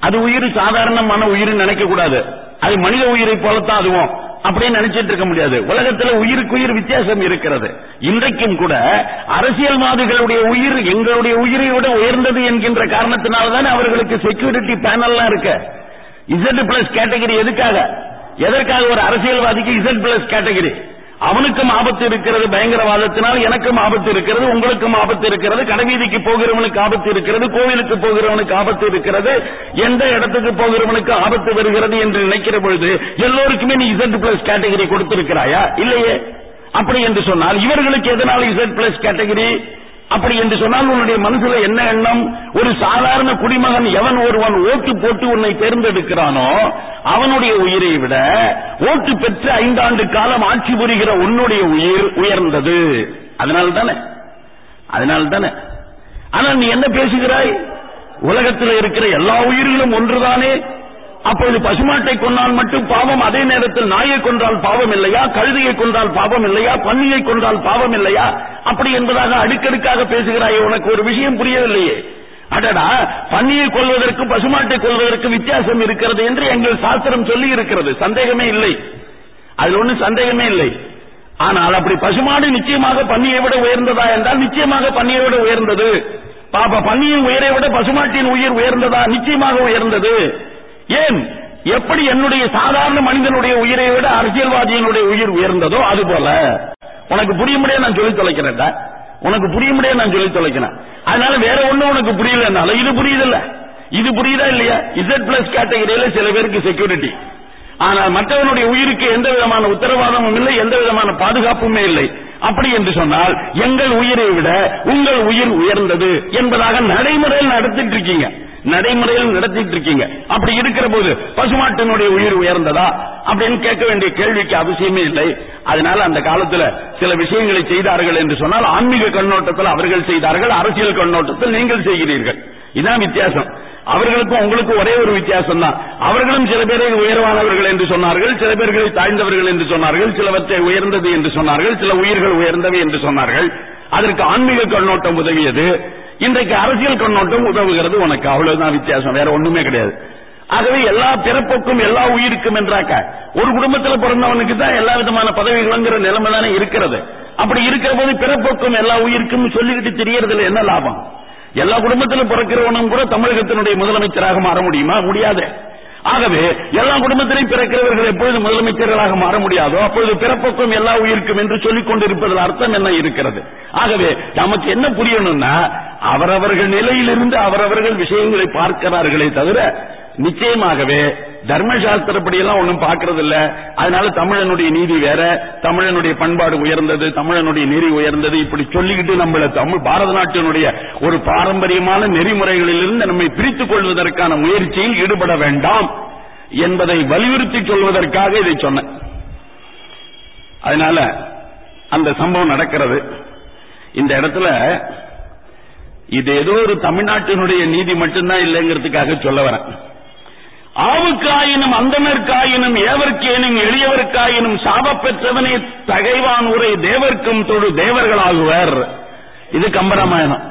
அது உயிர் சாதாரணமான உயிர் நினைக்க கூடாது அது மனித உயிரை போலத்தான் அதுவும். அப்படின்னு நினைச்சிட்டு இருக்க முடியாது. உலகத்துல உயிருக்கு உயிர் வித்தியாசம் இருக்கிறது. இன்றைக்கும் கூட அரசியல்வாதிகளுடைய உயிர் எங்களுடைய உயிரை விட உயர்ந்தது என்கின்ற காரணத்தினால்தான் அவர்களுக்கு செக்யூரிட்டி பேனல்லாம் இருக்கு. இசட் பிளஸ் கேட்டகரி எதுக்காக? எதற்காக ஒரு அரசியல்வாதிக்கு இசட் பிளஸ் கேட்டகரி அவனுக்கும் ஆபத்து இருக்கிறது பயங்கரவாதத்தினால் எனக்கும் ஆபத்து இருக்கிறது உங்களுக்கும் ஆபத்து இருக்கிறது கடைவீதிக்கு போகிறவனுக்கு ஆபத்து இருக்கிறது கோவிலுக்கு போகிறவனுக்கு ஆபத்து இருக்கிறது எந்த இடத்துக்கு போகிறவனுக்கு ஆபத்து வருகிறது என்று நினைக்கிற பொழுது எல்லோருக்குமே நீ இசட் பிளஸ் கேட்டகரி கொடுத்திருக்கிறாயா? இல்லையே. அப்படி என்று சொன்னால் இவர்களுக்கு எதனால் இசட் பிளஸ் கேட்டகரி அப்படி என்று சொன்னால் உன்னுடைய மனசுல என்ன எண்ணம்? ஒரு சாதாரண குடிமகன் எவன் ஒருவன் ஓட்டு போட்டு உன்னை தேர்ந்தெடுக்கிறானோ அவனுடைய உயிரை விட ஓட்டு பெற்று ஐந்தாண்டு காலம் ஆட்சி புரிகிற உன்னுடைய உயிர் உயர்ந்தது. அதனால தானே அதனால தானே ஆனால் நீ என்ன பேசுகிறாய்? உலகத்தில் இருக்கிற எல்லா உயிர்களும் ஒன்றுதானே? அப்பொழுது பசுமாட்டை கொன்றால் மட்டும் பாவம் அதே நேரத்தில் நாயை கொன்றால் பாவம் இல்லையா? கழுதியை கொன்றால் பாவம் இல்லையா? பன்னியை கொன்றால் பாவம் இல்லையா? அப்படி என்பதாக அடுக்கடுக்காக பேசுகிறாயே உனக்கு ஒரு விஷயம் புரியவில்லையே. அடடா பன்னியை கொள்வதற்கு பசுமாட்டை கொள்வதற்கு வித்தியாசம் இருக்கிறது என்று எங்கள் சாஸ்திரம் சொல்லி இருக்கிறது. சந்தேகமே இல்லை. அதில் ஒன்றும் சந்தேகமே இல்லை. ஆனால் அப்படி பசுமாடு நிச்சயமாக பன்னியை விட உயர்ந்ததா என்றால் நிச்சயமாக பன்னியை விட உயர்ந்தது. பாப்பா பன்னியின் உயிரை விட பசுமாட்டின் உயிர் உயர்ந்ததா? நிச்சயமாக உயர்ந்தது. ஏன்? எப்படி என்னுடைய சாதாரண மனிதனுடைய உயிரை விட அரசியல்வாதியினுடைய உயிர் உயர்ந்ததோ அது போல உனக்கு முடியாது நான் சொல்லி தொலைக்கிறேன்டா உனக்கு புரியும்படியா நான் சொல்லி தொலைக்கிறேன். அதனால வேற ஒண்ணும் உனக்கு புரியலனால இது புரியுதுல்ல. இது புரியுதா இல்லையா? இசட் பிளஸ் கேட்டகரியில சில பேருக்கு செக்யூரிட்டி ஆனால் மற்றவனுடைய உயிருக்கு எந்த விதமான உத்தரவாதமும் இல்லை எந்த விதமான பாதுகாப்புமே இல்லை. அப்படி என்று சொன்னால் எங்கள் உயிரை விட உங்கள் உயிர் உயர்ந்தது என்பதாக நடைமுறையில் நடத்திட்டு இருக்கீங்க. நடைமுறையில் நடத்திட்டு இருக்கீங்க அப்படி இருக்கிற போது பசுமாட்டினுடைய உயிர் உயர்ந்ததா? அப்படின்னு கேட்க வேண்டிய கேள்விக்கு அவசியமே இல்லை. அதனால அந்த காலத்துல சில விஷயங்களை செய்தார்கள் என்று சொன்னால் ஆன்மீக கண்ணோட்டத்தில் அவர்கள் செய்தார்கள் அரசியல் கண்ணோட்டத்தில் நீங்கள் செய்கிறீர்கள். இதான் வித்தியாசம். அவர்களுக்கும் உங்களுக்கும் ஒரே ஒரு வித்தியாசம் தான் அவர்களும் சில பேரை உயர்வானவர்கள் என்று சொன்னார்கள் சில பேர்களை தாழ்ந்தவர்கள் என்று சொன்னார்கள் சிலவற்றை உயர்ந்தது என்று சொன்னார்கள் சில உயிர்கள் உயர்ந்தவை என்று சொன்னார்கள். அதற்கு ஆன்மீக கண்ணோட்டம் உதவியது. இன்றைக்கு அரசியல் கண்ணோட்டம் உதவுகிறது உனக்கு. அவ்வளவுதான் வித்தியாசம். வேற ஒண்ணுமே கிடையாது. ஆகவே எல்லா பிறப்புக்கும் எல்லா உயிருக்கும் என்றாக்க ஒரு குடும்பத்தில் பிறந்தவனுக்கு தான் எல்லா விதமான பதவிகளுங்கிற நிலைமை தானே இருக்கிறது. அப்படி இருக்கிற போது பிறப்புக்கும் எல்லா உயிருக்கும் சொல்லிக்கிட்டு தெரியறதுல என்ன லாபம்? எல்லா குடும்பத்திலும் பிறக்கிறவனும் கூட தமிழகத்தினுடைய முதலமைச்சராக மாற முடியுமா? முடியாது. ஆகவே எல்லா குடும்பத்திலையும் பிறக்கிறவர்கள் எப்பொழுது முதலமைச்சர்களாக மாற முடியாதோ அப்பொழுது பிறப்புக்கும் எல்லா உயிருக்கும் என்று சொல்லிக் கொண்டிருப்பதில் அர்த்தம் என்ன இருக்கிறது? ஆகவே நமக்கு என்ன புரியணும்னா அவரவர்கள் நிலையிலிருந்து அவரவர்கள் விஷயங்களை பார்க்கிறார்களே தவிர நிச்சயமாகவே தர்மசாஸ்திரப்படி எல்லாம் ஒண்ணும் பார்க்கறது இல்ல அதனால தமிழனுடைய நீதி வேற தமிழனுடைய பண்பாடு உயர்ந்தது தமிழனுடைய நெறி உயர்ந்தது இப்படி சொல்லிக்கிட்டு நம்மள தமிழ் பாரத நாட்டினுடைய ஒரு பாரம்பரியமான நெறிமுறைகளிலிருந்து நம்மை பிரித்துக் கொள்வதற்கான முயற்சியில் ஈடுபட வேண்டாம் என்பதை வலியுறுத்தி சொல்வதற்காக இதை சொன்னேன். அதனால அந்த சம்பவம் நடக்கிறது. இந்த இடத்துல இது ஏதோ ஒரு தமிழ்நாட்டினுடைய நீதி மட்டும்தான் இல்லைங்கிறதுக்காக சொல்ல வரேன். ஆவுக்காயினும் அந்தனர்க்காயினும் ஏவர்க்கேனும் எளியவர்க்காயினும் சாபப்பெற்றவனே தகைவான் உரை தேவர்க்கும் தொழு தேவர்களாகுவர். இது கம்பராமாயணம்.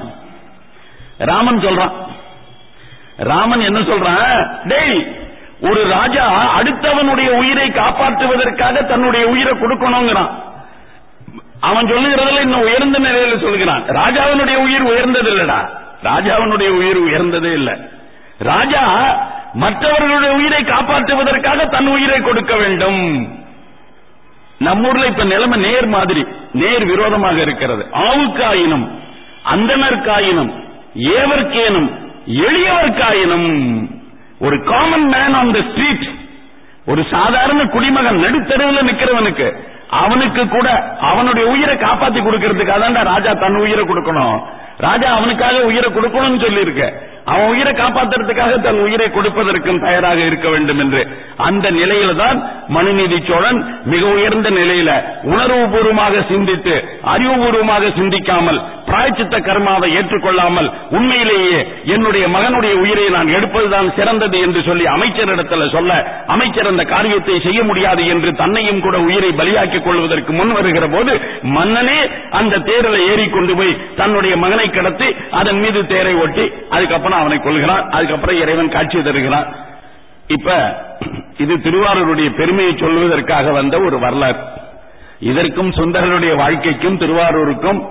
ராமன் சொல்றான். ராமன் என்ன சொல்றான்? டேய் ஒரு ராஜா அடுத்தவனுடைய உயிரை காப்பாற்றுவதற்காக தன்னுடைய உயிரை கொடுக்கணுங்கிறான். அவன் சொல்லுகிறதுல இன்னும் உயர்ந்த நிலையில சொல்கிறான். ராஜாவினுடைய உயிர் உயர்ந்தது இல்லடா ராஜாவினுடைய உயிர் உயர்ந்ததே இல்ல. ராஜா மற்றவர்களுடைய உயிரை காப்பாற்றுவதற்காக தன் உயிரை கொடுக்க வேண்டும். நம்மூர்ல இப்ப நிலைமை நேர் மாதிரி நேர் விரோதமாக இருக்கிறது. ஆவுக்காயினும் அந்தனர்காயினும் ஏவர்க்கேனும் எளியவர்காயினும். ஒரு common man on the street ஒரு சாதாரண குடிமகன் நடுத்தருவில் நிக்கிறவனுக்கு அவனுக்கு கூட அவனுடைய உயிரை காப்பாத்தி கொடுக்கறதுக்கு தான் ராஜா தன் உயிரை கொடுக்கணும். ராஜா அவனுக்காக உயிரை கொடுக்கணும்னு சொல்லியிருக்க. அவன் உயிரை காப்பாற்றுறதுக்காக தன் உயிரை கொடுப்பதற்கும் தயாராக இருக்க வேண்டும் என்று அந்த நிலையில தான் மனுநீதி சோழன் மிக உயர்ந்த நிலையில உணர்வுபூர்வமாக சிந்தித்து அறிவுபூர்வமாக சிந்திக்காமல் பிராய்ச்சித்த கர்மாவை ஏற்றுக்கொள்ளாமல் உண்மையிலேயே என்னுடைய மகனுடைய உயிரை நான் எடுப்பதுதான் சிறந்தது என்று சொல்லி அமைச்சரிடத்தில் சொல்ல அமைச்சர் அந்த காரியத்தை செய்ய முடியாது என்று தன்னையும் கூட உயிரை பலியாக்கிக் கொள்வதற்கு முன் வருகிற போது மன்னனே அந்த தேரில் ஏறி கொண்டு போய் தன்னுடைய மகனை கடத்தி அதன் மீது தேரை ஒட்டி அதுக்கப்புறம் அவனை கொள்கிறான் அதுக்கப்புறம் இறைவன் காட்சி தருகிறான். இப்ப இது திருவாரூருடைய பெருமையை சொல்வதற்காக வந்த ஒரு வரலாறு. இதற்கும் சுந்தரனுடைய வாழ்க்கைக்கும் திருவாரூருக்கும்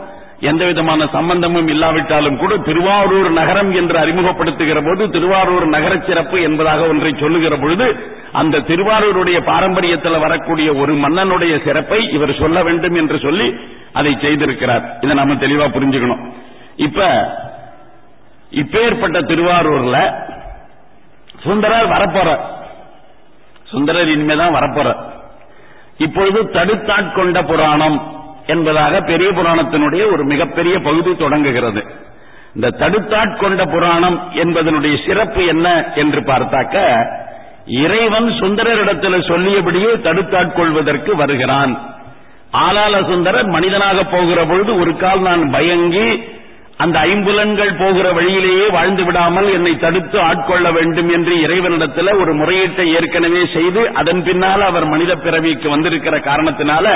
எந்த விதமான சம்பந்தமும் இல்லாவிட்டாலும் கூட திருவாரூர் நகரம் என்று அறிமுகப்படுத்துகிற போது திருவாரூர் நகர சிறப்பு என்பதாக ஒன்றை சொல்லுகிற பொழுது அந்த திருவாரூருடைய பாரம்பரியத்தில் வரக்கூடிய ஒரு மன்னனுடைய சிறப்பை இவர் சொல்ல வேண்டும் என்று சொல்லி அதை செய்திருக்கிறார். இதை நாம தெளிவா புரிஞ்சுக்கணும். இப்ப இப்பேற்பட்ட திருவாரூர்ல சுந்தரர் வரப்போற. சுந்தரர் இனிமேதான் வரப்போற. இப்பொழுது தடுத்தாட்கொண்ட புராணம் என்பதாக பெரிய புராணத்தினுடைய ஒரு மிகப்பெரிய பகுதி தொடங்குகிறது. இந்த தடுத்தாட்கொண்ட புராணம் என்பதனுடைய சிறப்பு என்ன என்று பார்த்தாக்க இறைவன் சுந்தரரிடத்தில் சொல்லியபடியே தடுத்தாட்கொள்வதற்கு வருகிறான். ஆலால சுந்தரர் மனிதனாக போகிற பொழுது ஒரு கால் நான் பயங்கி அந்த ஐம்புலன்கள் போகிற வழியிலேயே வாழ்ந்து விடாமல் என்னை தடுத்து ஆட்கொள்ள வேண்டும் என்று இறைவனிடத்தில் ஒரு முறையீட்டை ஏற்கனவே செய்து அதன் பின்னால் அவர் மனித பிறவிக்கு வந்திருக்கிற காரணத்தினால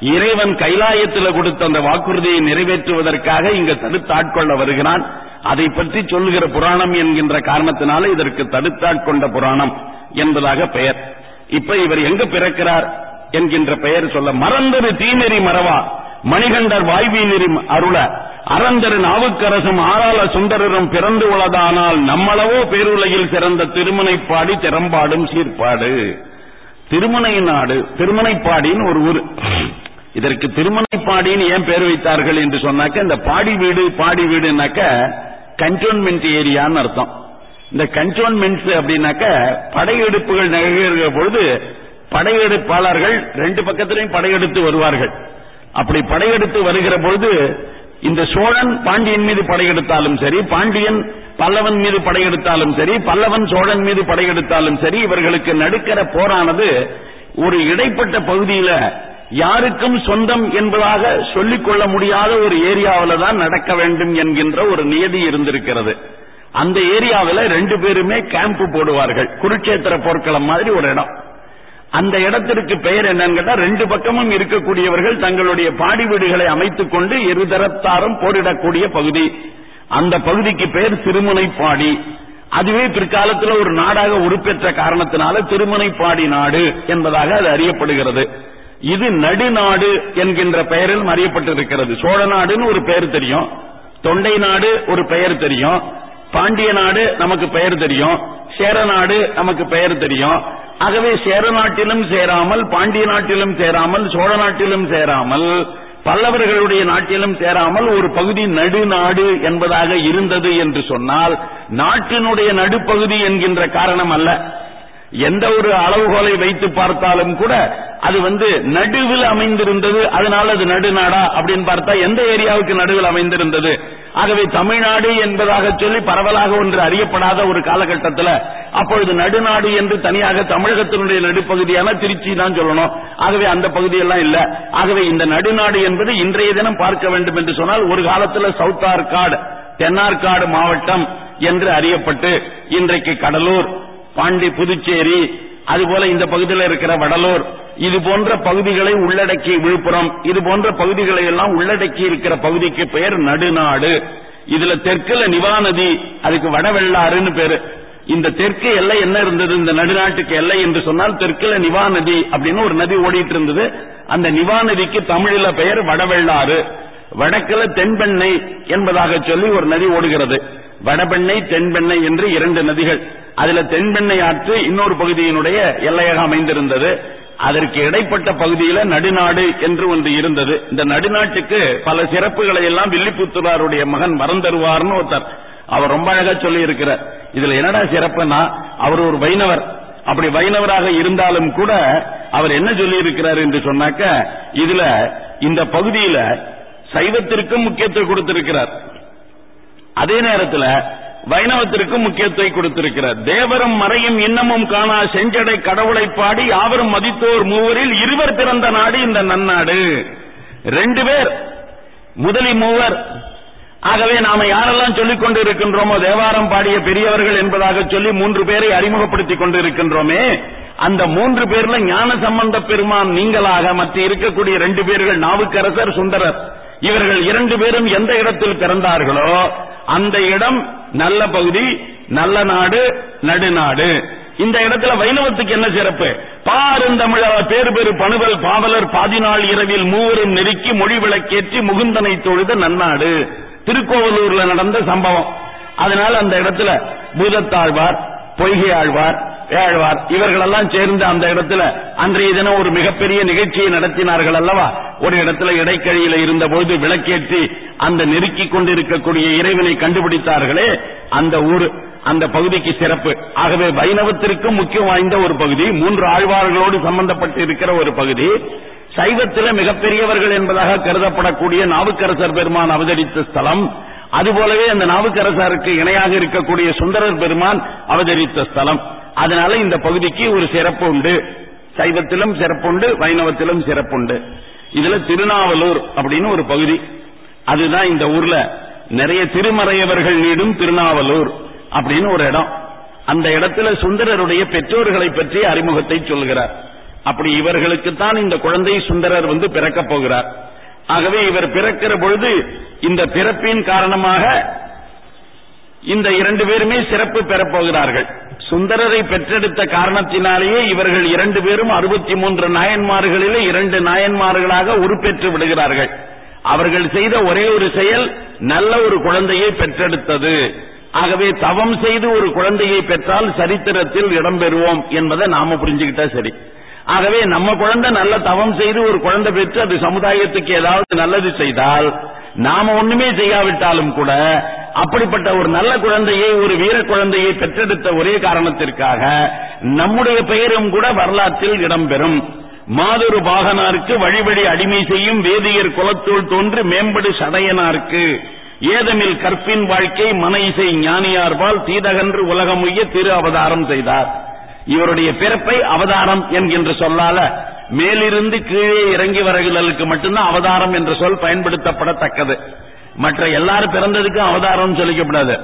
இறைவன் கைலாயத்தில் கொடுத்த அந்த வாக்குறுதியை நிறைவேற்றுவதற்காக இங்கு தடுத்து ஆட்கொள்ள வருகிறான். அதை பற்றி சொல்லுகிற புராணம் என்கின்ற காரணத்தினால இதற்கு தடுத்தாட்கொண்ட புராணம் என்பதாக பெயர். இப்ப இவர் எங்க பிறக்கிறார் என்கின்ற பெயர் சொல்ல மறந்தது தீநெறி மறவா? மணிகண்டர் வாய்வீனரி அருள அறந்தரு நாவுக்கரசும் ஆறாள சுந்தரரும் பிறந்து உள்ளதானால் நம்மளவோ பேருலகில் சிறந்த திருமனைப்பாடி திறம்பாடும் சீர்பாடு. திருமுனை நாடு திருமனைப்பாடின்னு ஒரு ஊர். இதற்கு திருமனைப்பாடின்னு ஏன் பேர் வைத்தார்கள் என்று சொன்னாக்க இந்த பாடி வீடு பாடி வீடுனாக்க கண்டோன்மெண்ட் ஏரியான்னு அர்த்தம். இந்த கண்டோன்மெண்ட்ஸ் அப்படின்னாக்க படையெடுப்புகள் நிகழ்கிற பொழுது படையெடுப்பாளர்கள் ரெண்டு பக்கத்திலையும் படையெடுத்து வருவார்கள். அப்படி படையெடுத்து வருகிற பொழுது இந்த சோழன் பாண்டியன் மீது படையெடுத்தாலும் சரி பாண்டியன் பல்லவன் மீது படையெடுத்தாலும் சரி பல்லவன் சோழன் மீது படையெடுத்தாலும் சரி இவர்களுக்கு நடுக்கிற போரானது ஒரு இடைப்பட்ட பகுதியில யாருக்கும் சொந்தம் என்பதாக சொல்லிக்கொள்ள முடியாத ஒரு ஏரியாவில தான் நடக்க வேண்டும் என்கின்ற ஒரு நியதி இருந்திருக்கிறது. அந்த ஏரியாவில் ரெண்டு பேருமே கேம்ப் போடுவார்கள். குருட்சேத்திர போர்க்களம் மாதிரி ஒரு இடம். அந்த இடத்திற்கு பெயர் என்னன்னு கேட்டா ரெண்டு பக்கமும் இருக்கக்கூடியவர்கள் தங்களுடைய பாடி வீடுகளை அமைத்துக் கொண்டு இருதரத்தாரும் போரிடக்கூடிய பகுதி. அந்த பகுதிக்கு பெயர் திருமுனைப்பாடி. அதுவே பிற்காலத்தில் ஒரு நாடாக உருப்பெற்ற காரணத்தினால திருமுனைப்பாடி நாடு என்பதாக அது அறியப்படுகிறது. இது நடுநாடு என்கின்ற பெயரில் அறியப்பட்டிருக்கிறது. சோழ நாடுன்னு ஒரு பெயர் தெரியும். தொண்டை நாடு ஒரு பெயர் தெரியும். பாண்டிய நாடு நமக்கு பெயர் தெரியும். சேர நாடு நமக்கு பெயர் தெரியும். ஆகவே சேர நாட்டிலும் சேராமல் பாண்டிய நாட்டிலும் சேராமல் சோழ நாட்டிலும் சேராமல் பல்லவர்களுடைய நாட்டிலும் சேராமல் ஒரு பகுதி நடுநாடு என்பதாக இருந்தது என்று சொன்னால் நாட்டினுடைய நடுப்பகுதி என்கின்ற காரணம் அல்ல. எந்த ஒரு அளவுகோலை வைத்து பார்த்தாலும் கூட அது வந்து நடுவில் அமைந்திருந்தது அதனால அது நடுநாடா அப்படின்னு பார்த்தா எந்த ஏரியாவுக்கு நடுவில் அமைந்திருந்தது? ஆகவே தமிழ்நாடு என்பதாக சொல்லி பரவலாக ஒன்று அறியப்படாத ஒரு காலகட்டத்தில் அப்பொழுது நடுநாடு என்று தனியாக தமிழகத்தினுடைய நடுப்பகுதியான திருச்சி தான் சொல்லணும். ஆகவே அந்த பகுதியெல்லாம் இல்ல. ஆகவே இந்த நடுநாடு என்பது இன்றைய தினம் பார்க்க வேண்டும் என்று சொன்னால் ஒரு காலத்தில் சவுத் ஆர்காடு தென்னார்காடு மாவட்டம் என்று அறியப்பட்டு இன்றைக்கு கடலூர் பாண்டி புதுச்சேரி அதுபோல இந்த பகுதியில் இருக்கிற வடலூர் இது போன்ற பகுதிகளை உள்ளடக்கி விழுப்புரம் இது போன்ற பகுதிகளை எல்லாம் உள்ளடக்கி இருக்கிற பகுதிக்கு பெயர் நடுநாடு. இதுல தெற்குல நிவா நதி அதுக்கு வடவெள்ளாறுன்னு பேரு. இந்த தெற்கு எல்லை என்ன இருந்தது? இந்த நடுநாட்டுக்கு எல்லை என்று சொன்னால் தெற்குல நிவா நதி அப்படின்னு ஒரு நதி ஓடிட்டு இருந்தது. அந்த நிவா நதிக்கு தமிழில பெயர் வடவெள்ளாறு வடக்குல தென்பெண்ணை என்பதாக சொல்லி ஒரு நதி ஓடுகிறது. வடபெண்ணை தென்பெண்ணை என்று இரண்டு நதிகள். அதுல தென்பெண்ணை ஆற்று இன்னொரு பகுதியினுடைய எல்லையாக அமைந்திருந்தது. அதற்கு இடைப்பட்ட பகுதியில நடுநாடு என்று ஒன்று இருந்தது. இந்த நடுநாட்டுக்கு பல சிறப்புகளை எல்லாம் வில்லிபுத்தூராருடைய மகன் மறந்தருவார்னு ஒருத்தர். அவர் ரொம்ப அழகா சொல்லி இருக்கிறார் இதுல என்னடா சிறப்புன்னா அவர் ஒரு வைணவர். அப்படி வைணவராக இருந்தாலும் கூட அவர் என்ன சொல்லி இருக்கிறார் என்று சொன்னாக்க இதுல இந்த பகுதியில சைவத்திற்கும் முக்கியத்துவம் கொடுத்திருக்கிறார். அதே நேரத்தில் வைணவத்திற்கு முக்கியத்துவம் கொடுத்திருக்கிறார் தேவரும் மறையும் இன்னமும் காணா செஞ்சடை கடவுளை பாடி யாவரும் மதித்தோர் மூவரில் இருவர் பிறந்த நாடு இந்த நன்னாடு. ரெண்டு பேர் முதலி மூவர். ஆகவே நாம யாரெல்லாம் சொல்லிக் கொண்டு இருக்கின்றோமோ தேவாரம் பாடிய பெரியவர்கள் என்பதாக சொல்லி மூன்று பேரை அறிமுகப்படுத்திக் கொண்டு இருக்கின்றோமே அந்த மூன்று பேர்ல ஞான சம்பந்த பெருமான் நீங்களாக மற்ற இருக்கக்கூடிய ரெண்டு பேர்கள் நாவுக்கரசர் சுந்தரர். இவர்கள் இரண்டு பேரும் எந்த இடத்தில் பிறந்தார்களோ அந்த இடம் நல்ல பகுதி நல்ல நாடு நடுநாடு. இந்த இடத்துல வைணவத்துக்கு என்ன சிறப்பு? பாருந்தமிழர் பேர் பெரு பணுவல் பாவலர் பாதிநாள் இரவில் மூவரும் நெருக்கி மொழி விளக்கேற்றி முகுந்தனை தொழுத நன்னாடு. திருக்கோவலூர்ல நடந்த சம்பவம். அதனால அந்த இடத்துல பூதத்தாழ்வார் பொய்கை ஆழ்வார் ஏழ்வார். இவர்களெல்லாம் சேர்ந்து அந்த இடத்துல அன்றைய தினம் ஒரு மிகப்பெரிய நிகழ்ச்சியை நடத்தினார்கள் அல்லவா? ஒரு இடத்துல இடைக்கழியில இருந்த பொழுது விளக்கேற்றி அந்த நெருக்கிக் கொண்டிருக்கக்கூடிய இறைவனை கண்டுபிடித்தார்களே அந்த ஊர் அந்த பகுதிக்கு சிறப்பு. ஆகவே வைணவத்திற்கும் முக்கியம் வாய்ந்த ஒரு பகுதி மூன்று ஆழ்வார்களோடு சம்பந்தப்பட்டு இருக்கிற ஒரு பகுதி. சைவத்தில மிகப்பெரியவர்கள் என்பதாக கருதப்படக்கூடிய நாவுக்கரசர் பெருமான் அவதரித்த ஸ்தலம் அதுபோலவே அந்த நாவுக்கரசருக்கு இணையாக இருக்கக்கூடிய சுந்தரர் பெருமான் அவதரித்த ஸ்தலம். அதனால இந்த பகுதிக்கு ஒரு சிறப்பு உண்டு. சைவத்திலும் சிறப்புண்டு வைணவத்திலும் சிறப்புண்டு. இதுல திருநாவலூர் அப்படின்னு ஒரு பகுதி. அதுதான் இந்த ஊர்ல நிறைய திருமறையவர்கள் நீடும் திருநாவலூர் அப்படின்னு ஒரு இடம். அந்த இடத்துல சுந்தரருடைய பெற்றோர்களை பற்றி அறிமுகத்தை சொல்கிறார். அப்படி இவர்களுக்குத்தான் இந்த குழந்தை சுந்தரர் வந்து பிறக்கப் போகிறார். ஆகவே இவர் பிறக்கிற பொழுது இந்த பிறப்பின் காரணமாக இந்த இரண்டு பேருமே சிறப்பு பெறப்போகிறார்கள் சுந்தரரை பெற்றெடுத்த காரணத்தினாலேயே இவர்கள் இரண்டு பேரும் அறுபத்தி மூன்று நாயன்மார்களிலே இரண்டு நாயன்மார்களாக உருப்பெற்று விடுகிறார்கள். அவர்கள் செய்த ஒரே ஒரு செயல் நல்ல ஒரு குழந்தையை பெற்றெடுத்தது. ஆகவே தவம் செய்து ஒரு குழந்தையை பெற்றால் சரித்திரத்தில் இடம்பெறுவோம் என்பதை நாம புரிஞ்சுக்கிட்டா சரி. ஆகவே நம்ம குழந்தை நல்ல தவம் செய்து ஒரு குழந்தை பெற்று அது சமுதாயத்துக்கு ஏதாவது நல்லது செய்தால் நாம ஒண்ணுமே செய்யாவிட்டாலும் கூட அப்படிப்பட்ட ஒரு நல்ல குழந்தையை ஒரு வீர குழந்தையை பெற்றெடுத்த ஒரே காரணத்திற்காக நம்முடைய பெயரும் கூட வரலாற்றில் இடம்பெறும். மாதொரு பாகனாருக்கு வழிபடி அடிமை செய்யும் வேதியர் குலத்தோல் தோன்று மேம்படு சடையனாருக்கு. ஏதமில் கற்பின் வாழ்க்கை மன இசை ஞானியார்பால் தீதகன்று உலகமுய்ய திரு அவதாரம் செய்தார். இவருடைய பிறப்பை அவதாரம் என்கின்ற சொல்லால மேலிருந்து கீழே இறங்கி வருகிறதற்கு மட்டும்தான் அவதாரம் என்ற சொல் பயன்படுத்தப்படத்தக்கது. மற்ற எல்லாரும் பிறந்ததுக்கும் அவதாரம் சொல்லிக்கப்படாது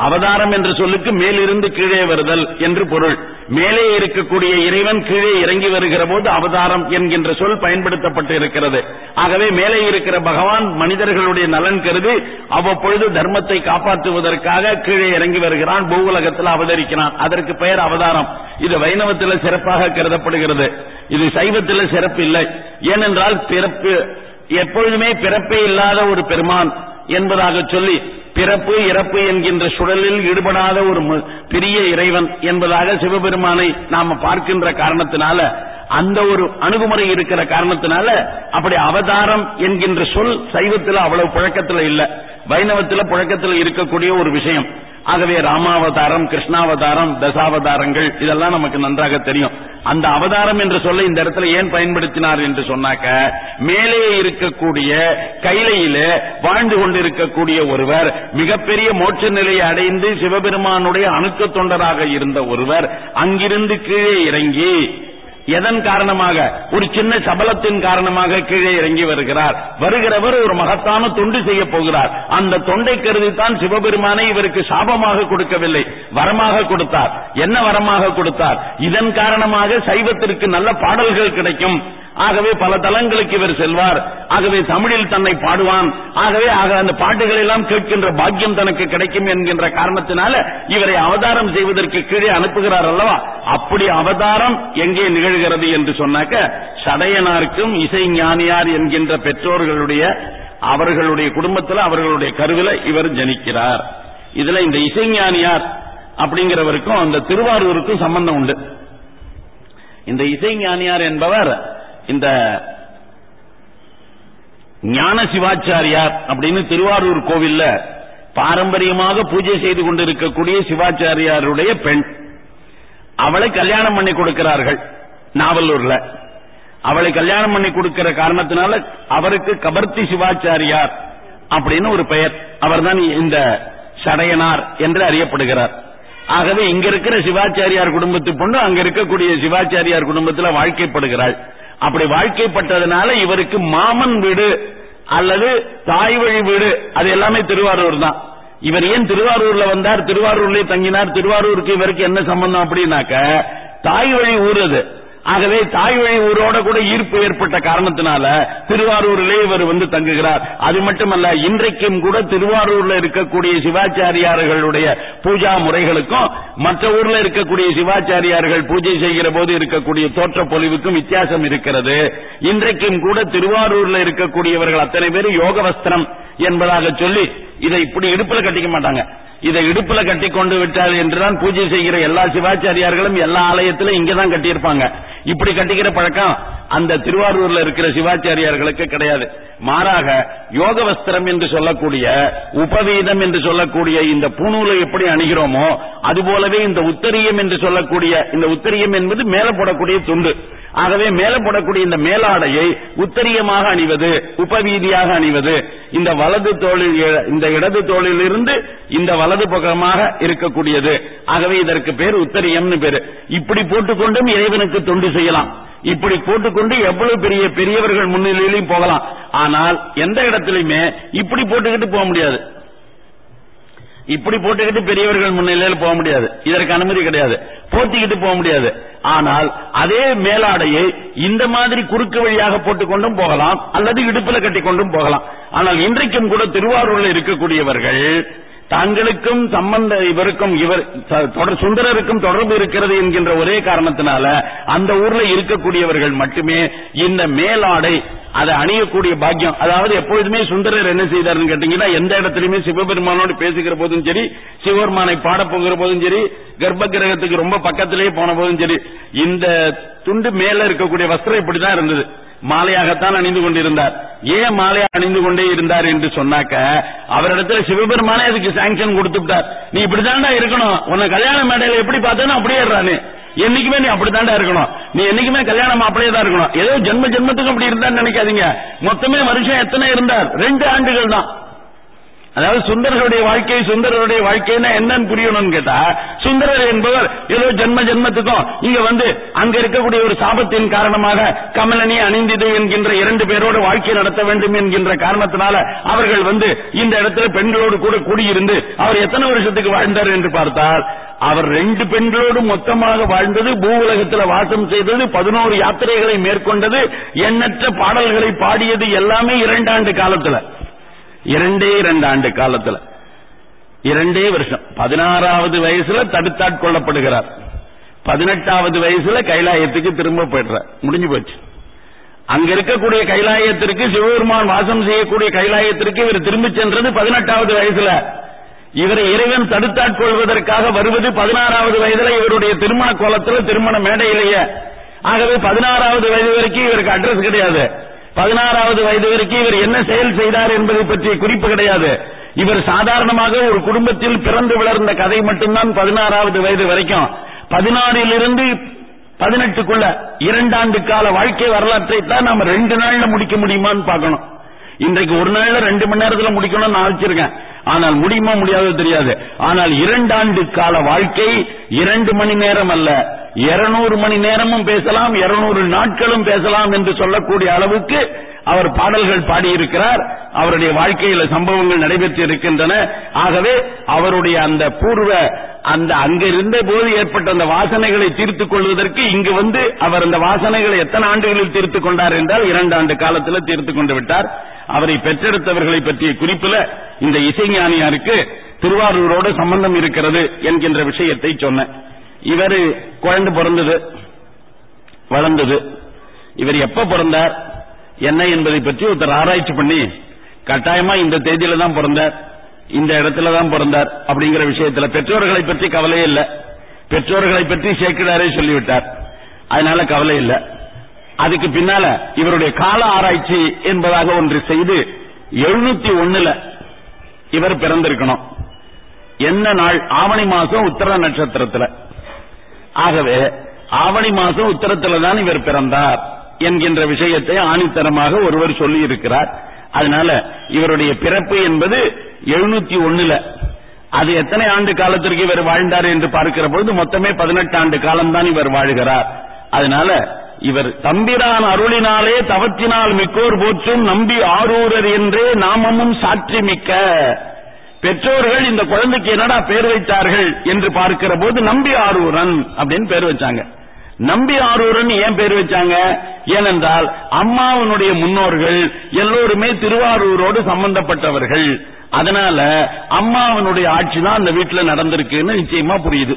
அவதாரம் என்ற சொல்லுக்கு மேலிருந்து கீழே வருதல் என்று பொருள். மேலே இருக்கக்கூடிய இறைவன் கீழே இறங்கி வருகிற போது அவதாரம் என்கின்ற சொல் பயன்படுத்தப்பட்டு இருக்கிறது. ஆகவே மேலே இருக்கிற பகவான் மனிதர்களுடைய நலன் கருதி அவ்வப்பொழுது தர்மத்தை காப்பாற்றுவதற்காக கீழே இறங்கி வருகிறான் பூவுலகத்தில் அவதரிக்கிறான். அதற்கு பெயர் அவதாரம். இது வைணவத்தில் சிறப்பாக கருதப்படுகிறது. இது சைவத்தில் சிறப்பு இல்லை ஏனென்றால் பிறப்பு எப்பொழுதுமே பிறப்பே இல்லாத ஒரு பெருமான். என்பதாக சொல்லி பிறப்பு இறப்பு என்கின்ற சுழலில் ஈடுபடாத ஒரு பெரிய இறைவன் என்பதாக சிவபெருமானை நாம பார்க்கின்ற காரணத்தினால அந்த ஒரு அணுகுமுறை இருக்கிற காரணத்தினால அப்படி அவதாரம் என்கின்ற சொல் சைவத்தில் அவ்வளவு புழக்கத்தில் இல்ல. வைணவத்தில் புழக்கத்தில் இருக்கக்கூடிய ஒரு விஷயம். ஆகவே ராமாவதாரம் கிருஷ்ணாவதாரம் தசாவதாரங்கள் இதெல்லாம் நமக்கு நன்றாக தெரியும். அந்த அவதாரம் என்று சொல்ல இந்த இடத்துல ஏன் பயன்படுத்தினார் என்று சொன்னாக்க மேலே இருக்கக்கூடிய கைலையில வாழ்ந்து கொண்டிருக்கக்கூடிய ஒருவர் மிகப்பெரிய மோட்ச நிலையை அடைந்து சிவபெருமானுடைய அணுக்க தொண்டராக இருந்த ஒருவர் அங்கிருந்து கீழே இறங்கி எதன் காரணமாக? ஒரு சின்ன சபலத்தின் காரணமாக கீழே இறங்கி வருகிறார். வருகிறவர் ஒரு மகத்தான தொண்டு செய்ய போகிறார். அந்த தொண்டை கருதித்தான் சிவபெருமானை இவருக்கு சாபமாக கொடுக்கவில்லை. வரமாக கொடுத்தார். என்ன வரமாக கொடுத்தார்? இதன் காரணமாக சைவத்திற்கு நல்ல பாடல்கள் கிடைக்கும். ஆகவே பல தலங்களுக்கு இவர் செல்வார். ஆகவே தமிழில் தன்னை பாடுவான். ஆகவே ஆக அந்த பாட்டுகள் எல்லாம் கேட்கின்ற பாக்கியம் தனக்கு கிடைக்கும் என்கின்ற காரணத்தினால இவரை அவதாரம் செய்வதற்கு கீழே அனுப்புகிறார் அல்லவா? அப்படி அவதாரம் எங்கே நிகழ்கிறது என்று சொன்னாக்க சடையனாருக்கும் இசை ஞானியார் என்கின்ற பெற்றோர்களுடைய அவர்களுடைய குடும்பத்தில் அவர்களுடைய கருவில இவர் ஜனிக்கிறார். இதுல இந்த இசைஞானியார் அப்படிங்கிறவருக்கும் அந்த திருவாரூருக்கும் சம்பந்தம் உண்டு. இந்த இசைஞானியார் என்பவர் இந்த ஞான சிவாச்சாரியார் அப்படின்னு திருவாரூர் கோவில்ல பாரம்பரியமாக பூஜை செய்து கொண்டிருக்கக்கூடிய சிவாச்சாரியாருடைய பெண். அவளை கல்யாணம் பண்ணி கொடுக்கிறார்கள் நாவலூர்ல. அவளை கல்யாணம் பண்ணி கொடுக்கிற காரணத்தினால அவருக்கு கபர்த்தி சிவாச்சாரியார் அப்படின்னு ஒரு பெயர். அவர்தான் இந்த சடையனார் என்று அறியப்படுகிறார். ஆகவே இங்க இருக்கிற சிவாச்சாரியார் குடும்பத்து பொண்ணு அங்க இருக்கக்கூடிய சிவாச்சாரியார் குடும்பத்தில் வாழ்க்கைப்படுகிறாள். அப்படி வாழ்க்கைப்பட்டதுனால இவருக்கு மாமன் வீடு அல்லது தாய் வழி வீடு அது எல்லாமே திருவாரூர் தான். இவர் ஏன் திருவாரூர்ல வந்தார்? திருவாரூர்லயே தங்கினார். திருவாரூருக்கு இவருக்கு என்ன சம்பந்தம் அப்படின்னாக்க தாய் வழி ஊர் அது. ஆகவே தாய் வழி ஊரோட கூட ஈர்ப்பு ஏற்பட்ட காரணத்தினால திருவாரூரிலே இவர் வந்து தங்குகிறார். அது மட்டுமல்ல இன்றைக்கும் கூட திருவாரூர்ல இருக்கக்கூடிய சிவாச்சாரியார்களுடைய பூஜா முறைகளுக்கும் மற்ற ஊர்ல இருக்கக்கூடிய சிவாச்சாரியார்கள் பூஜை செய்கிற போது இருக்கக்கூடிய தோற்ற பொலிவுக்கும் வித்தியாசம் இருக்கிறது. இன்றைக்கும் கூட திருவாரூர்ல இருக்கக்கூடியவர்கள் அத்தனை பேர் யோக வஸ்திரம் என்பதாக சொல்லி இதை இப்படி இடுப்புல கட்டிக்க மாட்டாங்க. இதை இடுப்புல கட்டி கொண்டு விட்டார் என்றுதான் பூஜை செய்கிற எல்லா சிவாச்சாரியார்களும் எல்லா ஆலயத்திலும் இங்கதான் கட்டியிருப்பாங்க. இப்படி கட்டிக்கிற பழக்கம் அந்த திருவாரூர்ல இருக்கிற சிவாச்சாரியார்களுக்கு கிடையாது. மாறாக யோக வஸ்திரம் என்று சொல்லக்கூடிய உபவீதம் என்று சொல்லக்கூடிய இந்த பூணூலை எப்படி அணிகிறோமோ அதுபோலவே இந்த உத்தரியம் என்று சொல்லக்கூடிய இந்த உத்தரியம் என்பது மேல போடக்கூடிய துண்டு. ஆகவே மேல போடக்கூடிய இந்த மேலாடையை உத்தரியமாக அணிவது உபவீதியாக அணிவது இந்த வலது தோளில் இந்த இடது தோளிலிருந்து இந்த வலது பக்கமாக இருக்கக்கூடியது. ஆகவே இதற்கு பேர் உத்தரியம்னு பேரு. இப்படி போட்டுக்கொண்டும் இறைவனுக்கு தொண்டு செய்யலாம். இப்படி போட்டுக்கொண்டு எவ்வளவு பெரிய பெரியவர்கள் முன்னிலையிலையும் போகலாம். ஆனால் எந்த இடத்திலுமே இப்படி போட்டுக்கிட்டு போக முடியாது. இப்படி போட்டுக்கிட்டு பெரியவர்கள் முன்னிலையில் போக முடியாது. இதற்கு அனுமதி கிடையாது. போத்திக்கிட்டு போக முடியாது. ஆனால் அதே மேலாடையை இந்த மாதிரி குறுக்கு வழியாக போட்டுக்கொண்டும் போகலாம் அல்லது இடுப்புல கட்டி கொண்டும் போகலாம். ஆனால் இன்றைக்கும் கூட திருவாரூரில் இருக்கக்கூடியவர்கள் தங்களுக்கும் சம்பந்த இவருக்கும் இவர் தொடர் சுந்தரருக்கும் தொடர்பு இருக்கிறது என்கின்ற ஒரே காரணத்தினால அந்த ஊர்ல இருக்கக்கூடியவர்கள் மட்டுமே இந்த மேலாடை அதை அணியக்கூடிய பாக்கியம். அதாவது எப்பொழுதுமே சுந்தரர் என்ன செய்தார்னு கேட்டீங்கன்னா எந்த இடத்துலயுமே சிவபெருமானோடு பேசுகிற போதும் சரி சிவபெருமானை பாட போகிற போதும் சரி கர்ப்ப கிரகத்துக்கு ரொம்ப பக்கத்திலேயே போன போதும் சரி இந்த துண்டு மேல இருக்கக்கூடிய வஸ்திரம் இப்படிதான் இருந்தது. மாலையாகத்தான் அணிந்து கொண்டிருந்தார். ஏன் மாலையா அணிந்து கொண்டே இருந்தார் என்று சொன்னாக்க அவரிடத்துல சிவபெருமானே அதுக்கு சாங்ஷன் கொடுத்துட்டார் நீ இப்படித்தாண்டா இருக்கணும். உன்னை கல்யாண மேடையில எப்படி பார்த்தேனோ அப்படியே என்னைக்குமே நீ அப்படித்தாண்டா இருக்கணும். நீ என்னைக்குமே கல்யாணம் அப்படியே தான் இருக்கணும். ஏதோ ஜென்ம ஜென்மத்துக்கும் அப்படி இருந்தான்னு நினைக்காதீங்க. மொத்தமே மனுஷன் எத்தனை இருந்தார்? ரெண்டு ஆண்டுகள் தான். அதாவது சுந்தரருடைய வாழ்க்கை சுந்தரருடைய வாழ்க்கைன்னா என்னன்னு புரியணும்னு கேட்டா சுந்தரர் என்பவர் ஏதோ ஜென்ம ஜென்மத்துக்கும் இங்க வந்து அங்க இருக்கக்கூடிய ஒரு சாபத்தின் காரணமாக கமலனி அணிந்தது என்கின்ற இரண்டு பேரோடு வாழ்க்கை நடத்த வேண்டும் என்கின்ற காரணத்தினால அவர்கள் வந்து இந்த இடத்துல பெண்களோடு கூட கூடியிருந்து அவர் எத்தனை வருஷத்துக்கு வாழ்ந்தார் என்று பார்த்தால் அவர் ரெண்டு பெண்களோடு மொத்தமாக வாழ்ந்தது பூ உலகத்தில் வாசம் செய்தது பதினோரு யாத்திரைகளை மேற்கொண்டது எண்ணற்ற பாடல்களை பாடியது எல்லாமே இரண்டாண்டு காலத்துல. இரண்டே இரண்டு ஆண்டு காலத்துல. இரண்டே வருஷம். பதினாறாவது வயசுல தடுத்தாட்கொள்ளப்படுகிறார் பதினெட்டாவது வயசுல கைலாயத்துக்கு திரும்ப போயிடுறார். முடிஞ்சு போச்சு. அங்க இருக்கக்கூடிய கைலாயத்திற்கு சிவபெருமான் வாசம் செய்யக்கூடிய கைலாயத்திற்கு இவர் திரும்பி சென்றது பதினெட்டாவது வயசுல. இவரை இறைவன் தடுத்தாட்கொள்வதற்காக வருவது பதினாறாவது வயதுல இவருடைய திருமண கோலத்தில் திருமண மேடையிலேயே. ஆகவே பதினாறாவது வயது வரைக்கும் இவருக்கு அட்ரஸ் கிடையாது. பதினாறாவது வயது வரைக்கும் இவர் என்ன செயல் செய்தார் என்பதை பற்றிய குறிப்பு கிடையாது. இவர் சாதாரணமாக ஒரு குடும்பத்தில் பிறந்து வளர்ந்த கதை மட்டும்தான் பதினாறாவது வயது வரைக்கும். பதினாறிலிருந்து பதினெட்டுக்குள்ள இரண்டாண்டு கால வாழ்க்கை வரலாற்றை தான் நாம ரெண்டு நாள்ல முடிக்க முடியுமான்னு பார்க்கணும். இன்றைக்கு ஒரு நாள்ல ரெண்டு மணி நேரத்துல முடிக்கணும்னு நான் வச்சிருக்கேன் ஆனால் முடியுமா முடியாதோ தெரியாது. ஆனால் இரண்டாண்டு கால வாழ்க்கை இரண்டு மணி நேரம் அல்ல. இருநூறு மணி நேரமும் பேசலாம் இருநூறு நாட்களும் பேசலாம் என்று சொல்லக்கூடிய அளவுக்கு அவர் பாடல்கள் பாடியிருக்கிறார். அவருடைய வாழ்க்கையில சம்பவங்கள் நடைபெற்று இருக்கின்றன ஆகவே அவருடைய அந்த பூர்வ அந்த அங்க இருந்த போது ஏற்பட்ட அந்த வாசனைகளை தீர்த்துக் கொள்வதற்கு இங்கு வந்து அவர் அந்த வாசனைகளை எத்தனை ஆண்டுகளில் தீர்த்துக் கொண்டார் என்றால் இரண்டு ஆண்டு காலத்தில் தீர்த்துக் கொண்டு விட்டார். அவரை பெற்றெடுத்தவர்களை பற்றிய குறிப்பில் இந்த இசைஞானியாருக்கு திருவாரூரோடு சம்பந்தம் இருக்கிறது என்கின்ற விஷயத்தை சொன்னேன். இவர் குழந்தை பிறந்தது வளர்ந்தது. இவர் எப்ப பிறந்தார் என்ன என்பதை பற்றி ஒருத்தர் ஆராய்ச்சி பண்ணி கட்டாயமா இந்த தேதியில தான் பிறந்தார். இந்த இடத்துல தான் பிறந்தார் அப்படிங்கிற விஷயத்துல பெற்றோர்களை பற்றி கவலையே இல்லை. பெற்றோர்களை பற்றி சேக்கிடாரே சொல்லிவிட்டார். அதனால கவலை இல்லை. அதுக்கு பின்னால இவருடைய கால ஆராய்ச்சி என்பதாக ஒன்று செய்து எழுநூத்தி ஒண்ணுல இவர் பிறந்திருக்கணும். என்ன நாள்? ஆவணி மாசம் உத்தர நட்சத்திரத்துல. ஆகவே ஆவணி மாசம் உத்தரத்துல தான் இவர் பிறந்தார் என்கின்ற விஷயத்தை ஆணித்தரமாக ஒருவர் சொல்லி இருக்கிறார் அதனால இவருடைய பிறப்பு என்பது எழுநூத்தி ஒண்ணுல. அது எத்தனை ஆண்டு காலத்திற்கு இவர் வாழ்ந்தார் என்று பார்க்கிற பொழுது மொத்தமே பதினெட்டு ஆண்டு காலம்தான் இவர் வாழ்கிறார். அதனால இவர் தம்பிரான் அருளினாலே தவத்தினால் மிக்கோர் போற்றும் நம்பி ஆரூரர் என்றே நாமமும் சாற்றி மிக்க பெற்றோர்கள் இந்த குழந்தைக்கு என்னடா பேர் வைத்தார்கள் என்று பார்க்கிற போது நம்பி ஆரூரன் அப்படின்னு பேர் வச்சாங்க. நம்பி ஆரூரன் ஏன் பேர் வச்சாங்க? ஏனென்றால் அம்மாவனுடைய முன்னோர்கள் எல்லோருமே திருவாரூரோடு சம்பந்தப்பட்டவர்கள். அதனால அம்மாவனுடைய ஆட்சி தான் அந்த வீட்டுல நடந்திருக்குன்னு நிச்சயமா புரியுது.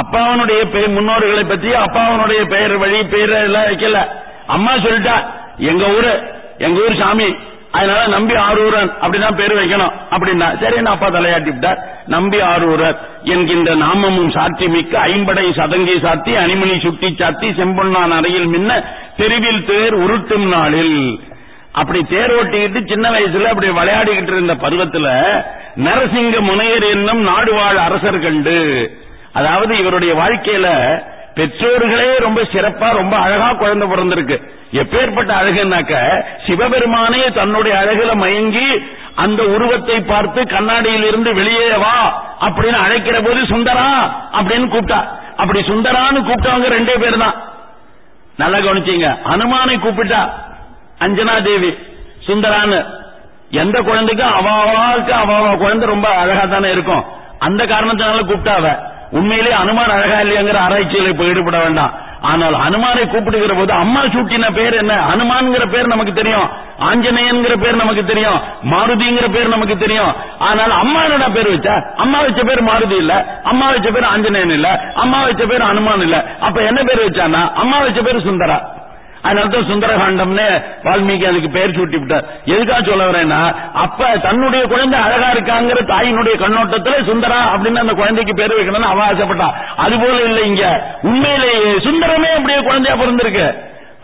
அப்பாவனுடைய பெயர் முன்னோர்களை பற்றி அப்பாவனுடைய பெயர் வழி பெயர் எல்லாம் வைக்கல. அம்மா சொல்லிட்டா எங்க ஊரு எங்க ஊர் சாமி அதனால நம்பி ஆரூரன் அப்படிதான் பேர் வைக்கணும். அப்படின்னா சரி அப்பா தலையாட்டிவிட்டார் நம்பி ஆரூரர் என்கின்ற நாமமும் சாட்சி மிக்க ஐம்படை சதங்கி சாத்தி அணிமணி சுட்டி சாத்தி செம்பொன்னான் அறையில் மின்ன தெருவில் தேர் உருட்டும் நாளில். அப்படி தேர் ஓட்டிக்கிட்டு சின்ன வயசுல அப்படி விளையாடிக்கிட்டு இருந்த பருவத்துல நரசிங்க முனையர் என்னும் நாடு வாழ் அரசர் கண்டு அதாவது இவருடைய வாழ்க்கையில பெற்றோர்களே ரொம்ப சிறப்பா ரொம்ப அழகா குழந்தை பிறந்திருக்கு. எப்பேற்பட்ட அழகுனாக்க சிவபெருமானே தன்னுடைய அழகுல மயங்கி அந்த உருவத்தை பார்த்து கண்ணாடியில் இருந்து வெளியே வா அப்படின்னு அழைக்கிற போது சுந்தரா அப்படின்னு கூப்பிட்டா. அப்படி சுந்தரான்னு கூப்பிட்டவங்க ரெண்டே பேர் தான் நல்லா கவனிச்சீங்க. அனுமானை கூப்பிட்டா அஞ்சனா தேவி சுந்தரான்னு. எந்த குழந்தைக்கும் அவாவாக்கு அவாவா குழந்தை ரொம்ப அழகா தானே இருக்கும். அந்த காரணத்தினால கூப்பிட்டா அவ. உண்மையிலே அனுமான் அழகா இல்லையாங்கிற ஆராய்ச்சியில இப்ப ஈடுபட வேண்டாம். ஆனால் அனுமானை கூப்பிடுகிற போது அம்மா சூட்டின பேர் என்ன? அனுமான்ங்கிற பேர் நமக்கு தெரியும். ஆஞ்சநேயன்கிற பேர் நமக்கு தெரியும். மாருதிங்கிற பேர் நமக்கு தெரியும். ஆனால் அம்மா என்ன பேர் வச்சா? அம்மா வச்ச பேர் மாருதி இல்ல. அம்மா வச்ச பேர் ஆஞ்சநேயன் இல்ல. அம்மா வச்ச பேர் அனுமான் இல்ல. அப்ப என்ன பேர் வச்சானா அம்மா வச்ச பேர் சுந்தரா. அதனாலதான் சுந்தரகாண்டம்னு வால்மீகி அதுக்கு பெயர் சூட்டி விட்டார் எதுக்காக சொல்ல வரேன்னா அப்ப தன்னுடைய குழந்தை அழகா இருக்காங்கிற தாயினுடைய கண்ணோட்டத்துல சுந்தரா அப்படின்னு அந்த குழந்தைக்கு பேர் வைக்கணும்னு அவ ஆசைப்பட்டான் அது போல இல்லை இங்க. உண்மையிலேயே சுந்தரமே அப்படியே குழந்தையா பிறந்திருக்கு.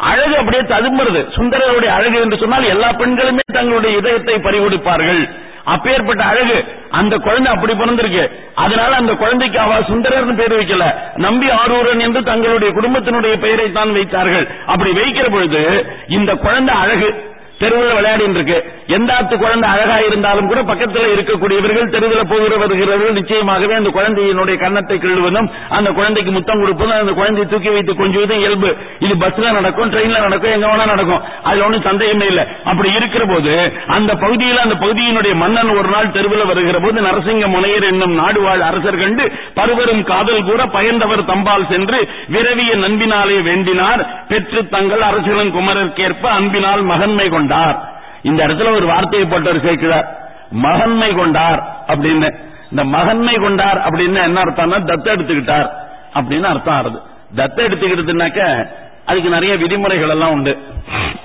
அழகு அப்படியே ததும்புறது. சுந்தரருடைய அழகு என்று சொன்னால் எல்லா பெண்களுமே தங்களுடைய இதயத்தை பறிகொடுப்பார்கள். அப்பேற்பட்ட அழகு. அந்த குழந்தை அப்படி பிறந்திருக்கு. அதனால அந்த குழந்தைக்கு அவ சுந்தரர்னு பேர் வைக்கல. நம்பி ஆரூரன் என்று தங்களுடைய குடும்பத்தினுடைய பெயரை தான் வைத்தார்கள். அப்படி வைக்கிற பொழுது இந்த குழந்தை அழகு. தெருவில் விளையாடிட்டு இருக்கு. எந்த ஆத்து குழந்தை அழகா இருந்தாலும் கூட பக்கத்தில் இருக்கக்கூடியவர்கள் தெருவில் போகிற வருகிறவர்கள் நிச்சயமாகவே அந்த குழந்தையினுடைய கன்னத்தை கிள்ளுவதும் அந்த குழந்தைக்கு முத்தம் கொடுப்பதும் அந்த குழந்தையை தூக்கி வைத்து கொஞ்சுவதும் இயல்பு. இது பஸ்ல நடக்கும் ட்ரெயின்ல நடக்கும் எங்க வேணா நடக்கும். அதுல ஒன்றும் சந்தேகமே இல்லை. அப்படி இருக்கிற போது அந்த பகுதியில் அந்த பகுதியினுடைய மன்னன் ஒரு நாள் தெருவில் வருகிற போது நரசிங்க முனையர் என்னும் நாடு வாழ் அரசர் கண்டு பருவரும் காதல் கூட பயந்தவர் தம்பால் சென்று விரவிய நண்பினாலே வேண்டினார். பெற்று தங்கள் அரசரன் குமரர்க்கேற்ப அன்பினால் மகன்மை கொண்டார். இந்த இடத்துல ஒரு வார்த்தையை போட்டவர் சேர்க்கிறார் மகன்மை கொண்டார் அப்படின்னு. இந்த மகன்மை கொண்டார் அப்படின்னு என்ன அர்த்தம்னா தத்த எடுத்துக்கிட்டார் அப்படின்னு அர்த்தம் ஆறுது. தத்த எடுத்துக்கிட்டதுனாக்க அதுக்கு நிறைய விதிமுறைகள் எல்லாம் உண்டு.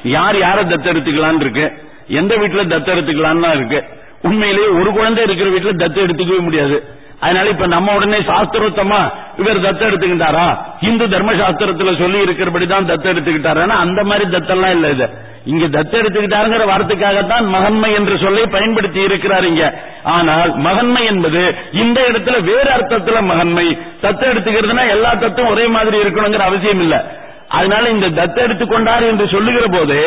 யார் யாரை தத்த எடுத்துக்கலான் இருக்கு? எந்த வீட்டுல தத்த எடுத்துக்கலான்னு இருக்கு? உண்மையிலேயே ஒரு குழந்தை இருக்கிற வீட்டுல தத்து எடுத்துக்கவே முடியாது. அதனால இப்ப நம்ம உடனே சாஸ்திரோத்தமா இவர் தத்து எடுத்துக்கிட்டாரா? இந்து தர்ம சாஸ்திரத்துல சொல்லி இருக்கிறபடிதான் தத்து எடுத்துக்கிட்டாரா அந்த மாதிரி தத்தெல்லாம் இல்ல இது. இங்க தத்தெடுத்துக்கிட்டாருங்கிற வார்த்தைக்காகத்தான் மகன்மை என்று சொல்லி பயன்படுத்தி இருக்கிறார் இங்க. ஆனால் மகன்மை என்பது இந்த இடத்துல வேறு அர்த்தத்துல மகன்மை. தத்து எடுத்துக்கிறதுனா எல்லா தத்தும் ஒரே மாதிரி இருக்கணுங்கிற அவசியம் இல்ல அதனால இந்த தத்து எடுத்துக்கொண்டார் என்று சொல்லுகிற போது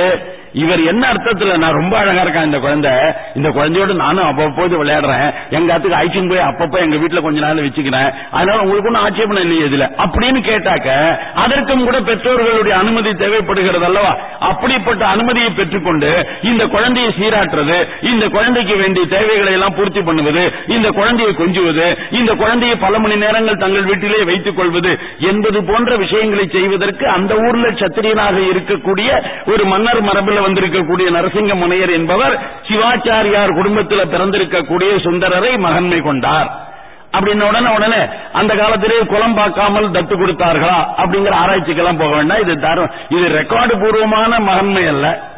இவர் என்ன அர்த்தத்துல நான் ரொம்ப அழகா இருக்கேன் இந்த குழந்தை இந்த குழந்தையோட நானும் அப்பப்போது விளையாடுறேன். எங்க அத்துக்கு அழைச்சின்னு போய் அப்பப்ப எங்க வீட்டுல கொஞ்ச நாள் வச்சுக்கிறேன். அதனால உங்களுக்கு ஒன்றும் ஆட்சேபணம் இல்லையே இதுல. அப்படின்னு கேட்டாக்க அதற்கும் கூட பெற்றோர்களுடைய அனுமதி தேவைப்படுகிறது அல்லவா? அப்படிப்பட்ட அனுமதியை பெற்றுக்கொண்டு இந்த குழந்தையை சீராட்டுறது இந்த குழந்தைக்கு வேண்டிய தேவைகளை எல்லாம் பூர்த்தி பண்ணுவது இந்த குழந்தையை கொஞ்சுவது இந்த குழந்தையை பல மணி நேரங்கள் தங்கள் வீட்டிலே வைத்துக் கொள்வது என்பது போன்ற விஷயங்களை செய்வதற்கு அந்த ஊர்ல சத்திரியனாக இருக்கக்கூடிய ஒரு மன்னர் மரபில் வந்திருக்கக்கூடிய நரசிங்க முனையர் என்பவர் சிவாச்சாரியார் குடும்பத்தில் பிறந்திருக்கக்கூடிய சுந்தரரை மகன்மை கொண்டார். அப்படின்ன உடனே உடனே அந்த காலத்திலே குலம் பார்க்காமல் தத்து கொடுத்தார்களா? அப்படிங்கிற ஆராய்ச்சிக்கெல்லாம் போக வேண்டாம். இது தரம். இது ரெக்கார்டு பூர்வமான மகன்மை அல்ல.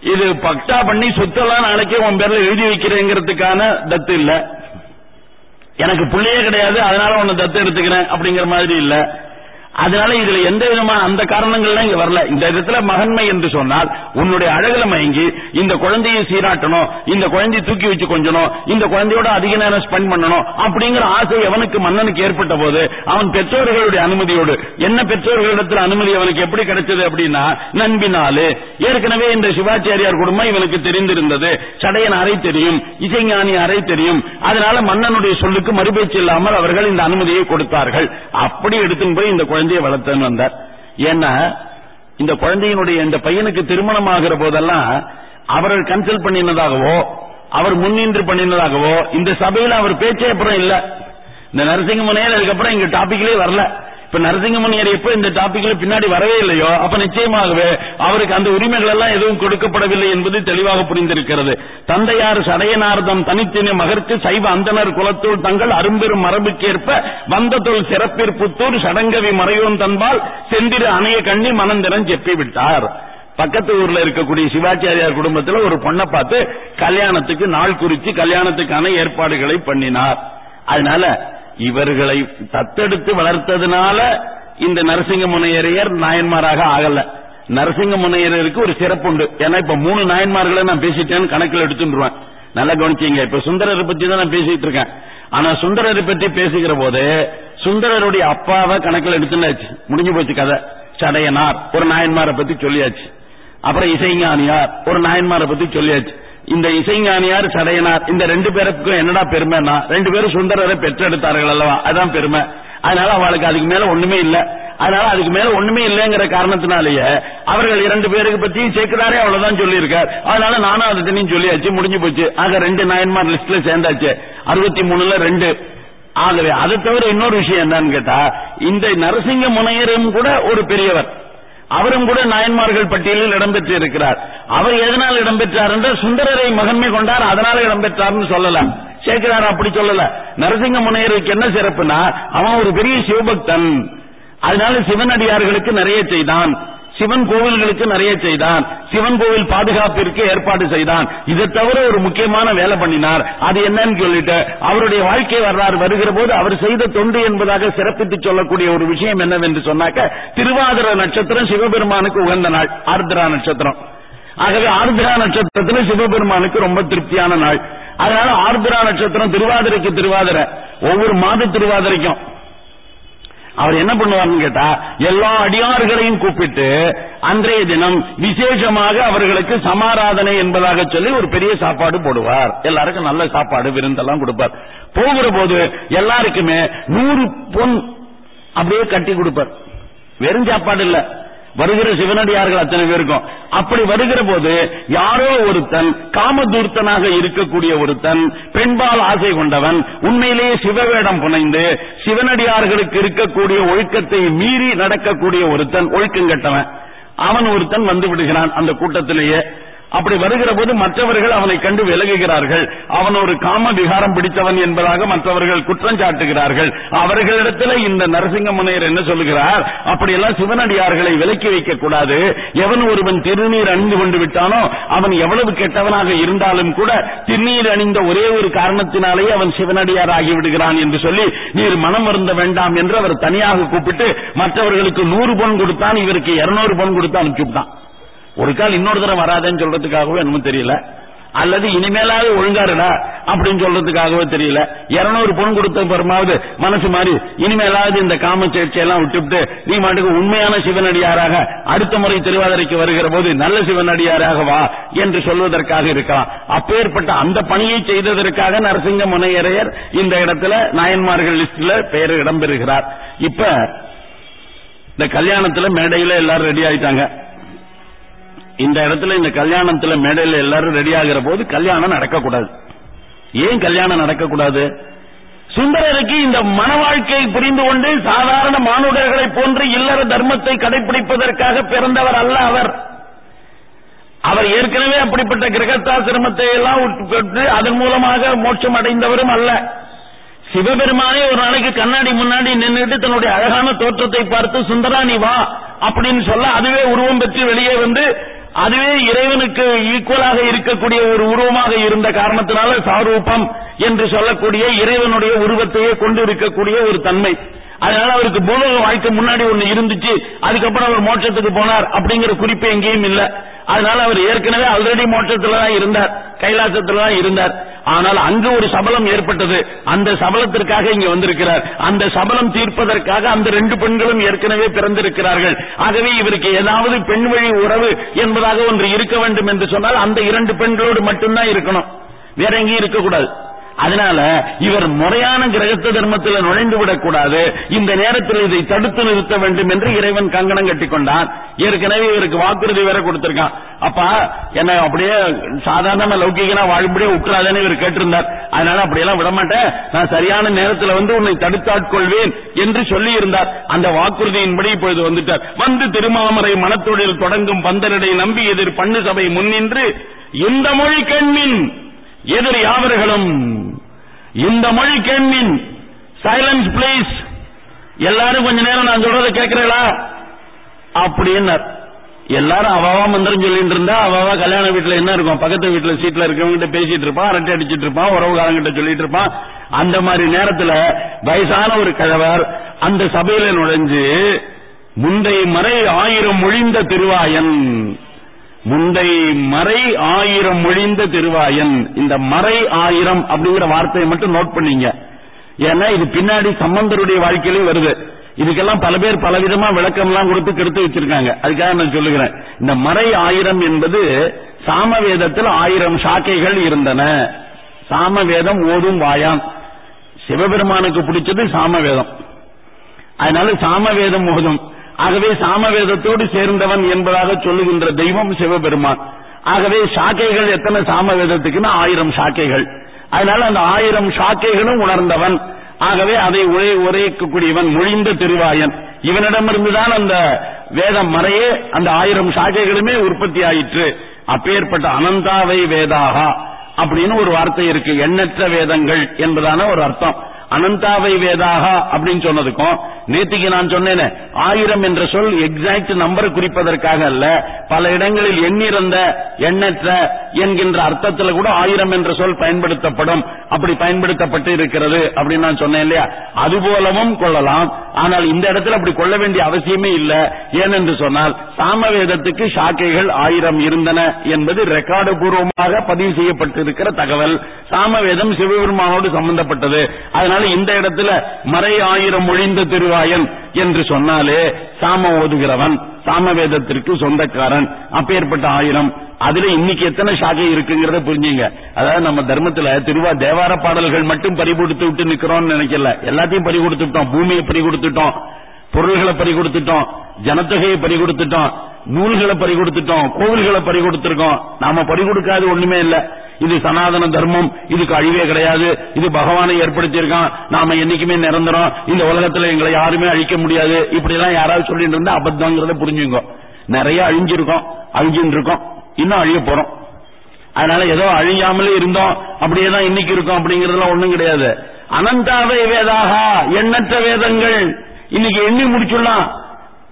இது பக்டா பண்ணி சொத்தெல்லாம் நாளைக்கே உன் பேர்ல எழுதி வைக்கிறேங்கிறதுக்கான தத்து இல்ல. எனக்கு பிள்ளையே கிடையாது அதனால உன்னை தத்து எடுத்துக்கிறேன் அப்படிங்கிற மாதிரி இல்லை. அதனால இதுல எந்த விதமான அந்த காரணங்கள்லாம் இங்க வரல. இந்த இடத்துல மகன்மை என்று சொன்னால் உன்னுடைய அழகுல மயங்கி இந்த குழந்தையை சீராட்டணும் இந்த குழந்தையை தூக்கி வச்சு கொஞ்சணும் இந்த குழந்தையோட அதிக நேரம் ஸ்பெண்ட் பண்ணணும் அப்படிங்கிற ஆசை எவனுக்கு மன்னனுக்கு ஏற்பட்ட போது அவன் பெற்றோர்களுடைய அனுமதியோடு என்ன பெற்றோர்களிடத்தில் அனுமதி அவனுக்கு எப்படி கிடைச்சது அப்படின்னா நண்பினாலே. ஏற்கனவே இந்த சிவாச்சாரியார் குடும்பம் இவனுக்கு தெரிந்திருந்தது. சடையன் அறை தெரியும் இசைஞானி அறை தெரியும். அதனால மன்னனுடைய சொல்லுக்கு மறுபேச்சு இல்லாமல் அவர்கள் இந்த அனுமதியை கொடுத்தார்கள். அப்படி எடுத்துன்னு போய் இந்த குழந்தையை வளர்த்தன்னு வந்தார். ஏன்னா இந்த குழந்தையினுடைய இந்த பையனுக்கு திருமணம் ஆகிற போதெல்லாம் அவர்கள் கன்சல்ட் பண்ணினதாகவோ அவர் முன்னின்று பண்ணினதாகவோ இந்த சபையில அவர் பேச்சே அப்புறம் இல்ல. இந்த நரசிங்கமனையர் அதுக்கப்புறம் இங்க டாபிக்லயே வரல. இப்ப நரசிங்கமணியர் எப்ப இந்த டாபிக்ல பின்னாடி வரவே இல்லையோ அப்ப நிச்சயமாகவே அவருக்கு அந்த உரிமைகள் எல்லாம் எதுவும் கொடுக்கப்படவில்லை என்பது தெளிவாக புரிந்திருக்கிறது. தந்தையார் சடையனார்தம் தனித்தின மகர்க்கு சைவ அந்தனர் குலத்தூள் தங்கள் அரும்பெரும் மரபுக்கேற்ப வந்த தொல் சிறப்பிற்புத்தூர் சடங்கவி மறையோன் தன்பால் செந்திரு அணைய கண்ணி மனந்திரன் செப்பிவிட்டார். பக்கத்து ஊர்ல இருக்கக்கூடிய சிவாச்சாரியார் குடும்பத்துல ஒரு பொண்ணை பார்த்து கல்யாணத்துக்கு நாள் குறிச்சு கல்யாணத்துக்கான ஏற்பாடுகளை பண்ணினார். அதனால இவர்களை தத்தெடுத்து வளர்த்ததுனால இந்த நரசிங்க முனையரையர் நாயன்மாராக ஆகல. நரசிங்க முனையருக்கு ஒரு சிறப்பு உண்டு ஏன்னா இப்ப மூணு நாயன்மார்களை நான் பேசிட்டேன்னு கணக்கில் எடுத்துருவேன் நல்லா கவனிச்சீங்க. இப்ப சுந்தரரை பத்தி தான் நான் பேசிட்டு இருக்கேன். ஆனா சுந்தரரை பத்தி பேசுகிற போது சுந்தரருடைய அப்பாவை கணக்கில் எடுத்துனாச்சு முடிஞ்சு போச்சு கதை. சடையனார் ஒரு நாயன்மாரை பத்தி சொல்லியாச்சு. அப்புறம் இசைஞானியார் ஒரு நாயன்மாரை பத்தி சொல்லியாச்சு. இந்த இசைஞானியார் சடையனார் இந்த ரெண்டு பேருக்கும் என்னடா பெருமைன்னா ரெண்டு பேரும் சுந்தரரை பெற்றெடுத்தார்கள் அல்லவா? அதான் பெருமை. அதனால அவளுக்கு அதுக்கு மேல ஒண்ணுமே இல்ல. அதனால அதுக்கு மேல ஒண்ணுமே இல்லைங்கிற காரணத்தினாலேயே அவர்கள் இரண்டு பேருக்கு பத்தியும் சேர்க்கிறாரே அவ்வளவுதான் சொல்லியிருக்கார். அதனால நானும் அதை தனியும் சொல்லியாச்சு முடிஞ்சு போச்சு. ஆக ரெண்டு நாயன்மார் லிஸ்ட்ல சேர்ந்தாச்சு. அறுபத்தி மூணுல ரெண்டு. ஆகவே அதை தவிர இன்னொரு விஷயம் என்னன்னு கேட்டா இந்த நரசிங்க முனையரும் கூட ஒரு பெரியவர். அவரும் கூட நாயன்மார்கள் பட்டியலில் இடம்பெற்று இருக்கிறார் அவர் எதனால் இடம்பெற்றார் என்றால் சுந்தரரை மகன்மை கொண்டார் அதனால இடம்பெற்றார்னு சொல்லலாம் சேக்கரார் அப்படி சொல்லல. நரசிங்க முனையருக்கு என்ன சிறப்புனா அவன் ஒரு பெரிய சிவபக்தன். அதனால சிவனடியார்களுக்கு நிறைய செய்தான். சிவன் கோவில்களுக்கு நிறைய செய்தான். சிவன் கோவில் பாதுகாப்பிற்கு ஏற்பாடு செய்தான். இதை தவிர ஒரு முக்கியமான வேலை பண்ணினார். அது என்னன்னு சொல்லிட்டு அவருடைய வாழ்க்கை வரலாறு வருகிற போது அவர் செய்த தொண்டு என்பதாக சிறப்பித்து சொல்லக்கூடிய ஒரு விஷயம் என்னவென்று சொன்னாக்க திருவாதிர நட்சத்திரம் சிவபெருமானுக்கு உகந்த நாள் ஆர்திரா நட்சத்திரம். ஆகவே ஆர்திரா நட்சத்திரத்தில் சிவபெருமானுக்கு ரொம்ப திருப்தியான நாள். அதனால ஆர்திரா நட்சத்திரம் திருவாதிரைக்கு திருவாதிரை. ஒவ்வொரு மாத திருவாதிரைக்கும். அவர் என்ன பண்ணுவார்னு கேட்டா எல்லா அடியார்களையும் கூப்பிட்டு அன்றைய தினம் விசேஷமாக அவர்களுக்கு சமாராதனை என்பதாக சொல்லி ஒரு பெரிய சாப்பாடு போடுவார். எல்லாருக்கும் நல்ல சாப்பாடு விருந்தெல்லாம் கொடுப்பார். போகிற போது எல்லாருக்குமே நூறு பொன் அப்படியே கட்டி கொடுப்பார். வெறும் சாப்பாடு இல்ல. வருகிற சிவனடியார்கள் அத்தனை பேருக்கும். அப்படி வருகிற போது யாரோ ஒருத்தன் காமதூர்த்தனாக இருக்கக்கூடிய ஒருத்தன் பெண்பால் ஆசை கொண்டவன் உண்மையிலேயே சிவவேடம் புனைந்து சிவனடியார்களுக்கு இருக்கக்கூடிய ஒழுக்கத்தை மீறி நடக்கக்கூடிய ஒருத்தன் ஒழுக்கம் கெட்டவன். அவன் ஒருத்தன் வந்து விடுகிறான் அந்த கூட்டத்திலேயே. அப்படி வருகிற போது மற்றவர்கள் அவனை கண்டு விலகுகிறார்கள். அவன் ஒரு காம விகாரம் பிடித்தவன் என்பதாக மற்றவர்கள் குற்றம் சாட்டுகிறார்கள். அவர்களிடத்தில் இந்த நரசிங்க முனையர் என்ன சொல்லுகிறார்? அப்படியெல்லாம் சிவனடியார்களை விலக்கி வைக்க கூடாது. எவன் ஒருவன் திருநீர் அணிந்து கொண்டு விட்டானோ அவன் எவ்வளவு கெட்டவனாக இருந்தாலும் கூட திருநீர் அணிந்த ஒரே ஒரு காரணத்தினாலேயே அவன் சிவனடியார் ஆகிவிடுகிறான் என்று சொல்லி நீர் மனம் வருந்த வேண்டாம் என்று அவர் தனியாக கூப்பிட்டு மற்றவர்களுக்கு நூறு பொன் கொடுத்தான் இவருக்கு இருநூறு பொன் கொடுத்து அனுப்பிச்சுட்டான். ஒரு கால் இன்னொரு தடவை வராதேன்னு சொல்றதுக்காகவோ என்னமோ தெரியல. அல்லது இனிமேலாவது ஒழுங்காருடா அப்படின்னு சொல்றதுக்காகவோ தெரியல. இருநூறு பொன் கொடுத்த பெருமாவது மனசு மாறி இனிமேலாவது இந்த காம சேர்ச்சியெல்லாம் விட்டுவிட்டு நீ மாட்டுக்கு உண்மையான சிவனடியாராக அடுத்த முறை திருவாதிரைக்கு வருகிற போது நல்ல சிவனடியாராக வா என்று சொல்வதற்காக இருக்கலாம். அப்பேற்பட்ட அந்த பணியை செய்ததற்காக நரசிங்க முனையரையர் இந்த இடத்துல நாயன்மார்கள் லிஸ்ட்ல பெயர் இடம்பெறுகிறார். இப்ப இந்த கல்யாணத்துல மேடையில எல்லாரும் ரெடி ஆயிட்டாங்க. இந்த இடத்துல இந்த கல்யாணத்துல மேடையில எல்லாரும் ரெடி ஆகிற போது கல்யாணம் நடக்கக்கூடாது. ஏன் கல்யாணம் நடக்கக்கூடாது? சுந்தரருக்கு இந்த மன வாழ்க்கையை புரிந்து கொண்டு சாதாரண மானுடர்களை போன்று இல்லற தர்மத்தை கடைபிடிப்பதற்காக பிறந்தவர் அல்ல அவர். அவர் ஏற்கனவே அப்படிப்பட்ட கிரகத்தாசிரமத்தை எல்லாம் உட்பட்டு அதன் மூலமாக மோட்சம் அடைந்தவரும் அல்ல. சிவபெருமானே ஒரு நாளைக்கு கண்ணாடி முன்னாடி நின்றுட்டு தன்னுடைய அழகான தோற்றத்தை பார்த்து சுந்தரா நீ வா அப்படின்னு சொல்ல அதுவே உருவம் பெற்று வெளியே வந்து அதுவே இறைவனுக்கு ஈக்குவலாக இருக்கக்கூடிய ஒரு உருவமாக இருந்த காரணத்தினால சாரூபம் என்று சொல்லக்கூடிய இறைவனுடைய உருவத்தையே கொண்டு இருக்கக்கூடிய ஒரு தன்மை. அதனால அவருக்கு பூலோக வாழ்க்கை முன்னாடி ஒண்ணு இருந்துச்சு அதுக்கப்புறம் அவர் மோட்சத்துக்கு போனார் அப்படிங்கிற குறிப்பு எங்கேயும் இல்ல. அதனால அவர் ஏற்கனவே ஆல்ரெடி மோட்சத்துல தான் இருந்தார் கைலாசத்துல தான் இருந்தார். ஆனால் அங்கு ஒரு சபலம் ஏற்பட்டது. அந்த சபலத்திற்காக இங்க வந்திருக்கிறார். அந்த சபலம் தீர்ப்பதற்காக அந்த ரெண்டு பெண்களும் ஏற்கனவே பிறந்திருக்கிறார்கள். ஆகவே இவருக்கு ஏதாவது பெண் வழி உறவு என்பதாக ஒன்று இருக்க வேண்டும் என்று சொன்னால் அந்த இரண்டு பெண்களோடு மட்டும்தான் இருக்கணும். வேற எங்கேயும் இருக்கக்கூடாது. அதனால இவர் முறையான கிரகத்த தர்மத்தில் நுழைந்து விடக்கூடாது. இந்த நேரத்தில் இதை தடுத்து நிறுத்த வேண்டும் என்று இறைவன் கங்கணம் கட்டி கொண்டான். ஏற்கனவே இவருக்கு வாக்குறுதி வேற கொடுத்திருக்கான். அப்பா என்ன அப்படியே சாதாரணமா லௌகிகனா வாழும்படியே விட்டுறாதேன்னு இவர் கேட்டிருந்தார். அதனால அப்படியெல்லாம் விடமாட்டேன். நான் சரியான நேரத்தில் வந்து உன்னை தடுத்தாட்கொள்வேன் என்று சொல்லி இருந்தார் அந்த வாக்குறுதியின்படி இப்பொழுது வந்துட்டார். வந்து திருமாமரை மனத்தொழில் தொடங்கும் பந்தனடை நம்பி எதிர் பண்ணு சபை முன்னின்று இந்த மொழி கண்மின் எதிர் யாவர்களும் இந்த மொழி கேள்வின் சைலன்ஸ் பிளீஸ் எல்லாரும் கொஞ்ச நேரம் நான் சொல்றதை கேட்கிறீங்களா அப்படின்னார். எல்லாரும் அவாவா மந்திரம் சொல்லிட்டு இருந்தா அவாவா கல்யாண வீட்டுல என்ன இருக்கும்? பக்கத்து வீட்டுல சீட்ல இருக்கவங்க பேசிட்டு இருப்பான் அரட்டை அடிச்சிட்டு இருப்பான் உறவுகாரங்கிட்ட சொல்லிட்டு இருப்பான். அந்த மாதிரி நேரத்துல வயசான ஒரு கிழவர் அந்த சபையில நுழைஞ்சு முந்தை மறை ஆயிரம் மொழிந்த திருவாயன் முந்தை மறை ஆயிரம் மொழிந்த திருவாயன். இந்த மறை ஆயிரம் அப்படிங்கிற வார்த்தையை மட்டும் நோட் பண்ணீங்க. ஏன்னா இது பின்னாடி சம்பந்தருடைய வாழ்க்கையிலே வருது. இதுக்கெல்லாம் பல பேர் பலவிதமா விளக்கம் எல்லாம் கொடுத்து கெடுத்து வச்சிருக்காங்க. அதுக்காக நான் சொல்லுகிறேன். இந்த மறை ஆயிரம் என்பது சாமவேதத்தில் ஆயிரம் சாக்கைகள் இருந்தன. சாமவேதம் ஓதும் வாயான் சிவபெருமானுக்கு பிடிச்சது சாமவேதம். அதனால சாமவேதம் ஓதும். ஆகவே சாமவேதத்தோடு சேர்ந்தவன் என்பதாக சொல்லுகின்ற தெய்வம் சிவபெருமான். ஆகவே சாக்கைகள் எத்தனை சாமவேதத்துக்குன்னா ஆயிரம் சாக்கைகள். அதனால அந்த ஆயிரம் சாக்கைகளும் உணர்ந்தவன். ஆகவே அதை உரை உரைக்கக்கூடியவன் மொழிந்த திருவாயன். இவனிடமிருந்துதான் அந்த வேதம் மறையே அந்த ஆயிரம் சாக்கைகளுமே உற்பத்தி ஆயிற்று. அப்பேற்பட்ட அனந்தாவை வேதாகா அப்படின்னு ஒரு வார்த்தை இருக்கு. எண்ணற்ற வேதங்கள் என்பதான ஒரு அர்த்தம். அனந்தாவை வேதாகா அப்படின்னு சொன்னதுக்கும் நேத்திக்கு நான் சொன்னேனே ஆயிரம் என்ற சொல் எக்ஸாக்ட் நம்பர் குறிப்பதற்காக அல்ல பல இடங்களில் எண்ணிறந்த எண்ணற்ற என்கின்ற அர்த்தத்தில் கூட ஆயிரம் என்ற சொல் பயன்படுத்தப்படும். அப்படி பயன்படுத்தப்பட்டு இருக்கிறது அப்படின்னு நான் சொன்னேன் இல்லையா? அதுபோலவும் கொள்ளலாம். ஆனால் இந்த இடத்துல அப்படி கொள்ள வேண்டிய அவசியமே இல்லை. ஏனென்று சொன்னால் சாமவேதத்துக்கு சாக்கைகள் ஆயிரம் இருந்தன என்பது ரெக்கார்டு பூர்வமாக பதிவு செய்யப்பட்டிருக்கிற தகவல். சாமவேதம் சிவபெருமானோடு சம்பந்தப்பட்டது. அதனால இந்த இடத்துல மறை ஆயிரம் ஒழிந்த திருவாயன் என்று சொன்னாலே சாம ஓதுகிறவன் சாமவேதத்திற்கு சொந்தக்காரன் அப்பேற்பட்ட ஆயிரம். அதுல இன்னைக்கு எத்தனை சாகை இருக்குங்கிறத புரிஞ்சுங்க. அதாவது நம்ம தர்மத்துல திருவா தேவார பாடல்கள் மட்டும் பறி கொடுத்து விட்டு நிக்கிறோம்னு நினைக்கல. எல்லாத்தையும் பறி கொடுத்துட்டோம் பூமியை பறி கொடுத்துட்டோம் பொருள்களை பறி கொடுத்துட்டோம் ஜனத்தொகையை பறி கொடுத்துட்டோம் நூல்களை பறி கொடுத்துட்டோம் கோவில்களை பறி கொடுத்திருக்கோம். நாம பறி கொடுக்காது ஒண்ணுமே இல்ல. இது சனாதன தர்மம் இதுக்கு அழிவே கிடையாது இது பகவானை ஏற்படுத்தியிருக்கான் நாம என்னைக்குமே நிரந்தரம் இந்த உலகத்துல எங்களை யாருமே அழிக்க முடியாது. இப்படி எல்லாம் யாராவது சொல்லிட்டு இருந்தா அபத்தங்கிறத புரிஞ்சுங்க. நிறைய அழிஞ்சிருக்கோம் அழிஞ்சுட்டு இருக்கோம் இன்னும் அழிய போறோம். அதனால ஏதோ அழியாமலே இருந்தோம் அப்படியே தான் இன்னைக்கு இருக்கோம் அப்படிங்கறதுலாம் ஒண்ணும் கிடையாது. அனந்தாவை வேதாக எண்ணற்ற வேதங்கள். இன்னைக்கு எண்ணி முடிச்சுடலாம்.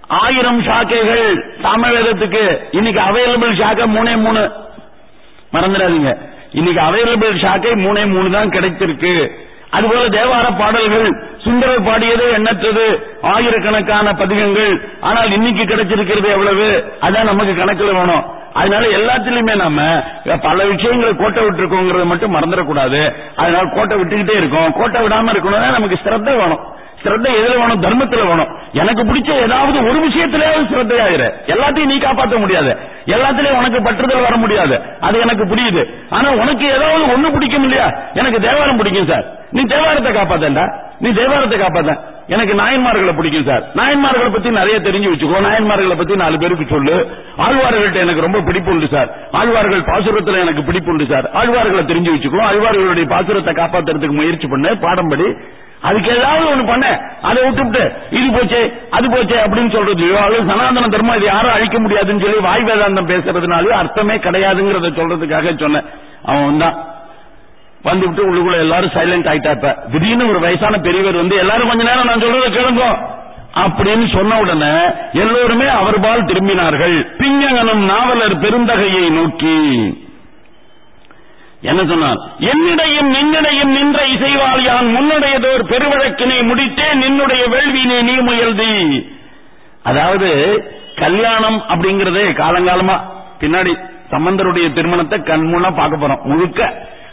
ஆயிரம் சாக்கைகள் தமிழகத்துக்கு. இன்னைக்கு அவைலபிள் சாக்கை மூணே மூணு. மறந்துடாதீங்க. இன்னைக்கு அவைலபிள் ஷாக்கை மூணே மூணு தான் கிடைத்திருக்கு அதுபோல தேவார பாடல்கள் சுந்தரர் பாடியது எண்ணற்றது. ஆயிரக்கணக்கான பதிகங்கள். ஆனால் இன்னைக்கு கிடைச்சிருக்கிறது எவ்வளவு? அதான் நமக்கு கணக்கில் வேணும். அதனால எல்லாத்திலுமே நாம பல விஷயங்களை கோட்டை விட்டுருக்கோங்கிறத மட்டும் மறந்துடக்கூடாது. அதனால கோட்டை விட்டுக்கிட்டே இருக்கோம். கோட்டை விடாம இருக்கணும்னா நமக்கு சிரத்த வேணும். சிரத்தை எதுல வேணும்? தர்மத்துல வேணும். எனக்கு பிடிச்ச ஏதாவது ஒரு விஷயத்திலேயாவது ஸ்ரத்தையாயிரு எல்லாத்தையும் நீ காப்பாற்ற முடியாது. எல்லாத்திலயும் உனக்கு பற்றுதல் வர முடியாது. அது எனக்கு புரியுது. ஆனா உனக்கு ஏதாவது ஒண்ணு பிடிக்கும் இல்லையா? எனக்கு தேவாரம் பிடிக்கும் சார். நீ தேவாரத்தை காப்பாத்தண்டா நீ தேவாரத்தை காப்பாத்த. எனக்கு நாயன்மார்களை பிடிக்கும் சார். நாயன்மார்களை பத்தி நிறைய தெரிஞ்சு வச்சுக்கோ. நாயன்மார்களை பத்தி நாலு பேருக்கு சொல்லு. ஆழ்வார்கள்ட்ட எனக்கு ரொம்ப பிடிப்பு உண்டு சார். ஆழ்வார்கள் பாசுரத்துல எனக்கு பிடிப்பு உண்டு சார். ஆழ்வார்களை தெரிஞ்சு வச்சுக்கோ. ஆழ்வார்களுடைய பாசுரத்தை காப்பாத்துறதுக்கு முயற்சி பண்ணு. பாடம் படி அதுக்கு ஏதாவது ஒண்ணு பண்ண. அதை விட்டுட்டு இது போச்சே அது போச்சே அப்படின்னு சொல்றது. அது சனாதன தர்மம் இது யாரும் அழிக்க முடியாதுன்னு சொல்லி வாய் வேதாந்தம் பேசுறதுனால அர்த்தமே கிடையாதுங்கிறத சொல்றதுக்காக சொன்னேன். அவன் வந்தான். வந்துவிட்டு உள்ளுக்குள்ள எல்லாரும் சைலண்ட் ஆயிட்டாப்ப திடீர்னு ஒரு வயசான பெரியவர் வந்து எல்லாரும் கொஞ்ச நேரம் நான் சொல்றத கேளுங்க. அப்படின்னு சொன்ன உடனே எல்லோருமே அவர்பால் திரும்பினார்கள். பிஞ்சங்கனும் நாவலர் பெருந்தகையை நோக்கி என்ன சொன்னார்? என்னிடையும் நின்னிடையும் நின்ற இசைவால் யான் முன்னுடையதோர் பெருவழக்கினை முடித்தே நின்னுடைய வேள்வியினை நீ முயல்தி. அதாவது கல்யாணம் அப்படிங்கறது காலங்காலமா பின்னாடி சம்பந்தருடைய திருமணத்தை கண்முன்னா பார்க்க போறோம். முழுக்க.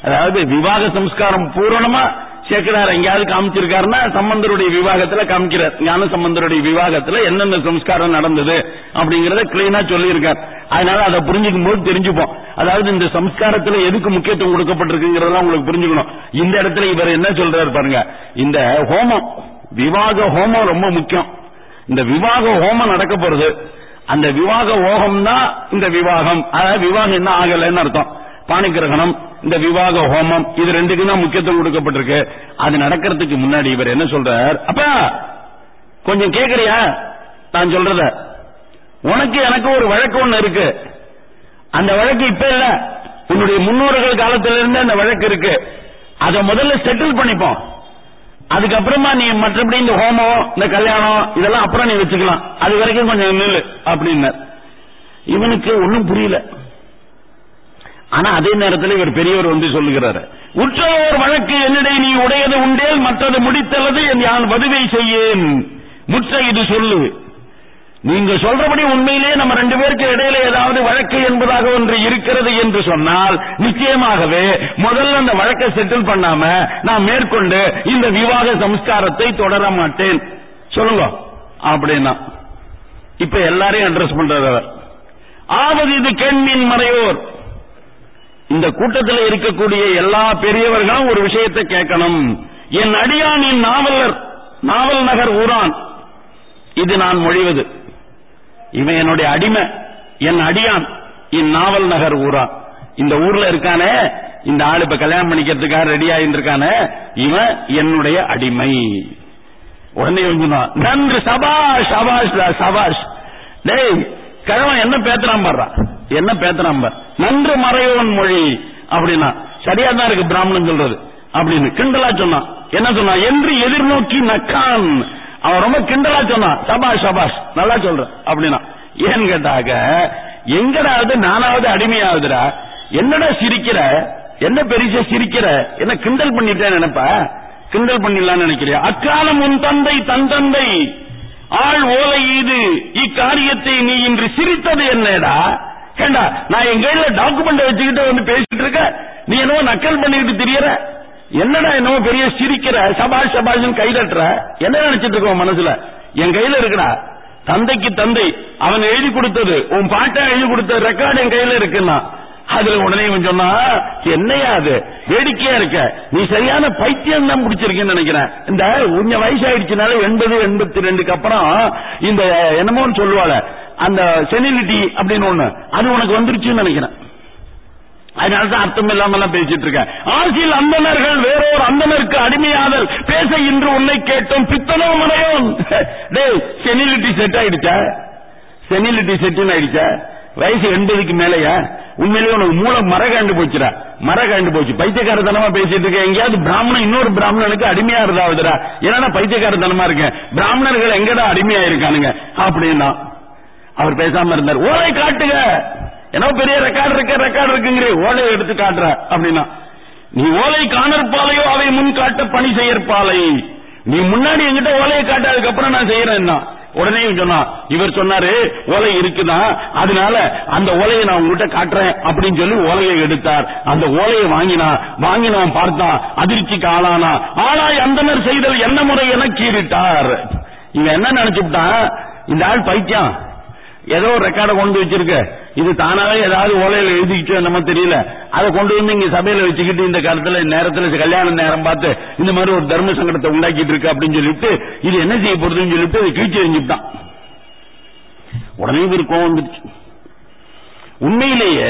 அதாவது விவாக சம்ஸ்காரம் பூரணமா சேக்கடார் எங்கேயாவது காமிச்சிருக்காருன்னா சம்பந்தருடைய விவாகத்துல காமிக்கிறார். ஞான சம்பந்தருடைய விவாகத்துல என்னென்ன சம்ஸ்காரம் நடந்தது அப்படிங்கறத கிளீனா சொல்லியிருக்கார். அதனால அதை புரிஞ்சுக்கும் போது தெரிஞ்சுப்போம். அதாவது இந்த சம்ஸ்காரத்துல எதுக்கு முக்கியத்துவம் கொடுக்கப்பட்டிருக்குங்கிறதெல்லாம் உங்களுக்கு புரிஞ்சுக்கணும். இந்த இடத்துல இவர் என்ன சொல்றாரு பாருங்க. இந்த ஹோமம் விவாக ஹோமம் ரொம்ப முக்கியம். இந்த விவாக ஹோமம் நடக்க போறது. அந்த விவாக ஹோகம் தான் இந்த விவாகம். அதாவது விவாகம் என்ன ஆகலைன்னு அர்த்தம். பாணிகிரகணம் இந்த விவாக ஹோமம் இது ரெண்டுக்கு தான் முக்கியத்துவம் கொடுக்கப்பட்டிருக்கு. அது நடக்கிறதுக்கு முன்னாடி இவர் என்ன சொல்றார்? அப்ப கொஞ்சம் கேக்குறியா? நான் சொல்றத. உனக்கு எனக்கு ஒரு வழக்கு ஒண்ணு இருக்கு. அந்த வழக்கு இப்ப இல்ல. உன்னுடைய முன்னோர்கள் காலத்திலிருந்து அந்த வழக்கு இருக்கு. அதை முதல்ல செட்டில் பண்ணிப்போம். அதுக்கப்புறமா நீ மற்றபடி இந்த ஹோமம் இந்த கல்யாணம் இதெல்லாம் அப்புறம் நீ வச்சுக்கலாம். அது வரைக்கும் கொஞ்சம் நில்லு அப்படின்னார். இவனுக்கு ஒன்னும் புரியல. ஆனா அதே நேரத்தில் இவர் பெரியவர் வந்து சொல்லுகிறார் உற்றோர் வழக்கு என்னிடை நீ உடையது உண்டேல் மற்றது முடித்தல்லது என் யான் வதுவை செய்யேன். முற்ற இது சொல்லு. நீங்க சொல்றபடி உண்மையிலே நம்ம ரெண்டு பேருக்கு இடையில ஏதாவது வழக்கு என்பதாக ஒன்று இருக்கிறது என்று சொன்னால் நிச்சயமாகவே முதல்ல அந்த வழக்கை செட்டில் பண்ணாம நான் மேற்கொண்டு இந்த விவாக சம்ஸ்காரத்தை தொடர மாட்டேன். சொல்லுங்க. அப்படின்னா இப்ப எல்லாரையும் அட்ரஸ் பண்றார் அவர். ஆவது இது கெண்மின் மறையோர் இந்த கூட்டத்தில் இருக்கக்கூடிய எல்லா பெரியவர்களும் ஒரு விஷயத்தை கேட்கணும். என் அடியானின் நாவலர் நாவல் நகர் ஊரான். இது நான் மொழிவது. இவன் என்னுடைய அடிமை என் அடியான் இந்நாவல் நகர் ஊரான். இந்த ஊர்ல இருக்கானே இந்த ஆள் இப்ப கல்யாணம் பண்ணிக்கிறதுக்காக ரெடி ஆயிருக்கானே இவன் என்னுடைய அடிமை. உடனே சொன்னான், நன்று சபாஷ் சபாஷ் சபாஷ். டேய் கிழவன் என்ன பேத்துறான் பாடுறான்? என்ன பேத்துறான் நன்று மறைவன் மொழி. அப்படின்னா சரியா தான் இருக்கு பிராமணன் சொல்றது. அப்படின்னு கிண்டலா சொன்னான். என்ன சொன்னான்? என்று எதிர்நோக்கி நக்கான். அவன் ரொம்ப கிண்டலா சொன்னான். சபாஷ் சபாஷ் நல்லா சொல்ற. அப்படின்னா ஏன்னு கேட்டாக்க எங்கடாவது நானாவது அடிமையாவதுரா என்னடா சிரிக்கிற? என்ன பெரிய சிரிக்கிற? என்ன கிண்டல் பண்ணிட்டேன் நினைப்ப? கிண்டல் பண்ணிடலாம்னு நினைக்கிறியா? அக்காலம் உன் தந்தை தன் தந்தை. ஆள் ஓலை இது இக்காரியத்தை நீ இன்று சிரித்தது என்னடா? ஏண்டா நான் என் கையில டாக்குமெண்ட் வச்சுக்கிட்டு வந்து பேசிட்டு இருக்க? நீ என்னவோ நக்கல் பண்ணிக்கிட்டு தெரியற? என்னடா என்னவோ பெரிய சிரிக்கிற சபாஷ் சபாஷ் கைதட்டுற என்ன நினைச்சிட்டு இருக்க மனசுல? என் கையில இருக்குடா. தந்தைக்கு தந்தை அவன் எழுதி கொடுத்தது உன் பாட்டா எழுதி கொடுத்த ரெக்கார்டு என் கையில இருக்குன்னா. அதுல உடனே இவன் சொன்னா என்னையா அது? வேடிக்கையா இருக்க. நீ சரியான பைத்தியம் தான் பிடிச்சிருக்கேன்னு நினைக்கிறேன். இந்த கொஞ்சம் வயசாயிடுச்சுனால எண்பது எண்பத்தி ரெண்டுக்கு அப்புறம் இந்த என்னமோன்னு சொல்லுவாள் அந்த செனிலிட்டி அப்படின்னு ஒண்ணு அது உனக்கு வந்துருச்சுன்னு நினைக்கிறேன். அதனாலதான் அர்த்தம் இல்லாம பேசிட்டு இருக்கேன். ஆசியில் அந்தனர்கள் வேறொரு அந்தனருக்கு அடிமையாதல். பேச இன்று உன்னை கேட்டோம் பித்தனோ மனையோன். டேய் செனிலிட்டி செட் ஆயிடுச்சா? செனிலிட்டி செட்டுன்னு ஆயிடுச்சா? வயசு எண்பதுக்கு மேலயா? உண்மையிலேயே உனக்கு மூளை மர கண்டு போச்சுடா. மர கண்டு போச்சு. பைத்தியக்காரத்தனமா பேசிட்டு இருக்க. எங்கேயாவது பிராமணன் இன்னொரு பிராமணனுக்கு அடிமையா இருந்தாவதுடா. ஏன்னா பைத்தியக்காரத்தனமா இருக்கேன் பிராமணர்கள் எங்கடா அடிமையா இருக்கானுங்க அப்படின்னா அவர் பேசாம இருந்தார். ஓலை காட்டுங்க. ஏன்னா பெரிய ரெக்கார்டு இருக்க ரெக்கார்டு இருக்குங்கிற ஓலையை எடுத்து காட்டுற. அப்படின்னா நீ ஓலை காணற்பாலையோ அவை முன் காட்ட பணி செய்யற்பாலை. நீ முன்னாடி என்கிட்ட ஓலையை காட்ட அதுக்கப்புறம் நான் செய்யறேன்னா உடனே சொன்னா இவர் சொன்னாரு ஓலை இருக்குதான் அதனால அந்த ஓலையை நான் உங்ககிட்ட காட்டுறேன் அப்படின்னு சொல்லி ஓலையை எடுத்தார். அந்த ஓலையை வாங்கினா வாங்கினவன் பார்த்தான் அதிர்ச்சிக்கு ஆளானா? ஆளாய் அந்தனர் செய்தல் என்ன முறை என கீறிட்டார். இவன் என்ன நினைச்சுட்டான் இந்த ஆள் பைத்தியம். ஏதோ ஒரு ரெக்கார்டை கொண்டு வச்சிருக்க. இது தானாவே ஏதாவது ஓலையில எழுதிக்கிச்சோ என்னமோ தெரியல. அதை கொண்டு வந்து இங்க சபையில வச்சுக்கிட்டு இந்த காலத்துல நேரத்துல கல்யாண நேரம் பார்த்து இந்த மாதிரி ஒரு தர்ம சங்கடத்தை உண்டாக்கிட்டு இருக்கு அப்படின்னு சொல்லிட்டு இது என்ன செய்ய போறதுன்னு சொல்லிட்டு அதை கிழிச்சு எரிஞ்சுட்டான் உடனே இவர் கோவம் வந்துருச்சு. உண்மையிலேயே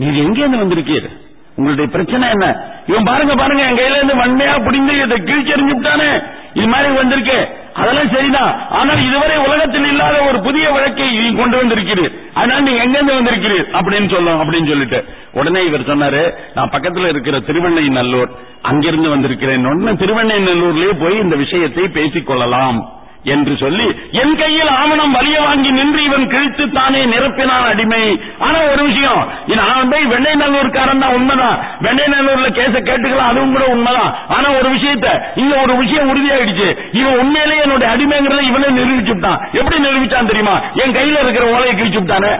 நீங்க எங்க இருந்து வந்திருக்கீர்? உங்களுடைய பிரச்சனை என்ன? இவன் பாருங்க பாருங்க என் கையில இருந்து வன்மையா பிடிந்து இதை கிழிச்செறிஞ்சுட்டானே இது மாதிரி வந்திருக்கேன் அதெல்லாம் சரிதான். ஆனால் இதுவரை உலகத்தில் இல்லாத ஒரு புதிய வழக்கை கொண்டு வந்திருக்கிறீர். அதனால நீங்க எங்கிருந்து வந்திருக்கிறீர்? அப்படின்னு சொல்லும் அப்படின்னு சொல்லிட்டு. உடனே இவர் சொன்னாரு நான் பக்கத்துல இருக்கிற திருவண்ணை நல்லூர் அங்கிருந்து வந்திருக்கிறேன். உடனே திருவண்ணை நல்லூர்லயே போய் இந்த விஷயத்தை பேசிக் கொள்ளலாம். என்று சொல்லி என் கையில் ஆவணம் வலிய வாங்கி நின்று இவன் கிழித்து தானே நிரப்பினான் அடிமை. ஆனா ஒரு விஷயம் நான் போய் வெண்ணை நல்லூர்காரன் தான் உண்மைதான். வெண்ணை நல்லூர்ல கேச கேட்டுக்கலாம் அதுவும் கூட உண்மைதான். ஆனா ஒரு விஷயத்த இங்க ஒரு விஷயம் உறுதியாயிடுச்சு. இவன் உண்மையிலேயே என்னுடைய அடிமைங்கிறத இவனே நிரூபிச்சுட்டான் எப்படி நிரூபிச்சான் தெரியுமா? என் கையில இருக்கிற ஓலையை கிழிச்சுட்டானே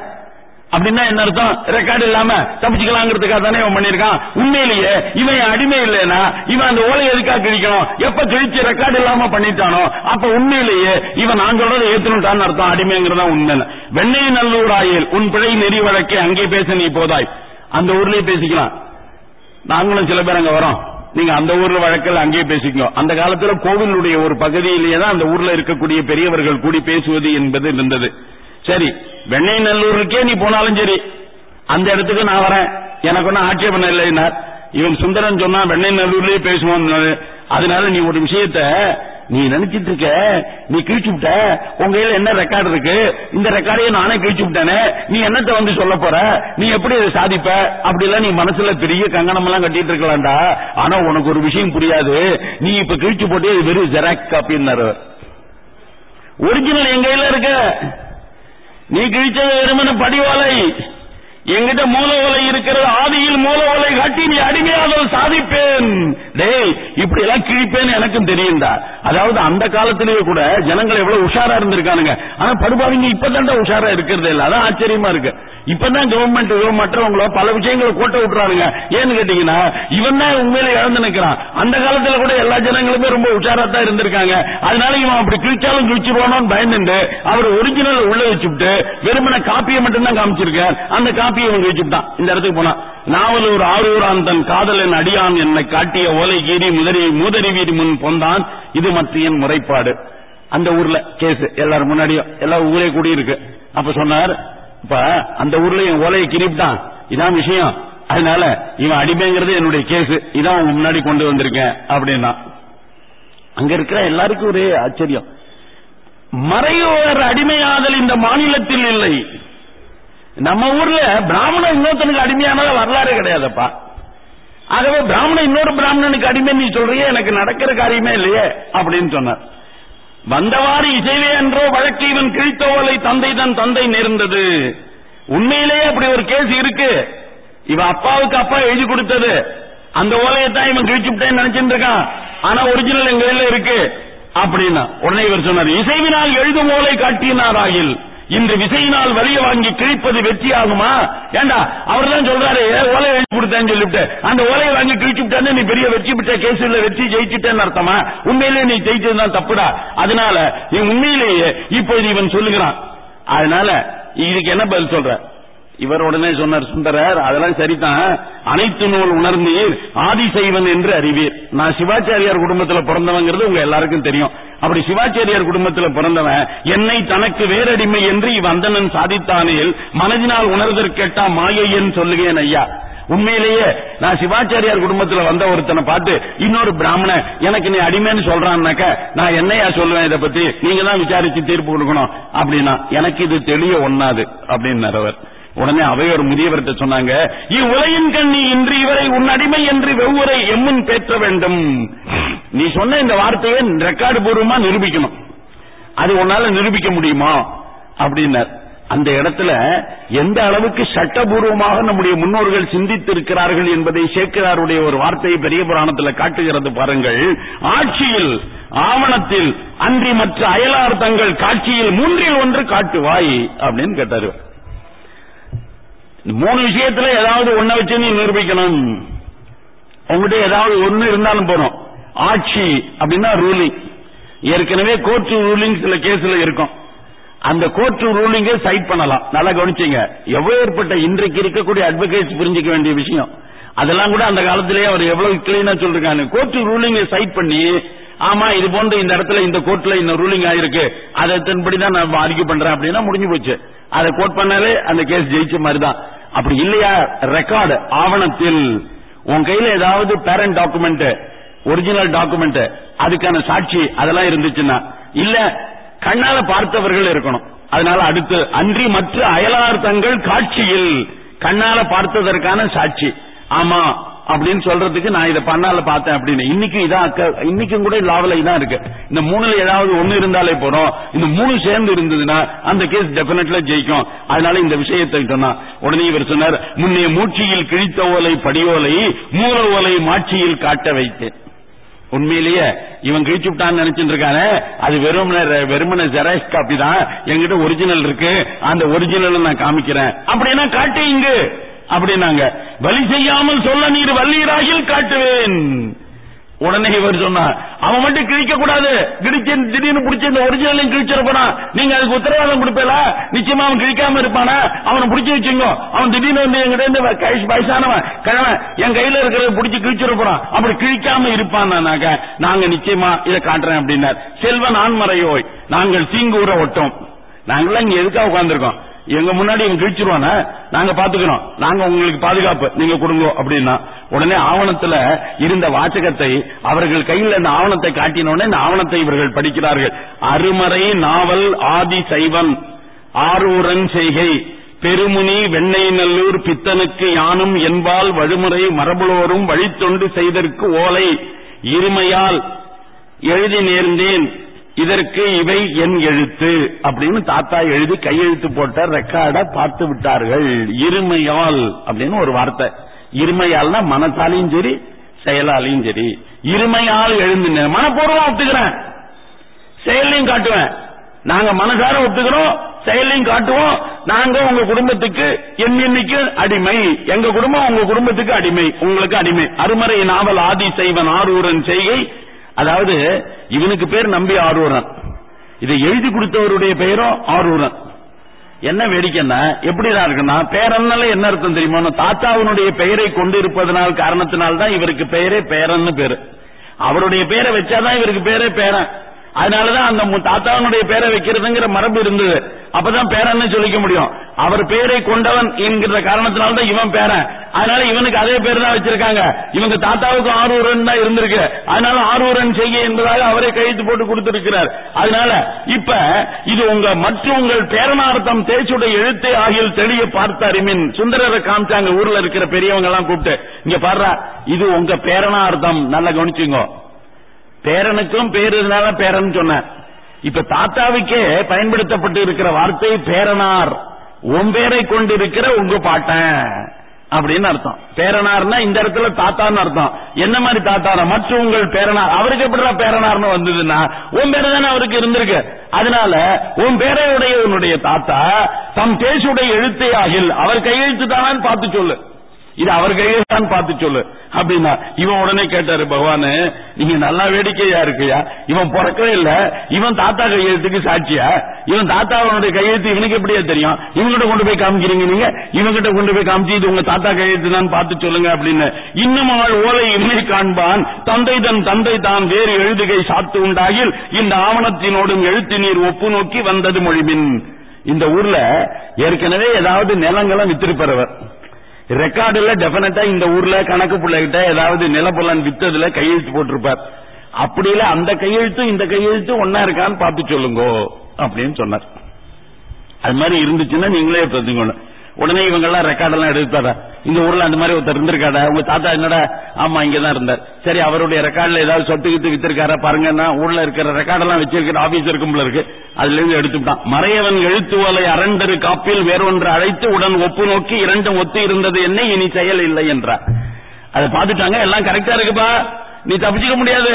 அப்படின்னா என்ன அர்த்தம்? ரெக்கார்டு இல்லாம தப்பிச்சுக்கலாங்கிறதுக்காக தானே இவன் பண்ணிருக்கான் உண்மையிலேயே இவன் அடிமை இல்லைன்னா இவன் அந்த ஓலை எதுக்காக கிழிக்கணும்? எப்ப கிழிச்சு ரெக்கார்டு இல்லாம பண்ணிட்டானோ அப்ப உண்மையிலேயே இவன் நான் சொல்றதை ஏத்துனுட்டான்னு அர்த்தம். அடிமைங்கிறதா உண்மை. வெண்ணெய் நல்லூர் ஆயில் உன் பிழை நெறி வழக்கே அங்கே பேச நீ போதாய். அந்த ஊர்லயே பேசிக்கலாம். நாங்களும் சில பேர் அங்க வரோம். நீங்க அந்த ஊர்ல வழக்கில் அங்கேயே பேசிக்கோ. அந்த காலத்துல கோவிலுடைய ஒரு பகுதியிலேயே தான் அந்த ஊர்ல இருக்கக்கூடிய பெரியவர்கள் கூடி பேசுவது என்பது இருந்தது. சரி வெண்ணை நல்லூருக்கே நீ போனாலும் சரி அந்த இடத்துக்கு நான் வரேன். எனக்கு ஒன்னும் ஆட்சேபம் இல்லைன்னார் இவன் சுந்தரன் சொன்னா வெண்ணை நல்லூர்லயே பேசுவோம் அதனால நீ ஒரு விஷயத்த நீ நினைச்சிட்டு இருக்க நீ கிழிச்சு விட்ட. உங்க கையில என்ன ரெக்கார்டு இருக்கு? இந்த ரெக்கார்டையே நானே கிழிச்சு விட்டேனே. நீ என்னத்த வந்து சொல்ல போற? நீ எப்படி இதை சாதிப்ப? அப்படி எல்லாம் நீ மனசுல பெரிய கங்கணம் எல்லாம் கட்டிட்டு இருக்கலாம்டா. ஆனா உனக்கு ஒரு விஷயம் புரியாது. நீ இப்ப கிழிச்சு போட்டு வெறும் ஜெராக்ஸ் காப்பின்னாரு ஒரிஜினல் எங்க கையில இருக்கு? நீ கிழிச்சது வெறுமன படிவலை. எங்கிட்ட மூல ஓலை இருக்கிறது ஆதியில் மூல ஓலை காட்டி நீ அடிமையாக சாதிப்பேன். டேய் இப்படி எல்லாம் கிழிப்பேன்னு எனக்கும் தெரியும்டா. அதாவது அந்த காலத்திலேயே கூட ஜனங்கள் எவ்வளவு உஷாரா இருந்திருக்கானுங்க. ஆனா படுபாவிங்க இப்பதான்டா உஷாரா இருக்கிறது இல்ல. அதான் ஆச்சரியமா இருக்கு. இப்பதான் கவர்மெண்ட் மற்றவங்கள பல விஷயங்களை கோட்டை விட்டுறானுங்க. ஏன்னு கேட்டீங்கன்னா இவன் தான் உண்மையில இழந்து நிக்கிறான். அந்த காலத்துல கூட எல்லா ஜனங்களுமே ரொம்ப உஷாரா தான் இருந்திருக்காங்க. அதனால இவன் அப்படி கிழிச்சாலும் கிழிச்சிருவானோன்னு பயந்துட்டு அவர் ஒரிஜினல் உள்ள வச்சுட்டு வெறுமன காப்பியை மட்டும்தான் காமிச்சிருக்கார். அந்த காப்பியை இவன் கிழிச்சுட்டான். இந்த இடத்துக்கு போனா நாவல் ஒரு ஆரூரான் தன் காதலன் அடியான் என்னை காட்டிய ஓலை கீறி முதறி மூதறி வீதி முன் பொந்தான். இது மத்தியன் முறைப்பாடு. அந்த ஊர்ல கேஸ். எல்லாரும் முன்னாடியும் எல்லா ஊரே கூடி இருக்கு அப்ப சொன்னார் இப்ப அந்த ஊர்ல என் ஓலையை கிரிப்டான். இதான் விஷயம். அதனால இவன் அடிமைங்கிறது என்னுடைய கேஸ். இதான் உங்க முன்னாடி கொண்டு வந்திருக்கேன். அப்படின்னா. அங்க இருக்கிற எல்லாருக்கும் ஒரே ஆச்சரியம். மறையோர் அடிமையாதல் இந்த மாநிலத்தில் இல்லை. நம்ம ஊர்ல பிராமண இன்னொருத்தனுக்கு அடிமையானத வரலாறு கிடையாதுப்பா. ஆகவே பிராமணன் இன்னொரு பிராமணனுக்கு அடிமை நீ சொல்றிய எனக்கு நடக்கிற காரியமே இல்லையே அப்படின்னு சொன்னார். வந்தவாறு இசைவே என்றோ வழக்கு இவன் கிழித்தோலை தந்தை தன் தந்தை நேர்ந்தது. உண்மையிலேயே அப்படி ஒரு கேஸ் இருக்கு. இவ அப்பாவுக்கு அப்பா எழுதி கொடுத்தது. அந்த ஓலையை தான் இவன் கிழிச்சுட்டேன்னு நினைச்சிட்டு இருக்கான். ஆனா ஒரிஜினல் எங்க இருக்கு. அப்படின்னா உடனே இவர் சொன்னார் இசைவினால் எழுதும் ஓலை காட்டினாராயில் இன்று விசையினால் வலிய வாங்கி கிழிப்பது வெற்றி ஆகுமா ஏண்டா அவர் தான் சொல்றாரு ஓலை எழுதி கொடுத்தேன்னு சொல்லிவிட்டு அந்த ஓலையை வாங்கி கிழிச்சு நீ பெரிய வெற்றி பெற்ற கேஸ்ல வெற்றி ஜெயிச்சுட்டேன்னு அர்த்தமா? உண்மையிலேயே நீ ஜெயிச்சதுதான் தப்புடா. அதனால நீ உண்மையிலேயே இப்போது இவன் சொல்லுகிறான். அதனால இதுக்கு என்ன பதில் சொல்ற? இவர் உடனே சொன்னார் சுந்தரர் அதெல்லாம் சரிதான். அனைத்து நூல் உணர்ந்தீர் ஆதிசைவன் என்று அறிவீர். நான் சிவாச்சாரியார் குடும்பத்துல பிறந்தவங்கிறது உங்க எல்லாருக்கும் தெரியும். அப்படி சிவாச்சாரியார் குடும்பத்துல பிறந்தவன் என்னை தனக்கு வேறடிமை என்று இவ்வந்தனன் சாதித்தானேல் மனதினால் உணர்தற்கேட்டா மாயையன் சொல்லுகேன் ஐயா. உண்மையிலேயே நான் சிவாச்சாரியார் குடும்பத்துல வந்த ஒருத்தனை பார்த்து இன்னொரு பிராமணன் எனக்கு நீ அடிமைன்னு சொல்றான்னாக்க நான் என்னையா சொல்லுவேன் இதை பத்தி? நீங்க தான் விசாரிச்சு தீர்ப்பு கொடுக்கணும். அப்படின்னா எனக்கு இது தெளிய ஒன்னாது அப்படின்னு அவர். உடனே அவையோர் முதியவர்கிட்ட சொன்னாங்க இவ்வுலகின் கண்ணி இன்று இவரை உன் அடிமை என்று வெவ்வுரை எம்முன் பேற்ற வேண்டும். நீ சொன்ன இந்த வார்த்தையை ரெக்கார்டு பூர்வமா நிரூபிக்கணும். அது உன்னால நிரூபிக்க முடியுமா? அப்படின்னார். அந்த இடத்துல எந்த அளவுக்கு சட்டபூர்வமாக நம்முடைய முன்னோர்கள் சிந்தித்து இருக்கிறார்கள் என்பதை சேக்கிராருடைய ஒரு வார்த்தையை பெரிய புராணத்தில் காட்டுகிறது பாருங்கள். ஆட்சியில் ஆவணத்தில் அன்றி மற்ற அயலார் தங்கள் காட்சியில் மூன்றில் ஒன்று காட்டுவாய் அப்படின்னு கேட்டாரு. மூணு விஷயத்துல ஏதாவது ஒன்ன வச்சு நீ நிரூபிக்கணும். உங்ககிட்ட ஏதாவது ஒண்ணு இருந்தாலும் போறோம் ஆட்சி அப்படின்னா ரூலிங் ஏற்கனவே கோர்ட் ரூலிங் சில கேஸ்ல இருக்கும். அந்த கோர்ட் ரூலிங்கை சைட் பண்ணலாம். நல்லா கவனிச்சீங்க. எவ்வளவு ஏற்பட்ட இன்றைக்கு இருக்கக்கூடிய அட்வொகேட்ஸ் புரிஞ்சுக்க வேண்டிய விஷயம். அதெல்லாம் கூட அந்த காலத்திலேயே அவர் எவ்வளவு கிளீனா சொல்றாங்க கோர்ட் ரூலிங்கை சைட் பண்ணி ஆமா இது போன்ற இந்த இடத்துல இந்த கோர்ட்ல இந்த ரூலிங் ஆயிருக்கு. அதை தன்படி தான் நான் அறிக்கை பண்றேன் அப்படின்னா முடிஞ்சு போச்சு. அதை கோட் பண்ணாலே அந்த கேஸ் ஜெயிச்ச மாதிரி தான் அப்படி இல்லையா? ரெக்கார்டு ஆவணத்தில் உன் கையில ஏதாவது பேரண்ட் டாக்குமெண்ட் ஒரிஜினல் டாக்குமெண்ட் அதுக்கான சாட்சி அதெல்லாம் இருந்துச்சுன்னா இல்ல கண்ணால பார்த்தவர்கள் இருக்கணும். அதனால அடுத்து அன்றி மற்ற அயலார் தங்கள் காட்சியில் கண்ணால பார்த்ததற்கான சாட்சி. ஆமா அப்படின்னு சொல்றதுக்கு நான் இதை பண்ணால பார்த்தேன் அப்படின்னு. இன்னைக்கும் இதான் இன்னைக்கும் கூட லாவல இதான் இருக்கு. இந்த மூணுல ஏதாவது ஒண்ணு இருந்தாலே போறோம் இந்த மூணு சேர்ந்து இருந்ததுன்னா அந்த கேஸ் டெபினெட்ல ஜெயிக்கும். அதனால இந்த விஷயத்தை சொன்னா உடனே இவர் சொன்னார் முன்னே மூச்சியில் கிழித்த ஓலை படியோலை மூல ஓலை மாட்சியில் காட்ட வைத்தேன். உண்மையிலேயே இவன் கிழிச்சு விட்டான்னு நினைச்சிட்டு இருக்கானே. அது வெறும் வெறுமன ஜெராக்ஸ் காப்பி தான். என்கிட்ட ஒரிஜினல் இருக்கு. அந்த ஒரிஜினல் நான் காமிக்கிறேன். அப்படின்னா காட்டு இங்கு. அப்படின்னாங்க. வழி செய்யாமல் சொல்ல நீர் வல்லீராகில் காட்டுவேன். உடனே இவர் சொன்னார் அவன் மட்டும் கிழிக்க கூடாது. கிழிச்சு திடீர்னு பிடிச்ச இந்த ஒரிஜினலையும் கிழிச்சிருப்பானா நீங்க அதுக்கு உத்தரவாதம் கொடுப்பீங்களா நிச்சயமா அவன் கிழிக்காம இருப்பானா? அவனை பிடிச்சி வச்சுங்க. அவன் திடீர்னு வந்து எங்கிட்ட இருந்து வ- கை- வயசானவன் கிழவன் என் கையில இருக்கிறத பிடிச்சி கிழிச்சிருப்பான் அப்படி கிழிக்காம இருப்பான்னாக்க நாங்க நிச்சயமா இதை காட்டுறேன் அப்படின்னார். செல்வன் ஆண்மறையோய் நாங்கள் தீங்கூற ஒட்டோம். நாங்களாம் இங்க எதுக்காக உட்கார்ந்துருக்கோம்? எங்க முன்னாடி இவன் கிழிச்சிருவானா? நாங்க பாத்துக்கிறோம் நாங்க உங்களுக்கு பாதுகாப்பு. நீங்க கொடுங்க அப்படின்னா. உடனே ஆவணத்துல இருந்த வாச்சகத்தை அவர்கள் கையில் இந்த ஆவணத்தை காட்டின உடனே இந்த ஆவணத்தை இவர்கள் படிக்கிறார்கள். அருமறை நாவல் ஆதி சைவன் ஆரூரன் செய்கை. பெருமுனி வெண்ணெய் நல்லூர் பித்தனுக்கு யானும் என்பால் வழிமுறை மரபுளோரும் வழித்தொண்டு செய்தற்கு ஓலை. இருமையால் எழுதி நேர்ந்தேன். இதற்கு இவை என் எழுத்து அப்படின்னு தாத்தா எழுதி கையெழுத்து போட்ட ரெக்கார்ட பார்த்து விட்டார்கள். இருமையால் அப்படின்னு ஒரு வார்த்தை. இருமையால்னா மனசாலையும் சரி செயலாலையும் சரி. இருமையால் எழுந்து மனப்பூர்வம் ஒத்துக்கிறேன். செயலையும் காட்டுவேன். நாங்க மனசார ஒத்துக்கிறோம் செயலையும் காட்டுவோம். நாங்க உங்க குடும்பத்துக்கு எண்ணிக்கு அடிமை. எங்க குடும்பம் உங்க குடும்பத்துக்கு அடிமை. உங்களுக்கு அடிமை. அருமறை நாவல் ஆதி செய்வன் ஆரூரன் செய்கை அதாவது இவனுக்கு பேர் நம்பி ஆரூரன். இதை எழுதி கொடுத்தவருடைய பெயரும் ஆரூரன். என்ன வேடிக்கைன்னா எப்படிதான் இருக்குன்னா பேரன்னால என்ன அர்த்தம் தெரியுமா? தாத்தாவினுடைய பெயரை கொண்டு இருப்பதனால் காரணத்தினால் தான் இவருக்கு பெயரே பேரன்னு பேரு. அவருடைய பெயரை வச்சாதான் இவருக்கு பேரே பேரன். அதனாலதான் அந்த தாத்தாவனுடைய தாத்தாவினுடைய பேரை வைக்கிறதுங்கிற மரபு இருந்தது. அப்பதான் பேரன்னு சொல்லிக்க முடியும். அவர் பேரை கொண்டவன் என்கிற காரணத்தினால்தான் இவன் பேரன். அதனால இவனுக்கு அதே பேர் தான் வச்சிருக்காங்க. இவங்க தாத்தாவுக்கு ஆரூரன் தான் இருந்திருக்கு. அதனால ஆரூரன் செய்ய என்பதாக அவரே கையெழுத்து போட்டு கொடுத்திருக்கிறார். அதனால இப்ப இது உங்க மற்ற உங்கள் பேரனார்த்தம் தேய்ச்சுடைய எழுத்தை ஆகியோர் தெளிய பார்த்த அருமின் சுந்தரரை காமிச்சாங்க. ஊர்ல இருக்கிற பெரியவங்க எல்லாம் கூப்பிட்டு இங்க பாடுறா இது உங்க பேரனார்த்தம். நல்லா கவனிச்சுங்க. பேரனுக்கும் பேர் இருந்தால பேரன் சொன்னேன் இப்ப தாத்தாவுக்கே பயன்படுத்தப்பட்டு இருக்கிற வார்த்தை பேரனார். உன் பேரை கொண்டு இருக்கிற உங்க பாட்டன். அப்படின்னு அர்த்தம். பேரனார்னா இந்த இடத்துல தாத்தான்னு அர்த்தம். என்ன மாதிரி தாத்தாரா மற்ற உங்கள் பேரனார். அவருக்கு எப்படிலாம் பேரனார்னு வந்ததுன்னா உன் பேர தானே அவருக்கு இருந்திருக்கு. அதனால உன் பேரையுடைய உன்னுடைய தாத்தா தம் பேசுடைய எழுத்தை ஆகில் அவர் கையெழுத்து தானான்னு பார்த்து சொல்லு. இது அவர் கையில தான் பார்த்து சொல்லு. அப்படின்னா இவன் உடனே கேட்டாரு பகவானு நீங்க நல்லா வேடிக்கையா இருக்கியா? இவன் பிறக்கவே இல்ல. இவன் தாத்தா கையெழுத்துக்கு சாட்சியா? இவன் தாத்தாவனுடைய கையெழுத்து இவனுக்கு எப்படியா தெரியும்? இவங்கிட்ட கொண்டு போய் காமிக்கிறீங்க நீங்க? இவங்கிட்ட கொண்டு போய் காமிச்சு இது உங்க தாத்தா கையெழுத்து தான் பார்த்து சொல்லுங்க அப்படின்னு. இன்னும் அவள் ஓலை இன்மை காண்பான். தந்தை தன் தந்தை தான் வேறு எழுதுகை சாத்து உண்டாகில் இந்த ஆவணத்தினோடும் எழுத்து நீர் ஒப்பு நோக்கி வந்தது மொழிபின். இந்த ஊர்ல ஏற்கனவே ஏதாவது நிலங்களும் வித்திருப்பவர். ரெக்கார்டுல டெபினட்டா இந்த ஊர்ல கணக்கு பிள்ளைகிட்ட ஏதாவது நிலப்புலன் வித்ததுல கையெழுத்து போட்டிருப்பார். அப்படி இல்ல அந்த கையெழுத்தும் இந்த கையெழுத்தும் ஒன்னா இருக்கான்னு பார்த்து சொல்லுங்க அப்படின்னு சொன்னார். அது மாதிரி இருந்துச்சுன்னா நீங்களே தெரிஞ்சுக்கணும் உடனே இவங்க எல்லாம் ரெக்கார்ட் எல்லாம் எடுத்தாரா இந்த ஊர்ல அந்த மாதிரி ஒருத்தர் இருந்திருக்காடா உங்க தாத்தா என்னடா? ஆமா இங்கதான் இருந்தார். சரி அவருடைய ரெக்கார்ட்ல ஏதாவது சொத்து கித்து வித்திருக்காரா? பாருங்கன்னா ஊர்ல இருக்கிற ரெக்கார்ட் எல்லாம் வச்சிருக்கிற ஆபீஸ் இருக்கும்போல இருக்கு. அதுல இருந்து எடுத்துட்டான். மறையவன் எழுத்து ஓலை அரண்டரு காப்பில் வேறொன்று அழைத்து உடன் ஒப்பு நோக்கி இரண்டும் ஒத்து இருந்தது என்ன இனி செயல் இல்லை என்றார். அதை பார்த்துட்டாங்க. எல்லாம் கரெக்டா இருக்குப்பா. நீ தப்பிச்சுக்க முடியாது.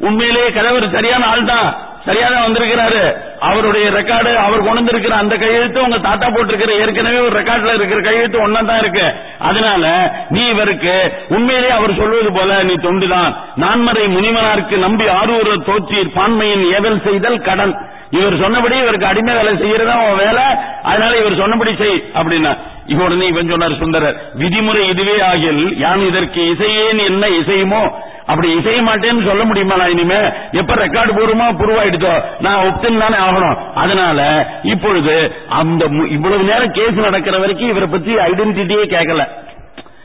உண்மையிலேயே கணவர் சரியான ஆள் தான் சரியாதான் வந்திருக்கிறாரு. அவருடைய ரெக்கார்டு அவர் கொண்டு அந்த கையெழுத்து உங்க தாத்தா போட்டிருக்கிற ஏற்கனவே ஒரு ரெக்கார்ட்ல இருக்கிற கையெழுத்து ஒன்னா தான் இருக்கு. அதனால நீ இவருக்கு உண்மையிலேயே அவர் சொல்வது போல நீ தொண்டுதான். நான்மறை முனிமனாருக்கு நம்பி ஆரூர தோற்றி பான்மையின் ஏவல் செய்தல் கடன். இவர் சொன்னபடி இவருக்கு அடிமை வேலை செய்யறதா உன் வேலை. அதனால இவர் சொன்னபடி செய் அப்படின்னா. இப்போ உடனே இவன் சொன்னார் சுந்தரர் விதிமுறை இதுவே ஆகில் யான் இதற்கு இசையேன் என்ன இசையுமோ அப்படி இசைய மாட்டேன்னு சொல்ல முடியுமா நான் இனிமே? எப்ப ரெக்கார்டு பூர்வமா புருவாயிடுச்சோ? நான் ஒப்தன் தானே ஆகணும். அதனால இப்பொழுது அந்த இவ்வளவு நேரம் கேஸ் நடக்கிற வரைக்கும் இவரை பத்தி ஐடென்டிட்டியே கேட்கல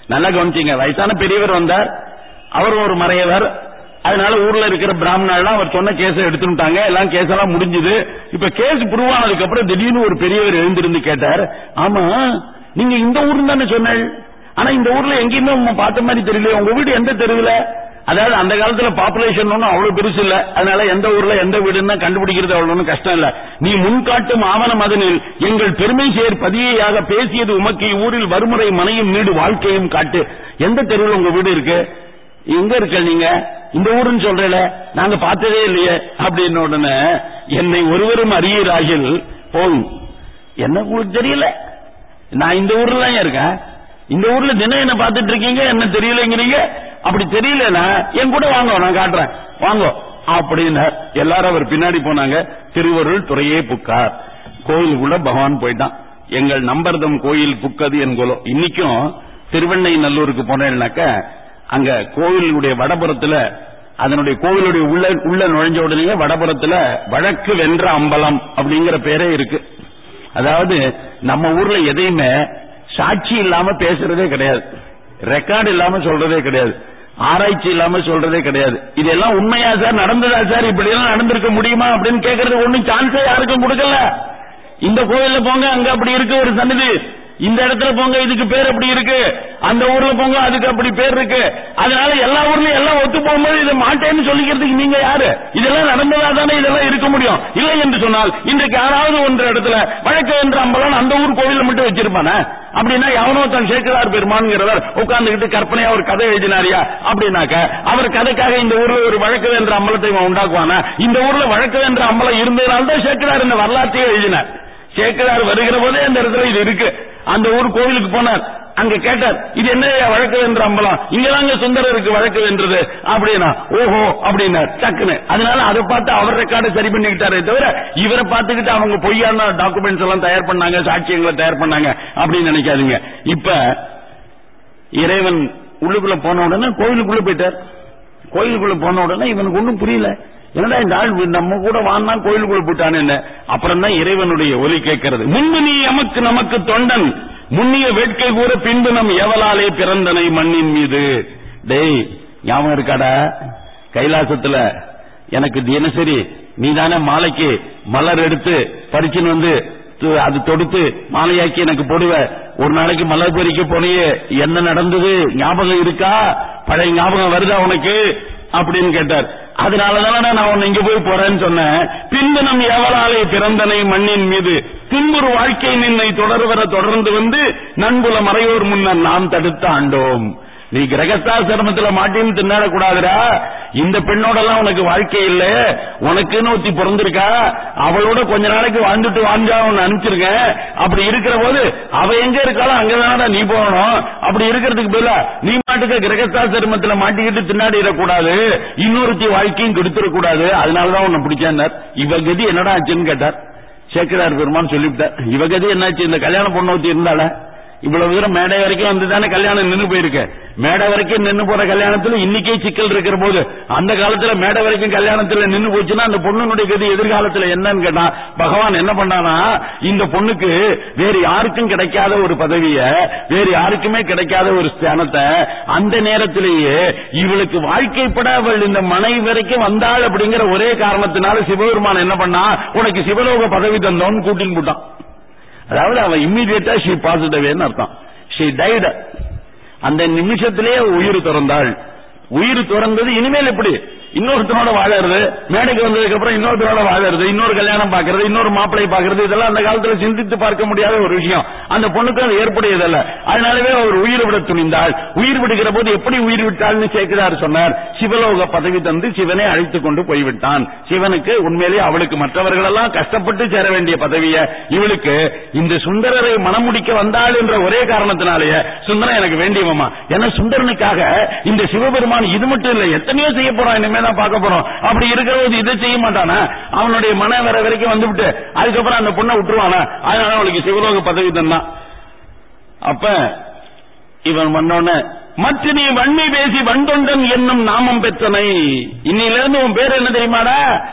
நல்லா கவனிச்சீங்க. வயசான பெரியவர் வந்தார். அவர் ஒரு மறையவர். அதனால ஊர்ல இருக்கிற பிராமணர்லாம் அவர் சொன்ன கேஸை எடுத்துட்டாங்க எல்லாம் கேஸ் எல்லாம் முடிஞ்சது. இப்ப கேஸ் ப்ரூவ் ஆனதுக்கு அப்புறம் திடீர்னு ஒரு பெரியவர் எழுந்திருந்து கேட்டார். ஆமா நீங்க இந்த ஊர்ல தானே சொன்னாள் ஆனா இந்த ஊர்ல எங்கேயுமே பார்த்த மாதிரி தெரியல உங்க வீடு எந்த தெருவில்? அதாவது அந்த காலத்துல பாப்புலேஷன் ஒன்றும் அவ்வளவு பெருசு இல்ல. அதனால எந்த ஊர்ல எந்த வீடுன்னா கண்டுபிடிக்கிறது அவ்வளவு ஒன்றும் கஷ்டம் இல்ல. நீ முன்காட்டும் ஆவண மதனில் எங்கள் பெருமை சேர் பதியையாக பேசியது உமக்கு ஊரில் வறுமுறை மனையும் நீடு வாழ்க்கையும் காட்டு. எந்த தெருவில் உங்க வீடு இருக்கு? எங்க இருக்க நீங்க. இந்த ஊருன்னு சொல்றல. நாங்க பார்த்ததே இல்லையே. அப்படின்னு உடனே என்னை ஒருவரும் அறியராகில் போகும். என்ன உங்களுக்கு தெரியல? நான் இந்த ஊர்ல தான் இருக்கேன். இந்த ஊர்ல தினம் என்ன பார்த்துட்டு இருக்கீங்க என்ன தெரியலங்கிறீங்க? அப்படி தெரியலனா என் கூட வாங்க நான் காட்டுறேன். வாங்க. அப்படின்னு எல்லாரும் அவர் பின்னாடி போனாங்க. திருவருள் துறையே புக்கார். கோயிலுக்குள்ள பகவான் போயிட்டான். எங்கள் நம்பர்தம் கோயில் புக்கது என்கொலோ. இன்னைக்கும் திருவெண்ணை நல்லூருக்கு போனேன்னாக்க அங்க கோவிலுடைய வடபுறத்துல அதனுடைய கோவிலுடைய உள்ள உள்ள நுழைஞ்ச உடனே வடபுறத்துல வழக்கு வென்ற அம்பலம் அப்படிங்கிற பேரே இருக்கு. அதாவது நம்ம ஊர்ல எதையுமே சாட்சி இல்லாம பேசுறதே கிடையாது. ரெக்கார்டு இல்லாம சொல்றதே கிடையாது. ஆராய்ச்சி இல்லாம சொல்றதே கிடையாது. இதெல்லாம் உண்மையா சார்? நடந்ததா சார்? இப்படி எல்லாம் நடந்திருக்க முடியுமா அப்படின்னு கேக்குறது ஒண்ணும் சான்ஸே யாருக்கும் கொடுக்கல. இந்த கோயில்ல போங்க அங்க அப்படி இருக்கு ஒரு சன்னதி. இந்த இடத்துல போங்க இதுக்கு பேர் அப்படி இருக்கு. அந்த ஊர்ல போங்க அதுக்கு அப்படி பேர் இருக்கு. அதனால எல்லா ஊர்லயும் எல்லாம் ஒத்து போகும்போது இதை மாட்டேன்னு சொல்லிக்கிறதுக்கு நீங்க யாரு? இதெல்லாம் நடந்ததா தானே இதெல்லாம் இருக்க முடியும். இல்லை என்று சொன்னால் இன்றைக்கு யாராவது ஒன்ற இடத்துல வழக்கு என்ற அம்பலம் அந்த ஊர் கோவில்ல மட்டும் வச்சிருப்பானே? அப்படின்னா எவனோ தன் சேக்கலார் பெருமான்கிறவர் உட்கார்ந்துகிட்டு கற்பனையா ஒரு கதை எழுதினாரியா? அப்படின்னாக்க அவர் கதைக்காக இந்த ஊர்ல ஒரு வழக்கு என்ற அம்பலத்தை உண்டாக்குவானா? இந்த ஊர்ல வழக்கு என்ற அம்பலம் இருந்ததுனால்தான் சேக்கலார் இந்த வரலாற்றையே எழுதினார். சேக்கலார் வருகிற போதே அந்த இடத்துல இது இருக்கு. அந்த ஊர் கோவிலுக்கு போனார். அங்க கேட்டார் இது என்ன வழக்கு என்ற அம்பலம்? இங்கதாங்க சுந்தரருக்கு வழக்கு வென்றது. அப்படின்னா ஓஹோ அப்படின்னார். டக்குன்னு. அதனால அதை பார்த்து அவர் ரெக்கார்டை சரி பண்ணிக்கிட்டாரே தவிர இவரை பார்த்துக்கிட்டு அவங்க பொய்யான டாக்குமெண்ட்ஸ் எல்லாம் தயார் பண்ணாங்க சாட்சியங்களை தயார் பண்ணாங்க அப்படின்னு நினைக்காதீங்க. இப்ப இறைவன் உள்ளுக்குள்ள போன உடனே கோயிலுக்குள்ள போயிட்டார். கோயிலுக்குள்ள போன உடனே இவனுக்கு ஒன்னும் புரியல. என்னடா இந்த ஆள் நம்ம கூட வான்னா கோயிலுக்குள்ள போட்டான்னு என்ன அப்புறம் தான் இறைவனுடைய ஒலி கேட்கிறது. முன்பு நீ எமக்கு நமக்கு தொண்டன் முன்னிய வேட்கை கூற பின்பு நம் எவலாலே பிறந்தனை மண்ணின் மீது. டேய் ஞாபகம் இருக்காடா? கைலாசத்துல எனக்கு தினசரி நீதானே மாலைக்கு மலர் எடுத்து பறிச்சுன்னு வந்து அது தொடுத்து மாலையாக்கி எனக்கு போடுவ. ஒரு நாளைக்கு மலர் பறிக்க போனியே என்ன நடந்தது? ஞாபகம் இருக்கா? பழைய ஞாபகம் வருதா உனக்கு? அப்படின்னு கேட்டார். அதனாலதான நான் உன்னை இங்க போய் போறேன்னு சொன்னேன். பின்பு நம் எவராலே பிறந்தனை மண்ணின் மீது பின்பொரு வாழ்க்கை நின்னை தொடர்வர தொடர்ந்து வந்து நண்புல மறையோர் முன்னர் நாம் தடுத்து ஆண்டோம். நீ கிரகஸ்தாசிரமத்துல மாட்டின்னு தின்னாடக்கூடாதுடா. இந்த பெண்ணோடலாம் உனக்கு வாழ்க்கை இல்ல. உனக்குன்னு ஒருத்தி பிறந்திருக்கா? அவளோட கொஞ்ச நாளைக்கு வாழ்ந்துட்டு வாழ்ந்தா உன்னை அனுப்பிச்சிருக்கேன் அப்படி இருக்கிற போது அவ எங்க இருக்காளோ அங்கதானடா நீ போகணும். அப்படி இருக்கிறதுக்கு பதில நீ மாட்டுக்கு கிரகஸ்தாசிரமத்துல மாட்டிக்கிட்டு தின்னாடிடக்கூடாது. இன்னொருத்தி வாழ்க்கையும் கெடுத்துடக்கூடாது. அதனாலதான் உன்னை பிடிச்சார் இவ கதி என்னடா ஆச்சுன்னு கேட்டார். சேக்கரார் பெருமான் சொல்லிவிட்டார். இவ கதி என்னாச்சு? இந்த கல்யாணம் பொண்ணு ஒத்தி இருந்தால இவ்வளவு தூரம் மேடை வரைக்கும் வந்துதானே கல்யாணம் நின்னு போயிருக்கு. மேடை வரைக்கும் நின்னு போற கல்யாணத்துல இன்னைக்கே சிக்கல் இருக்கிற போது அந்த காலத்துல மேடை வரைக்கும் கல்யாணத்துல நின்னு போச்சுன்னா அந்த பொண்ணுனுடைய கதி எதிர்காலத்துல என்னன்னு கேட்டா பகவான் என்ன பண்ணானா இந்த பொண்ணுக்கு வேறு யாருக்கும் கிடைக்காத ஒரு பதவிய வேறு யாருக்குமே கிடைக்காத ஒரு ஸ்தானத்தை அந்த நேரத்திலேயே இவளுக்கு வாழ்க்கைப்பட அவள் இந்த மனை வரைக்கும் வந்தாள் அப்படிங்கிற ஒரே காரணத்தினால சிவபெருமான் என்ன பண்ணா உனக்கு சிவலோக பதவி தந்தோன்னு கூட்டின்னு போட்டான். அதாவது அவன் இம்மிடியட்டா ஷீ பாசிட்டிவ்னு அர்த்தம். ஷீ டைட் அந்த நிமிஷத்திலேயே உயிர் துறந்தாள். உயிர் துறந்தது இனிமேல் எப்படி? இன்னொருத்தனோட வாழறது மேடைக்கு வந்ததுக்கு அப்புறம் இன்னொருத்தனோட வாழறது இன்னொரு கல்யாணம் பாக்குறது இன்னொரு மாப்பிளை பாக்குறது இதெல்லாம் அந்த காலத்துல சிந்தித்து பார்க்க முடியாத ஒரு விஷயம். அந்த பொண்ணுக்கு அது ஏற்புடையதல்ல. அதனாலவே அவர் உயிர் விட துணிந்தாள். உயிர் விடுகிற போது எப்படி உயிர் விட்டாள்னு சேர்க்கிறார் சொன்னார். சிவலோக பதவி தந்து சிவனை அழைத்துக் கொண்டு போய்விட்டான். சிவனுக்கு உண்மையிலேயே அவளுக்கு மற்றவர்கள் எல்லாம் கஷ்டப்பட்டு சேர வேண்டிய பதவிய இவளுக்கு இந்த சுந்தரரை மணமுடிக்க வந்தாள் என்ற ஒரே காரணத்தினாலேயே சுந்தரம் எனக்கு வேண்டியவமா ஏன்னா சுந்தரனுக்காக இந்த சிவபெருமான் இது மட்டும் இல்ல எத்தனையோ செய்ய போறான் இனிமே தான் பார்க்க போறோம். அப்படி இருக்கிற இதை செய்ய மாட்டானா? அவனுடைய மன வர வரைக்கும் வந்துவிட்டு அதுக்கப்புறம் அந்த பொண்ணை விட்டுருவானா? அதனால அவளுக்கு சிவலோக பதவி தந்தான். அப்ப இவன் பண்ணோன்னு மற்ற நீ வன்மை பேசி வண்டொண்டன் என்னும் நாமம் பெற்றனை. இன்னிலிருந்து உன் பேர் என்ன தெரியுமாடா?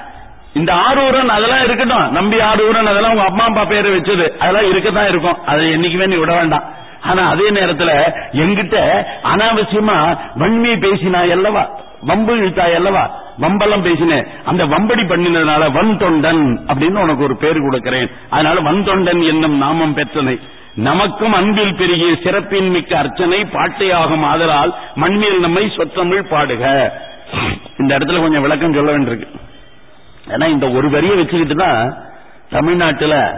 இந்த ஆரூரன் அதெல்லாம் இருக்கட்டும். நம்பி ஆரூரன் அதெல்லாம் உங்க அம்மா அப்பா பேரை வச்சது. அதெல்லாம் இருக்கத்தான் இருக்கும். அதை என்னைக்குமே நீ விட வேண்டாம். ஆனா அதே நேரத்துல எங்கிட்ட அனாவசியமா வன்மை பேசினா அல்லவா? வம்பு இழுத்தாய் அல்லவா? வம்பெல்லாம் பேசினேன். அந்த வம்படி பண்ணினதுனால வன் தொண்டன் அப்படின்னு உனக்கு ஒரு பேர் கொடுக்கிறேன். அதனால வன் தொண்டன் என்னும் நாமம் பெற்றனை. நமக்கும் அன்பில் பெருகிய சிறப்பின் மிக்க அர்ச்சனை பாட்டையாகும் ஆதலால் மண்மேல் நம்மை சொத்தமிழ் பாடுக. இந்த இடத்துல கொஞ்சம் விளக்கம் சொல்ல வேண்டியிருக்கு. ஏன்னா இந்த ஒரு வரியை வச்சுக்கிட்டு தான் தமிழ்நாட்டில்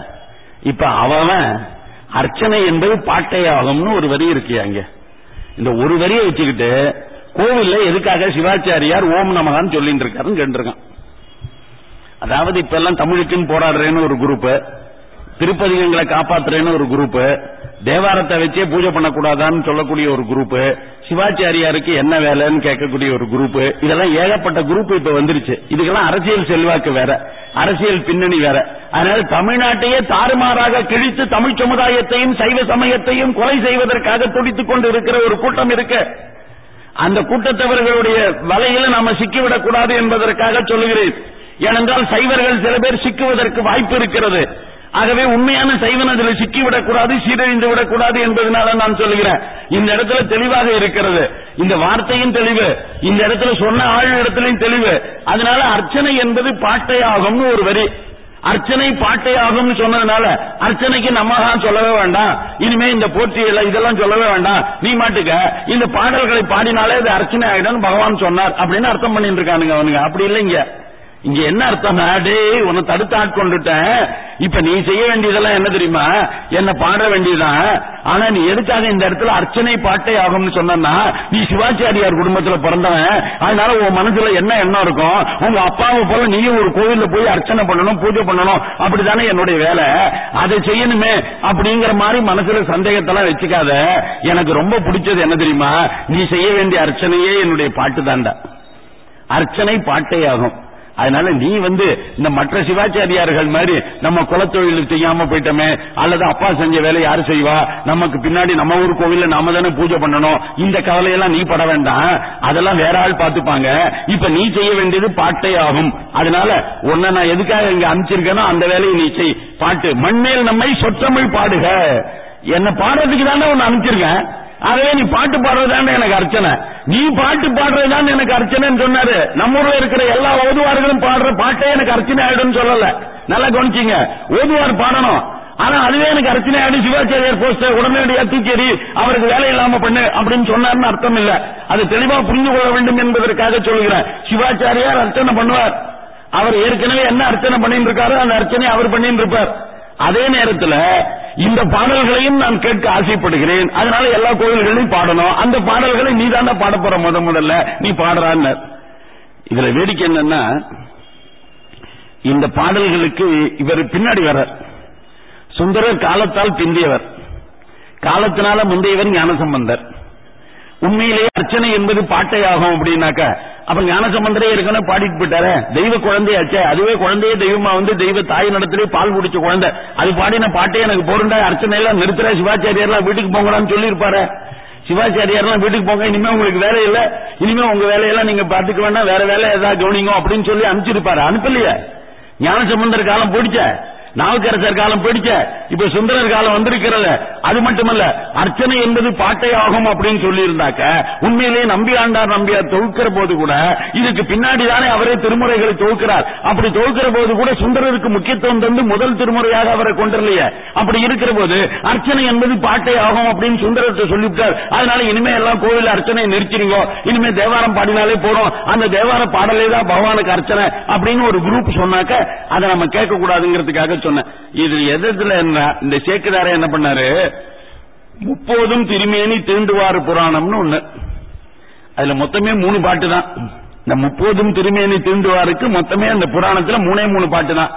இப்ப அவன் அர்ச்சனை என்பது பாட்டையாகும்னு ஒரு வரி இருக்கு அங்க. இந்த ஒரு வரியை வச்சுக்கிட்டு கோவில்ல எதுக்காக சிவாச்சாரியார் ஓம் நமகான்னு சொல்லிட்டு இருக்காருன்னு கேட்டிருக்கான். அதாவது இப்ப எல்லாம் தமிழுக்குன்னு போராடுறேன்னு ஒரு குரூப் திருப்பதிகங்களை காப்பாத்துறேன்னு ஒரு குரூப் தேவாரத்தை வச்சே பூஜை பண்ணக்கூடாதான்னு சொல்லக்கூடிய ஒரு குரூப் சிவாச்சாரியாருக்கு என்ன வேலைன்னு கேட்கக்கூடிய ஒரு குரூப் இதெல்லாம் ஏகப்பட்ட குரூப் இப்ப வந்துருச்சு. இதுக்கெல்லாம் அரசியல் செல்வாக்கு வேற அரசியல் பின்னணி வேற. அதனால தமிழ்நாட்டையே தாறுமாறாக கிழித்து தமிழ் சமுதாயத்தையும் சைவ சமயத்தையும் கொலை செய்வதற்காக துடித்துக் கொண்டு இருக்கிற ஒரு கூட்டம் இருக்கு. அந்த கூட்டத்தவர்களுடைய வலையில நாம சிக்கிவிடக் கூடாது என்பதற்காக சொல்லுகிறேன். ஏனென்றால் சைவர்கள் சில பேர் சிக்குவதற்கு வாய்ப்பு இருக்கிறது. ஆகவே உண்மையான சைவன் அதில் சிக்கிவிடக் கூடாது சீரழிந்து விடக்கூடாது என்பதனால நான் சொல்லுகிறேன். இந்த இடத்துல தெளிவாக இருக்கிறது. இந்த வார்த்தையும் தெளிவு இந்த இடத்துல சொன்ன ஆழ் இடத்திலையும் தெளிவு. அதனால அர்ச்சனை என்பது பாட்டையாகும்னு ஒரு வரி. அர்ச்சனை பாட்டையாகும்னு சொன்னதுனால அர்ச்சனைக்கு நம்ம சொல்லவே வேண்டாம். இனிமே இந்த போற்றி இதெல்லாம் சொல்லவே வேண்டாம். நீ மாட்டுக்க இந்த பாடல்களை பாடினாலே இது அர்ச்சனை ஆயிடும் பகவான் சொன்னார் அப்படின்னு அர்த்தம் பண்ணிட்டு இருக்கானுங்க அவனுங்க. அப்படி இல்லைங்க. இங்க என்ன அர்த்தம்னா டேய் உன்னை தடுத்து ஆட்கொண்டுட்டேன். இப்ப நீ செய்ய வேண்டியதெல்லாம் என்ன தெரியுமா? என்ன பாட வேண்டியதுதான் ஆனா நீ எதுக்காக இந்த இடத்துல அர்ச்சனை பாட்டை ஆகும்னு சொன்னா நீ சிவாச்சாரியார் குடும்பத்துல பிறந்தவன். அதனால உன் மனசுல என்ன எண்ணம் இருக்கும் உங்க அப்பாவை போல நீயும் ஒரு கோவில்ல போய் அர்ச்சனை பண்ணணும் பூஜை பண்ணணும். அப்படித்தானே என்னுடைய வேலை. அதை செய்யணுமே அப்படிங்கிற மாதிரி மனசுல சந்தேகத்தெல்லாம் வச்சுக்காத. எனக்கு ரொம்ப பிடிச்சது என்ன தெரியுமா? நீ செய்ய வேண்டிய அர்ச்சனையே என்னுடைய பாட்டு தாண்டா. அர்ச்சனை பாட்டே ஆகும். அதனால நீ வந்து இந்த மற்ற சிவாச்சாரியார்கள் மாதிரி நம்ம குலத்தொழில் செய்யாம போயிட்டோமே அல்லது அப்பா செஞ்ச வேலை யாரு செய்வா? நமக்கு பின்னாடி நம்ம ஊர் கோவில்ல நாம தானே பூஜை பண்ணணும். இந்த கவலையெல்லாம் நீ பட வேண்டாம். அதெல்லாம் வேற ஆள் பாத்துப்பாங்க இப்ப நீ செய்ய வேண்டியது பாட்டே ஆகும். அதனால உன்ன நான் எதுக்காக இங்க அனுப்பிச்சிருக்கேனோ அந்த வேலையை நீ செய். பாட்டு மண்மேல் நம்மை சொற்றமிழ் பாடுக. என்ன பாடுறதுக்கு தானே ஒன்னு அனுப்பிச்சிருக்கேன். ஆகவே நீ பாட்டு பாடுறதுதான் எனக்கு அர்ச்சனை. நீ பாட்டு பாடுறதுதான் எனக்கு அர்ச்சனைன்னு சொன்னாரு. நம்ம ஊர்ல இருக்கிற எல்லா ஓதுவார்களும் பாடுற பாட்டே எனக்கு அர்ச்சனை ஆயிடும் சொல்லல. நல்லா கவனிச்சிங்க. ஓதுவார் பாடணும். ஆனா அதுவே எனக்கு அர்ச்சனை ஆயிடும். சிவாச்சாரியார் போஸ்டர் உடனடியா தூக்கி அவருக்கு வேலை இல்லாம பண்ணு அப்படின்னு சொன்னார்னு அர்த்தம் இல்ல. அது தெளிவா புரிந்து கொள்ள வேண்டும் என்பதற்காக சொல்கிறேன் சிவாச்சாரியார் அர்ச்சனை பண்ணுவார். அவர் ஏற்கனவே என்ன அர்ச்சனை பண்ணிட்டு இருக்காரோ அந்த அர்ச்சனை அவர் பண்ணிட்டு இருப்பார். அதே நேரத்துல இந்த பாடல்களையும் நான் கேட்க ஆசைப்படுகிறேன். அதனால எல்லா கோவில்களையும் பாடணும். அந்த பாடல்களை நீ தானே பாட போற முத முதல்ல. நீ பாடுறான்னு. இதுல வேடிக்கை என்னன்னா இந்த பாடல்களுக்கு இவர் பின்னாடி வர்றார். சுந்தரர் காலத்தால் பிந்தியவர். காலத்தினால முந்தையவர் ஞானசம்பந்தர். உண்மையிலேயே அர்ச்சனை என்பது பாட்டையாகும் அப்படின்னாக்க அப்ப ஞானசம்பந்தரே இருக்கணும் பாடிட்டு போயிட்டாரு. தெய்வ குழந்தையாச்சே அதுவே குழந்தையே தெய்வமா வந்து தெய்வ தாய் நடத்திலே பால் குடிச்ச குழந்தை. அது பாடின பாட்டே எனக்கு போருண்டா அர்ச்சனை எல்லாம் நிறுத்துற சிவாச்சாரியார்லாம் வீட்டுக்கு போங்கடான்னு சொல்லியிருப்பாரு. சிவாச்சாரியார்லாம் வீட்டுக்கு போங்க. இனிமே உங்களுக்கு வேலை இல்ல. இனிமே உங்க வேலையெல்லாம் நீங்க பாத்துக்க வேண்டாம். வேற வேலை ஏதாவது கவனிங்க அப்படின்னு சொல்லி அனுப்பிச்சிருப்பாரு. அனுப்பலையே. ஞானசம்பந்தர் காலம் போடிச்ச நாவுக்கரசர் காலம் போயிடுச்ச இப்ப சுந்தரர் காலம் வந்திருக்கிறது அது மட்டுமல்ல அர்ச்சனை என்பது பாட்டை ஆகும் அப்படின்னு சொல்லி இருந்தாக்க உண்மையிலேயே நம்பி ஆண்டார் நம்பியார் தொகுக்கிற போது கூட இதுக்கு பின்னாடி தானே அவரே திருமுறைகளை தொகுக்கிறார் அப்படி தொகுக்கிற போது கூட சுந்தரருக்கு முக்கியத்துவம் தந்து முதல் திருமுறையாக அவரை கொண்டிரலையே அப்படி இருக்கிற போது அர்ச்சனை என்பது பாட்டை ஆகும் அப்படின்னு சுந்தரத்தை சொல்லிவிட்டார். அதனால இனிமே எல்லாம் கோவில் அர்ச்சனை நிறுத்திருங்க இனிமே தேவாரம் பாடினாலே போறோம் அந்த தேவார பாடலே தான் பகவானுக்கு அர்ச்சனை அப்படின்னு ஒரு குரூப் சொன்னாக்க அதை நம்ம கேட்க கூடாதுங்கிறதுக்காக சொன்னேன். இது எதுல என்ன இந்த சேக்குதார என்ன பண்ணாரு? முப்போதும் திருமேனி தீண்டுவாறு புராணம்னு ஒண்ணு. அதுல மொத்தமே மூணு பாட்டு தான். இந்த முப்போதும் திருமேனி தீண்டுவாருக்கு மொத்தமே அந்த புராணத்துல மூணே மூணு பாட்டு தான்.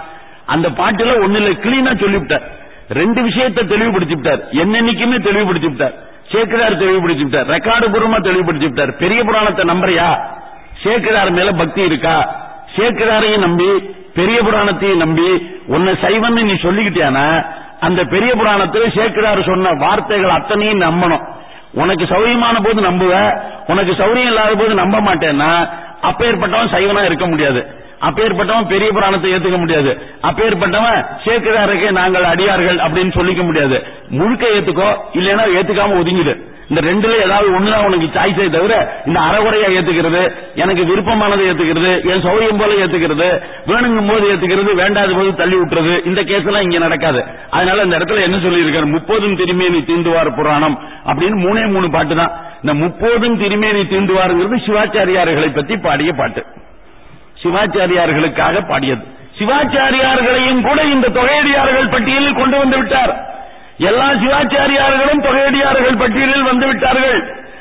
அந்த பாட்டுல ஒண்ணுல கிளீனா சொல்லிவிட்டார். ரெண்டு விஷயத்தை தெளிவுபடுத்திவிட்டார். என்னென்னைக்குமே தெளிவுபடுத்திவிட்டார். சேக்கிரார் தெளிவுபடுத்திவிட்டார். ரெக்கார்டு பூர்வமா தெளிவுபடுத்திவிட்டார். பெரிய புராணத்தை நம்புறியா? சேக்கிரார் மேல பக்தி இருக்கா? சேக்கிராரையும் நம்பி பெரிய புராணத்தையும் நம்பி உன்னை சைவன்னு நீ சொல்லிக்கிட்டியானா அந்த பெரிய புராணத்தில் சேக்கிரார் சொன்ன வார்த்தைகள் அத்தனையும் நம்பணும். உனக்கு சௌரியமான போது நம்புவ உனக்கு சௌரியம் இல்லாத போது நம்ப மாட்டேன்னா அப்பேற்பட்டவன் சைவனா இருக்க முடியாது. அப்பேற்பட்டவன் பெரிய புராணத்தை ஏத்துக்க முடியாது. அப்பேற்பட்டவன் சேக்கிராருக்கே நாங்கள் அடியார்கள் அப்படின்னு சொல்லிக்க முடியாது. முழுக்க ஏத்துக்கோ இல்லைன்னா ஏத்துக்காம ஒதுங்கிடு. இந்த ரெண்டுல ஏதாவது ஒண்ணுதான் உனக்கு சாய்ஸே தவிர இந்த அறகுறையா ஏத்துக்கிறது எனக்கு விருப்பமானதை ஏத்துக்கிறது என் சௌரியம் போல ஏத்துக்கிறது வேணுங்கும் போது ஏத்துக்கிறது வேண்டாத போது தள்ளி விட்டுறது இந்த கேஸ் எல்லாம் இங்க நடக்காது. அதனால இந்த இடத்துல என்ன சொல்லியிருக்காரு? முப்பதும் திருமேனி தீண்டுவார் புராணம் அப்படின்னு மூணே மூணு பாட்டு தான். இந்த முப்போதும் திருமேனி தீண்டுவாருங்கிறது சிவாச்சாரியார்களை பத்தி பாடிய பாட்டு. சிவாச்சாரியார்களுக்காக பாடியது. சிவாச்சாரியார்களையும் கூட இந்த தொகையடியார்கள் பட்டியலில் கொண்டு வந்து விட்டார். எல்லா சிவாச்சாரியார்களும் தொகையடியார்கள் பட்டியலில் வந்துவிட்டார்கள்.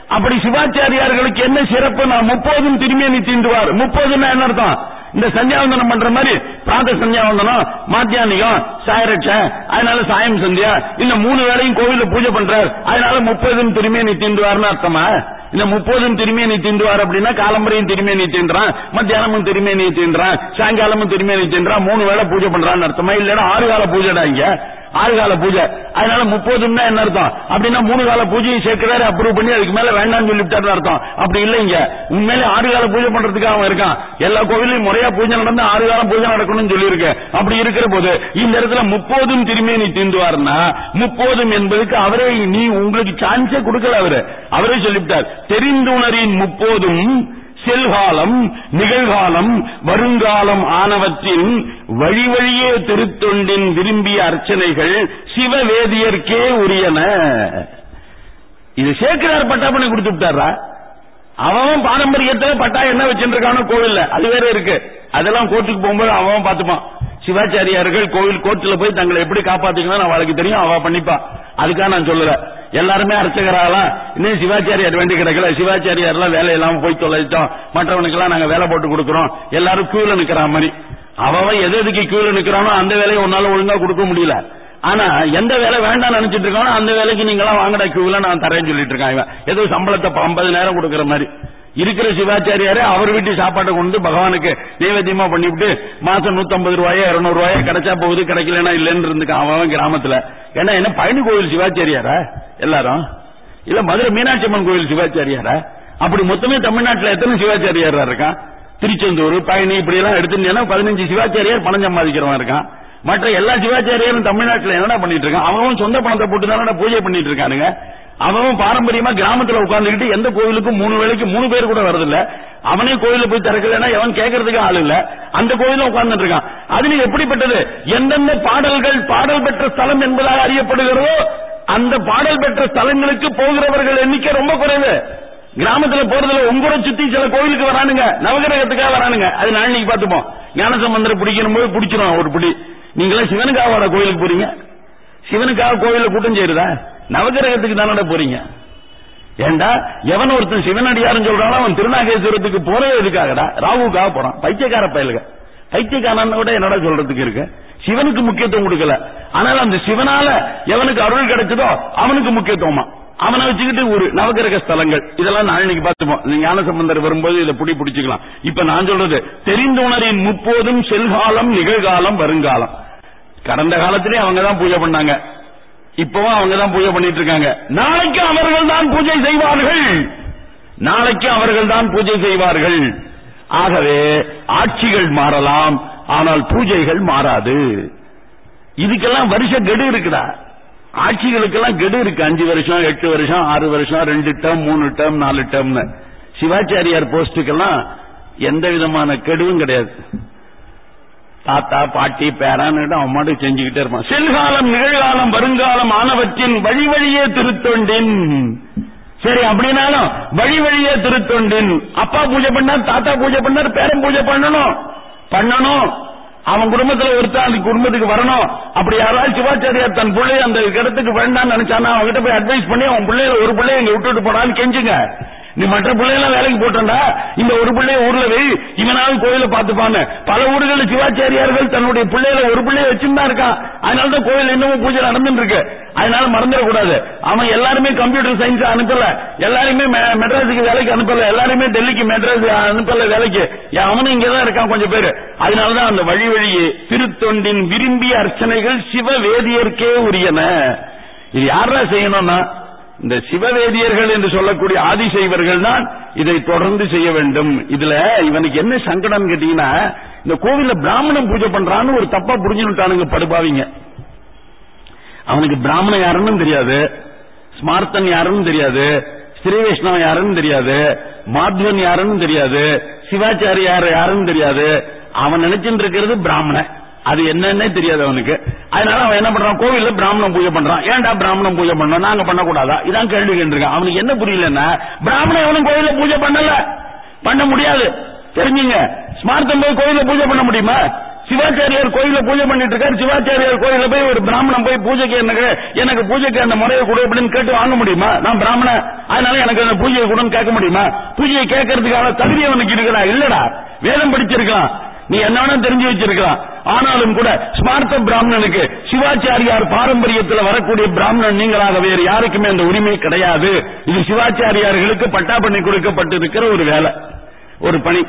அப்படி சிவாச்சாரியார்களுக்கு என்ன சிறப்பு? நான் முப்போதும் நீ தீண்டுவார். முப்பதுன்னா என்ன அர்த்தம் இந்த சந்தியாவந்தனம் பண்ற மாதிரி பிராத சந்தியாவந்தனம் மாத்தியானிகம் சாயரட்ச அதனால சாயம் சந்தியா இந்த மூணு வேளையும் கோவில பூஜை பண்றார். அதனால முப்பதும் திருமேனி தீண்டுவார்னு அர்த்தமா? இந்த முப்பதும் திருமேனி தீண்டுவார் அப்படின்னா காலம்பரையும் திருமேனி தீண்டுறான் மத்தியானமும் திருமேனி தீண்டுறான் சாயங்காலமும் திருமேனி தீண்டுறான் மூணு வேளை பூஜை பண்றான்னு அர்த்தமா? இல்லன்னா ஆறு கால பூஜைடா இங்க. ஆறு கால பூஜை. அதனால முப்பதுன்னா என்ன அர்த்தம்? அப்படின்னா மூணு கால பூஜையை சேர்க்கிறாரு அப்ரூவ் பண்ணி அதுக்கு மேல வேண்டாம்னு சொல்லிவிட்டாரு அர்த்தம். அப்படி இல்லைங்க உண்மையிலே ஆறு கால பூஜை பண்றதுக்கு அவன் இருக்கான். எல்லா கோவிலையும் முறையா பூஜை நடந்து ஆறு காலம் பூஜை நடக்கணும்னு சொல்லியிருக்கு அப்படி இருக்கிற போது இந்த இடத்துல முப்போதும் நீ தீந்துவாருன்னா முப்போதும் என்பதுக்கு அவரே நீ உங்களுக்கு சான்ஸே கொடுக்கல அவரு. அவரே சொல்லிவிட்டார் தெரிந்துணரின் முப்போதும் செல்காலம் நிகழ்காலம் வருங்காலம் ஆனவற்றின் வழி வழியே திருத்தொண்டின் விரும்பிய அர்ச்சனைகள் சிவவேதியர்க்கே உரியன. இது சேர்க்கிறார் பட்டா பண்ணி கொடுத்துட்டாரா அவன் பாரம்பரியத்துல பட்டா என்ன வச்சிருக்கானோ கோவில்ல. அது வேற இருக்கு. அதெல்லாம் கோர்ட்டுக்கு போகும்போது அவன் பார்த்துப்பான். சிவாச்சாரியார்கள் கோவில் கோர்ட்டுல போய் தங்களை எப்படி காப்பாத்திக்கணும் அவளுக்கு தெரியும் அவ பண்ணிப்பா. அதுக்காக நான் சொல்லல. எல்லாருமே அர்ச்சகராலாம் இன்னும் சிவாச்சாரியார் வேண்டி கிடக்கல. சிவாச்சாரியார் எல்லாம் வேலை இல்லாம போய் தொலைச்சிட்டோம். மற்றவனுக்கு எல்லாம் நாங்க வேலை போட்டு கொடுக்கறோம். எல்லாரும் கியூல நிக்கிற மாதிரி. அவன் எது எதுக்கு கியூல நிக்கிறானோ அந்த வேலையை உன்னால ஒழுங்கா கொடுக்க முடியல. ஆனா எந்த வேலை வேண்டாம் நினைச்சிட்டு இருக்கானோ அந்த வேலைக்கு நீங்களாம் வாங்கடா கியூல நான் தரேன்னு சொல்லிட்டு இருக்கான் இவன். ஏதோ சம்பளத்தை ஐம்பது நேரம் கொடுக்கற மாதிரி. இருக்கிற சிவாச்சாரியாரே அவர் வீட்டு சாப்பாட்டை கொண்டு பகவானுக்கு நைவேத்தியமா பண்ணிவிட்டு மாசம் நூத்தம்பது ரூபாயோ இருநூறு ரூபாயோ கிடைச்சா போகுது கிடைக்கலன்னா இல்லன்னு இருந்துக்கான் அவன் கிராமத்துல. ஏன்னா என்ன பழனி கோவில் சிவாச்சாரியாரா எல்லாரும்? இல்ல மதுரை மீனாட்சி அம்மன் கோவில் சிவாச்சாரியாரா? அப்படி மொத்தமே தமிழ்நாட்டுல எத்தனை சிவாச்சாரியாரா இருக்கான்? திருச்செந்தூர் பழனி இப்படி எல்லாம் எடுத்துட்டீங்கன்னா பதினஞ்சு சிவாச்சாரியார் பணம் சம்பாதிக்கிறவன் இருக்கான். மற்ற எல்லா சிவாச்சாரியாரும் தமிழ்நாட்டுல என்னடா பண்ணிட்டு இருக்கான்? அவன் சொந்த பணத்தை போட்டு தானே பூஜை பண்ணிட்டு இருக்கானுங்க. அவன் பாரம்பரியமா கிராமத்துல உட்கார்ந்துக்கிட்டு எந்த கோவிலுக்கும் மூணு வேளைக்கு மூணு பேர் கூட வரதில்ல அவனே கோயில போய் திறக்கலன்னா எவன் கேட்கறதுக்கு ஆள் இல்ல. அந்த கோயில உட்கார்ந்துட்டு இருக்கான். அதுல எப்படிப்பட்டது? எந்தெந்த பாடல்கள் பாடல் பெற்ற ஸ்தலம் என்பதாக அறியப்படுகிறதோ அந்த பாடல் பெற்ற ஸ்தலங்களுக்கு போகிறவர்கள் எண்ணிக்கை ரொம்ப குறைவு. கிராமத்துல போறதுல உங்களை சுத்தி சில கோயிலுக்கு வரானுங்க. நவகிரகத்துக்காக வரானுங்க. அது நாளைக்கு பாத்துப்போம் ஞானசம்பந்தர் பிடிக்கணும் போது பிடிச்சிரும் ஒரு பிடி. நீங்களாம் சிவனுக்காக கோயிலுக்கு போறீங்க? சிவனுக்காக கோயில கூட்டம் செய்யறதா நவகிரகத்துக்கு தானடா போறீங்க? ஏண்டா? எவன் ஒருத்தன் சிவனடியாருன்னு சொல்றானோ அவன் திருநாகேஸ்வரத்துக்கு போறவே எதுக்காகடா? ராகுக்காக போறான். பைத்தியக்கார பயலுக. பைத்தியக்காரன் கூட என்னடா சொல்றதுக்கு இருக்கு? சிவனுக்கு முக்கியத்துவம் கொடுக்கல. ஆனால் அந்த சிவனால எவனுக்கு அருள் கிடைச்சதோ அவனுக்கு முக்கியத்துவமா? அவனை வச்சுக்கிட்டு ஒரு நவகிரக ஸ்தலங்கள். இதெல்லாம் நாளைக்கு பார்த்துப்போம். ஞான சம்பந்தர் வரும்போது இதை புடி பிடிச்சிக்கலாம். இப்ப நான் சொல்றது தெரிந்துணரின் முப்போதும் செல்காலம் நிகழ்காலம் வருங்காலம். கடந்த காலத்திலே அவங்க தான் பூஜை பண்ணாங்க. இப்பவும் அவங்க தான் பூஜை பண்ணிட்டு இருக்காங்க நாளைக்கு அவர்கள் தான் பூஜை செய்வார்கள். நாளைக்கு அவர்கள் தான் பூஜை செய்வார்கள். ஆகவே ஆட்சிகள் மாறலாம் ஆனால் பூஜைகள் மாறாது. இதுக்கெல்லாம் வருஷ கெடு இருக்குடா ஆட்சிகளுக்கெல்லாம் கெடு இருக்கு. அஞ்சு வருஷம் எட்டு வருஷம் ஆறு வருஷம் ரெண்டு டேம் மூணு டேம் நாலு டேம்னு சிவாச்சாரியார் போஸ்டுக்கெல்லாம் எந்த விதமான கெடுவும் கிடையாது. தாத்தா பாட்டி பேரான்னு அவன் செஞ்சுக்கிட்டே இருப்பான். செல்காலம் நிகழ்காலம் வருங்காலம் ஆனவற்றின் வழி வழியே திருத்தொண்டின். சரி அப்படின்னாலும் வழி வழியே திருத்தொண்டின். அப்பா பூஜை பண்ணார் தாத்தா பூஜை பண்ணார் பேரன் பூஜை பண்ணணும். பண்ணணும். அவன் குடும்பத்துல ஒருத்தன் அந்த குடும்பத்துக்கு வரணும். அப்படி யாராவது சிவாச்சாரியார் தன் பிள்ளைய அந்த இடத்துக்கு வேண்டாம்னு நினைச்சானா அவன்கிட்ட போய் அட்வைஸ் பண்ணி அவன் பிள்ளைய ஒரு பிள்ளைய இங்க விட்டுட்டு போனான்னு கெஞ்சுங்க. நீ மற்ற பிள்ளையெல்லாம் வேலைக்கு போட்டா இந்த ஒரு பிள்ளைய ஊர்ல வை இவனாவது கோயில பாத்துப்பான்னு பல ஊர்களில் சிவாச்சாரியார்கள் தன்னுடைய பிள்ளையில ஒரு பிள்ளைய வச்சுதான் இருக்கான். அதனாலதான் கோயில் இன்னமும் பூஜை நடந்துட்டு இருக்கு அதனால மறந்துடக்கூடாது. அவன் எல்லாருமே கம்ப்யூட்டர் சயின்ஸ் அனுப்பல. எல்லாருமே மெட்ராஸுக்கு வேலைக்கு அனுப்பல. எல்லாருமே டெல்லிக்கு மெட்ராஸ் அனுப்பல வேலைக்கு. ஏன் அவனும் இங்கதான் இருக்கான் கொஞ்சம் பேரு. அதனாலதான் அந்த வழி வழியே திருத்தொண்டின் விரும்பிய அர்ச்சனைகள் சிவ வேதியர்க்கே உரியன. இது யாரா செய்யணும்னா இந்த சிவவேதியர்கள் என்று சொல்லக்கூடிய ஆதிசைவர்கள் தான் இதை தொடர்ந்து செய்ய வேண்டும். இதுல இவனுக்கு என்ன சங்கடம் கேட்டீங்கன்னா இந்த கோவில பிராமணன் பூஜை பண்றான்னு ஒரு தப்பா புரிஞ்சுட்டானுங்க படுபாவிங்க. அவனுக்கு பிராமணன் யாருன்னு தெரியாது ஸ்மார்த்தன் யாருன்னு தெரியாது ஸ்ரீவைஷ்ணவன் யாருன்னு தெரியாது மாத்வன் யாருன்னு தெரியாது சிவாச்சாரியார் யாருன்னு தெரியாது. அவன் நினைச்சிட்டு இருக்கிறது பிராமணன். அது என்னன்னே தெரியாது அவனுக்கு. அதனால அவன் என்ன பண்றான்? கோவில்ல பிராமணன் பூஜை பண்றான். ஏன்டா பிராமணன் பூஜை பண்ணோம் நாங்க பண்ணக்கூடாதா? இதான் கேள்வி கேட்டிருக்கான். அவனுக்கு என்ன புரியலன்னா பிராமணன் எவனும் கோயில பூஜை பண்ணல. பண்ண முடியாது. தெரிஞ்சுங்க. ஸ்மார்த்தம் போய் கோயில பூஜை பண்ண முடியுமா? சிவாச்சாரியார் கோயில பூஜை பண்ணிட்டு இருக்காரு. சிவாச்சாரியார் கோயில போய் ஒரு பிராமணன் போய் பூஜைக்கு எனக்கு எனக்கு பூஜைக்கு அந்த முறையை கொடு அப்படின்னு கேட்டு வாங்க முடியுமா? நான் பிராமணன். அதனால எனக்கு அந்த பூஜையை கொடுன்னு கேட்க முடியுமா? பூஜையை கேட்கறதுக்கான தகுதி அவனுக்கு இருக்குடா இல்லடா. வேதம் படிச்சிருக்கலாம். நீ என்ன தெரிஞ்சு வச்சிருக்கலாம். ஆனாலும் கூட ஸ்மார்த்த பிராமணனுக்கு சிவாச்சாரியார் பாரம்பரியத்தில் வரக்கூடிய பிராமணன் நீங்களாக வேறு யாருக்குமே அந்த உரிமை கிடையாது. இது சிவாச்சாரியார்களுக்கு பட்டா பண்ணி கொடுக்கப்பட்டிருக்கிற ஒரு வேலை ஒரு பணி.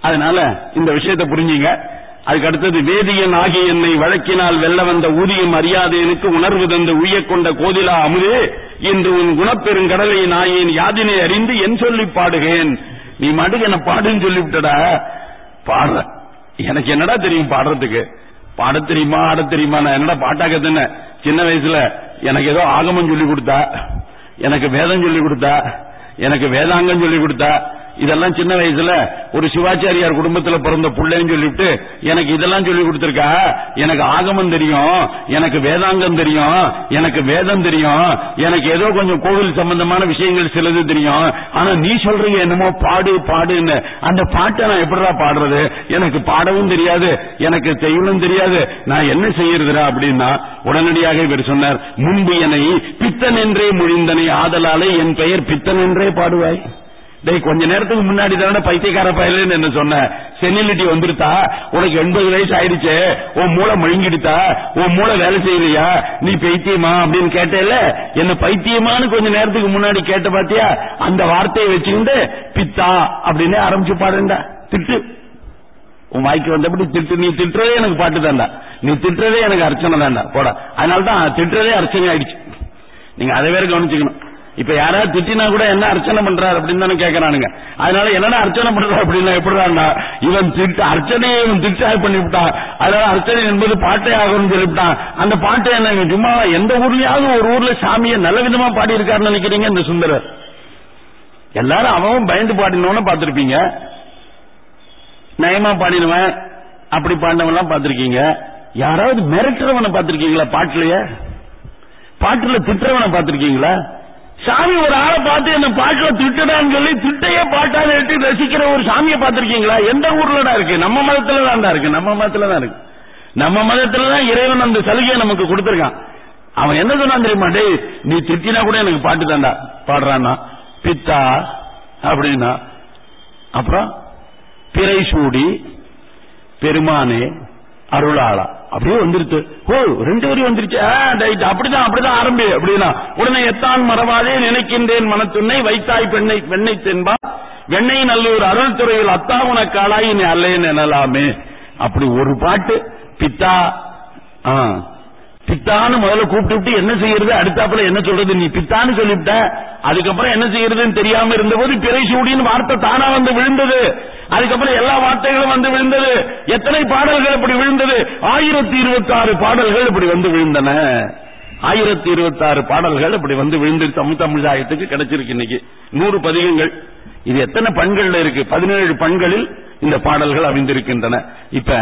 அதனால இந்த விஷயத்தை புரிஞ்சுங்க. அதுக்கு அடுத்தது வேதியன் ஆகிய என்னை வழக்கினால் வெல்ல வந்த ஊதியம் அறியாதேனுக்கு உணர்வு தந்து உய்யக் கொண்ட கோதிலா அமுதே இன்று உன் குணப்பெருங்கடலை நாயின் யாதினை அறிந்து என் சொல்லி பாடுகேன். நீ மாட்டுக்கு என்ன பாடுன்னு சொல்லிவிட்டடா? பாடுற எனக்கு என்னடா தெரியும் பாடுறதுக்கு? பாட தெரியுமா ஆட தெரியுமா? நான் என்னடா பாட்டாக்க தானே சின்ன வயசுல எனக்கு ஏதோ ஆகமம் சொல்லி கொடுத்தா எனக்கு வேதம் சொல்லி கொடுத்தா எனக்கு வேதாங்கம் சொல்லி கொடுத்தா இதெல்லாம் சின்ன வயசுல ஒரு சிவாச்சாரியார் குடும்பத்துல பிறந்த புள்ளைன்னு சொல்லிவிட்டு எனக்கு இதெல்லாம் சொல்லி கொடுத்திருக்கா? எனக்கு ஆகமம் தெரியும் எனக்கு வேதாங்கம் தெரியும் எனக்கு வேதம் தெரியும் எனக்கு ஏதோ கொஞ்சம் கோவில் சம்பந்தமான விஷயங்கள் சிலது தெரியும். ஆனா நீ சொல்றீங்க என்னமோ பாடு பாடுன்னு. அந்த பாட்டை நான் எப்படிடா பாடுறது? எனக்கு பாடவும் தெரியாது எனக்கு செய்யவும் தெரியாது. நான் என்ன செய்யறதுடா அப்படின்னா உடனடியாக இவர் சொன்னார் முன்பு என்னை பித்தன் என்றே முழிந்தனை ஆதலாலே என் பெயர் பித்தன் என்றே பாடுவாய். டேய் கொஞ்ச நேரத்துக்கு முன்னாடி தானே பைத்தியக்கார பயலுன்னு என்ன சொன்ன? செனிலிட்டி வந்துருத்தா? உனக்கு எண்பது வயசு ஆயிடுச்சு. உன் மூளை மழுங்கிடுத்தா? உன் மூளை வேலை செய்யலையா? நீ பைத்தியமா அப்படின்னு கேட்டேல என்ன பைத்தியமான்னு கொஞ்ச நேரத்துக்கு முன்னாடி கேட்ட பாத்தியா? அந்த வார்த்தையை வச்சுக்கிட்டு பித்தா அப்படின்னு ஆரம்பிச்சு பாடுண்டா திட்டு. உன் வாய்க்கு வந்தபடி திட்டு. நீ திட்டுறதே எனக்கு பாட்டு தான்டா. நீ திட்டுறதே எனக்கு அர்ச்சனை தான்டா. போடா. அதனாலதான் திட்டுறதே அர்ச்சனை ஆயிடுச்சு. நீங்க அதை வேற கவனிச்சுக்கணும். இப்ப யாராவது திட்டினா கூட என்ன அர்ச்சனை பண்றாரு அப்படின்னு தானே கேக்குறானுங்க. அதனால என்னடா அர்ச்சனை பண்றாரு அப்படின்னா எப்படிடா? இவன் திட்டு அர்ச்சனையை இவன் திட்டாக பண்ணிவிட்டான் அதனால அர்ச்சனை என்பது பாட்டே ஆகும்னு சொல்லிவிட்டான் அந்த பாட்டை என்ன சும்மா எந்த ஊர்லயாவது ஒரு ஊர்ல சாமியை நல்ல விதமா பாடி இருக்காருன்னு நினைக்கிறீங்க இந்த சுந்தரர்? எல்லாரும் அவன் பயந்து பாடினவன பாத்திருப்பீங்க நயமா பாடினவன் அப்படி பாடினவன் பாத்திருக்கீங்க யாராவது மிரட்டுறவனை பாத்திருக்கீங்களா பாட்டுலயே? பாட்டுல திட்டுறவனை பார்த்திருக்கீங்களா? சாமி ஒரு ஆளை பார்த்து என்ன பாட்டுல திட்டுடான்னு சொல்லி திட்டையே பாட்டான்னு எடுத்து ரசிக்கிற ஒரு சாமியை பார்த்திருக்கீங்களா? எந்த ஊர்லடா இருக்கு? நம்ம மதத்துல தான் இருக்கு. நம்ம மதத்துல தான் இருக்கு. நம்ம மதத்துல தான் இறைவன் அந்த சலுகையை நமக்கு கொடுத்திருக்கான். அவன் என்ன சொன்னான் தெரியுமா? டே நீ திட்டினா கூட எனக்கு பாட்டு தாண்டா பாடுறான்னா பித்தா அப்படின்னா. அப்புறம் பிறை சூடி பெருமானே அருளாளா. அப்படியே வந்துருச்சு ஓ ரெண்டு வரி வந்துருச்சு. அப்படிதான் அப்படிதான் ஆரம்பி. அப்படின்னா உடனே எத்தான் மறவாதே நினைக்கின்றேன் மனத்துன்னை வைத்தாய் பெண்ணை வெண்ணை தென்பா. வெண்ணை நல்லூர் அருள் துறையில் அத்தா உனக்காளாய் நீ அல்லேன்னு எனலாமே. அப்படி ஒரு பாட்டு பித்தா ஆ, பித்தான்னு முதல்ல கூப்பிட்டு விட்டு என்ன செய்யறது? அடுத்தாப்புல என்ன சொல்றது? நீ பித்தான்னு சொல்லிவிட்ட. அதுக்கப்புறம் என்ன செய்யறதுன்னு தெரியாம இருந்தபோது பிறை சூடின்னு வார்த்தை தானா வந்து விழுந்தது. அதுக்கப்புறம் எல்லா வார்த்தைகளும் வந்து விழுந்தது. எத்தனை பாடல்கள் இப்படி விழுந்தது? ஆயிரத்தி இருபத்தி ஆறு பாடல்கள் இப்படி வந்து விழுந்தன. ஆயிரத்தி இருபத்தி ஆறு பாடல்கள் இப்படி வந்து விழுந்து தமிழ் தமிழாயத்துக்கு கிடைச்சிருக்கு இன்னைக்கு. நூறு பதிகங்கள். இது எத்தனை பண்கள்ல இருக்கு? பதினேழு பண்களில் இந்த பாடல்கள் அமைந்திருக்கின்றன. இப்ப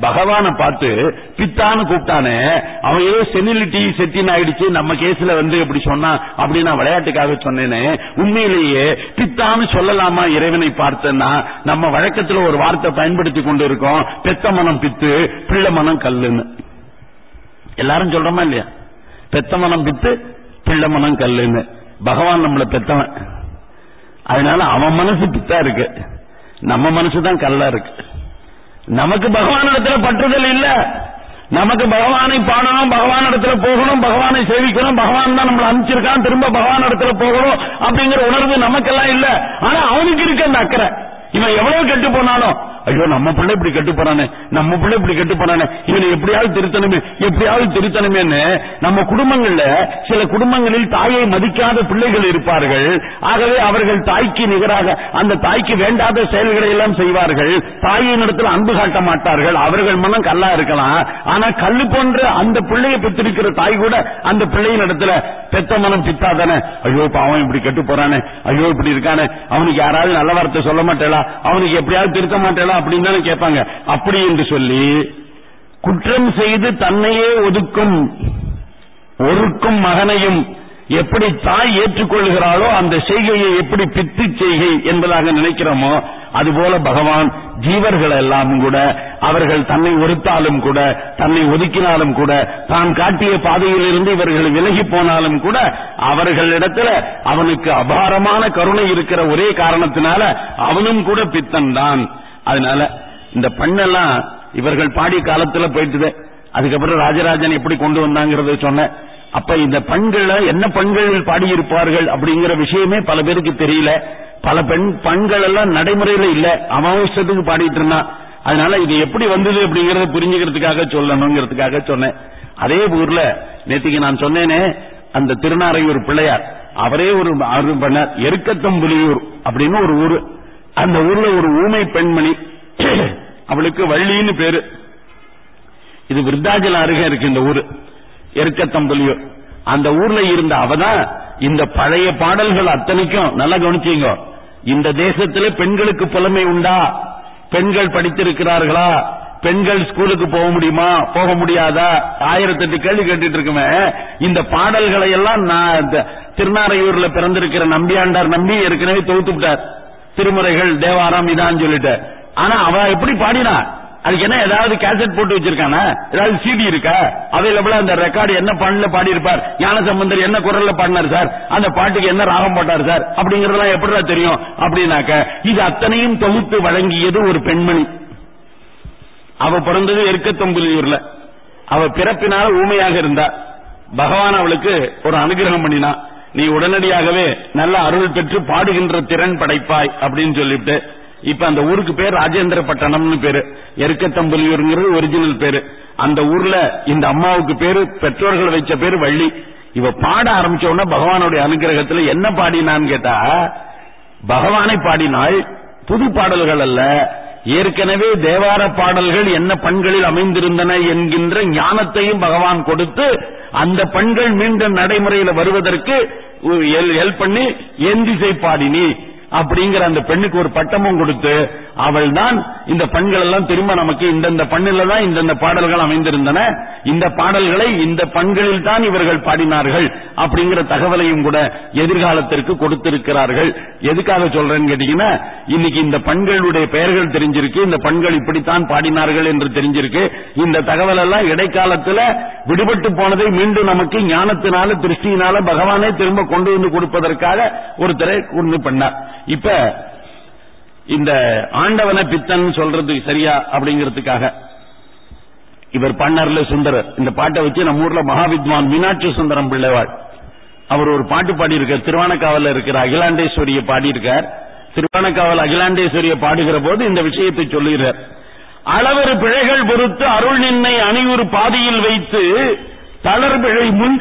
பகவான பார்த்து பித்தான்னு கூப்பிட்டானே அவன் ஏதோ செனிலிட்டி செட்டின் ஆயிடுச்சு நம்ம கேஸ்ல வந்து எப்படி சொன்னா அப்படின்னு நான் விளையாட்டுக்காக சொன்னேனே உண்மையிலேயே பித்தான்னு சொல்லலாமா இறைவனை பார்த்தேன்னா நம்ம வழக்கத்துல ஒரு வார்த்தை பயன்படுத்தி கொண்டு இருக்கோம் பெத்த மனம் பித்து பிள்ளை மனம் கல்லுன்னு. எல்லாரும் சொல்றோமா இல்லையா? பெத்த மனம் பித்து பிள்ளை மனம் கல்லுன்னு. பகவான் நம்மள பெத்தவன். அதனால அவன் மனசு பித்தா இருக்கு. நம்ம மனசுதான் கல்லா இருக்கு. நமக்கு பகவான் இடத்துல பற்றுதல் இல்ல. நமக்கு பகவானை பாடணும் பகவான் இடத்துல போகணும் பகவானை சேவிக்கணும் பகவான் தான் நம்மளை அனுப்பிச்சிருக்கான் திரும்ப பகவான் இடத்துல போகணும் அப்படிங்கிற உணர்வு நமக்கெல்லாம் இல்ல. ஆனா அவனுக்கு இருக்கு அந்த அக்கறை. இவன் எவ்வளவு கெட்டு போனாலும். ஐயோ நம்ம பிள்ளை இப்படி கெட்டு போறானே நம்ம பிள்ளை இப்படி கெட்டு போறானே இவனை எப்படியாவது திருத்தணுமே எப்படியாவது திருத்தணுமேன்னு நம்ம குடும்பங்கள்ல சில குடும்பங்களில் தாயை மதிக்காத பிள்ளைகள் இருப்பார்கள். ஆகவே அவர்கள் தாய்க்கு நிகராக அந்த தாய்க்கு வேண்டாத செயல்களை எல்லாம் செய்வார்கள். தாயின் இடத்துல அன்பு காட்ட மாட்டார்கள். அவர்கள் மனம் கல்லா இருக்கலாம். ஆனா கல்லு போன்ற அந்த பிள்ளையை பெற்றிருக்கிற தாய் கூட அந்த பிள்ளையின் இடத்துல பெத்த மனம் பித்தாதானே? ஐயோ பாவம் இப்படி கெட்டு போறானே. ஐயோ இப்படி இருக்கானே. அவனுக்கு யாராவது நல்ல வார்த்தை சொல்ல மாட்டேளா? அவனுக்கு எப்படியாவது திருத்த மாட்டேளா? அப்படின்னு தானே கேட்பாங்க. அப்படி என்று சொல்லி குற்றம் செய்து தன்னையே ஒதுக்கும் ஒருக்கும் மகனையும் எப்படி தாய் ஏற்றுக்கொள்கிறாளோ அந்த செய்கையை எப்படி பித்து செய்கை என்பதாக நினைக்கிறோமோ அதுபோல பகவான் ஜீவர்கள் எல்லாம் கூட அவர்கள் தன்னை ஒருத்தாலும் கூட தன்னை ஒதுக்கினாலும் கூட தான் காட்டிய பாதையிலிருந்து இவர்கள் விலகி போனாலும் கூட அவர்களிடத்துல அவனுக்கு அபாரமான கருணை இருக்கிற ஒரே காரணத்தினால அவனும் கூட பித்தன் தான் அதனால இந்த பண்ணெல்லாம் இவர்கள் பாடிய காலத்துல போயிட்டுது. அதுக்கப்புறம் ராஜராஜன் எப்படி கொண்டு வந்தாங்கிறத சொன்னேன் அப்ப இந்த பண்கள்ல என்ன பெண்கள் பாடியிருப்பார்கள் அப்படிங்கிற விஷயமே பல பேருக்கு தெரியல. பல பெண் பண்கள் எல்லாம் நடைமுறையில இல்ல. அமாவசத்துக்கு பாடிட்டு இருந்தான். அதனால இது எப்படி வந்தது அப்படிங்கறத புரிஞ்சுக்கிறதுக்காக சொல்லணுங்கிறதுக்காக சொன்னேன். அதே ஊர்ல நேத்திக்கு நான் சொன்னேனே அந்த திருநாரையூர் பிள்ளையார். அவரே ஒரு அருள் பண்ணார் எருக்கத்தம்புலியூர் அப்படின்னு ஒரு ஊரு. அந்த ஊர்ல ஒரு ஊமை பெண்மணி அவளுக்கு வள்ளின்னு பேரு. இது விருத்தாச்சலம் அருகே இருக்கு இந்த ஊரு எருக்கத்தம்பலியோ அந்த ஊர்ல இருந்த அவதான் இந்த பழைய பாடல்கள் அத்தனைக்கும் நல்லா கவனிச்சீங்க இந்த தேசத்துல பெண்களுக்கு புலமை உண்டா? பெண்கள் படித்திருக்கிறார்களா? பெண்கள் ஸ்கூலுக்கு போக முடியுமா? போக முடியாதா? ஆயிரத்தெட்டு கேள்வி கேட்டுட்டு இருக்குமே. இந்த பாடல்களை எல்லாம் நான் திருநாரையூர்ல பிறந்திருக்கிற நம்பியாண்டார் நம்பி ஏற்கனவே தொகுத்து விட்டார். திருமுறைகள் தேவாரம் இதான் சொல்லிட்டு. ஆனா அவ எப்படி பாடினா அதுக்கு என்ன ஏதாவது கேசட் போட்டு வச்சிருக்கானா? ஏதாவது சிடி இருக்கா? அவைலபிளா அந்த ரெக்கார்டு என்ன பண்ணல பாடி இருப்பார் ஞான சம்பந்தர் என்ன குரல்ல பாடினார் சார்? அந்த பாட்டுக்கு என்ன ராகம் போட்டார் சார்? அப்படிங்கறதெல்லாம் எப்படிடா தெரியும்? அப்படின்னாக்க இது அத்தனையும் தொகுத்து வழங்கியது ஒரு பெண்மணி. அவ பிறந்தது எருக்கத்தொம்புலியூர்ல அவ பிறப்பினால ஊமையாக இருந்தா. பகவான் அவளுக்கு ஒரு அனுகிரகம் பண்ணினா நீ உடனடியாகவே நல்ல அருள் பெற்று பாடுகின்ற திறன் படைப்பாய் அப்படின்னு சொல்லிவிட்டு இப்ப அந்த ஊருக்கு பேர் ராஜேந்திர பட்டணம்னு பேரு. எருக்கத்தம்புலியூருங்கிறது ஒரிஜினல் பேரு. அந்த ஊர்ல இந்த அம்மாவுக்கு பேரு பெற்றோர்கள் வைச்ச பேரு வள்ளி. இவ பாட ஆரம்பிச்ச உடனே பகவானுடைய அனுகிரகத்துல என்ன பாடினான்னு கேட்டா பகவானை பாடினாள் புது பாடல்கள் அல்ல ஏற்கனவே தேவார பாடல்கள் என்ன பண்களில் அமைந்திருந்தன என்கின்ற ஞானத்தையும் பகவான் கொடுத்து அந்த பண்கள் மீண்டும் நடைமுறையில வருவதற்கு ஹெல்ப் பண்ணி எந்திசை பாடினி அப்படிங்கிற அந்த பெண்ணுக்கு ஒரு பட்டமும் கொடுத்து அவள் தான் இந்த பண்கள் எல்லாம் திரும்ப நமக்கு இந்தந்த பண்ணில தான் இந்தந்த பாடல்கள் அமைந்திருந்தன. இந்த பாடல்களை இந்த பண்களில் தான் இவர்கள் பாடினார்கள் அப்படிங்கிற தகவலையும் கூட எதிர்காலத்திற்கு கொடுத்திருக்கிறார்கள். எதுக்காக சொல்றேன்னு கேட்டீங்கன்னா இன்னைக்கு இந்த பண்களுடைய பெயர்கள் தெரிஞ்சிருக்கு இந்த பண்கள் இப்படித்தான் பாடினார்கள் என்று தெரிஞ்சிருக்கு. இந்த தகவல் எல்லாம் இடைக்காலத்துல விடுபட்டு போனதை மீண்டும் நமக்கு ஞானத்தினால திருஷ்டியினால பகவானே திரும்ப கொண்டு வந்து கொடுப்பதற்காக ஒருத்தரை கொண்டு பண்ணார். இப்ப இந்த ஆண்டவன பித்தன் சொல்றது சரியா அப்படிங்கிறதுக்காக இவர் பண்ணர்ல சுந்தரர் இந்த பாட்டை வச்சு நம்ம ஊர்ல மகாவித்வான் மீனாட்சி சுந்தரம் பிள்ளைவாள். அவர் ஒரு பாட்டு பாடியிருக்கார். திருவானக்காவல இருக்கிற அகிலாண்டேஸ்வரிய பாடியிருக்கார். திருவானக்காவல் அகிலாண்டேஸ்வரிய பாடுகிற போது இந்த விஷயத்தை சொல்லுகிறார். அளவரு பிழைகள் பொறுத்து அருள் நின்னை அணியூர் பாதியில் வைத்து தளர்பிழை முன்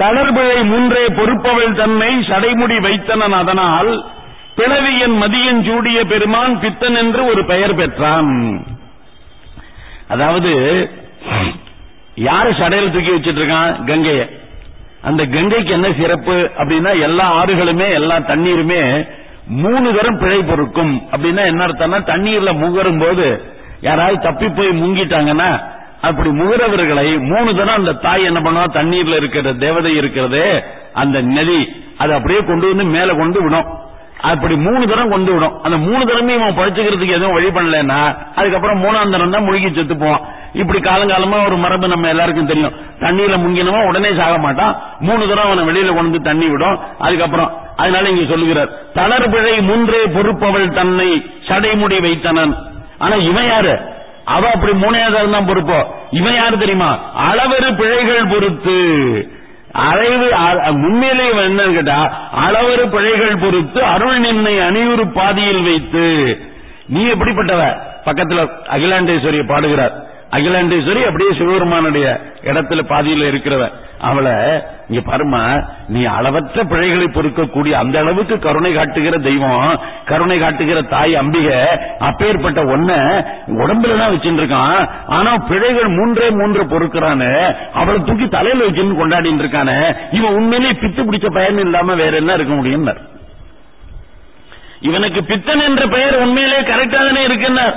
தளர்பிழை முன்றே பொறுப்பவள் தன்னை சடைமுடி வைத்தனன் அதனால் பிளவியன் மதியன் சூடிய பெருமான் பித்தன் என்று ஒரு பெயர் பெற்றான். அதாவது யாரு சடையில தூக்கி வச்சிட்டு இருக்கான் கங்கைய. அந்த கங்கைக்கு என்ன சிறப்பு அப்படின்னா எல்லா ஆறுகளுமே எல்லா தண்ணீருமே மூணு தரம் பிழை பொறுக்கும். அப்படின்னா என்ன அர்த்தம்னா தண்ணீர்ல முகரும் போது யாராவது தப்பி போய் முங்கிட்டாங்கன்னா அப்படி முகரவர்களை மூணு தினம் அந்த தாய் என்ன பண்ணுவா? தண்ணீர்ல இருக்கிற தேவதை இருக்கிறதே அந்த நதி அதை அப்படியே கொண்டு வந்து மேல கொண்டு விடும். அப்படி மூணு தரம் கொண்டு விடும். அந்த மூணு தரமே இவன் பழிச்சுக்கிறதுக்கு எதுவும் வழி பண்ணலன்னா அதுக்கப்புறம் மூணாம் தரம் தான் முழுகி செத்து போவான். இப்படி காலங்காலமா ஒரு மரபு நம்ம எல்லாருக்கும் தெரியும். தண்ணியில முங்கினமா உடனே சாக மாட்டான். மூணு தரம் அவனை வெளியில கொண்டு தண்ணி விடும். அதுக்கப்புறம் அதனால இங்க சொல்லுகிறார் தளர்பிழை மூன்றே பொறுப்பவள் தன்னை சடைமுடி வைத்தனன். ஆனா இவன் யாரு? அவ அப்படி மூணையாதாரம் தான் பொறுப்போ. இவன் யாரு தெரியுமா? அளவரு பிழைகள் பொறுத்து. அறைவு முன்னிலை என்னன்னு கேட்டா அளவரு பிழைகள் பொறுத்து அருள் நின்னை அணியுறு பாதியில் வைத்து. நீ எப்படிப்பட்டவ? பக்கத்துல அகிலாண்டேஸ்வரியை பாடுகிறார். அகிலாண்டேஸ்வரி அப்படியே சிவபெருமானுடைய இடத்துல பாதியில இருக்கிறவ அவளை இங்க பாருமா நீ அளவற்ற பிழைகளை பொறுக்கக்கூடிய அந்த அளவுக்கு கருணை காட்டுகிற தெய்வம் கருணை காட்டுகிற தாய் அம்பிகை அப்பேற்பட்ட ஒன்ன உடம்புலதான் வச்சுட்டு இருக்கான் ஆனா பிழைகள் மூன்றே மூன்று பொறுக்கிறான்னு அவளை தூக்கி தலையில வச்சுன்னு கொண்டாடிட்டு இருக்கானே. இவன் உண்மையிலேயே பித்து பிடிச்ச பயன் இல்லாம வேற என்ன இருக்க முடியும் இவனுக்கு பித்தன் என்ற பெயர் உண்மையிலே கரெக்டா தானே இருக்குன்னார்.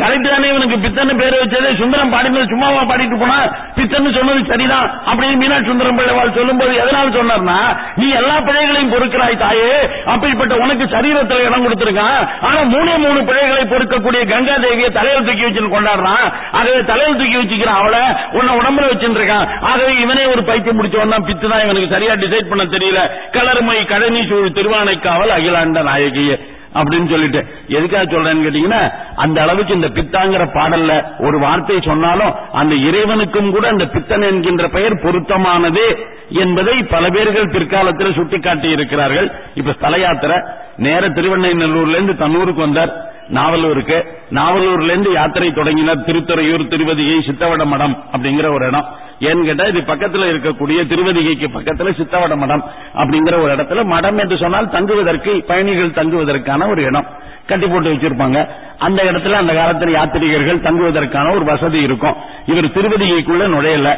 கரெக்ட் தானே இவனுக்கு பித்தன்னு பேர் வச்சது? சுந்தரம் பாடினது சும்மாவா பாடிட்டு போனா பித்தன்னு சொன்னது சரிதான் அப்படின்னு மீனாட்சி சுந்தரம் பிள்ளைவாள் சொல்லும்போது எதனால சொன்னார்னா நீ எல்லா பிழைகளையும் பொறுக்கிறாய் தாயே அப்படிப்பட்ட உனக்கு சரீரத்தில் இடம் கொடுத்திருக்கான். ஆனா மூணே மூணு பிழைகளை பொறுக்கக்கூடிய கங்கா தேவியை தலையில் தூக்கி வச்சுன்னு கொண்டாடுறான் ஆகவே தலையில் தூக்கி வச்சுக்கிறான் அவளை உன்னை உடம்புல வச்சுட்டு இருக்கான். ஆகவே இவனே ஒரு பைத்தியம் முடிச்சவன் தான். பித்து தான் இவனுக்கு சரியா டிசைட் பண்ண தெரியல. கலர்மை கழனி சூழ் திருவானைக்காவல் அகிலாண்ட நாயகியே. அப்படின்னு சொல்லிட்டு எதுக்காக சொல்றேன்னு கேட்டீங்கன்னா அந்த அளவுக்கு இந்த பித்தாங்கிற பாடல்ல ஒரு வார்த்தை சொன்னாலும் அந்த இறைவனுக்கும் கூட அந்த பித்தன் என்கின்ற பெயர் பொருத்தமானது என்பதை பல பேர்கள் பிற்காலத்தில் சுட்டிக்காட்டி இருக்கிறார்கள் இப்ப ஸ்தல யாத்திரை நேர திருவண்ணைநல்லூர்ல இருந்து தன்னூருக்கு வந்தார். நாவலூருக்கு. நாவலூர்ல இருந்து யாத்திரை தொடங்கினார். திருத்துறையூர் திருவதிகை சித்தவட மடம் அப்படிங்கிற ஒரு இடம். ஏன்னு கேட்டா இது பக்கத்துல இருக்கக்கூடிய திருவதிகைக்கு பக்கத்துல சித்தவட மடம் அப்படிங்கிற ஒரு இடத்துல மடம் என்று சொன்னால் தங்குவதற்கு பயணிகள் தங்குவதற்கான ஒரு இடம் கட்டி போட்டு வச்சிருப்பாங்க. அந்த இடத்துல அந்த காலத்துல யாத்திரிகர்கள் தங்குவதற்கான ஒரு வசதி இருக்கும். இவர் திருவதிகைக்குள்ள நுழையல.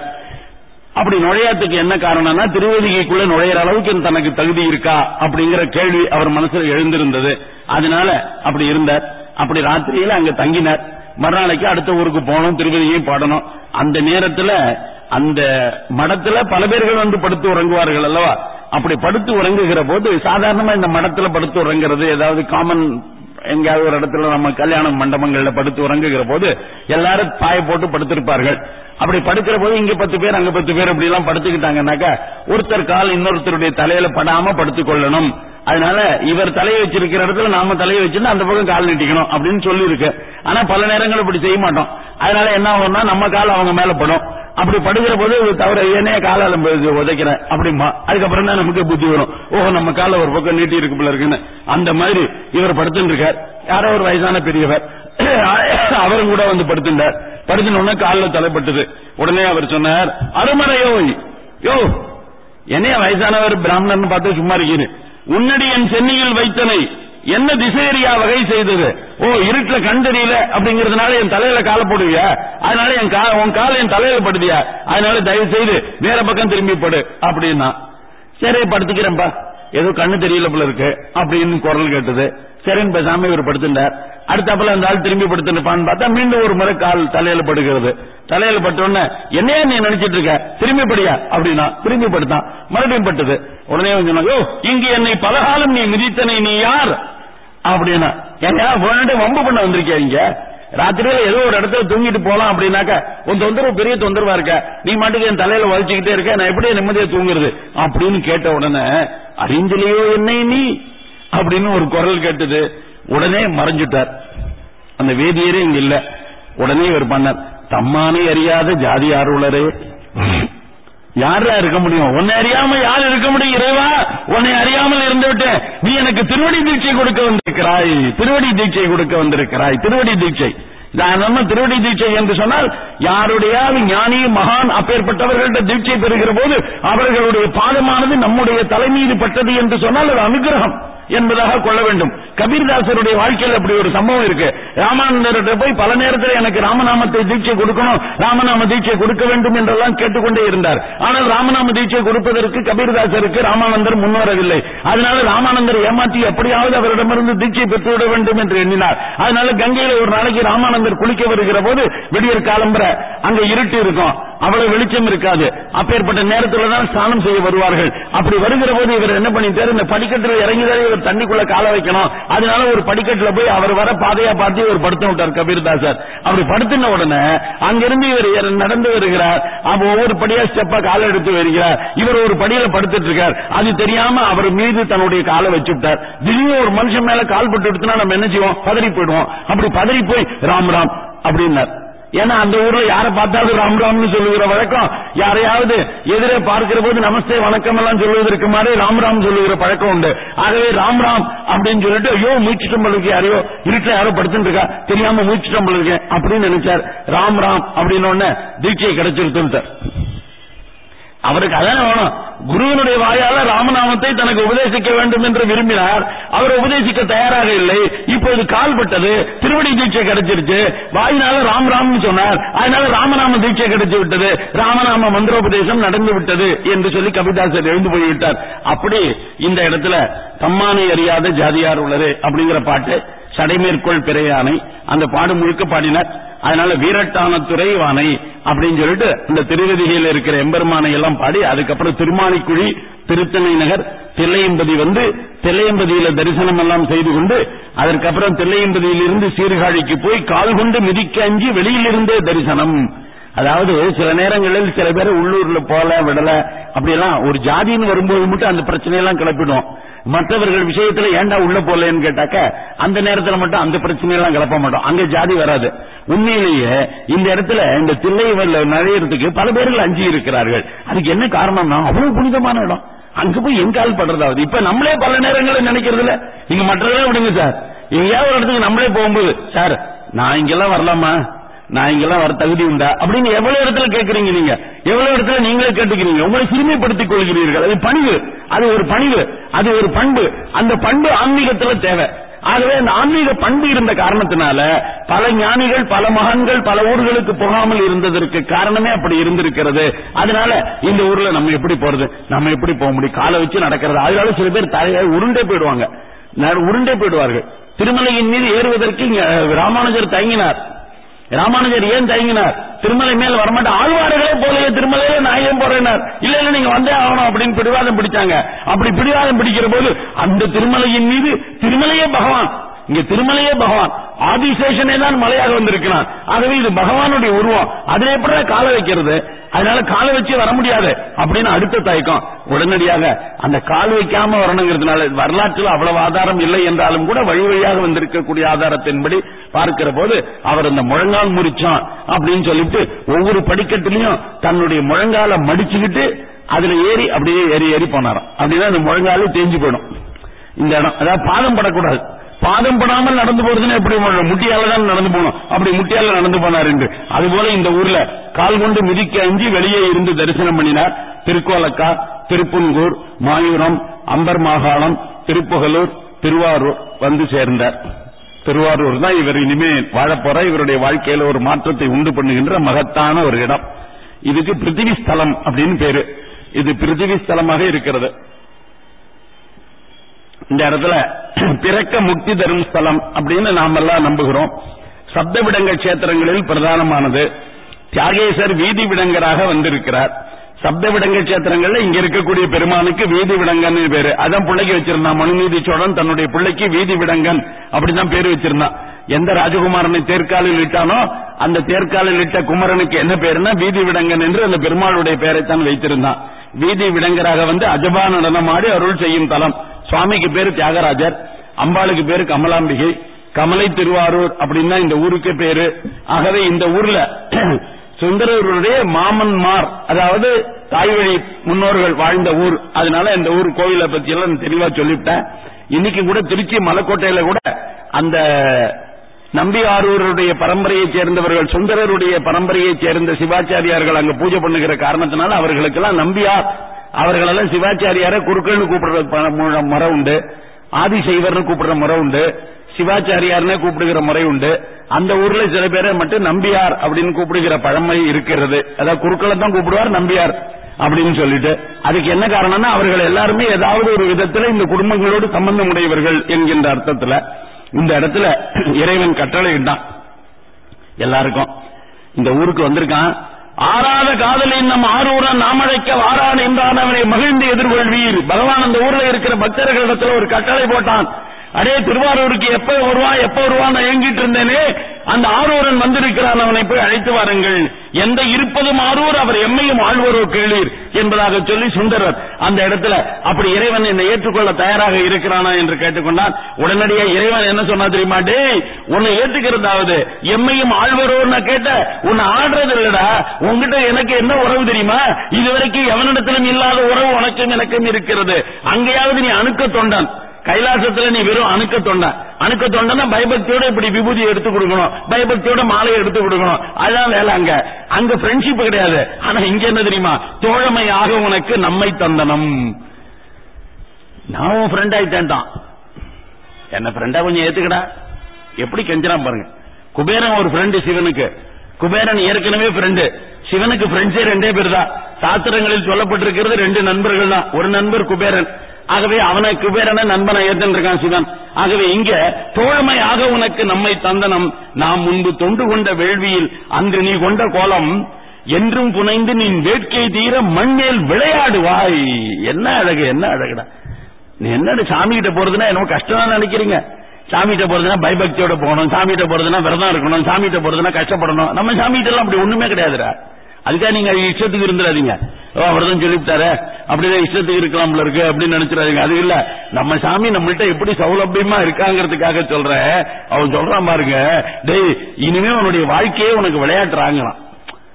அப்படி நுழையாத்துக்கு என்ன காரணம்னா திருவதிகைக்குள்ள நுழையிற அளவுக்கு தனக்கு தகுதி இருக்கா அப்படிங்கிற கேள்வி அவர் மனசுல எழுந்திருந்தது. அதனால அப்படி இருந்தார். அப்படி ராத்திரியில அங்க தங்கினார். மறுநாளைக்கு அடுத்த ஊருக்கு போகணும் திருவதியையும் பாடணும். அந்த நேரத்துல அந்த மடத்துல பல பேர்கள் வந்து படுத்து உறங்குவார்கள் அல்லவா? அப்படி படுத்து உறங்குகிற போது சாதாரணமா இந்த மடத்துல படுத்து உறங்குறது ஏதாவது காமன் எங்கேயாவது ஒரு இடத்துல நம்ம கல்யாண மண்டபங்கள்ல படுத்து உறங்குகிற போது எல்லாரும் பாய போட்டு படுத்திருப்பார்கள். அப்படி படுக்கிற போது இங்க பத்து பேர் அங்க பத்து பேர் அப்படி எல்லாம் படுத்துக்கிட்டாங்கன்னாக்கா ஒருத்தர் கால் இன்னொருத்தருடைய தலையில படாம படுத்துக் கொள்ளணும் அதனால இவர் தலையை வச்சிருக்கிற இடத்துல நாம தலையை வச்சிருந்தா அந்த பக்கம் கால் நீட்டிக்கணும் அப்படின்னு சொல்லி இருக்கு ஆனா பல நேரங்கள் இப்படி செய்ய மாட்டோம். அதனால என்ன ஆகும்னா நம்ம கால் அவங்க மேல படும். அப்படி படுகிற போது தவிர ஏனே காலால உதைக்கிறேன் அப்படிமா அதுக்கப்புறம் தான் நமக்கு புத்தி வரும். ஓஹோ நம்ம கால ஒரு பக்கம் நீட்டி இருக்கு போல இருக்குன்னு. அந்த மாதிரி இவர் படுத்துட்டு இருக்கார் யாரோ ஒரு வயசான பெரியவர். அவரும் கூட வந்து படுத்துட்டார் படுத்தின காலில் தலைப்பட்டது. உடனே அவர் சொன்னார் அருமறையோ யோ என்னைய வயசானவர் பிராமணன் பார்த்து சும்மா இருக்கிறேன் உன்னடி என் சென்னையில் வைத்தனை. என்ன திசையறியா வகை செய்தது? ஓ இருட்டுல கண் தெரியல அப்படிங்கறதுனால என் தலையில கால போடுவியா? அதனால என் கா உன் கால என் தலையில படுதியா? அதனால தயவு செய்து வேற பக்கம் திரும்பி படு. அப்படின்னா சரி படுத்துக்கிறேன்பா. ஏதோ கண்ணு தெரியல போல இருக்கு அப்படின்னு குரல் கேட்டது. சரின்னு பேசாம இவர் படுத்துட்டார். அடுத்தாப்புல அந்த ஆள் திரும்பி படுத்துப்பான்னு பார்த்தா மீண்டும் ஒரு முறை கால் தலையில படுகிறது. தலையில பட்டோன்னு என்னையா நீ நினைச்சிட்டு இருக்க? திரும்பி படியா? அப்படின்னா திரும்பி படுத்தான். மறுபடியும் பட்டது. உடனே சொன்னாங்க இங்கு என்னை பலகாலம் நீ மிதித்தனை நீ யார்? அப்படின்னா ஏன்னா வம்பு பண்ண வந்திருக்கியா இங்க? ராத்திரியில ஏதோ ஒரு இடத்துல தூங்கிட்டு போலாம் அப்படின்னாக்க உன் தொந்தரவு பெரிய தொந்தரவா இருக்க. நீ மாட்டுக்கு என் தலையில வலிச்சுக்கிட்டே இருக்க நான் எப்படி நிம்மதியா தூங்குறது? அப்படின்னு கேட்ட உடனே அறிஞ்சலையோ என்னை நீ? அப்படின்னு ஒரு குரல் கேட்டது. உடனே மறைஞ்சிட்டார். அந்த வேதியரே இங்க இல்ல. உடனே இவர் பண்ணார். தம்மானே அறியாத ஜாதி ஆர்வலரே. யாரா இருக்க முடியும்? உன்னை அறியாம யார் இருக்க முடியும் இறைவா? உன்னை அறியாமல் இருந்து விட்டேன் நீ எனக்கு திருவடி தீட்சை கொடுக்க வந்திருக்கிறாய். திருவடி தீட்சை கொடுக்க வந்திருக்கிறாய். திருவடி தீட்சை. நம்ம திருவடி தீட்சை என்று சொன்னால் யாருடைய ஞானி மகான் அப்பேற்பட்டவர்கள்ட்ட தீட்சை பெறுகிற போது அவர்களுடைய பாதமானது நம்முடைய தலைமீது பட்டது என்று சொன்னால் அது அனுகிரகம் என்பதாக கொள்ள வேண்டும். கபீர்தாசருடைய வாழ்க்கையில் அப்படி ஒரு சம்பவம் இருக்கு. ராமானந்தர்கிட்ட போய் பல நேரத்தில் எனக்கு ராமநாமத்தை தீட்சை கொடுக்கணும் ராமநாம தீட்சை கொடுக்க வேண்டும் என்றெல்லாம் கேட்டுக்கொண்டே இருந்தார். ஆனால் ராமநாம தீட்சை கொடுப்பதற்கு கபீர்தாசருக்கு ராமானந்தர் முன்வரவில்லை அதனால ராமானந்தர் ஏமாற்றி எப்படியாவது அவரிடமிருந்து தீட்சை பெற்றுவிட வேண்டும் என்று எண்ணினார். அதனால கங்கையில ஒரு நாளைக்கு ராமானந்தர் குளிக்க வருகிற போது விடியற் காலம்புற அங்க இருட்டு இருக்கும். அவ்வளவு வெளிச்சம் இருக்காது. அப்பேற்பட்ட நேரத்தில் தான் ஸ்நானம் செய்ய வருவார்கள். அப்படி வருகிற போது இவர் என்ன பண்ணிட்டார்? இந்த படிக்கட்டில் இறங்கிதான் இவர் தண்ணிக்குள்ள கால வைக்கணும். அதனால ஒரு படிக்கட்டுல போய் அவர் வர பாதையா பார்த்து ஒரு படுத்து விட்டார் கபீர்தாசர் அவர் படுத்தின உடனே அங்கிருந்து இவர் நடந்து வருகிறார். அப்ப ஒவ்வொரு படியா ஸ்டெப்பா கால எடுத்து வருகிறார். இவர் ஒரு படியில படுத்துட்டு இருக்கார். அது தெரியாம அவர் மீது தன்னுடைய காலை வச்சு விட்டார். திடீர்னு ஒரு மனுஷன் மேல கால் பட்டு விட்டுனா நம்ம என்ன செய்வோம்? பதறி போயிடுவோம். அப்படி பதறி போய் ராம் ராம் அப்படின்னார். ஏன்னா அந்த ஊர்ல யாரை பார்த்தாலும் ராம் ராம்னு சொல்லுகிற வழக்கம். யாரையாவது எதிரே பார்க்கிற போது நமஸ்தே வணக்கம் எல்லாம் சொல்லுவதற்கு மாதிரி ராம் ராம் சொல்லுகிற பழக்கம் உண்டு. ஆகவே ராம் ராம் அப்படின்னு சொல்லிட்டு ஐயோ மூச்சுட்டம் இருக்கு யாரையோ இருட்டில் யாரோ படுத்துட்டு இருக்கா தெரியாம மூச்சுட்டம் இருக்கேன் அப்படின்னு நினைச்சார். ராம் ராம் அப்படின்னு உடனே தீட்சை கிடைச்சிருத்து அவருக்கு அதான வேணும்? குருவனுடைய வாயால ராமநாமத்தை தனக்கு உபதேசிக்க வேண்டும் என்று விரும்பினார். அவர் உபதேசிக்க தயாராக இல்லை. இப்போது கால்பட்டது திருவடி தீட்சை கிடைச்சிருச்சு. வாயினால ராம் ராம் சொன்னார். அதனால ராமநாம தீட்சை கிடைச்சு விட்டது. ராமநாம மந்திரோபதேசம் நடந்து விட்டது என்று சொல்லி கபிதாசர் எழுந்து போய்விட்டார். அப்படி இந்த இடத்துல தம்மானை அறியாத ஜாதியார் உள்ளது அப்படிங்கிற பாட்டு சடைமேற்கொள் பிறையானை அந்த பாடு முழுக்க பாடினார். அதனால வீரட்டான வானை அப்படின்னு சொல்லிட்டு இந்த திருவதிகையில் இருக்கிற எம்பெருமானை எல்லாம் பாடி அதுக்கப்புறம் திருமாலிக்குழி திருத்தணை நகர் தில்லையம்பதி வந்து தில்லையம்பதியில தரிசனம் எல்லாம் செய்து கொண்டு அதற்கப்புறம் தில்லையம்பதியிலிருந்து சீர்காழிக்கு போய் கால் கொண்டு மிதிக்க அஞ்சு வெளியிலிருந்தே தரிசனம். அதாவது சில நேரங்களில் சில பேர் உள்ளூர்ல போல விடல அப்படியெல்லாம் ஒரு ஜாதின்னு வரும்போது மட்டும் அந்த பிரச்சனையெல்லாம் கிளப்பிடும். மற்றவர்கள் விஷயத்துல ஏன்டா உள்ள போலன்னு கேட்டாக்க அந்த நேரத்துல மட்டும் அந்த பிரச்சனையெல்லாம் கிளப்ப மாட்டோம். அங்க ஜாதி வராது. உண்மையிலேயே இந்த இடத்துல இந்த தில்லை நுழையறதுக்கு பல பேர்கள் அஞ்சி இருக்கிறார்கள். அதுக்கு என்ன காரணம்னா அவ்வளவு புனிதமான இடம். அங்க போய் எங்கால் படுறதாவது? இப்ப நம்மளே பல நேரங்களில் நினைக்கிறது இல்ல நீங்க மற்றதெல்லாம் விடுங்க சார். எங்கேயாவது ஒரு இடத்துக்கு நம்மளே போகும்போது சார் நான் இங்கெல்லாம் வரலாமா? நான் இங்கெல்லாம் வர தகுதி உண்டா? அப்படின்னு எவ்வளவு இடத்துல கேட்கறீங்க நீங்க? எவ்வளவு இடத்துல நீங்களே கேட்டுக்கிறீங்க? உங்களை சிறுமைப்படுத்திக் கொள்கிறீர்கள். அது பணிவு. அது ஒரு பணிவு. அது ஒரு பண்பு. அந்த பண்பு ஆன்மீகத்துல தேவை. ஆகவே அந்த ஆன்மீக பண்பு இருந்த காரணத்தினால பல ஞானிகள் பல மகான்கள் பல ஊர்களுக்கு போகாமல் இருந்ததற்கு காரணமே அப்படி இருந்திருக்கிறது. அதனால இந்த ஊர்ல நம்ம எப்படி போறது? நம்ம எப்படி போக முடியும்? காலை வச்சு நடக்கிறது. அதனால சில பேர் தலையை உருண்டே போயிடுவாங்க. உருண்டே போயிடுவார்கள். திருமலையின் மீது ஏறுவதற்கு ராமானுஜர் தயங்கினார். ராமானுஜர் ஏன் தயங்கினார்? திருமலை மேல் வரமாட்டேன் ஆழ்வார்களே போலயே திருமலையில நான் ஏன் போறேனார் இல்ல இல்ல நீங்க வந்தே ஆகணும் அப்படின்னு பிடிவாதம் பிடிச்சாங்க. அப்படி பிடிவாதம் பிடிக்கிற போது அந்த திருமலையின் மீது திருமலையே பகவான் இங்க திருமலையே பகவான். ஆதிசேஷனே தான் மலையாக வந்திருக்கிறான். ஆகவே இது பகவானுடைய உருவம். அதுல எப்படி காலை வைக்கிறது? அதனால காலை வச்சு வர முடியாது. அப்படின்னு அடுத்த தயக்கம். உடனடியாக அந்த கால் வைக்காம வரணுங்கிறதுனால வரலாற்றில் அவ்வளவு ஆதாரம் இல்லை என்றாலும் கூட வழி வழியாக வந்திருக்கக்கூடிய ஆதாரத்தின்படி பார்க்கிற போது அவர் அந்த முழங்கால் முறிச்சான் அப்படின்னு சொல்லிட்டு ஒவ்வொரு படிக்கட்டிலையும் தன்னுடைய முழங்கால மடிச்சுக்கிட்டு அதுல ஏறி அப்படியே ஏறி ஏறி போனாராம். அப்படின்னா அந்த முழங்காலும் தேஞ்சு போயிடும். இந்த இடம். அதாவது பாதம் படக்கூடாது. பாதம் படாமல் நடந்து போறதுன்னு எப்படி முட்டியால தான் நடந்து போனோம் அப்படி முட்டியால நடந்து போனார் என்று. அதுபோல இந்த ஊர்ல கால் கொண்டு மிதிக்க அஞ்சி வெளியே இருந்து தரிசனம் பண்ணினார். திருக்கோலக்கா திருப்புன்கூர் மாயூரம் அம்பர் மாகாணம் திருப்புகலூர் திருவாரூர் வந்து சேர்ந்தார். திருவாரூர் தான் இவர் இனிமே வாழப்போற இவருடைய வாழ்க்கையில ஒரு மாற்றத்தை உண்டு பண்ணுகின்ற மகத்தான ஒரு இடம். இதுக்கு பிருத்திவி ஸ்தலம் அப்படின்னு பேரு. இது பிருத்திவி ஸ்தலமாக இருக்கிறது. இந்த இடத்துல பிறக்க முக்தி தரும் ஸ்தலம் அப்படின்னு நாமெல்லாம் நம்புகிறோம். சப்த விடங்க கஷேத்திரங்களில் பிரதானமானது. தியாகேசர் வீதி விடங்கராக வந்திருக்கிறார். சப்த விடங்க கஷேத்திரங்கள்ல இங்க இருக்கக்கூடிய பெருமானுக்கு வீதி விடங்கன்னு பேரு. அதான் பிள்ளைக்கு வச்சிருந்தான். மனுநீதி சோழன் தன்னுடைய பிள்ளைக்கு வீதி விடங்கன் அப்படிதான் பேரு வச்சிருந்தான். எந்த ராஜகுமாரனை தேர்காலில் இட்டானோ அந்த தேர்காலில் இட்ட குமரனுக்கு என்ன பேருன்னா வீதி விடங்கன் என்று அந்த பெருமாளுடைய பெயரைத்தான் வைத்திருந்தான். வீதி விடங்கராக வந்து அஜபா நடனமாடி அருள் செய்யும் தலம். சுவாமிக்கு பேரு தியாகராஜர் அம்பாளுக்கு பேரு கமலாம்பிகை கமலை திருவாரூர் அப்படின்னா இந்த ஊருக்கு பேரு. ஆகவே இந்த ஊர்ல சுந்தரருடைய மாமன்மார் அதாவது தாய் வழி முன்னோர்கள் வாழ்ந்த ஊர். அதனால இந்த ஊர் கோயிலை பத்தி எல்லாம் தெளிவா சொல்லிவிட்டேன். இன்னைக்கு கூட திருச்சி மலைக்கோட்டையில கூட அந்த நம்பியாரூருடைய பரம்பரையைச் சேர்ந்தவர்கள் சுந்தரருடைய பரம்பரையைச் சேர்ந்த சிவாச்சாரியார்கள் அங்க பூஜை பண்ணுகிற காரணத்தினால அவர்களுக்கெல்லாம் நம்பியார் அவர்களெல்லாம் சிவாச்சாரியார குருக்கள்னு கூப்பிடுற முறை உண்டு ஆதிசைவர்னு கூப்பிடுற முறை உண்டு சிவாச்சாரியார்னே கூப்பிடுகிற முறை உண்டு. அந்த ஊர்ல சில பேரை மட்டும் நம்பியார் அப்படின்னு கூப்பிடுகிற பழமை இருக்கிறது. அதாவது குறுக்களை தான் கூப்பிடுவார் நம்பியார் அப்படின்னு சொல்லிட்டு. அதுக்கு என்ன காரணம்னா அவர்கள் எல்லாருமே ஏதாவது ஒரு விதத்துல இந்த குடும்பங்களோடு சம்பந்தம் உடையவர்கள் என்கின்ற அர்த்தத்துல இந்த இடத்துல இறைவன் கட்டளை இட்டான். எல்லாருக்கும். இந்த ஊருக்கு வந்திருக்கான். ஆறாத காதலின் நம் ஆரூரன் நாமழைக்க வாரான் என்றான். அவனை மகிழ்ந்து எதிர்கொள்வீர். பகவான் அந்த ஊர்ல இருக்கிற பக்தர்களிடத்துல ஒரு கட்டளை போட்டான். அடே திருவாரூருக்கு எப்ப வருவான் எப்ப வருவான் நான் ஏங்கிட்டு இருந்தேனே அந்த ஆரூரன் வந்திருக்கிறான் அவனை போய் அழைத்து வாருங்கள். எந்த இருப்பதும் ஆரூர் அவர் எம்மையும் ஆழ்வரோ கேளீர் என்பதாக சொல்லி சுந்தரர் அந்த இடத்துல அப்படி இறைவன் என்னை ஏற்றுக்கொள்ள தயாராக இருக்கிறானா என்று கேட்டுக்கொண்டான். உடனடியா இறைவன் என்ன சொன்னா தெரியுமா டே உன்னை ஏத்துக்கிறதாவது எம்மையும் ஆழ்வரோன்னு கேட்ட உன்னை ஆடுறது இல்லடா உங்ககிட்ட எனக்கு என்ன உறவு தெரியுமா? இதுவரைக்கும் எவனிடத்திலும் இல்லாத உறவு உனக்கும் எனக்கும் இருக்கிறது. அங்கேயாவது நீ அணுக்க தொண்டன். கைலாசத்துல நீ வெறும் அணுக்க தொண்டை. அணுக்க தொண்டனா பயபக்தியோட இப்படி விபூதி எடுத்து கொடுக்கணும். பயபக்தியோட மாலையை எடுத்து கொடுக்கணும். அதான் வேலை அங்க. அங்க ஃப்ரெண்ட்ஷிப் கிடையாது. ஆனா இங்க என்ன தெரியுமா? தோழமையாக உனக்கு நம்மை தந்தனம். நான் உன் ஃப்ரெண்ட் ஆயிட்டேன்டான் என்ன ஃப்ரெண்டா கொஞ்சம் ஏத்துக்கடா. எப்படி கெஞ்சறான் பாருங்க. குபேரன் ஒரு ஃப்ரெண்டு சிவனுக்கு. குபேரன் ஏற்கனவே ஃப்ரெண்டு சிவனுக்கு ஃப்ரெண்ட்ஸே ரெண்டே பேர் தான் சாஸ்திரங்களில் சொல்லப்பட்டிருக்கிறது ரெண்டு நண்பர்கள் தான் ஒரு நண்பர் குபேரன். ஆகவே அவனை குபேரன நண்பனை ஏற்றிருக்கான் இருக்கான் சிவன். ஆகவே இங்க தோழமையாக உனக்கு நம்மை தந்தனம். நாம் முன்பு தொண்டு கொண்ட வேள்வியில் அன்று நீ கொண்ட கோலம் என்றும் புனைந்து நீ வேட்கை தீர மண்மேல் விளையாடுவாய். என்ன அழகு என்ன அழகுடா. நீ என்ன சாமி கிட்ட போறதுன்னா என்னமோ கஷ்டம் நினைக்கிறீங்க. சாமி கிட்ட போறதுன்னா பயபக்தியோட போகணும். சாமி கிட்ட போறதுன்னா விரதம் இருக்கணும். சாமி கிட்ட போறதுன்னா கஷ்டப்படணும். நம்ம சாமி கிட்ட எல்லாம் அப்படி ஒண்ணுமே கிடையாதுடா. அதுக்காக நீங்க இஷ்டத்துக்கு இருந்துடாதீங்க. அவர்தான் சொல்லிவிட்டாரு. அப்படிதான் இஷ்டத்துக்கு இருக்கலாம்ல இருக்கு அப்படின்னு நினைச்சிடாதீங்க. அது இல்ல. நம்ம சாமி நம்மள்ட்ட எப்படி சௌலபியமா இருக்காங்கிறதுக்காக சொல்ற அவன் சொல்றான் பாருங்க டேய் இனிமே உன்னுடைய வாழ்க்கையே உனக்கு விளையாட்டுறாங்களாம்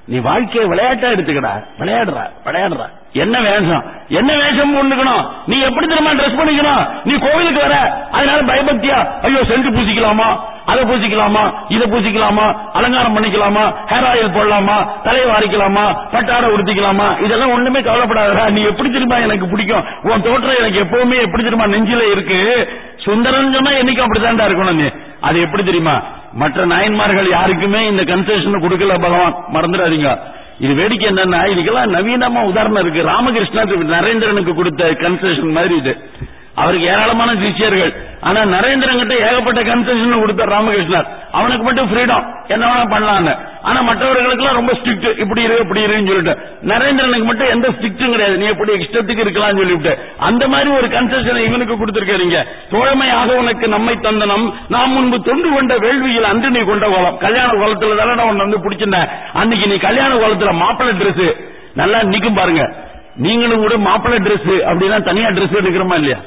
நீ வாழ்க்கையை விளையாட்டா எடுத்துக்கடா. விளையாடுற விளையாடுற. என்ன வேஷம்? என்ன வேஷம் போட்டுக்கணும் நீ எப்படி தெரியுமா ட்ரெஸ் பண்ணிக்கணும்? நீ கோவிலுக்கு வர. அதனால பயபக்தியா? ஐயோ சென்று பூசிக்கலாமா? அதை பூசிக்கலாமா? இதை பூசிக்கலாமா? அலங்காரம் பண்ணிக்கலாமா? ஹேர் ஆயில் போடலாமா? தலையை வாரிக்கலாமா? பட்டாடை உடுத்திக்கலாமா? இதெல்லாம் ஒண்ணுமே கவலைப்படாதடா. நீ எப்படி தெரியுமா எனக்கு பிடிக்கும்? உன் தோற்றம் எனக்கு எப்பவுமே எப்படி தெரியுமா நெஞ்சில இருக்கு. சுந்தரம் சொன்னா என்னைக்கும் அப்படித்தான்டா இருக்கணும் நீ. அது எப்படி தெரியுமா? மற்ற நாயன்மார்கள் யாருக்குமே இந்த கன்செஷன் கொடுக்கல பகவான். மறந்துடாதீங்க. இது வேடிக்கை என்னன்னா இதுக்கெல்லாம் நவீனமா உதாரணம் இருக்கு. ராமகிருஷ்ணா நரேந்திரனுக்கு கொடுத்த கன்செஷன் மாதிரி இது. அவருக்கு ஏராளமான சிஷியர்கள். ஆனா நரேந்திரன் கிட்ட ஏகப்பட்ட கன்செஷன் கொடுத்தார் ராமகிருஷ்ணர். அவனுக்கு மட்டும் ஃப்ரீடம் என்ன வேணா பண்ணலான்னு. ஆனா மற்றவர்களுக்கு எல்லாம் ரொம்ப ஸ்ட்ரிக்ட் இப்படி இரு இப்படி இருன்னு சொல்லிட்டு. நரேந்திரனுக்கு மட்டும் எந்த ஸ்ட்ரிக்டும் கிடையாது. நீ எப்படி இஷ்டத்துக்கு இருக்கலாம்னு சொல்லிவிட்டு. அந்த மாதிரி ஒரு கன்செஷன் இவனுக்கு கொடுத்திருக்கீங்க தோழமையாக உனக்கு நம்மை தந்தனம். நாம் முன்பு தொண்டு கொண்ட வேள்வியில் அன்று நீ கொண்ட கோலம். கல்யாண கோலத்துல தானே நான் உன்னை வந்து பிடிச்சிருந்தேன் அன்னைக்கு நீ கல்யாண கோலத்துல மாப்பிள்ளை ட்ரெஸ் நல்லா நிக்கும் பாருங்க. நீங்களும் கூட மாப்பிள்ளை ட்ரெஸ் அப்படின்னா தனியா ட்ரெஸ் எடுக்கிறோமா இல்லையா?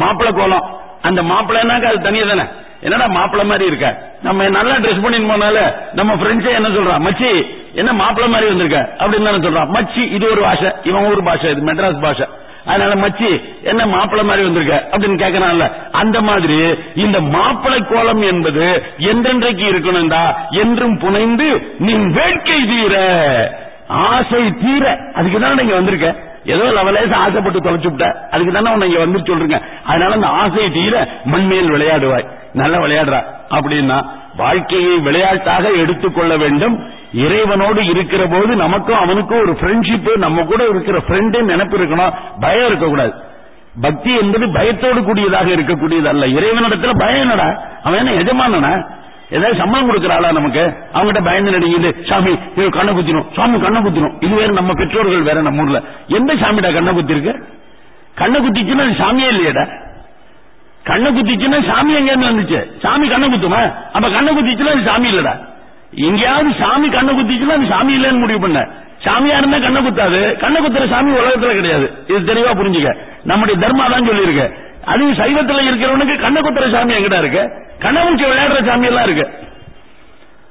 மாப்பிள கோலம். அந்த மாப்பிள்ளைனாக்க அது தனியா தானே? என்னடா மாப்பிள்ளை மாதிரி இருக்க? நம்ம நல்லா ட்ரெஸ் பண்ணின்னு போனால நம்ம ஃப்ரெண்ட்ஸே என்ன சொல்றான் மச்சி என்ன மாப்பிள்ளை மாதிரி வந்திருக்க? அப்படின்னு தானே சொல்றான் மச்சி இது ஒரு பாஷை. இவன் ஒரு பாஷை இது மெட்ராஸ் பாஷை. அதனால மச்சி என்ன மாப்பிள்ளை மாதிரி வந்திருக்க? அப்படின்னு கேட்கறான்ல அந்த மாதிரி இந்த மாப்பிள்ளை கோலம் என்பது என்றென்றைக்கு இருக்கணும்டா? என்றும் புனைந்து நீ வேட்கை தீர. ஆசை தீர. அதுக்குதான் நீங்க வந்திருக்க? ஏதோ லவலேச ஆசைப்பட்டு தொலைச்சுட்ட அதுக்கு தானே உன்னை இங்க வந்து சொல்றீங்க. அதனால அந்த ஆசையை தீர மண்மேல் விளையாடுவாய். நல்லா விளையாடுறா. அப்படின்னா வாழ்க்கையை விளையாட்டாக எடுத்துக்கொள்ள வேண்டும். இறைவனோடு இருக்கிற போது நமக்கும் அவனுக்கும் ஒரு ஃப்ரெண்ட்ஷிப் நம்ம கூட இருக்கிற ஃப்ரெண்டு நினைப்பு இருக்கணும். பயம் இருக்கக்கூடாது. பக்தி என்பது பயத்தோடு கூடியதாக இருக்கக்கூடியது அல்ல இறைவனிடத்துல பயம் என்னடா? அவன் என்ன எஜமானனா? ஏதாவது சம்பளம் கொடுக்கறாளா நமக்கு? அவங்ககிட்ட பயந்து நடிக்குது சாமி இது கண்ணை குத்திரும். சாமி கண்ணை குத்திரும். இது வேற நம்ம பெற்றோர்கள் வேற நம்ம ஊர்ல. எந்த சாமிடா கண்ணை குத்திருக்கு? கண்ணை குத்திச்சுன்னா சாமியே இல்லையடா. கண்ணை குத்திச்சுன்னா சாமி எங்க வந்துச்சு? சாமி கண்ணை குத்துமா? அப்ப கண்ணை குத்திச்சுன்னா அது சாமி இல்லடா. எங்கேயாவது சாமி கண்ணை குத்திச்சுன்னா அது சாமி இல்லைன்னு முடிவு பண்ண. சாமியா இருந்தா கண்ணை குத்தாது. கண்ணை குத்துற சாமி உலகத்துல கிடையாது. இது தெளிவா புரிஞ்சுக்க. நம்முடைய தர்மா தான் சொல்லியிருக்க. அதுவும் சைவத்துல இருக்கிறவனுக்கு கண்ணை குத்துற சாமி எங்கிட்ட இருக்கு? கண்ணமூச்சி விளையாடுற சாமி எல்லாம் இருக்கு.